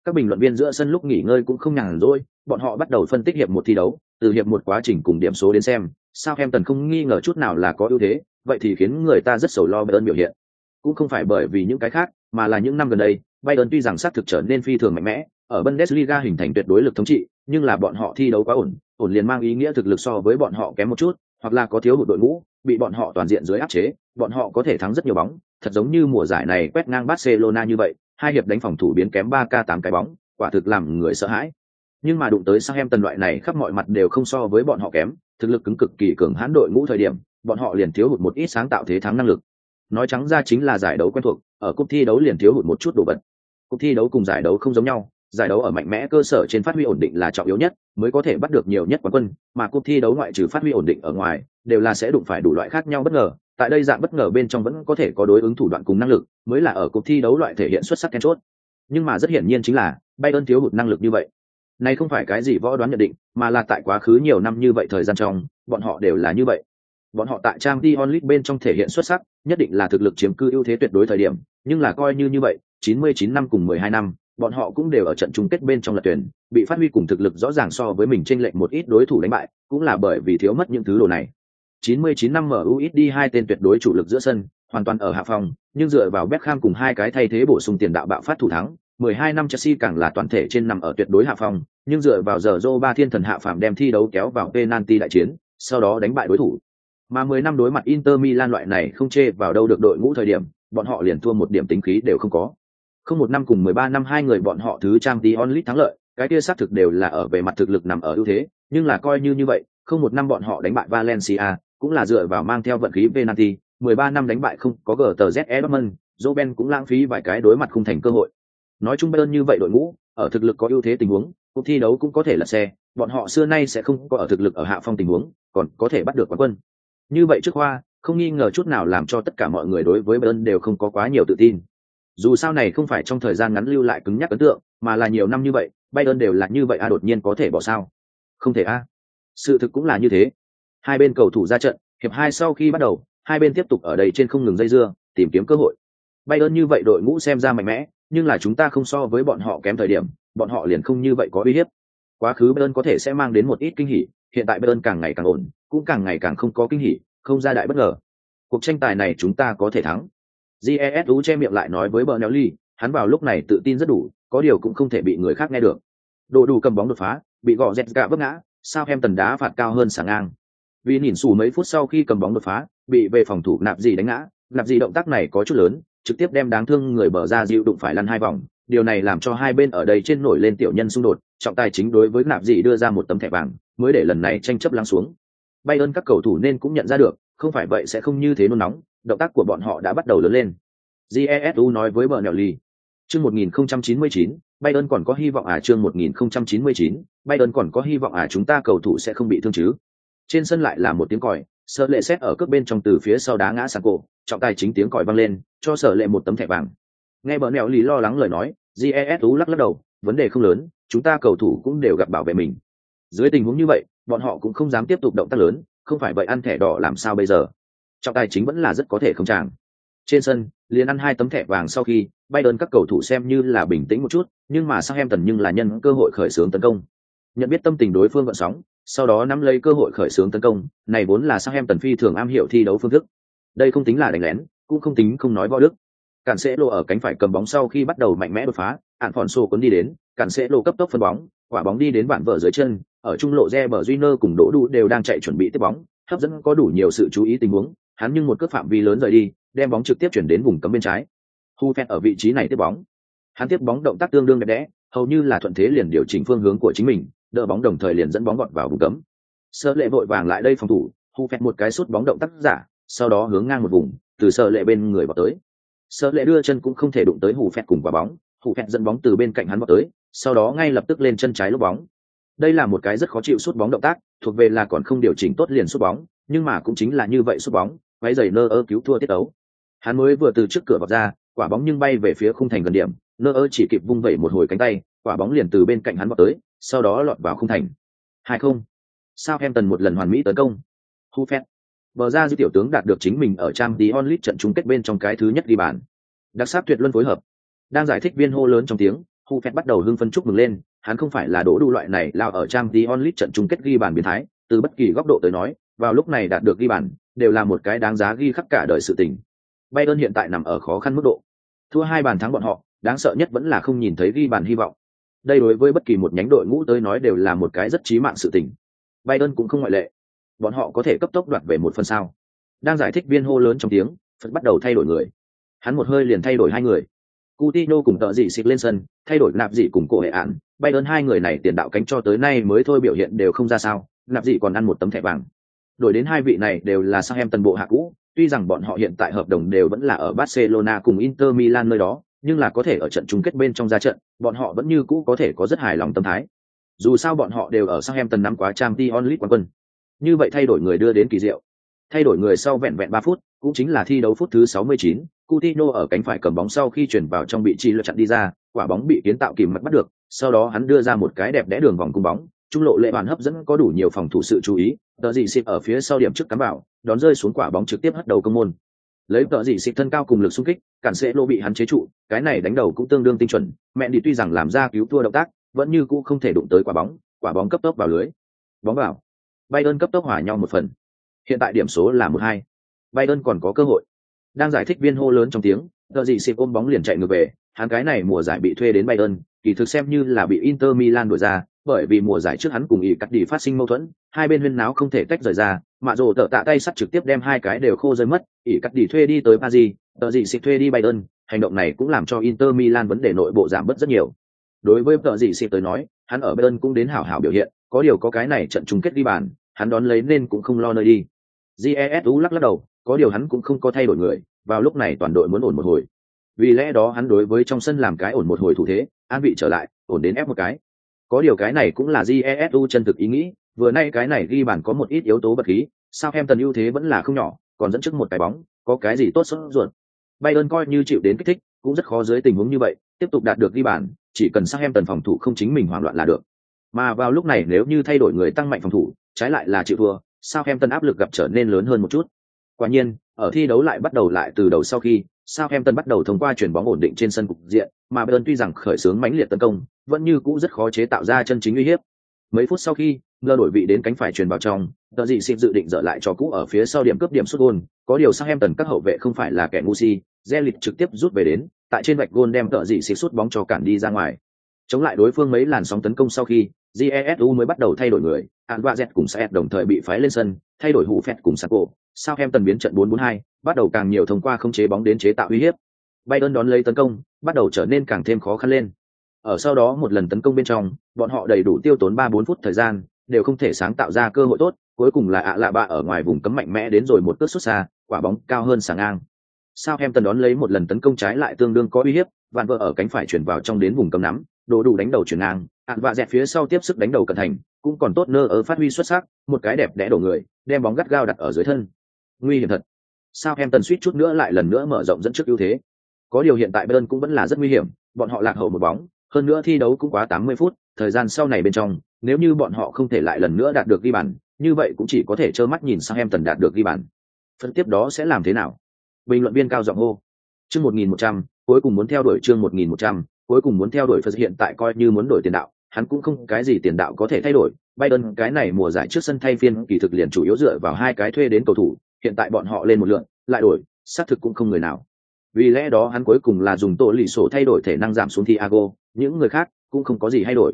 Các bình luận viên giữa sân lúc nghỉ ngơi cũng không nhàn rỗi, bọn họ bắt đầu phân tích hiệp một thi đấu, từ hiệp một quá trình cùng điểm số đến xem, sao em tần không nghi ngờ chút nào là có ưu thế, vậy thì khiến người ta rất sầu lo Bayern biểu hiện. Cũng không phải bởi vì những cái khác, mà là những năm gần đây, Bayern tuy rằng xác thực trở nên phi thường mạnh mẽ, ở Bundesliga hình thành tuyệt đối lực thống trị, nhưng là bọn họ thi đấu quá ổn, ổn liền mang ý nghĩa thực lực so với bọn họ kém một chút, hoặc là có thiếu một đội ngũ, bị bọn họ toàn diện dưới áp chế, bọn họ có thể thắng rất nhiều bóng, thật giống như mùa giải này quét ngang Barcelona như vậy, hai hiệp đánh phòng thủ biến kém 3k8 cái bóng, quả thực làm người sợ hãi. Nhưng mà đụng tới Southampton loại này khắp mọi mặt đều không so với bọn họ kém, thực lực cứng cực kỳ cường hãn đội ngũ thời điểm, bọn họ liền thiếu hụt một ít sáng tạo thế thắng năng lực. Nói trắng ra chính là giải đấu quen thuộc, ở cúp thi đấu liền thiếu hụt một chút đồ vật. Cúp thi đấu cùng giải đấu không giống nhau, giải đấu ở mạnh mẽ cơ sở trên phát huy ổn định là trọng yếu nhất, mới có thể bắt được nhiều nhất quán quân, mà cúp thi đấu ngoại trừ phát huy ổn định ở ngoài, đều là sẽ đụng phải đủ loại khác nhau bất ngờ. Tại đây dạng bất ngờ bên trong vẫn có thể có đối ứng thủ đoạn cùng năng lực, mới là ở cuộc thi đấu loại thể hiện xuất sắc then chốt. Nhưng mà rất hiển nhiên chính là Bayern thiếu hụt năng lực như vậy. Này không phải cái gì võ đoán nhận định, mà là tại quá khứ nhiều năm như vậy thời gian trong, bọn họ đều là như vậy. Bọn họ tại trang t onlit bên trong thể hiện xuất sắc, nhất định là thực lực chiếm cư ưu thế tuyệt đối thời điểm, nhưng là coi như như vậy, 99 năm cùng 12 năm, bọn họ cũng đều ở trận chung kết bên trong lật tuyển, bị phát huy cùng thực lực rõ ràng so với mình chênh lệch một ít đối thủ đánh bại, cũng là bởi vì thiếu mất những thứ đồ này. 99 năm MU ít đi hai tên tuyệt đối chủ lực giữa sân, hoàn toàn ở hạ phòng, nhưng dựa vào Beckham cùng hai cái thay thế bổ sung tiền đạo bạo phát thủ thắng, 12 năm Chelsea càng là toàn thể trên nằm ở tuyệt đối hạ phòng, nhưng dựa vào giờ Zoro ba thiên thần hạ phàm đem thi đấu kéo vào penalty đại chiến, sau đó đánh bại đối thủ. Mà 10 năm đối mặt Inter Milan loại này không chê vào đâu được đội ngũ thời điểm, bọn họ liền thua một điểm tính khí đều không có. Không một năm cùng 13 năm hai người bọn họ thứ trang tí onlit thắng lợi, cái kia xác thực đều là ở về mặt thực lực nằm ở ưu thế, nhưng là coi như như vậy, không một năm bọn họ đánh bại Valencia, cũng là dựa vào mang theo vận khí penalty, 13 năm đánh bại không có GTZE Dortmund, Roben cũng lãng phí vài cái đối mặt không thành cơ hội. Nói chung Bayern như vậy đội ngũ, ở thực lực có ưu thế tình huống, cuộc thi đấu cũng có thể là xe, bọn họ xưa nay sẽ không có ở thực lực ở hạ phong tình huống, còn có thể bắt được quán quân. Như vậy trước hoa, không nghi ngờ chút nào làm cho tất cả mọi người đối với Bayern đều không có quá nhiều tự tin. Dù sao này không phải trong thời gian ngắn lưu lại cứng nhắc ấn tượng, mà là nhiều năm như vậy, Bayern đều là như vậy a đột nhiên có thể bỏ sao? Không thể a. Sự thực cũng là như thế. Hai bên cầu thủ ra trận, hiệp hai sau khi bắt đầu, hai bên tiếp tục ở đây trên không ngừng dây dưa, tìm kiếm cơ hội. bay ơn như vậy đội ngũ xem ra mạnh mẽ, nhưng là chúng ta không so với bọn họ kém thời điểm, bọn họ liền không như vậy có uy hiếp. Quá khứ bay ơn có thể sẽ mang đến một ít kinh hỉ, hiện tại bay ơn càng ngày càng ổn, cũng càng ngày càng không có kinh hỉ, không ra đại bất ngờ. Cuộc tranh tài này chúng ta có thể thắng. Jesu che miệng lại nói với bờ Bernelli, hắn vào lúc này tự tin rất đủ, có điều cũng không thể bị người khác nghe được. Đồ đủ cầm bóng đột phá, bị gõ dẹt gạ vấp ngã, sao em tần đá phạt cao hơn sáng ngang. Vì nhìn xù mấy phút sau khi cầm bóng đột phá, bị về phòng thủ nạp gì đánh ngã, nạp gì động tác này có chút lớn, trực tiếp đem đáng thương người bờ ra dịu đụng phải lăn hai vòng. Điều này làm cho hai bên ở đây trên nổi lên tiểu nhân xung đột, trọng tài chính đối với nạp gì đưa ra một tấm thẻ vàng, mới để lần này tranh chấp lắng xuống. Bay ơn các cầu thủ nên cũng nhận ra được, không phải vậy sẽ không như thế nôn nóng, động tác của bọn họ đã bắt đầu lớn lên. Jesu nói với Bernelli. Chương 1099, ơn còn có hy vọng à chương 1099, ơn còn có hy vọng à chúng ta cầu thủ sẽ không bị thương chứ. Trên sân lại là một tiếng còi, sợ lệ xét ở cướp bên trong từ phía sau đá ngã sàn cổ, trọng tài chính tiếng còi vang lên, cho sợ lệ một tấm thẻ vàng. Nghe lý lo lắng lời nói, Jesu lắc lắc đầu, vấn đề không lớn, chúng ta cầu thủ cũng đều gặp bảo vệ mình. Dưới tình huống như vậy, bọn họ cũng không dám tiếp tục động tác lớn, không phải vậy ăn thẻ đỏ làm sao bây giờ? Trọng tài chính vẫn là rất có thể không chàng. Trên sân, liền ăn hai tấm thẻ vàng sau khi, bay đơn các cầu thủ xem như là bình tĩnh một chút, nhưng mà sang em tần nhưng là nhân cơ hội khởi xướng tấn công. Nhận biết tâm tình đối phương vận sóng, sau đó nắm lấy cơ hội khởi xướng tấn công, này vốn là sang em tần phi thường am hiểu thi đấu phương thức. Đây không tính là đánh lén, cũng không tính không nói võ đức. Cản sẽ lộ ở cánh phải cầm bóng sau khi bắt đầu mạnh mẽ đột phá, ạn phòn xô cuốn đi đến, cản sẽ lộ cấp tốc phân bóng, quả bóng đi đến bản vở dưới chân, ở trung lộ Reber Júnior cùng Đỗ Đủ đều đang chạy chuẩn bị tiếp bóng, hấp dẫn có đủ nhiều sự chú ý tình huống, hắn nhưng một cước phạm vi lớn rời đi, đem bóng trực tiếp chuyển đến vùng cấm bên trái. Hu phen ở vị trí này tiếp bóng. Hắn tiếp bóng động tác tương đương đẹp đẽ, hầu như là thuận thế liền điều chỉnh phương hướng của chính mình, đỡ bóng đồng thời liền dẫn bóng gọn vào vùng cấm. Sơ lệ vội vàng lại đây phòng thủ, Hu Phẹt một cái sút bóng động tác giả, sau đó hướng ngang một vùng, từ sơ lệ bên người vào tới. Sơ lệ đưa chân cũng không thể đụng tới Hu Phẹt cùng quả bóng, Hu Phẹt dẫn bóng từ bên cạnh hắn vào tới, sau đó ngay lập tức lên chân trái lúc bóng. Đây là một cái rất khó chịu sút bóng động tác, thuộc về là còn không điều chỉnh tốt liền sút bóng, nhưng mà cũng chính là như vậy sút bóng, váy giày nơ ơ cứu thua tiết đấu hắn mới vừa từ trước cửa vào ra quả bóng nhưng bay về phía khung thành gần điểm nơ ơ chỉ kịp vung vẩy một hồi cánh tay quả bóng liền từ bên cạnh hắn vào tới sau đó lọt vào không thành. Hai không. Sao em tần một lần hoàn mỹ tấn công? Hu phét bờ ra dư tiểu tướng đạt được chính mình ở trang tí onlit trận chung kết bên trong cái thứ nhất ghi bàn. Đặc sắc tuyệt luân phối hợp. Đang giải thích viên hô lớn trong tiếng hu phét bắt đầu hưng phân chúc mừng lên hắn không phải là đổ đủ loại này lao ở trang tí onlit trận chung kết ghi bàn biến thái từ bất kỳ góc độ tới nói vào lúc này đạt được ghi bàn đều là một cái đáng giá ghi khắp cả đời sự tình. Bayern hiện tại nằm ở khó khăn mức độ. Thua hai bàn thắng bọn họ, đáng sợ nhất vẫn là không nhìn thấy ghi bàn hy vọng. Đây đối với bất kỳ một nhánh đội ngũ tới nói đều là một cái rất chí mạng sự tình. Biden cũng không ngoại lệ. Bọn họ có thể cấp tốc đoạt về một phần sao? Đang giải thích viên hô lớn trong tiếng, Phật bắt đầu thay đổi người. Hắn một hơi liền thay đổi hai người. Coutinho cùng tợ dị xịt lên sân, thay đổi nạp dị cùng cổ hệ án. Biden hai người này tiền đạo cánh cho tới nay mới thôi biểu hiện đều không ra sao, nạp dị còn ăn một tấm thẻ vàng. Đổi đến hai vị này đều là sang em tần bộ hạ cũ, tuy rằng bọn họ hiện tại hợp đồng đều vẫn là ở Barcelona cùng Inter Milan nơi đó, nhưng là có thể ở trận chung kết bên trong ra trận, bọn họ vẫn như cũ có thể có rất hài lòng tâm thái. Dù sao bọn họ đều ở Southampton năm quá Champions League quán quân. Như vậy thay đổi người đưa đến kỳ diệu. Thay đổi người sau vẹn vẹn 3 phút, cũng chính là thi đấu phút thứ 69, Coutinho ở cánh phải cầm bóng sau khi chuyển vào trong bị chi lựa chặn đi ra, quả bóng bị kiến tạo kìm mặt bắt được, sau đó hắn đưa ra một cái đẹp đẽ đường vòng cung bóng trung lộ lệ bàn hấp dẫn có đủ nhiều phòng thủ sự chú ý tờ dị xịp ở phía sau điểm trước cắm vào đón rơi xuống quả bóng trực tiếp hất đầu công môn lấy tợ dị xịt thân cao cùng lực xung kích, cản sẽ lô bị hắn chế trụ, cái này đánh đầu cũng tương đương tinh chuẩn, mẹ đi tuy rằng làm ra cứu thua động tác, vẫn như cũ không thể đụng tới quả bóng quả bóng cấp tốc vào lưới. Bóng vào. Bayern cấp tốc hòa nhau một phần. Hiện tại điểm số là một hai. Bayern còn có cơ hội. Đang giải thích viên hô lớn trong tiếng, tợ dị xịt ôm bóng liền chạy ngược về, hắn cái này mùa giải bị thuê đến Bayern kỳ thực xem như là bị Inter Milan đuổi ra, bởi vì mùa giải trước hắn cùng ý cắt đi phát sinh mâu thuẫn, hai bên huyên náo không thể tách rời ra, mà rồ tở tạ tay sắt trực tiếp đem hai cái đều khô rơi mất ý cắt đi thuê đi tới paris, tờ gì xịt thuê đi bayern, hành động này cũng làm cho inter milan vấn đề nội bộ giảm bớt rất nhiều. Đối với tờ gì xịt tới nói, hắn ở bayern cũng đến hảo hảo biểu hiện, có điều có cái này trận chung kết đi bàn, hắn đón lấy nên cũng không lo nơi đi. Jesu lắc lắc đầu, có điều hắn cũng không có thay đổi người, vào lúc này toàn đội muốn ổn một hồi vì lẽ đó hắn đối với trong sân làm cái ổn một hồi thủ thế, an vị trở lại, ổn đến ép một cái. Có điều cái này cũng là jesu chân thực ý nghĩ, vừa nay cái này ghi bàn có một ít yếu tố bất khí, sao em tần ưu thế vẫn là không nhỏ, còn dẫn trước một cái bóng, có cái gì tốt sốt ruột. Bayern coi như chịu đến kích thích, cũng rất khó dưới tình huống như vậy, tiếp tục đạt được ghi bàn, chỉ cần sang em tần phòng thủ không chính mình hoảng loạn là được. Mà vào lúc này nếu như thay đổi người tăng mạnh phòng thủ, trái lại là chịu thua, sao em tần áp lực gặp trở nên lớn hơn một chút. Quả nhiên, ở thi đấu lại bắt đầu lại từ đầu sau khi Southampton bắt đầu thông qua chuyển bóng ổn định trên sân cục diện, mà Bayern tuy rằng khởi xướng mãnh liệt tấn công, vẫn như cũ rất khó chế tạo ra chân chính uy hiếp. Mấy phút sau khi, lơ đổi vị đến cánh phải truyền vào trong, Tờ dị xin dự định dở lại cho cũ ở phía sau điểm cướp điểm sút gôn, có điều Southampton các hậu vệ không phải là kẻ ngu si, Zelit trực tiếp rút về đến, tại trên vạch gôn đem Tờ dị xin sút bóng cho cản đi ra ngoài. Chống lại đối phương mấy làn sóng tấn công sau khi, Jesu mới bắt đầu thay đổi người, Anwazet cùng Saet đồng thời bị phái lên sân, thay đổi hụ phẹt cùng Sako, sao em tần biến trận 4-4-2, bắt đầu càng nhiều thông qua không chế bóng đến chế tạo uy hiếp. Bayern đón lấy tấn công, bắt đầu trở nên càng thêm khó khăn lên. Ở sau đó một lần tấn công bên trong, bọn họ đầy đủ tiêu tốn 3-4 phút thời gian, đều không thể sáng tạo ra cơ hội tốt, cuối cùng là ạ lạ bạ ở ngoài vùng cấm mạnh mẽ đến rồi một cước xuất xa, quả bóng cao hơn sáng ngang. sao em tần đón lấy một lần tấn công trái lại tương đương có uy hiếp, vạn vợ ở cánh phải chuyển vào trong đến vùng cấm nắm, đồ đủ đánh đầu chuyển ngang, ạn vạ dẹt phía sau tiếp sức đánh đầu cẩn thành, cũng còn tốt nơ ở phát huy xuất sắc, một cái đẹp đẽ đổ người, đem bóng gắt gao đặt ở dưới thân. Nguy hiểm thật. Sao em tần suýt chút nữa lại lần nữa mở rộng dẫn trước ưu thế. Có điều hiện tại Bayern cũng vẫn là rất nguy hiểm, bọn họ lạc hậu một bóng, hơn nữa thi đấu cũng quá 80 phút, thời gian sau này bên trong, nếu như bọn họ không thể lại lần nữa đạt được ghi bàn, như vậy cũng chỉ có thể trơ mắt nhìn sang em tần đạt được ghi bàn. Phần tiếp đó sẽ làm thế nào? Bình luận viên cao giọng hô. Chương 1100, cuối cùng muốn theo đuổi chương 1100, cuối cùng muốn theo đuổi Phật hiện tại coi như muốn đổi tiền đạo, hắn cũng không cái gì tiền đạo có thể thay đổi. Bayern cái này mùa giải trước sân thay phiên kỳ thực liền chủ yếu dựa vào hai cái thuê đến cầu thủ, hiện tại bọn họ lên một lượng, lại đổi, xác thực cũng không người nào. Vì lẽ đó hắn cuối cùng là dùng tổ lì sổ thay đổi thể năng giảm xuống Thiago, những người khác cũng không có gì thay đổi.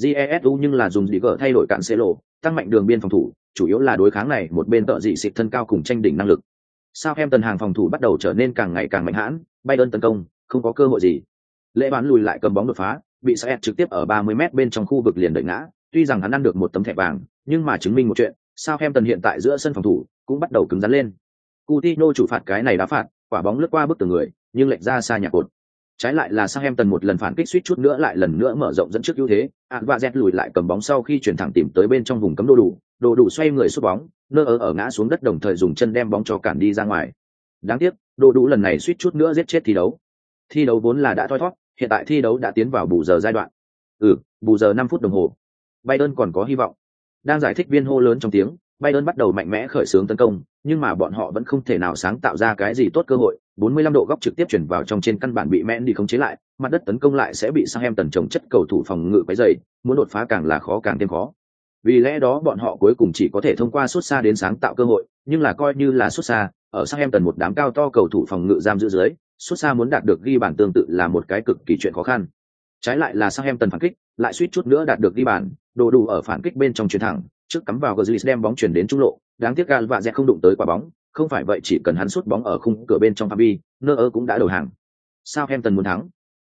Jesu nhưng là dùng gì gỡ thay đổi cạn lộ, tăng mạnh đường biên phòng thủ, chủ yếu là đối kháng này một bên tợ dị xịt thân cao cùng tranh đỉnh năng lực. Sao em tần hàng phòng thủ bắt đầu trở nên càng ngày càng mạnh hãn, bay đơn tấn công, không có cơ hội gì. Lễ bán lùi lại cầm bóng đột phá, bị Saet trực tiếp ở 30 m bên trong khu vực liền đợi ngã, tuy rằng hắn ăn được một tấm thẻ vàng, nhưng mà chứng minh một chuyện, sao em tần hiện tại giữa sân phòng thủ cũng bắt đầu cứng rắn lên. Coutinho chủ phạt cái này đá phạt, quả bóng lướt qua bức tường người, nhưng lệch ra xa nhà cột. Trái lại là sang em tần một lần phản kích suýt chút nữa lại lần nữa mở rộng dẫn trước ưu thế, Ản và lùi lại cầm bóng sau khi chuyển thẳng tìm tới bên trong vùng cấm đồ đủ, đồ đủ xoay người sút bóng, nơ ở ở ngã xuống đất đồng thời dùng chân đem bóng cho cản đi ra ngoài. Đáng tiếc, đồ đủ lần này suýt chút nữa giết chết thi đấu. Thi đấu vốn là đã thoi thoát, hiện tại thi đấu đã tiến vào bù giờ giai đoạn. Ừ, bù giờ 5 phút đồng hồ. Bayern còn có hy vọng. Đang giải thích viên hô lớn trong tiếng, Bayern bắt đầu mạnh mẽ khởi xướng tấn công, nhưng mà bọn họ vẫn không thể nào sáng tạo ra cái gì tốt cơ hội. 45 độ góc trực tiếp chuyển vào trong trên căn bản bị Mendy khống chế lại, mặt đất tấn công lại sẽ bị Southampton trồng chất cầu thủ phòng ngự quấy dày, muốn đột phá càng là khó càng thêm khó. Vì lẽ đó bọn họ cuối cùng chỉ có thể thông qua xuất xa đến sáng tạo cơ hội, nhưng là coi như là xuất xa, ở Southampton một đám cao to cầu thủ phòng ngự giam giữ dưới, xuất xa muốn đạt được ghi bàn tương tự là một cái cực kỳ chuyện khó khăn. Trái lại là Southampton phản kích, lại suýt chút nữa đạt được ghi bàn, đồ đủ ở phản kích bên trong chuyền thẳng, trước cắm vào Grizzlies đem bóng chuyển đến trung lộ, đáng tiếc Gal và Zé không đụng tới quả bóng, không phải vậy chỉ cần hắn sút bóng ở khung cửa bên trong phạm vi, Neuer cũng đã đầu hàng. Southampton muốn thắng,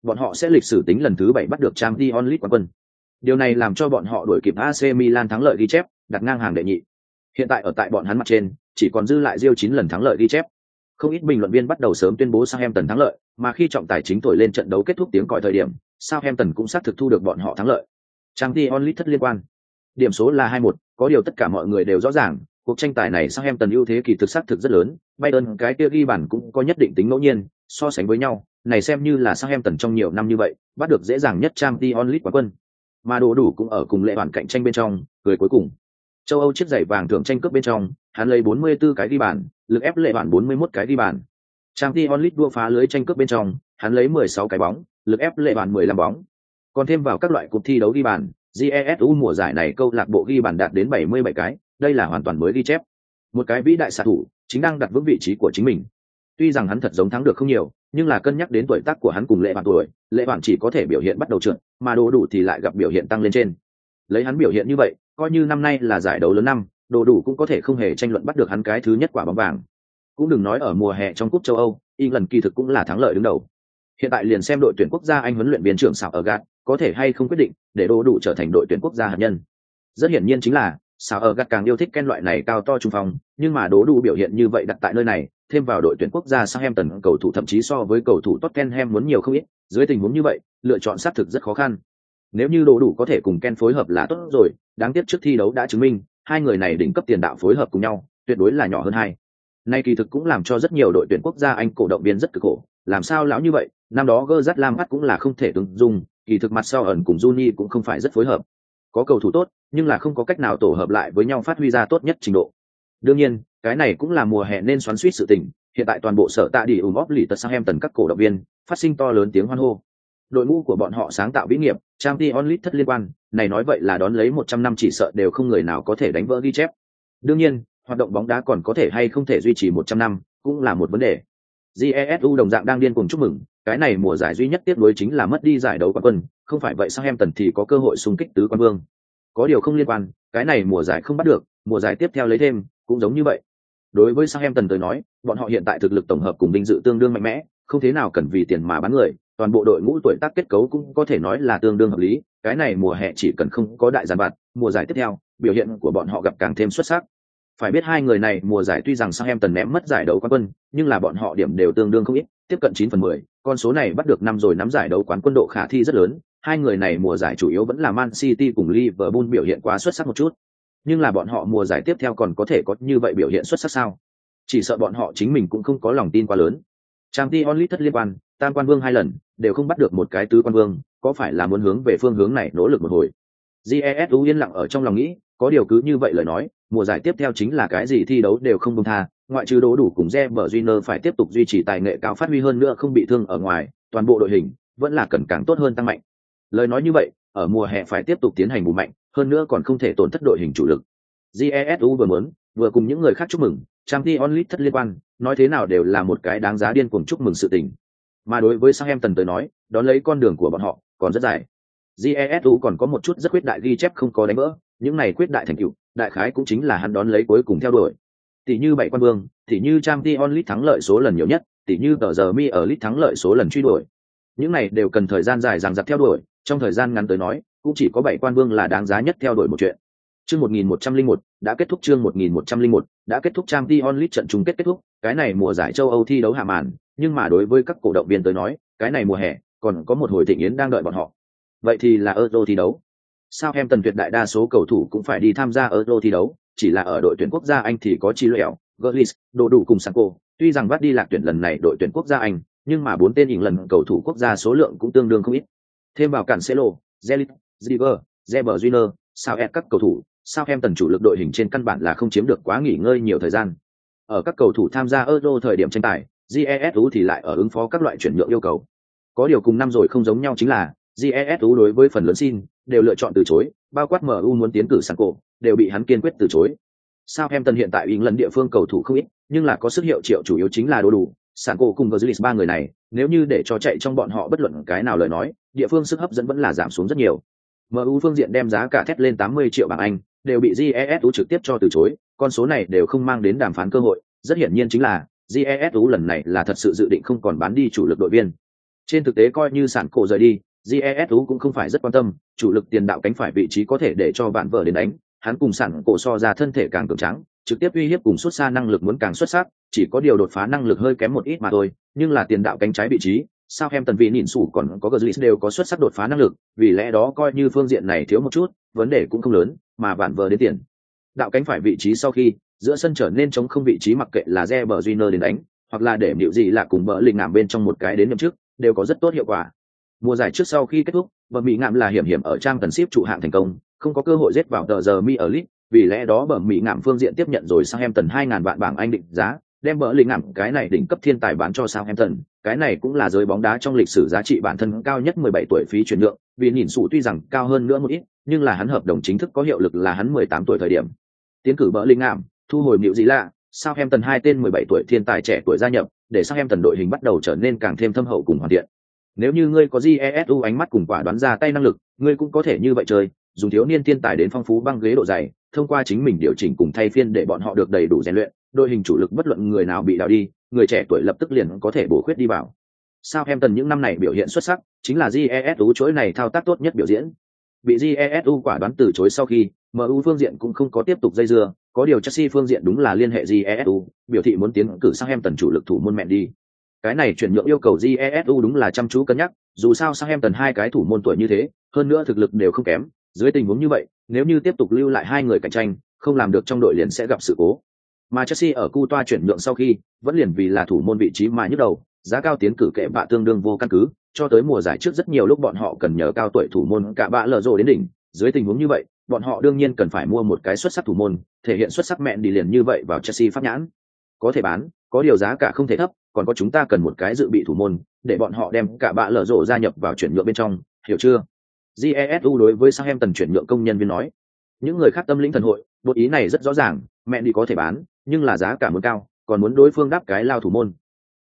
bọn họ sẽ lịch sử tính lần thứ bảy bắt được Champions League quán quân. Điều này làm cho bọn họ đuổi kịp AC Milan thắng lợi ghi chép, đặt ngang hàng đệ nhị. Hiện tại ở tại bọn hắn mặt trên, chỉ còn dư lại Rio 9 lần thắng lợi ghi chép. Không ít bình luận viên bắt đầu sớm tuyên bố Southampton thắng lợi, mà khi trọng tài chính thổi lên trận đấu kết thúc tiếng còi thời điểm, Southampton cũng xác thực thu được bọn họ thắng lợi. Champions League thất liên quan. Điểm số là 2-1, có điều tất cả mọi người đều rõ ràng, cuộc tranh tài này Southampton ưu thế kỳ thực xác thực rất lớn, Bayern cái kia ghi bàn cũng có nhất định tính ngẫu nhiên, so sánh với nhau, này xem như là sang em tần trong nhiều năm như vậy, bắt được dễ dàng nhất trang Dion League quán quân. Mà đồ đủ cũng ở cùng lệ bản cạnh tranh bên trong, cười cuối cùng. Châu Âu chiếc giày vàng thưởng tranh cướp bên trong, hắn lấy 44 cái ghi bàn, lực ép lệ bản 41 cái ghi bàn. Trang Dion League đua phá lưới tranh cướp bên trong, hắn lấy 16 cái bóng, lực ép lệ bản 15 bóng. Còn thêm vào các loại cuộc thi đấu ghi bàn, GESU mùa giải này câu lạc bộ ghi bàn đạt đến 77 cái, đây là hoàn toàn mới ghi chép. Một cái vĩ đại xạ thủ, chính đang đặt vững vị trí của chính mình. Tuy rằng hắn thật giống thắng được không nhiều, nhưng là cân nhắc đến tuổi tác của hắn cùng lệ bản tuổi, lệ bản chỉ có thể biểu hiện bắt đầu trượt, mà đồ đủ thì lại gặp biểu hiện tăng lên trên. Lấy hắn biểu hiện như vậy, coi như năm nay là giải đấu lớn năm, đồ đủ cũng có thể không hề tranh luận bắt được hắn cái thứ nhất quả bóng vàng. Cũng đừng nói ở mùa hè trong cúp châu Âu, England kỳ thực cũng là thắng lợi đứng đầu. Hiện tại liền xem đội tuyển quốc gia Anh huấn luyện viên trưởng sảo ở gạt, có thể hay không quyết định để đồ đủ trở thành đội tuyển quốc gia hạt nhân. Rất hiển nhiên chính là sao ở gặt càng yêu thích ken loại này cao to trung phong, nhưng mà đố đủ biểu hiện như vậy đặt tại nơi này, thêm vào đội tuyển quốc gia Southampton cầu thủ thậm chí so với cầu thủ Tottenham muốn nhiều không ít, dưới tình huống như vậy, lựa chọn xác thực rất khó khăn. Nếu như đố đủ có thể cùng Ken phối hợp là tốt rồi, đáng tiếc trước thi đấu đã chứng minh, hai người này đỉnh cấp tiền đạo phối hợp cùng nhau, tuyệt đối là nhỏ hơn hai. Nay kỳ thực cũng làm cho rất nhiều đội tuyển quốc gia Anh cổ động viên rất cực khổ, làm sao lão như vậy, năm đó gơ Gerrard Lam cũng là không thể tương dung, kỳ thực mặt sau ẩn cùng Juni cũng không phải rất phối hợp. Có cầu thủ tốt, nhưng là không có cách nào tổ hợp lại với nhau phát huy ra tốt nhất trình độ. Đương nhiên, cái này cũng là mùa hè nên xoắn suýt sự tình hiện tại toàn bộ sở tạ đi ủng óp lì tật sang em tần các cổ động viên phát sinh to lớn tiếng hoan hô đội ngũ của bọn họ sáng tạo vĩ nghiệp trang t onlit thất liên quan này nói vậy là đón lấy một trăm năm chỉ sợ đều không người nào có thể đánh vỡ ghi chép đương nhiên hoạt động bóng đá còn có thể hay không thể duy trì một trăm năm cũng là một vấn đề jesu đồng dạng đang điên cùng chúc mừng cái này mùa giải duy nhất tiếp nối chính là mất đi giải đấu quán quân không phải vậy sang em tần thì có cơ hội xung kích tứ quan vương có điều không liên quan cái này mùa giải không bắt được mùa giải tiếp theo lấy thêm cũng giống như vậy đối với sang em tần tới nói, bọn họ hiện tại thực lực tổng hợp cùng vinh dự tương đương mạnh mẽ, không thế nào cần vì tiền mà bán người, toàn bộ đội ngũ tuổi tác kết cấu cũng có thể nói là tương đương hợp lý, cái này mùa hè chỉ cần không có đại giàn vặt, mùa giải tiếp theo, biểu hiện của bọn họ gặp càng thêm xuất sắc. Phải biết hai người này mùa giải tuy rằng Southampton ném mất giải đấu quán quân, nhưng là bọn họ điểm đều tương đương không ít, tiếp cận 9 phần 10, con số này bắt được năm rồi nắm giải đấu quán quân độ khả thi rất lớn, hai người này mùa giải chủ yếu vẫn là Man City cùng Liverpool biểu hiện quá xuất sắc một chút. Nhưng là bọn họ mùa giải tiếp theo còn có thể có như vậy biểu hiện xuất sắc sao? Chỉ sợ bọn họ chính mình cũng không có lòng tin quá lớn. Trang t thất liên quan tam quan vương hai lần đều không bắt được một cái tứ quan vương có phải là muốn hướng về phương hướng này nỗ lực một hồi? Jesu yên lặng ở trong lòng nghĩ có điều cứ như vậy lời nói mùa giải tiếp theo chính là cái gì thi đấu đều không công tha ngoại trừ đố đủ cùng Re Bờ Junior phải tiếp tục duy trì tài nghệ cao phát huy hơn nữa không bị thương ở ngoài, toàn bộ đội hình vẫn là cần càng tốt hơn tăng mạnh. Lời nói như vậy, ở mùa hè phải tiếp tục tiến hành bù mạnh, hơn nữa còn không thể tổn thất đội hình chủ lực. Jesu vừa muốn, vừa cùng những người khác chúc mừng, Champions League thất liên quan, nói thế nào đều là một cái đáng giá điên cuồng chúc mừng sự tình. Mà đối với sang em tần tới nói, đón lấy con đường của bọn họ còn rất dài. Jesu còn có một chút rất quyết đại ghi chép không có đánh vỡ, những này quyết đại thành tựu, đại khái cũng chính là hắn đón lấy cuối cùng theo đuổi. Tỷ như bảy quan vương, tỷ như Champions League thắng lợi số lần nhiều nhất, tỷ như tờ giờ mi ở League thắng lợi số lần truy đuổi. Những này đều cần thời gian dài dằng dặc theo đuổi, trong thời gian ngắn tới nói, cũng chỉ có bảy quan vương là đáng giá nhất theo đuổi một chuyện. Chương 1101 đã kết thúc chương 1101 đã kết thúc Champions League trận chung kết kết thúc, cái này mùa giải châu Âu thi đấu hạ màn, nhưng mà đối với các cổ động viên tới nói, cái này mùa hè còn có một hồi thịnh yến đang đợi bọn họ. Vậy thì là Euro thi đấu. Sao em tần tuyệt đại đa số cầu thủ cũng phải đi tham gia ở đô thi đấu, chỉ là ở đội tuyển quốc gia Anh thì có Chi Lẹo, Gullis, Đồ đủ cùng Sanko, tuy rằng bắt đi lạc tuyển lần này đội tuyển quốc gia Anh, nhưng mà bốn tên hình lần cầu thủ quốc gia số lượng cũng tương đương không ít. Thêm vào Cancelo, Zelit, Ziver, Zeber Junior, sao các cầu thủ, sao em tần chủ lực đội hình trên căn bản là không chiếm được quá nghỉ ngơi nhiều thời gian. Ở các cầu thủ tham gia Euro thời điểm tranh tài, GESU thì lại ở ứng phó các loại chuyển nhượng yêu cầu. Có điều cùng năm rồi không giống nhau chính là, GESU đối với phần lớn xin đều lựa chọn từ chối, bao quát MU muốn tiến cử sang cổ, đều bị hắn kiên quyết từ chối. Sao em tần hiện tại Ý lần địa phương cầu thủ không ít, nhưng là có sức hiệu triệu chủ yếu chính là đồ đủ, sản cổ cùng Virgilis ba người này, nếu như để cho chạy trong bọn họ bất luận cái nào lời nói, địa phương sức hấp dẫn vẫn là giảm xuống rất nhiều. MU phương diện đem giá cả thét lên 80 triệu bảng Anh, đều bị GESU trực tiếp cho từ chối, con số này đều không mang đến đàm phán cơ hội, rất hiển nhiên chính là GESU lần này là thật sự dự định không còn bán đi chủ lực đội viên. Trên thực tế coi như sản cổ rời đi, GESU cũng không phải rất quan tâm, chủ lực tiền đạo cánh phải vị trí có thể để cho bạn vợ đến đánh, hắn cùng sẵn cổ so ra thân thể càng cường tráng, trực tiếp uy hiếp cùng xuất xa năng lực muốn càng xuất sắc, chỉ có điều đột phá năng lực hơi kém một ít mà thôi, nhưng là tiền đạo cánh trái vị trí, sao em tần vị nhìn sủ còn có Gazlis đều có xuất sắc đột phá năng lực, vì lẽ đó coi như phương diện này thiếu một chút, vấn đề cũng không lớn, mà bạn vợ đến tiền. Đạo cánh phải vị trí sau khi, giữa sân trở nên chống không vị trí mặc kệ là Reber Júnior đến đánh, hoặc là để điệu gì là cùng bỡ linh ngảm bên trong một cái đến nhậm trước, đều có rất tốt hiệu quả. Mùa giải trước sau khi kết thúc, bờ Mỹ ngạm là hiểm hiểm ở trang tần ship trụ hạng thành công, không có cơ hội giết vào tờ giờ mi ở lit, vì lẽ đó bờ Mỹ ngạm phương diện tiếp nhận rồi sang em tần 2000 vạn bảng Anh định giá, đem bờ lĩnh ngạm cái này đỉnh cấp thiên tài bán cho sang em tần. cái này cũng là giới bóng đá trong lịch sử giá trị bản thân cao nhất 17 tuổi phí chuyển nhượng, vì nhìn sụ tuy rằng cao hơn nữa một ít, nhưng là hắn hợp đồng chính thức có hiệu lực là hắn 18 tuổi thời điểm. Tiến cử bờ lĩnh ngạm, thu hồi liệu gì lạ, Southampton hai tên 17 tuổi thiên tài trẻ tuổi gia nhập, để Southampton đội hình bắt đầu trở nên càng thêm thâm hậu cùng hoàn thiện. Nếu như ngươi có Jesu ánh mắt cùng quả đoán ra tay năng lực, ngươi cũng có thể như vậy chơi, dùng thiếu niên thiên tài đến phong phú băng ghế độ dày, thông qua chính mình điều chỉnh cùng thay phiên để bọn họ được đầy đủ rèn luyện, đội hình chủ lực bất luận người nào bị đào đi, người trẻ tuổi lập tức liền có thể bổ khuyết đi vào. Southampton những năm này biểu hiện xuất sắc, chính là Jesu chuỗi này thao tác tốt nhất biểu diễn. Bị Jesu quả đoán từ chối sau khi, MU phương diện cũng không có tiếp tục dây dưa, có điều Chelsea phương diện đúng là liên hệ Jesu, biểu thị muốn tiến cử Southampton chủ lực thủ môn mẹ đi. Cái này chuyển nhượng yêu cầu jesu đúng là chăm chú cân nhắc, dù sao sang em tần hai cái thủ môn tuổi như thế, hơn nữa thực lực đều không kém, dưới tình huống như vậy, nếu như tiếp tục lưu lại hai người cạnh tranh, không làm được trong đội liền sẽ gặp sự cố. Mà Chelsea ở cu toa chuyển nhượng sau khi, vẫn liền vì là thủ môn vị trí mà nhức đầu, giá cao tiến cử kệ bạ tương đương vô căn cứ, cho tới mùa giải trước rất nhiều lúc bọn họ cần nhờ cao tuổi thủ môn cả bạ lở rộ đến đỉnh, dưới tình huống như vậy, bọn họ đương nhiên cần phải mua một cái xuất sắc thủ môn, thể hiện xuất sắc mẹn đi liền như vậy vào Chelsea pháp nhãn. Có thể bán, có điều giá cả không thể thấp, còn có chúng ta cần một cái dự bị thủ môn, để bọn họ đem cả bạ lở rộ gia nhập vào chuyển nhượng bên trong, hiểu chưa? Jesu đối với Southampton chuyển nhượng công nhân viên nói. Những người khác tâm lĩnh thần hội, bộ ý này rất rõ ràng, mẹ đi có thể bán, nhưng là giá cả muốn cao, còn muốn đối phương đáp cái lao thủ môn.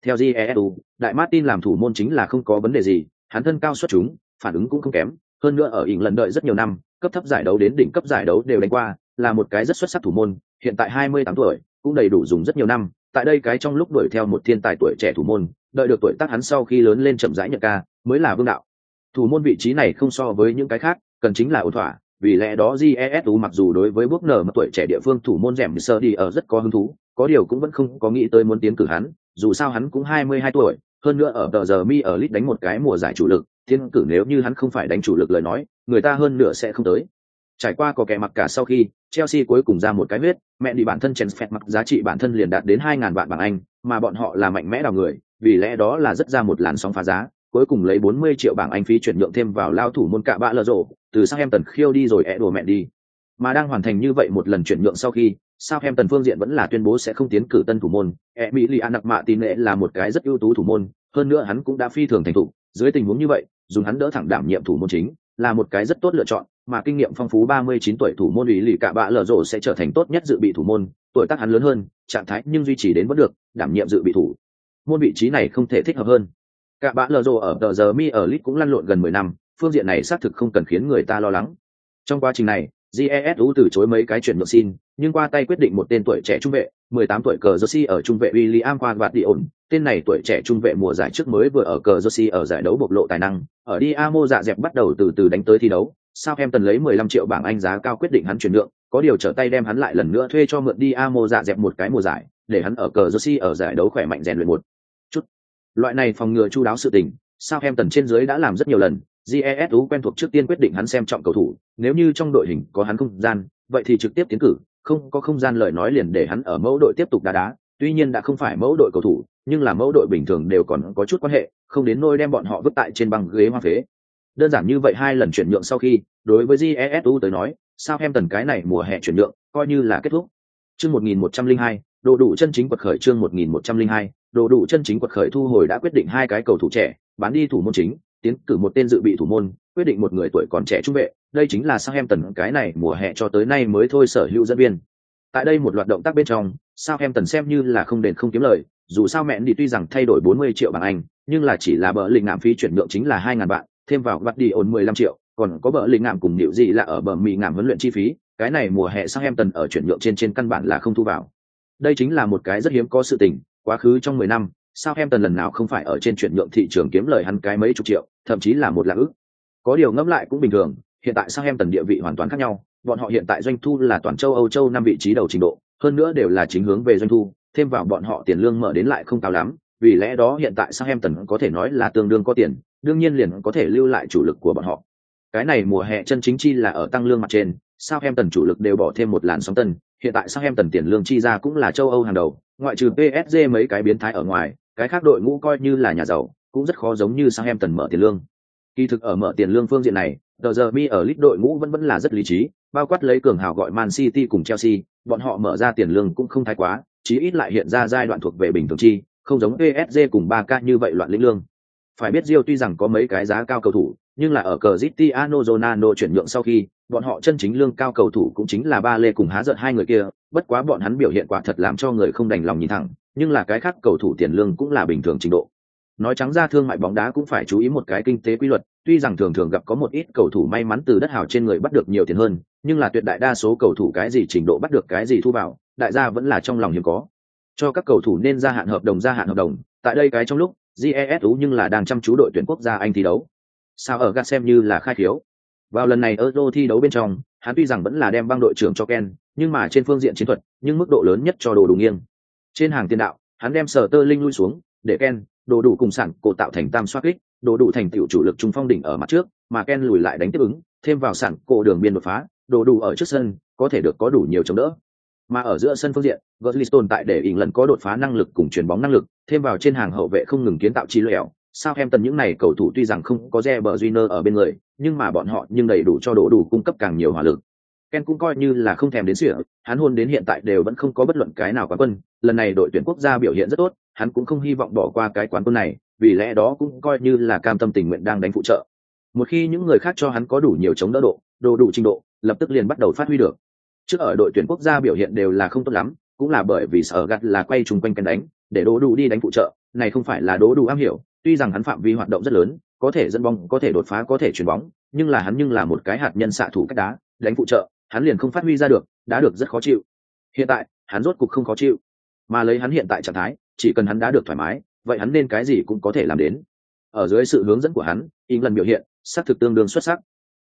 Theo Jesu, Đại Martin làm thủ môn chính là không có vấn đề gì, hắn thân cao xuất chúng, phản ứng cũng không kém, hơn nữa ở ỉn lần đợi rất nhiều năm, cấp thấp giải đấu đến đỉnh cấp giải đấu đều đánh qua, là một cái rất xuất sắc thủ môn, hiện tại 28 tuổi, cũng đầy đủ dùng rất nhiều năm, tại đây cái trong lúc đuổi theo một thiên tài tuổi trẻ thủ môn, đợi được tuổi tác hắn sau khi lớn lên chậm rãi nhận ca, mới là vương đạo. Thủ môn vị trí này không so với những cái khác, cần chính là ổn thỏa, vì lẽ đó GESU mặc dù đối với bước nở mà tuổi trẻ địa phương thủ môn rèm sơ đi ở rất có hứng thú, có điều cũng vẫn không có nghĩ tới muốn tiến cử hắn, dù sao hắn cũng 22 tuổi, hơn nữa ở tờ giờ mi ở lit đánh một cái mùa giải chủ lực, tiến cử nếu như hắn không phải đánh chủ lực lời nói, người ta hơn nửa sẽ không tới. Trải qua có kẻ mặc cả sau khi, Chelsea cuối cùng ra một cái huyết, mẹ đi bản thân Chelsea mặc giá trị bản thân liền đạt đến 2000 vạn bảng Anh, mà bọn họ là mạnh mẽ đào người, vì lẽ đó là rất ra một làn sóng phá giá, cuối cùng lấy 40 triệu bảng Anh phí chuyển nhượng thêm vào lao thủ môn cạ bạ lờ rổ, từ Southampton khiêu đi rồi ẻ đùa mẹ đi. Mà đang hoàn thành như vậy một lần chuyển nhượng sau khi, Southampton phương diện vẫn là tuyên bố sẽ không tiến cử tân thủ môn, Emiliano lệ là một cái rất ưu tú thủ môn, hơn nữa hắn cũng đã phi thường thành thục, dưới tình huống như vậy, dùng hắn đỡ thẳng đảm nhiệm thủ môn chính, là một cái rất tốt lựa chọn, mà kinh nghiệm phong phú 39 tuổi thủ môn ý lì cả bạ lở rổ sẽ trở thành tốt nhất dự bị thủ môn, tuổi tác hắn lớn hơn, trạng thái nhưng duy trì đến vẫn được, đảm nhiệm dự bị thủ. Môn vị trí này không thể thích hợp hơn. Cả bạ lở rổ ở tờ giờ mi ở lit cũng lăn lộn gần 10 năm, phương diện này xác thực không cần khiến người ta lo lắng. Trong quá trình này, GESU từ chối mấy cái chuyển nhượng xin, nhưng qua tay quyết định một tên tuổi trẻ trung vệ, 18 tuổi cờ Jersey ở trung vệ William Quan Vạt Đi ổn, tên này tuổi trẻ trung vệ mùa giải trước mới vừa ở cờ Jersey ở giải đấu bộc lộ tài năng, ở Diamo dạ dẹp bắt đầu từ từ đánh tới thi đấu, sao em tần lấy 15 triệu bảng Anh giá cao quyết định hắn chuyển nhượng, có điều trở tay đem hắn lại lần nữa thuê cho mượn đi Amo dạ dẹp một cái mùa giải, để hắn ở cờ Jersey ở giải đấu khỏe mạnh rèn luyện một chút. Loại này phòng ngừa chu đáo sự tình, sao em tần trên dưới đã làm rất nhiều lần, GESU quen thuộc trước tiên quyết định hắn xem trọng cầu thủ, nếu như trong đội hình có hắn không gian, vậy thì trực tiếp tiến cử, không có không gian lời nói liền để hắn ở mẫu đội tiếp tục đá đá, tuy nhiên đã không phải mẫu đội cầu thủ, nhưng là mẫu đội bình thường đều còn có chút quan hệ, không đến nôi đem bọn họ vứt tại trên băng ghế hoa phế. Đơn giản như vậy hai lần chuyển nhượng sau khi, đối với GESU tới nói, sao em tần cái này mùa hè chuyển nhượng, coi như là kết thúc. Chương 1102, đồ đủ chân chính quật khởi chương 1102, đồ đủ chân chính quật khởi thu hồi đã quyết định hai cái cầu thủ trẻ, bán đi thủ môn chính, tiến cử một tên dự bị thủ môn, quyết định một người tuổi còn trẻ trung vệ, đây chính là sao em tần cái này mùa hè cho tới nay mới thôi sở hữu dẫn viên. Tại đây một loạt động tác bên trong, sao em tần xem như là không đền không kiếm lời, dù sao mẹn đi tuy rằng thay đổi 40 triệu bảng Anh, nhưng là chỉ là bờ lình ngạm phí chuyển nhượng chính là 2000 bạn, thêm vào bắt đi ổn 15 triệu, còn có bờ lĩnh ngạm cùng điệu gì là ở bờ mì ngạm huấn luyện chi phí, cái này mùa hè sang em tần ở chuyển nhượng trên trên căn bản là không thu vào. Đây chính là một cái rất hiếm có sự tình, quá khứ trong 10 năm, sao em tần lần nào không phải ở trên chuyển nhượng thị trường kiếm lời hắn cái mấy chục triệu, thậm chí là một lạc ức. Có điều ngẫm lại cũng bình thường, hiện tại sang em tần địa vị hoàn toàn khác nhau, bọn họ hiện tại doanh thu là toàn châu Âu châu năm vị trí đầu trình độ, hơn nữa đều là chính hướng về doanh thu, thêm vào bọn họ tiền lương mở đến lại không cao lắm, vì lẽ đó hiện tại Southampton có thể nói là tương đương có tiền, đương nhiên liền có thể lưu lại chủ lực của bọn họ. Cái này mùa hè chân chính chi là ở tăng lương mặt trên, Southampton chủ lực đều bỏ thêm một làn sóng tân, hiện tại Southampton tiền lương chi ra cũng là châu Âu hàng đầu, ngoại trừ PSG mấy cái biến thái ở ngoài, cái khác đội ngũ coi như là nhà giàu, cũng rất khó giống như Sao em tần mở tiền lương. Kỳ thực ở mở tiền lương phương diện này, tờ giờ mi ở lít đội ngũ vẫn vẫn là rất lý trí, bao quát lấy cường hào gọi Man City cùng Chelsea, bọn họ mở ra tiền lương cũng không thái quá, chí ít lại hiện ra giai đoạn thuộc về bình thường chi, không giống PSG cùng 3K như vậy loạn lĩnh lương. Phải biết Rio tuy rằng có mấy cái giá cao cầu thủ, nhưng là ở Cristiano Ronaldo chuyển nhượng sau khi, bọn họ chân chính lương cao cầu thủ cũng chính là ba lê cùng há giận hai người kia, bất quá bọn hắn biểu hiện quả thật làm cho người không đành lòng nhìn thẳng, nhưng là cái khác cầu thủ tiền lương cũng là bình thường trình độ. Nói trắng ra thương mại bóng đá cũng phải chú ý một cái kinh tế quy luật, tuy rằng thường thường gặp có một ít cầu thủ may mắn từ đất hào trên người bắt được nhiều tiền hơn, nhưng là tuyệt đại đa số cầu thủ cái gì trình độ bắt được cái gì thu vào, đại gia vẫn là trong lòng hiếm có. Cho các cầu thủ nên gia hạn hợp đồng gia hạn hợp đồng, tại đây cái trong lúc, GESU nhưng là đang chăm chú đội tuyển quốc gia Anh thi đấu. Sao ở gạt xem như là khai thiếu. Vào lần này Euro thi đấu bên trong, hắn tuy rằng vẫn là đem băng đội trưởng cho Ken, nhưng mà trên phương diện chiến thuật, nhưng mức độ lớn nhất cho đồ đủ nghiêng. Trên hàng tiền đạo, hắn đem sở tơ linh lui xuống, để Ken, đồ đủ cùng sản cổ tạo thành tam soát kích, đồ đủ thành tiểu chủ lực trung phong đỉnh ở mặt trước, mà Ken lùi lại đánh tiếp ứng, thêm vào sản cổ đường biên đột phá, đồ đủ ở trước sân, có thể được có đủ nhiều chống đỡ. Mà ở giữa sân phương diện, Götze tồn tại để ỉn lần có đột phá năng lực cùng truyền bóng năng lực, thêm vào trên hàng hậu vệ không ngừng kiến tạo chi lẻo. Sao em những này cầu thủ tuy rằng không có Reber Júnior ở bên người, nhưng mà bọn họ nhưng đầy đủ cho đổ đủ cung cấp càng nhiều hỏa lực. Ken cũng coi như là không thèm đến sửa, hắn hôn đến hiện tại đều vẫn không có bất luận cái nào quán quân, lần này đội tuyển quốc gia biểu hiện rất tốt, hắn cũng không hy vọng bỏ qua cái quán quân này, vì lẽ đó cũng coi như là cam tâm tình nguyện đang đánh phụ trợ. Một khi những người khác cho hắn có đủ nhiều chống đỡ độ, đồ đủ trình độ, lập tức liền bắt đầu phát huy được. Trước ở đội tuyển quốc gia biểu hiện đều là không tốt lắm, cũng là bởi vì sở gạt là quay chung quanh cân đánh, để đố đủ đi đánh phụ trợ, này không phải là đố đủ am hiểu, tuy rằng hắn phạm vi hoạt động rất lớn, có thể dẫn bóng, có thể đột phá, có thể chuyển bóng, nhưng là hắn nhưng là một cái hạt nhân xạ thủ cách đá, đánh phụ trợ, hắn liền không phát huy ra được, đã được rất khó chịu. Hiện tại, hắn rốt cục không khó chịu, mà lấy hắn hiện tại trạng thái, chỉ cần hắn đã được thoải mái, vậy hắn nên cái gì cũng có thể làm đến. Ở dưới sự hướng dẫn của hắn, lần biểu hiện, xác thực tương đương xuất sắc.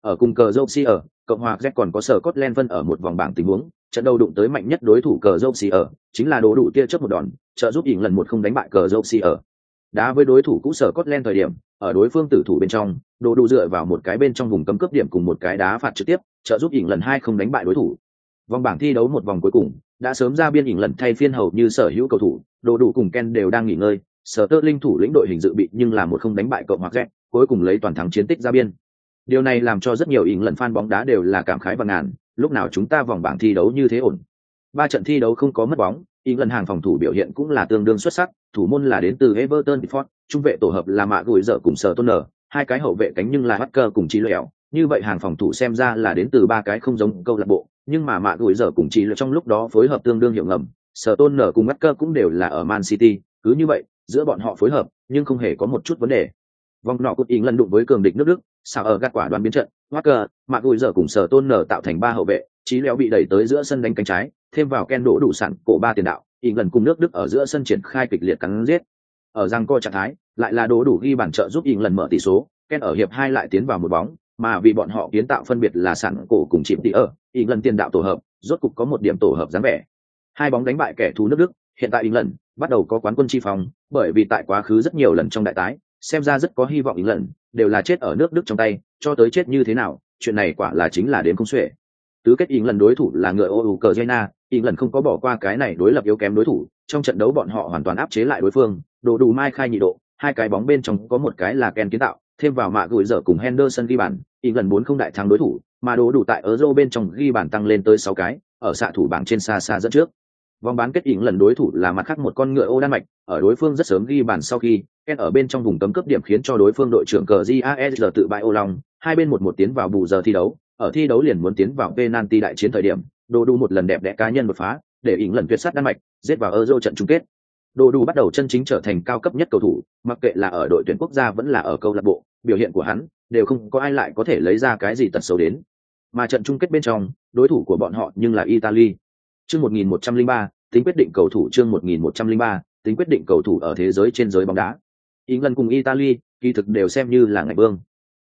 Ở cùng cờ Josie ở, Cộng hòa Z còn có sở Scotland phân ở một vòng bảng tình huống, trận đầu đụng tới mạnh nhất đối thủ cờ Josie ở, chính là đồ đủ tia chớp một đòn, trợ giúp ỉn lần một không đánh bại cờ Josie ở. Đá với đối thủ cũ sở Scotland thời điểm, ở đối phương tử thủ bên trong, đồ đủ dựa vào một cái bên trong vùng cấm cướp điểm cùng một cái đá phạt trực tiếp, trợ giúp ỉn lần hai không đánh bại đối thủ. Vòng bảng thi đấu một vòng cuối cùng, đã sớm ra biên ỉn lần thay phiên hầu như sở hữu cầu thủ, đồ đủ cùng Ken đều đang nghỉ ngơi, sở tơ linh thủ lĩnh đội hình dự bị nhưng là một không đánh bại cộng hòa Z, cuối cùng lấy toàn thắng chiến tích ra biên. Điều này làm cho rất nhiều ỉn lần fan bóng đá đều là cảm khái và ngàn, lúc nào chúng ta vòng bảng thi đấu như thế ổn. Ba trận thi đấu không có mất bóng, ỉn lần hàng phòng thủ biểu hiện cũng là tương đương xuất sắc, thủ môn là đến từ Everton Ford, trung vệ tổ hợp là Mạ Gùi Dở cùng Sở Tôn Nở, hai cái hậu vệ cánh nhưng là Hacker cùng Chí Lẹo, như vậy hàng phòng thủ xem ra là đến từ ba cái không giống câu lạc bộ, nhưng mà Mạ Gùi Dở cùng Chí Lẹo trong lúc đó phối hợp tương đương hiệu ngầm, Sở Tôn Nở cùng Hacker cũng đều là ở Man City, cứ như vậy, giữa bọn họ phối hợp, nhưng không hề có một chút vấn đề. Vòng nọ cột ỉn lần đụng với cường địch nước Đức, xảo ở gạt quả đoán biến trận Walker, mạ gùi giờ cùng sở tôn nở tạo thành ba hậu vệ trí léo bị đẩy tới giữa sân đánh cánh trái thêm vào ken đổ đủ sẵn cổ ba tiền đạo ý lần cùng nước đức ở giữa sân triển khai kịch liệt cắn giết. Ở răng co trạng thái lại là đổ đủ ghi bàn trợ giúp ý lần mở tỷ số ken ở hiệp hai lại tiến vào một bóng mà vì bọn họ kiến tạo phân biệt là sẵn cổ cùng chìm tỷ ở ý lần tiền đạo tổ hợp rốt cục có một điểm tổ hợp dáng vẻ. Hai bóng đánh bại kẻ thù nước đức hiện tại ý lần bắt đầu có quán quân chi phòng bởi vì tại quá khứ rất nhiều lần trong đại tái xem ra rất có hy vọng ý lần, đều là chết ở nước đức trong tay, cho tới chết như thế nào, chuyện này quả là chính là đến không xuể. Tứ kết ý lần đối thủ là ngựa ô u cờ jena ý lần không có bỏ qua cái này đối lập yếu kém đối thủ, trong trận đấu bọn họ hoàn toàn áp chế lại đối phương, đồ đủ mai khai nhị độ, hai cái bóng bên trong có một cái là ken kiến tạo, thêm vào mạ gửi dở cùng henderson ghi bàn ý lần bốn không đại thắng đối thủ, mà đồ đủ tại euro bên trong ghi bàn tăng lên tới sáu cái, ở xạ thủ bảng trên xa xa dẫn trước. Vòng bán kết ỉng lần đối thủ là mặt khác một con ngựa ô đan mạch, ở đối phương rất sớm ghi bàn sau khi ken ở bên trong vùng cấm cấp điểm khiến cho đối phương đội trưởng cờ tự bại ô long hai bên một một tiến vào bù giờ thi đấu ở thi đấu liền muốn tiến vào penalty đại chiến thời điểm đồ đủ một lần đẹp đẽ cá nhân đột phá để ỉng lần tuyệt sát đan mạch giết vào euro trận chung kết. Đồ đủ bắt đầu chân chính trở thành cao cấp nhất cầu thủ mặc kệ là ở đội tuyển quốc gia vẫn là ở câu lạc bộ biểu hiện của hắn đều không có ai lại có thể lấy ra cái gì tật xấu đến. Mà trận chung kết bên trong đối thủ của bọn họ nhưng là italy. Chương 1103, tính quyết định cầu thủ chương 1103, tính quyết định cầu thủ ở thế giới trên giới bóng đá. England cùng Italy, kỳ thực đều xem như là ngày vương.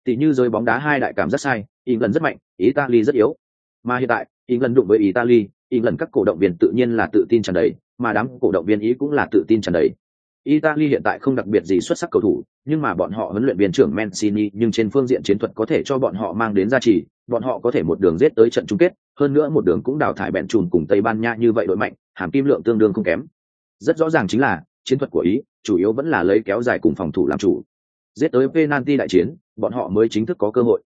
Tỷ như giới bóng đá hai đại cảm rất sai, England rất mạnh, Italy rất yếu. Mà hiện tại, England đụng với Italy, England các cổ động viên tự nhiên là tự tin tràn đầy, mà đám cổ động viên Ý cũng là tự tin tràn đầy. Italy hiện tại không đặc biệt gì xuất sắc cầu thủ, nhưng mà bọn họ huấn luyện viên trưởng Mancini nhưng trên phương diện chiến thuật có thể cho bọn họ mang đến giá trị, bọn họ có thể một đường giết tới trận chung kết, hơn nữa một đường cũng đào thải bẹn trùn cùng Tây Ban Nha như vậy đội mạnh, hàm kim lượng tương đương không kém. Rất rõ ràng chính là chiến thuật của Ý, chủ yếu vẫn là lấy kéo dài cùng phòng thủ làm chủ. Giết tới penalty đại chiến, bọn họ mới chính thức có cơ hội.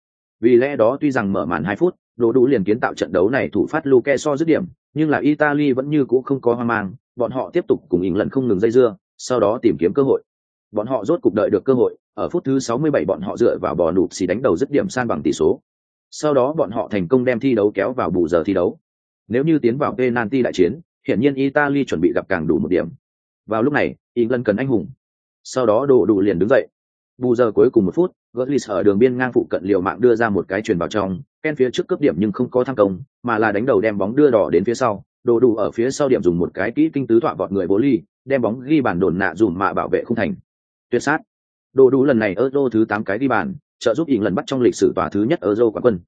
Vì lẽ đó tuy rằng mở màn 2 phút, đồ đủ liền kiến tạo trận đấu này thủ phát Luke so dứt điểm, nhưng là Italy vẫn như cũ không có hoang mang, bọn họ tiếp tục cùng ỉn lần không ngừng dây dưa, sau đó tìm kiếm cơ hội. Bọn họ rốt cục đợi được cơ hội, ở phút thứ 67 bọn họ dựa vào bò nụp xì đánh đầu dứt điểm san bằng tỷ số. Sau đó bọn họ thành công đem thi đấu kéo vào bù giờ thi đấu. Nếu như tiến vào penalty đại chiến, hiển nhiên Italy chuẩn bị gặp càng đủ một điểm. Vào lúc này, England cần anh hùng. Sau đó đồ đủ liền đứng dậy. Bù giờ cuối cùng một phút, Gutlis ở đường biên ngang phụ cận liều mạng đưa ra một cái chuyền vào trong, Ken phía trước cướp điểm nhưng không có thăng công, mà là đánh đầu đem bóng đưa đỏ đến phía sau, đồ đủ ở phía sau điểm dùng một cái kỹ kinh tứ tọa vọt người bố ly, đem bóng ghi bàn đồn nạ dùm mạ bảo vệ không thành. Tuyệt sát. Đồ đủ lần này ở Euro thứ tám cái ghi bàn, trợ giúp lần bắt trong lịch sử tòa thứ nhất ở Euro quán quân.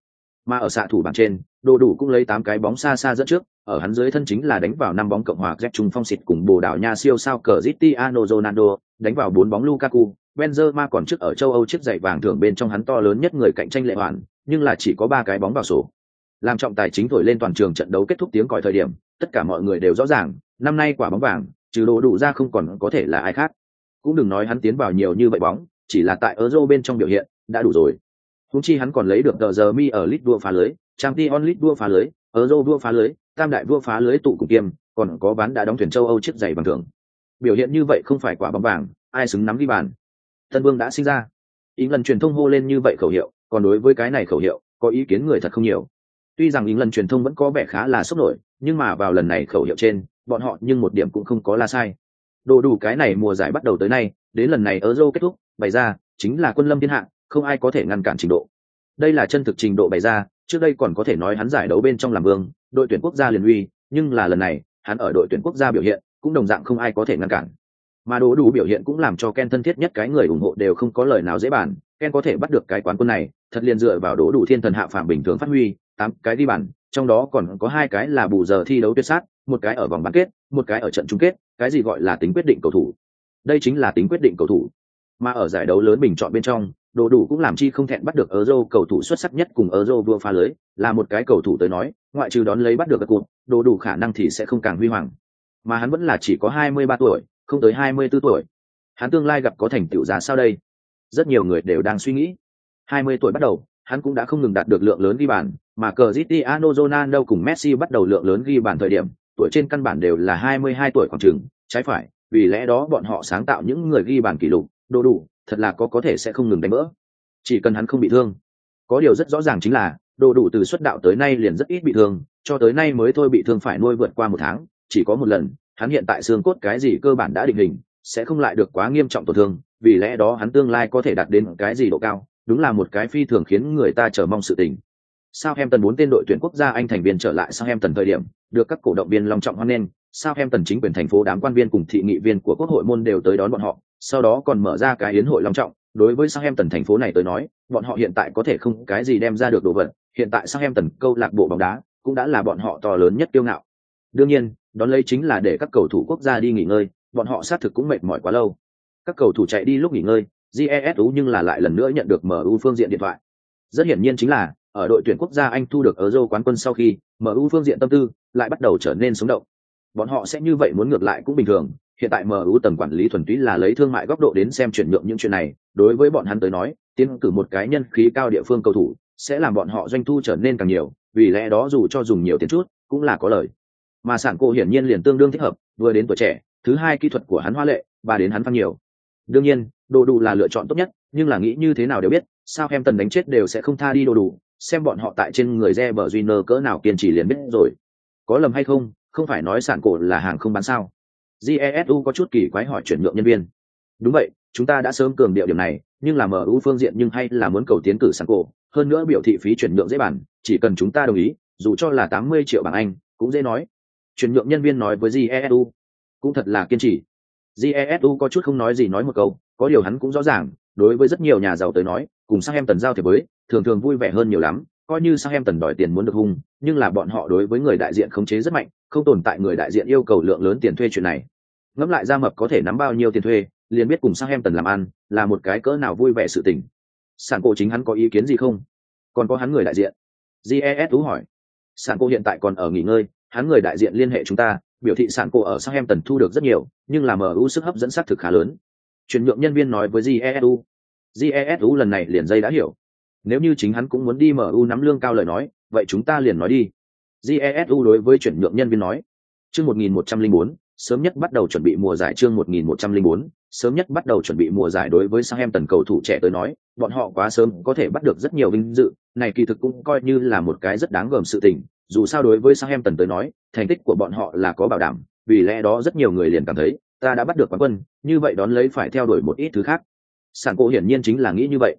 Mà ở xạ thủ bảng trên, đồ đủ cũng lấy tám cái bóng xa xa dẫn trước, ở hắn dưới thân chính là đánh vào năm bóng cộng hòa Z trung phong xịt cùng Bồ đảo Nha siêu sao cờ Cristiano Ronaldo, đánh vào bốn bóng Lukaku, Benzema còn trước ở châu Âu chiếc giày vàng thưởng bên trong hắn to lớn nhất người cạnh tranh lệ hoàn, nhưng là chỉ có ba cái bóng vào sổ. Làm trọng tài chính thổi lên toàn trường trận đấu kết thúc tiếng còi thời điểm, tất cả mọi người đều rõ ràng, năm nay quả bóng vàng, trừ đồ đủ ra không còn có thể là ai khác. Cũng đừng nói hắn tiến vào nhiều như vậy bóng, chỉ là tại Euro bên trong biểu hiện, đã đủ rồi. Cũng chi hắn còn lấy được tờ giờ mi ở Lit đua phá lưới, Champions League đua phá lưới, Euro đua phá lưới, tam đại đua phá lưới tụ cùng kiêm, còn có bán đã đóng thuyền châu Âu chiếc giày bằng thường. Biểu hiện như vậy không phải quả bóng vàng, ai xứng nắm ghi bàn. Tân Vương đã sinh ra. Ý lần truyền thông hô lên như vậy khẩu hiệu, còn đối với cái này khẩu hiệu, có ý kiến người thật không nhiều. Tuy rằng ý lần truyền thông vẫn có vẻ khá là sốc nổi, nhưng mà vào lần này khẩu hiệu trên, bọn họ nhưng một điểm cũng không có là sai. Đồ đủ cái này mùa giải bắt đầu tới nay, đến lần này Euro kết thúc, bày ra chính là quân lâm thiên hạ, không ai có thể ngăn cản trình độ. Đây là chân thực trình độ bày ra, trước đây còn có thể nói hắn giải đấu bên trong làm vương, đội tuyển quốc gia liền uy, nhưng là lần này, hắn ở đội tuyển quốc gia biểu hiện, cũng đồng dạng không ai có thể ngăn cản. Mà đồ đủ biểu hiện cũng làm cho ken thân thiết nhất cái người ủng hộ đều không có lời nào dễ bàn ken có thể bắt được cái quán quân này thật liền dựa vào đồ đủ thiên thần hạ phàm bình thường phát huy tám cái đi bàn trong đó còn có hai cái là bù giờ thi đấu tuyệt sát một cái ở vòng bán kết một cái ở trận chung kết cái gì gọi là tính quyết định cầu thủ. Đây chính là tính quyết định cầu thủ. Mà ở giải đấu lớn bình chọn bên trong đồ đủ cũng làm chi không thẹn bắt được euro cầu thủ xuất sắc nhất cùng euro vua pha lưới là một cái cầu thủ tới nói ngoại trừ đón lấy bắt được các cụt đồ đủ khả năng thì sẽ không càng huy hoàng mà hắn vẫn là chỉ có 23 tuổi không tới hai mươi 24 tuổi. Hắn tương lai gặp có thành tựu ra sao đây? Rất nhiều người đều đang suy nghĩ. Hai mươi tuổi bắt đầu, hắn cũng đã không ngừng đạt được lượng lớn ghi bàn, mà Cristiano Ronaldo cùng Messi bắt đầu lượng lớn ghi bàn thời điểm, tuổi trên căn bản đều là hai mươi hai tuổi khoảng chừng, trái phải, vì lẽ đó bọn họ sáng tạo những người ghi bàn kỷ lục, đồ đủ, thật là có có thể sẽ không ngừng đánh vỡ. Chỉ cần hắn không bị thương. Có điều rất rõ ràng chính là, đồ đủ từ xuất đạo tới nay liền rất ít bị thương, cho tới nay mới thôi bị thương phải nuôi vượt qua một tháng, chỉ có một lần, hắn hiện tại xương cốt cái gì cơ bản đã định hình sẽ không lại được quá nghiêm trọng tổn thương vì lẽ đó hắn tương lai có thể đạt đến cái gì độ cao đúng là một cái phi thường khiến người ta chờ mong sự tình sao em tần bốn tên đội tuyển quốc gia anh thành viên trở lại sao em tần thời điểm được các cổ động viên long trọng hoan nghênh sao em tần chính quyền thành phố đám quan viên cùng thị nghị viên của quốc hội môn đều tới đón bọn họ sau đó còn mở ra cái yến hội long trọng, đối với sang em tần thành phố này tới nói, bọn họ hiện tại có thể không cái gì đem ra được đồ vật, hiện tại sang em tần câu lạc bộ bóng đá cũng đã là bọn họ to lớn nhất kiêu ngạo. Đương nhiên, đón lấy chính là để các cầu thủ quốc gia đi nghỉ ngơi, bọn họ xác thực cũng mệt mỏi quá lâu. Các cầu thủ chạy đi lúc nghỉ ngơi jesu nhưng là lại lần nữa nhận được mu phương diện điện thoại. Rất hiển nhiên chính là, ở đội tuyển quốc gia anh thu được ở euro quán quân sau khi mu phương diện tâm tư lại bắt đầu trở nên sống động. Bọn họ sẽ như vậy muốn ngược lại cũng bình thường hiện tại mu tầng quản lý thuần túy là lấy thương mại góc độ đến xem chuyển nhượng những chuyện này, đối với bọn hắn tới nói, tiến cử một cái nhân khí cao địa phương cầu thủ, sẽ làm bọn họ doanh thu trở nên càng nhiều, vì lẽ đó dù cho dùng nhiều tiền chút, cũng là có lời mà sản cổ hiển nhiên liền tương đương thích hợp, vừa đến tuổi trẻ, thứ hai kỹ thuật của hắn hoa lệ và đến hắn phang nhiều. Đương nhiên, đồ đủ là lựa chọn tốt nhất, nhưng là nghĩ như thế nào đều biết, sao em tần đánh chết đều sẽ không tha đi đồ đủ, xem bọn họ tại trên người re bờ cỡ nào kiên trì liền biết rồi. Có lầm hay không không phải nói sản cổ là hàng không bán sao jesu có chút kỳ quái hỏi chuyển nhượng nhân viên. Đúng vậy, chúng ta đã sớm cường điệu điểm này, nhưng là mu phương diện nhưng hay là muốn cầu tiến cử sẵn cổ, hơn nữa biểu thị phí chuyển nhượng dễ bản chỉ cần chúng ta đồng ý, dù cho là tám mươi triệu bảng anh, cũng dễ nói. Chuyển nhượng nhân viên nói với jesu cũng thật là kiên trì. Jesu có chút không nói gì nói một câu, có điều hắn cũng rõ ràng, đối với rất nhiều nhà giàu tới nói, cùng sang em tần giao thiệp với, thường thường vui vẻ hơn nhiều lắm, coi như sang em tần đòi tiền muốn được hung, nhưng là bọn họ đối với người đại diện khống chế rất mạnh không tồn tại người đại diện yêu cầu lượng lớn tiền thuê chuyện này ngẫm lại gia mập có thể nắm bao nhiêu tiền thuê liền biết cùng sang em tần làm ăn là một cái cỡ nào vui vẻ sự tình sản cổ chính hắn có ý kiến gì không còn có hắn người đại diện jes tú hỏi sản cổ hiện tại còn ở nghỉ ngơi hắn người đại diện liên hệ chúng ta biểu thị sản cổ ở sang em tần thu được rất nhiều, nhưng là MU sức hấp dẫn sát thực khá lớn. Chuyển nhượng nhân viên nói với GESU. GESU lần này liền dây đã hiểu. Nếu như chính hắn cũng muốn đi MU nắm lương cao lời nói, vậy chúng ta liền nói đi. GESU đối với chuyển nhượng nhân viên nói. Chương 1104, sớm nhất bắt đầu chuẩn bị mùa giải chương 1104, sớm nhất bắt đầu chuẩn bị mùa giải đối với Southampton cầu thủ trẻ tới nói, bọn họ quá sớm có thể bắt được rất nhiều vinh dự, này kỳ thực cũng coi như là một cái rất đáng gờm sự tình, dù sao đối với Southampton tới nói, thành tích của bọn họ là có bảo đảm, vì lẽ đó rất nhiều người liền cảm thấy, ta đã bắt được quán quân, như vậy đón lấy phải theo đuổi một ít thứ khác. Sản cổ hiển nhiên chính là nghĩ như vậy.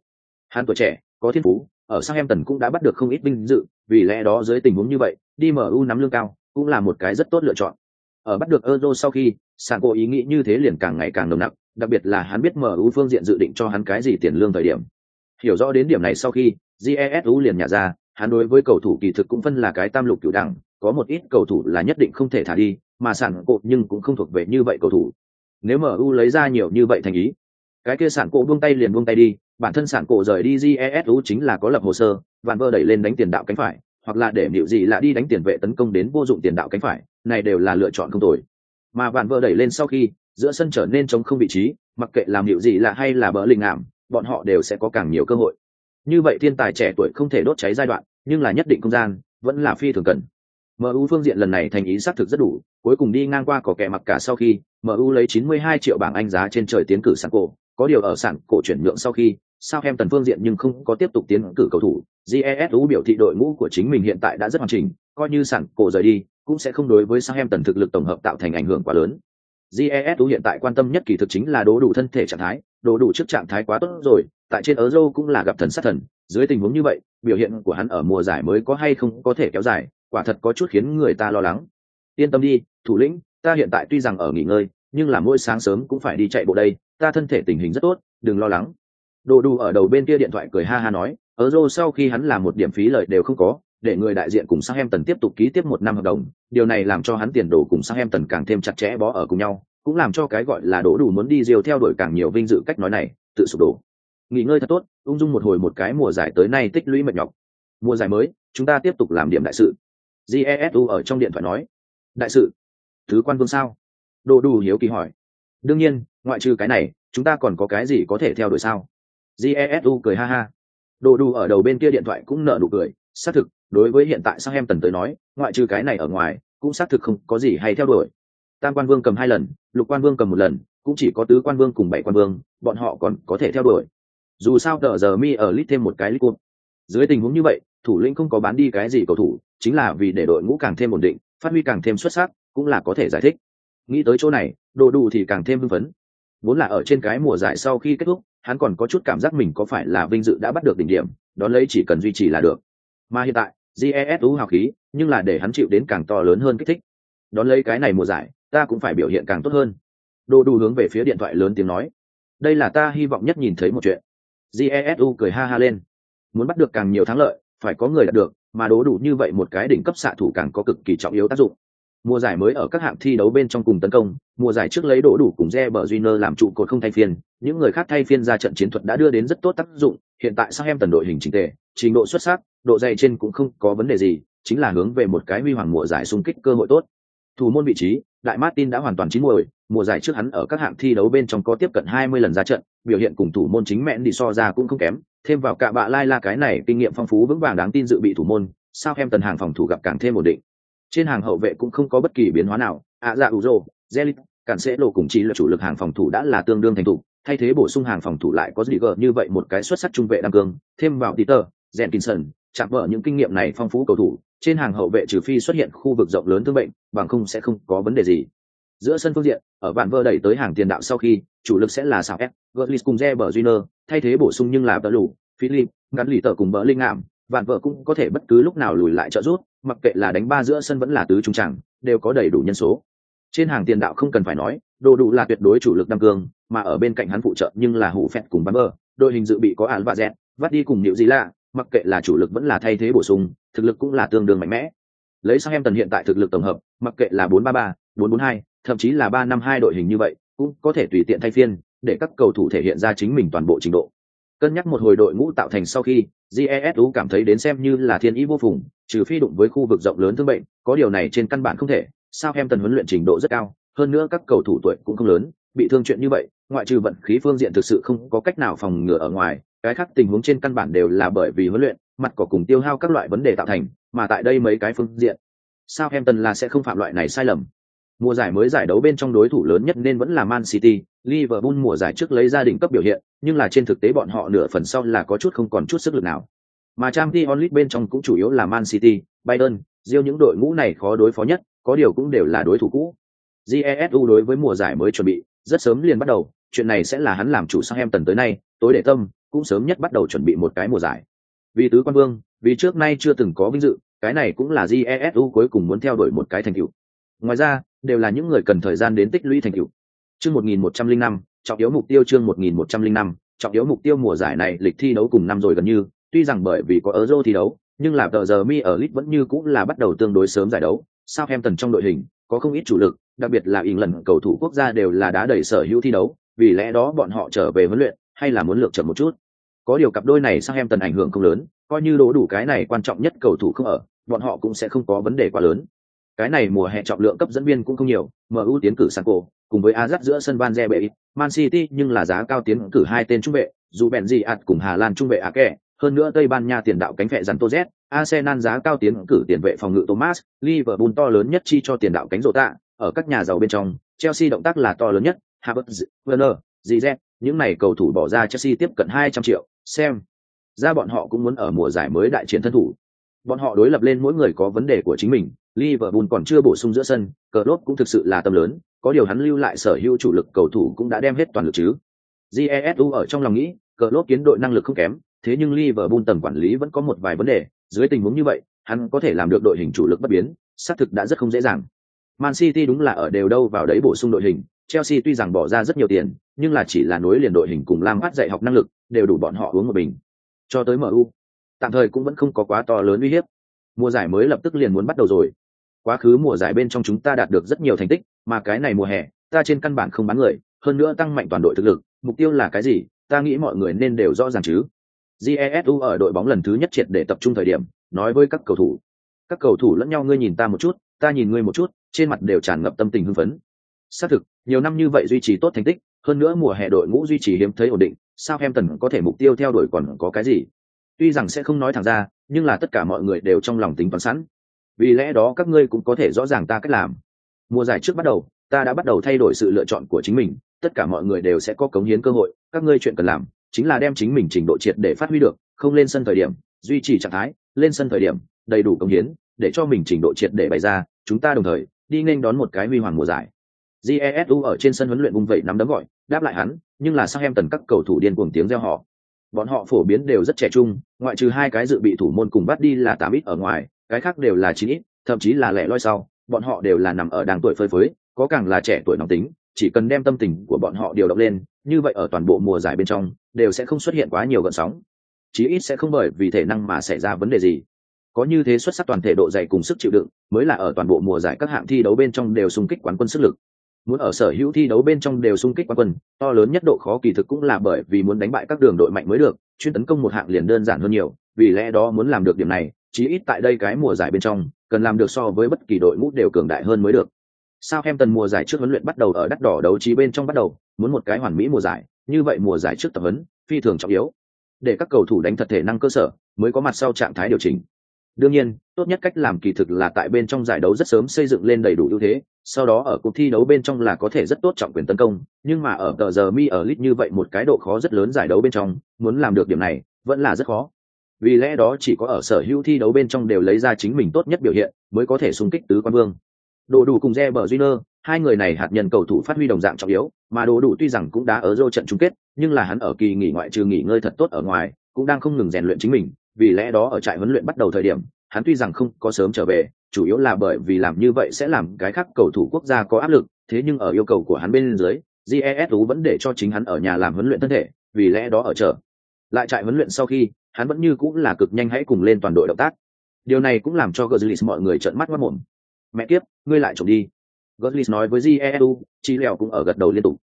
Hắn tuổi trẻ, có thiên phú, ở Southampton cũng đã bắt được không ít vinh dự, vì lẽ đó dưới tình huống như vậy, đi MU nắm lương cao, cũng là một cái rất tốt lựa chọn. Ở bắt được Euro sau khi, Sản cô ý nghĩ như thế liền càng ngày càng nồng nặc, đặc biệt là hắn biết MU phương diện dự định cho hắn cái gì tiền lương thời điểm. Hiểu rõ đến điểm này sau khi, GESU liền nhả ra, hắn đối với cầu thủ kỳ thực cũng phân là cái tam lục cửu đẳng, có một ít cầu thủ là nhất định không thể thả đi, mà sản cổ nhưng cũng không thuộc về như vậy cầu thủ. Nếu MU lấy ra nhiều như vậy thành ý, cái kia sản cổ buông tay liền buông tay đi, bản thân sản cổ rời đi GESU chính là có lập hồ sơ, Van vơ đẩy lên đánh tiền đạo cánh phải, hoặc là để liệu gì là đi đánh tiền vệ tấn công đến vô dụng tiền đạo cánh phải, này đều là lựa chọn không tồi. Mà vạn vợ đẩy lên sau khi, giữa sân trở nên trống không vị trí, mặc kệ làm liệu gì là hay là bỡ linh ảm, bọn họ đều sẽ có càng nhiều cơ hội như vậy thiên tài trẻ tuổi không thể đốt cháy giai đoạn nhưng là nhất định không gian vẫn là phi thường cần mu phương diện lần này thành ý xác thực rất đủ cuối cùng đi ngang qua có kẻ mặc cả sau khi mu lấy 92 triệu bảng anh giá trên trời tiến cử sản cổ có điều ở sản cổ chuyển nhượng sau khi sao em tần phương diện nhưng không có tiếp tục tiến cử cầu thủ jesu biểu thị đội ngũ của chính mình hiện tại đã rất hoàn chỉnh coi như sẵn cổ rời đi cũng sẽ không đối với sao em tần thực lực tổng hợp tạo thành ảnh hưởng quá lớn jesu hiện tại quan tâm nhất kỳ thực chính là đố đủ thân thể trạng thái đố đủ trước trạng thái quá tốt rồi tại trên Euro cũng là gặp thần sát thần, dưới tình huống như vậy, biểu hiện của hắn ở mùa giải mới có hay không có thể kéo dài, quả thật có chút khiến người ta lo lắng. Yên tâm đi, thủ lĩnh, ta hiện tại tuy rằng ở nghỉ ngơi, nhưng là mỗi sáng sớm cũng phải đi chạy bộ đây, ta thân thể tình hình rất tốt, đừng lo lắng. Đồ Đủ ở đầu bên kia điện thoại cười ha ha nói, ở rô sau khi hắn làm một điểm phí lợi đều không có, để người đại diện cùng Sang Em Tần tiếp tục ký tiếp một năm hợp đồng, điều này làm cho hắn tiền đồ cùng Sang Em Tần càng thêm chặt chẽ bó ở cùng nhau, cũng làm cho cái gọi là Đỗ đủ muốn đi diều theo đuổi càng nhiều vinh dự cách nói này, tự sụp đổ. Nghỉ ngơi thật tốt ung dung một hồi một cái mùa giải tới nay tích lũy mệt nhọc. Mùa giải mới chúng ta tiếp tục làm điểm đại sự. Jesu ở trong điện thoại nói. Đại sự? Thứ quan vương sao? Đồ đủ hiếu kỳ hỏi. Đương nhiên ngoại trừ cái này chúng ta còn có cái gì có thể theo đuổi sao? Jesu cười ha ha. Đồ đủ ở đầu bên kia điện thoại cũng nở nụ cười, xác thực, đối với hiện tại sang em tần tới nói, ngoại trừ cái này ở ngoài, cũng xác thực không có gì hay theo đuổi. Tam quan vương cầm hai lần, lục quan vương cầm một lần, cũng chỉ có tứ quan vương cùng bảy quan vương, bọn họ còn có thể theo đuổi. Dù sao tờ giờ mi ở lit thêm một cái lit cột dưới tình huống như vậy, thủ lĩnh không có bán đi cái gì cầu thủ, chính là vì để đội ngũ càng thêm ổn định, phát huy càng thêm xuất sắc, cũng là có thể giải thích. Nghĩ tới chỗ này, đồ đủ thì càng thêm hưng phấn vốn là ở trên cái mùa giải sau khi kết thúc, hắn còn có chút cảm giác mình có phải là vinh dự đã bắt được đỉnh điểm, đón lấy chỉ cần duy trì là được. Mà hiện tại jesu hào khí, nhưng là để hắn chịu đến càng to lớn hơn kích thích. Đón lấy cái này mùa giải, ta cũng phải biểu hiện càng tốt hơn. Đô đu hướng về phía điện thoại lớn tiếng nói. Đây là ta hy vọng nhất nhìn thấy một chuyện. Jesu cười ha ha lên. Muốn bắt được càng nhiều thắng lợi, phải có người đạt được, mà đố đủ như vậy một cái đỉnh cấp xạ thủ càng có cực kỳ trọng yếu tác dụng mùa giải mới ở các hạng thi đấu bên trong cùng tấn công mùa giải trước lấy đổ đủ cùng Reber Júnior làm trụ cột không thay phiên những người khác thay phiên ra trận chiến thuật đã đưa đến rất tốt tác dụng. Hiện tại sang em tần đội hình chính tề trình độ xuất sắc độ dày trên cũng không có vấn đề gì chính là hướng về một cái huy hoàng mùa giải xung kích cơ hội tốt. Thủ môn vị trí đại martin đã hoàn toàn chín muồi mùa giải trước hắn ở các hạng thi đấu bên trong có tiếp cận 20 lần ra trận, biểu hiện cùng thủ môn chính mẹn đi so ra cũng không kém, thêm vào cả bạ lai la cái này kinh nghiệm phong phú vững vàng đáng tin dự bị thủ môn, sao em tần hàng phòng thủ gặp càng thêm ổn định. Trên hàng hậu vệ cũng không có bất kỳ biến hóa nào, ạ dạ Uzo, Zelit, cản sẽ lộ cùng chỉ là chủ lực hàng phòng thủ đã là tương đương thành thủ, thay thế bổ sung hàng phòng thủ lại có gì gờ như vậy một cái xuất sắc trung vệ đăng cương, thêm vào Peter, Jenkinson, chạm vỡ những kinh nghiệm này phong phú cầu thủ, trên hàng hậu vệ trừ phi xuất hiện khu vực rộng lớn thương bệnh, bằng không sẽ không có vấn đề gì. Giữa sân phương diện ở bản vơ đẩy tới hàng tiền đạo sau khi chủ lực sẽ là sao f gurlis cùng re bờ junior thay thế bổ sung nhưng là tờ lù philip gắn lì tờ cùng bờ linh ảm. Vạn vợ cũng có thể bất cứ lúc nào lùi lại trợ rút mặc kệ là đánh ba giữa sân vẫn là tứ trung tràng, đều có đầy đủ nhân số. Trên hàng tiền đạo không cần phải nói, đồ đủ là tuyệt đối chủ lực đăng cường mà ở bên cạnh hắn phụ trợ nhưng là hủ phẹt cùng bắn bơ, đội hình dự bị có án và dẹt vắt đi cùng nhiều gì lạ mặc kệ là chủ lực vẫn là thay thế bổ sung, thực lực cũng là tương đương mạnh mẽ. Lấy sang em tần hiện tại thực lực tổng hợp, mặc kệ là bốn ba ba, bốn bốn hai, thậm chí là ba năm hai đội hình như vậy, cũng có thể tùy tiện thay phiên, để các cầu thủ thể hiện ra chính mình toàn bộ trình độ cân nhắc một hồi đội ngũ tạo thành sau khi jesu cảm thấy đến xem như là thiên ý vô phùng trừ phi đụng với khu vực rộng lớn thương bệnh có điều này trên căn bản không thể Sao em tần huấn luyện trình độ rất cao, hơn nữa các cầu thủ tuổi cũng không lớn, bị thương chuyện như vậy, ngoại trừ vận khí phương diện thực sự không có cách nào phòng ngừa ở ngoài, cái khác tình huống trên căn bản đều là bởi vì huấn luyện, mặt cỏ cùng tiêu hao các loại vấn đề tạo thành, mà tại đây mấy cái phương diện, sao em tần là sẽ không phạm loại này sai lầm. Mùa giải mới giải đấu bên trong đối thủ lớn nhất nên vẫn là Man City, Liverpool mùa giải trước lấy gia đình cấp biểu hiện, nhưng là trên thực tế bọn họ nửa phần sau là có chút không còn chút sức lực nào. Mà Champions League bên trong cũng chủ yếu là Man City, Bayern, riêng những đội ngũ này khó đối phó nhất, có điều cũng đều là đối thủ cũ. GESU đối với mùa giải mới chuẩn bị, rất sớm liền bắt đầu, chuyện này sẽ là hắn làm chủ sang em tần tới nay, tối để tâm, cũng sớm nhất bắt đầu chuẩn bị một cái mùa giải. Vì tứ quan vương, vì trước nay chưa từng có vinh dự, cái này cũng là GESU cuối cùng muốn theo đuổi một cái thành tựu. Ngoài ra, đều là những người cần thời gian đến tích lũy thành tựu. Chương 1105, trọng yếu mục tiêu chương 1105, trọng yếu mục tiêu mùa giải này lịch thi đấu cùng năm rồi gần như, tuy rằng bởi vì có Euro thi đấu, nhưng là tờ giờ mi ở lit vẫn như cũng là bắt đầu tương đối sớm giải đấu. sao em tần trong đội hình có không ít chủ lực, đặc biệt là ỉn lần cầu thủ quốc gia đều là đá đẩy sở hữu thi đấu, vì lẽ đó bọn họ trở về huấn luyện hay là muốn lược chậm một chút. Có điều cặp đôi này sao em tần ảnh hưởng không lớn, coi như đổ đủ cái này quan trọng nhất cầu thủ không ở, bọn họ cũng sẽ không có vấn đề quá lớn. Cái này mùa hè trọng lượng cấp dẫn viên cũng không nhiều, MU tiến cử Sanko, cùng với Ajax giữa sân Van Zebe, Man City nhưng là giá cao tiến cử hai tên trung vệ, dù bèn gì ạt cùng Hà Lan trung vệ Ake, hơn nữa Tây Ban Nha tiền đạo cánh vệ dàn Z, Arsenal giá cao tiến cử tiền vệ phòng ngự Thomas, Liverpool to lớn nhất chi cho tiền đạo cánh rổ tạ, ở các nhà giàu bên trong, Chelsea động tác là to lớn nhất, Havertz, Werner, Ziyech, những này cầu thủ bỏ ra Chelsea tiếp cận 200 triệu, xem. Ra bọn họ cũng muốn ở mùa giải mới đại chiến thân thủ. Bọn họ đối lập lên mỗi người có vấn đề của chính mình, Liverpool còn chưa bổ sung giữa sân, Klopp cũng thực sự là tâm lớn, có điều hắn lưu lại sở hữu chủ lực cầu thủ cũng đã đem hết toàn lực chứ. Jesu ở trong lòng nghĩ, Klopp kiến đội năng lực không kém, thế nhưng Liverpool tầm quản lý vẫn có một vài vấn đề, dưới tình huống như vậy, hắn có thể làm được đội hình chủ lực bất biến, xác thực đã rất không dễ dàng. Man City đúng là ở đều đâu vào đấy bổ sung đội hình, Chelsea tuy rằng bỏ ra rất nhiều tiền, nhưng là chỉ là nối liền đội hình cùng Lam phát dạy học năng lực, đều đủ bọn họ uống một bình. Cho tới MU, tạm thời cũng vẫn không có quá to lớn uy hiếp. Mùa giải mới lập tức liền muốn bắt đầu rồi. Quá khứ mùa giải bên trong chúng ta đạt được rất nhiều thành tích, mà cái này mùa hè, ta trên căn bản không bán người, hơn nữa tăng mạnh toàn đội thực lực, mục tiêu là cái gì, ta nghĩ mọi người nên đều rõ ràng chứ. Jesu ở đội bóng lần thứ nhất triệt để tập trung thời điểm, nói với các cầu thủ. Các cầu thủ lẫn nhau ngươi nhìn ta một chút, ta nhìn ngươi một chút, trên mặt đều tràn ngập tâm tình hưng phấn. Xác thực, nhiều năm như vậy duy trì tốt thành tích, hơn nữa mùa hè đội ngũ duy trì hiếm thấy ổn định, sao Southampton có thể mục tiêu theo đuổi còn có cái gì? Tuy rằng sẽ không nói thẳng ra, nhưng là tất cả mọi người đều trong lòng tính toán sẵn. Vì lẽ đó các ngươi cũng có thể rõ ràng ta cách làm. Mùa giải trước bắt đầu, ta đã bắt đầu thay đổi sự lựa chọn của chính mình, tất cả mọi người đều sẽ có cống hiến cơ hội, các ngươi chuyện cần làm chính là đem chính mình trình độ triệt để phát huy được, không lên sân thời điểm, duy trì trạng thái, lên sân thời điểm, đầy đủ cống hiến, để cho mình trình độ triệt để bày ra, chúng ta đồng thời đi nên đón một cái huy hoàng mùa giải. Jesu ở trên sân huấn luyện vung vẩy nắm đấm gọi, đáp lại hắn, nhưng là sang em tần các cầu thủ điên cuồng tiếng reo họ. Bọn họ phổ biến đều rất trẻ trung, ngoại trừ hai cái dự bị thủ môn cùng bắt đi là tám ít ở ngoài, cái khác đều là chín ít, thậm chí là lẻ loi sau, bọn họ đều là nằm ở đang tuổi phơi phới, có càng là trẻ tuổi nóng tính, chỉ cần đem tâm tình của bọn họ điều động lên, như vậy ở toàn bộ mùa giải bên trong đều sẽ không xuất hiện quá nhiều gợn sóng, chí ít sẽ không bởi vì thể năng mà xảy ra vấn đề gì. Có như thế xuất sắc toàn thể độ dày cùng sức chịu đựng mới là ở toàn bộ mùa giải các hạng thi đấu bên trong đều xung kích quán quân sức lực muốn ở sở hữu thi đấu bên trong đều xung kích quán quân, to lớn nhất độ khó kỳ thực cũng là bởi vì muốn đánh bại các đường đội mạnh mới được, chuyên tấn công một hạng liền đơn giản hơn nhiều, vì lẽ đó muốn làm được điểm này, chí ít tại đây cái mùa giải bên trong, cần làm được so với bất kỳ đội ngũ đều cường đại hơn mới được. Sao em tần mùa giải trước huấn luyện bắt đầu ở đắt đỏ đấu trí bên trong bắt đầu, muốn một cái hoàn mỹ mùa giải, như vậy mùa giải trước tập huấn, phi thường trọng yếu. Để các cầu thủ đánh thật thể năng cơ sở, mới có mặt sau trạng thái điều chỉnh đương nhiên, tốt nhất cách làm kỳ thực là tại bên trong giải đấu rất sớm xây dựng lên đầy đủ ưu thế, sau đó ở cuộc thi đấu bên trong là có thể rất tốt trọng quyền tấn công, nhưng mà ở tờ giờ mi ở lit như vậy một cái độ khó rất lớn giải đấu bên trong, muốn làm được điểm này, vẫn là rất khó. Vì lẽ đó chỉ có ở sở hữu thi đấu bên trong đều lấy ra chính mình tốt nhất biểu hiện, mới có thể xung kích tứ quan vương. Đồ đủ cùng re bờ junior, hai người này hạt nhân cầu thủ phát huy đồng dạng trọng yếu, mà đồ đủ tuy rằng cũng đã ở dô trận chung kết, nhưng là hắn ở kỳ nghỉ ngoại trừ nghỉ ngơi thật tốt ở ngoài, cũng đang không ngừng rèn luyện chính mình vì lẽ đó ở trại huấn luyện bắt đầu thời điểm hắn tuy rằng không có sớm trở về chủ yếu là bởi vì làm như vậy sẽ làm cái khác cầu thủ quốc gia có áp lực thế nhưng ở yêu cầu của hắn bên dưới jesu vẫn để cho chính hắn ở nhà làm huấn luyện thân thể vì lẽ đó ở chợ lại trại huấn luyện sau khi hắn vẫn như cũng là cực nhanh hãy cùng lên toàn đội động tác. Điều này cũng làm cho gờ mọi người trợn mắt mất mồm. Mẹ tiếp ngươi lại trộm đi. Götze nói với Jesu, chi lèo cũng ở gật đầu liên tục.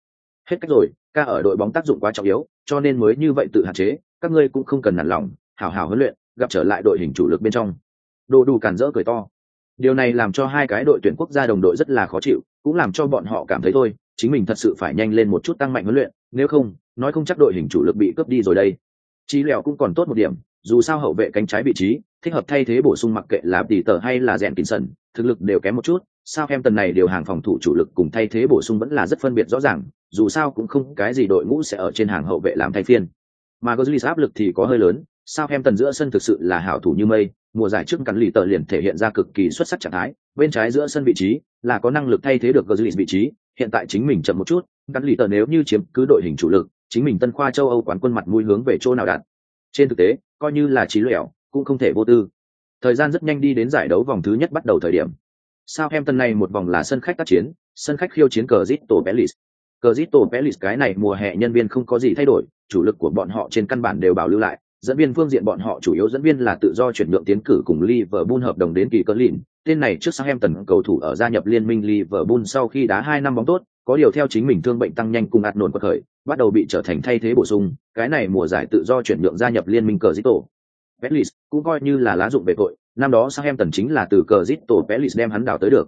Hết cách rồi, ca ở đội bóng tác dụng quá trọng yếu, cho nên mới như vậy tự hạn chế, các ngươi cũng không cần nản lòng, hảo hảo huấn luyện, gặp trở lại đội hình chủ lực bên trong. Đồ đủ cản rỡ cười to. Điều này làm cho hai cái đội tuyển quốc gia đồng đội rất là khó chịu, cũng làm cho bọn họ cảm thấy thôi, chính mình thật sự phải nhanh lên một chút tăng mạnh huấn luyện, nếu không, nói không chắc đội hình chủ lực bị cướp đi rồi đây. Chí lèo cũng còn tốt một điểm, dù sao hậu vệ cánh trái vị trí, thích hợp thay thế bổ sung mặc kệ là tỷ tờ hay là rèn kín sần, thực lực đều kém một chút, sao em tần này điều hàng phòng thủ chủ lực cùng thay thế bổ sung vẫn là rất phân biệt rõ ràng, dù sao cũng không cái gì đội ngũ sẽ ở trên hàng hậu vệ làm thay phiên. Mà Gozlis áp lực thì có hơi lớn, sao em tần giữa sân thực sự là hảo thủ như mây, mùa giải trước cắn lì tờ liền thể hiện ra cực kỳ xuất sắc trạng thái, bên trái giữa sân vị trí là có năng lực thay thế được Gozlis vị trí, hiện tại chính mình chậm một chút, cắn lì tờ nếu như chiếm cứ đội hình chủ lực, chính mình tân khoa châu Âu quán quân mặt mũi hướng về chỗ nào đạt. Trên thực tế, coi như là trí lẻo, cũng không thể vô tư. Thời gian rất nhanh đi đến giải đấu vòng thứ nhất bắt đầu thời điểm. Sao em tân này một vòng là sân khách tác chiến, sân khách khiêu chiến cờ Zito Pelis. Cờ Zito Pelis cái này mùa hè nhân viên không có gì thay đổi, chủ lực của bọn họ trên căn bản đều bảo lưu lại, dẫn viên phương diện bọn họ chủ yếu dẫn viên là tự do chuyển nhượng tiến cử cùng Liverpool hợp đồng đến kỳ cỡ lìn. Tên này trước sang em tần cầu thủ ở gia nhập liên minh Liverpool sau khi đá hai năm bóng tốt, có điều theo chính mình thương bệnh tăng nhanh cùng ạt nổn quật khởi, bắt đầu bị trở thành thay thế bổ sung, cái này mùa giải tự do chuyển nhượng gia nhập liên minh cờ Zito. Pelis cũng coi như là lá dụng về tội, năm đó sang em tần chính là từ cờ Zito Pelis đem hắn đào tới được.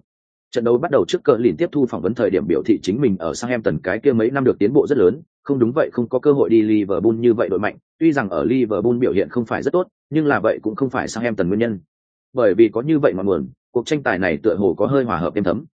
Trận đấu bắt đầu trước cờ lìn tiếp thu phỏng vấn thời điểm biểu thị chính mình ở sang em tần cái kia mấy năm được tiến bộ rất lớn, không đúng vậy không có cơ hội đi Liverpool như vậy đội mạnh, tuy rằng ở Liverpool biểu hiện không phải rất tốt, nhưng là vậy cũng không phải sang em tần nguyên nhân. Bởi vì có như vậy mà nguồn, cuộc tranh tài này tựa hồ có hơi hòa hợp êm thấm,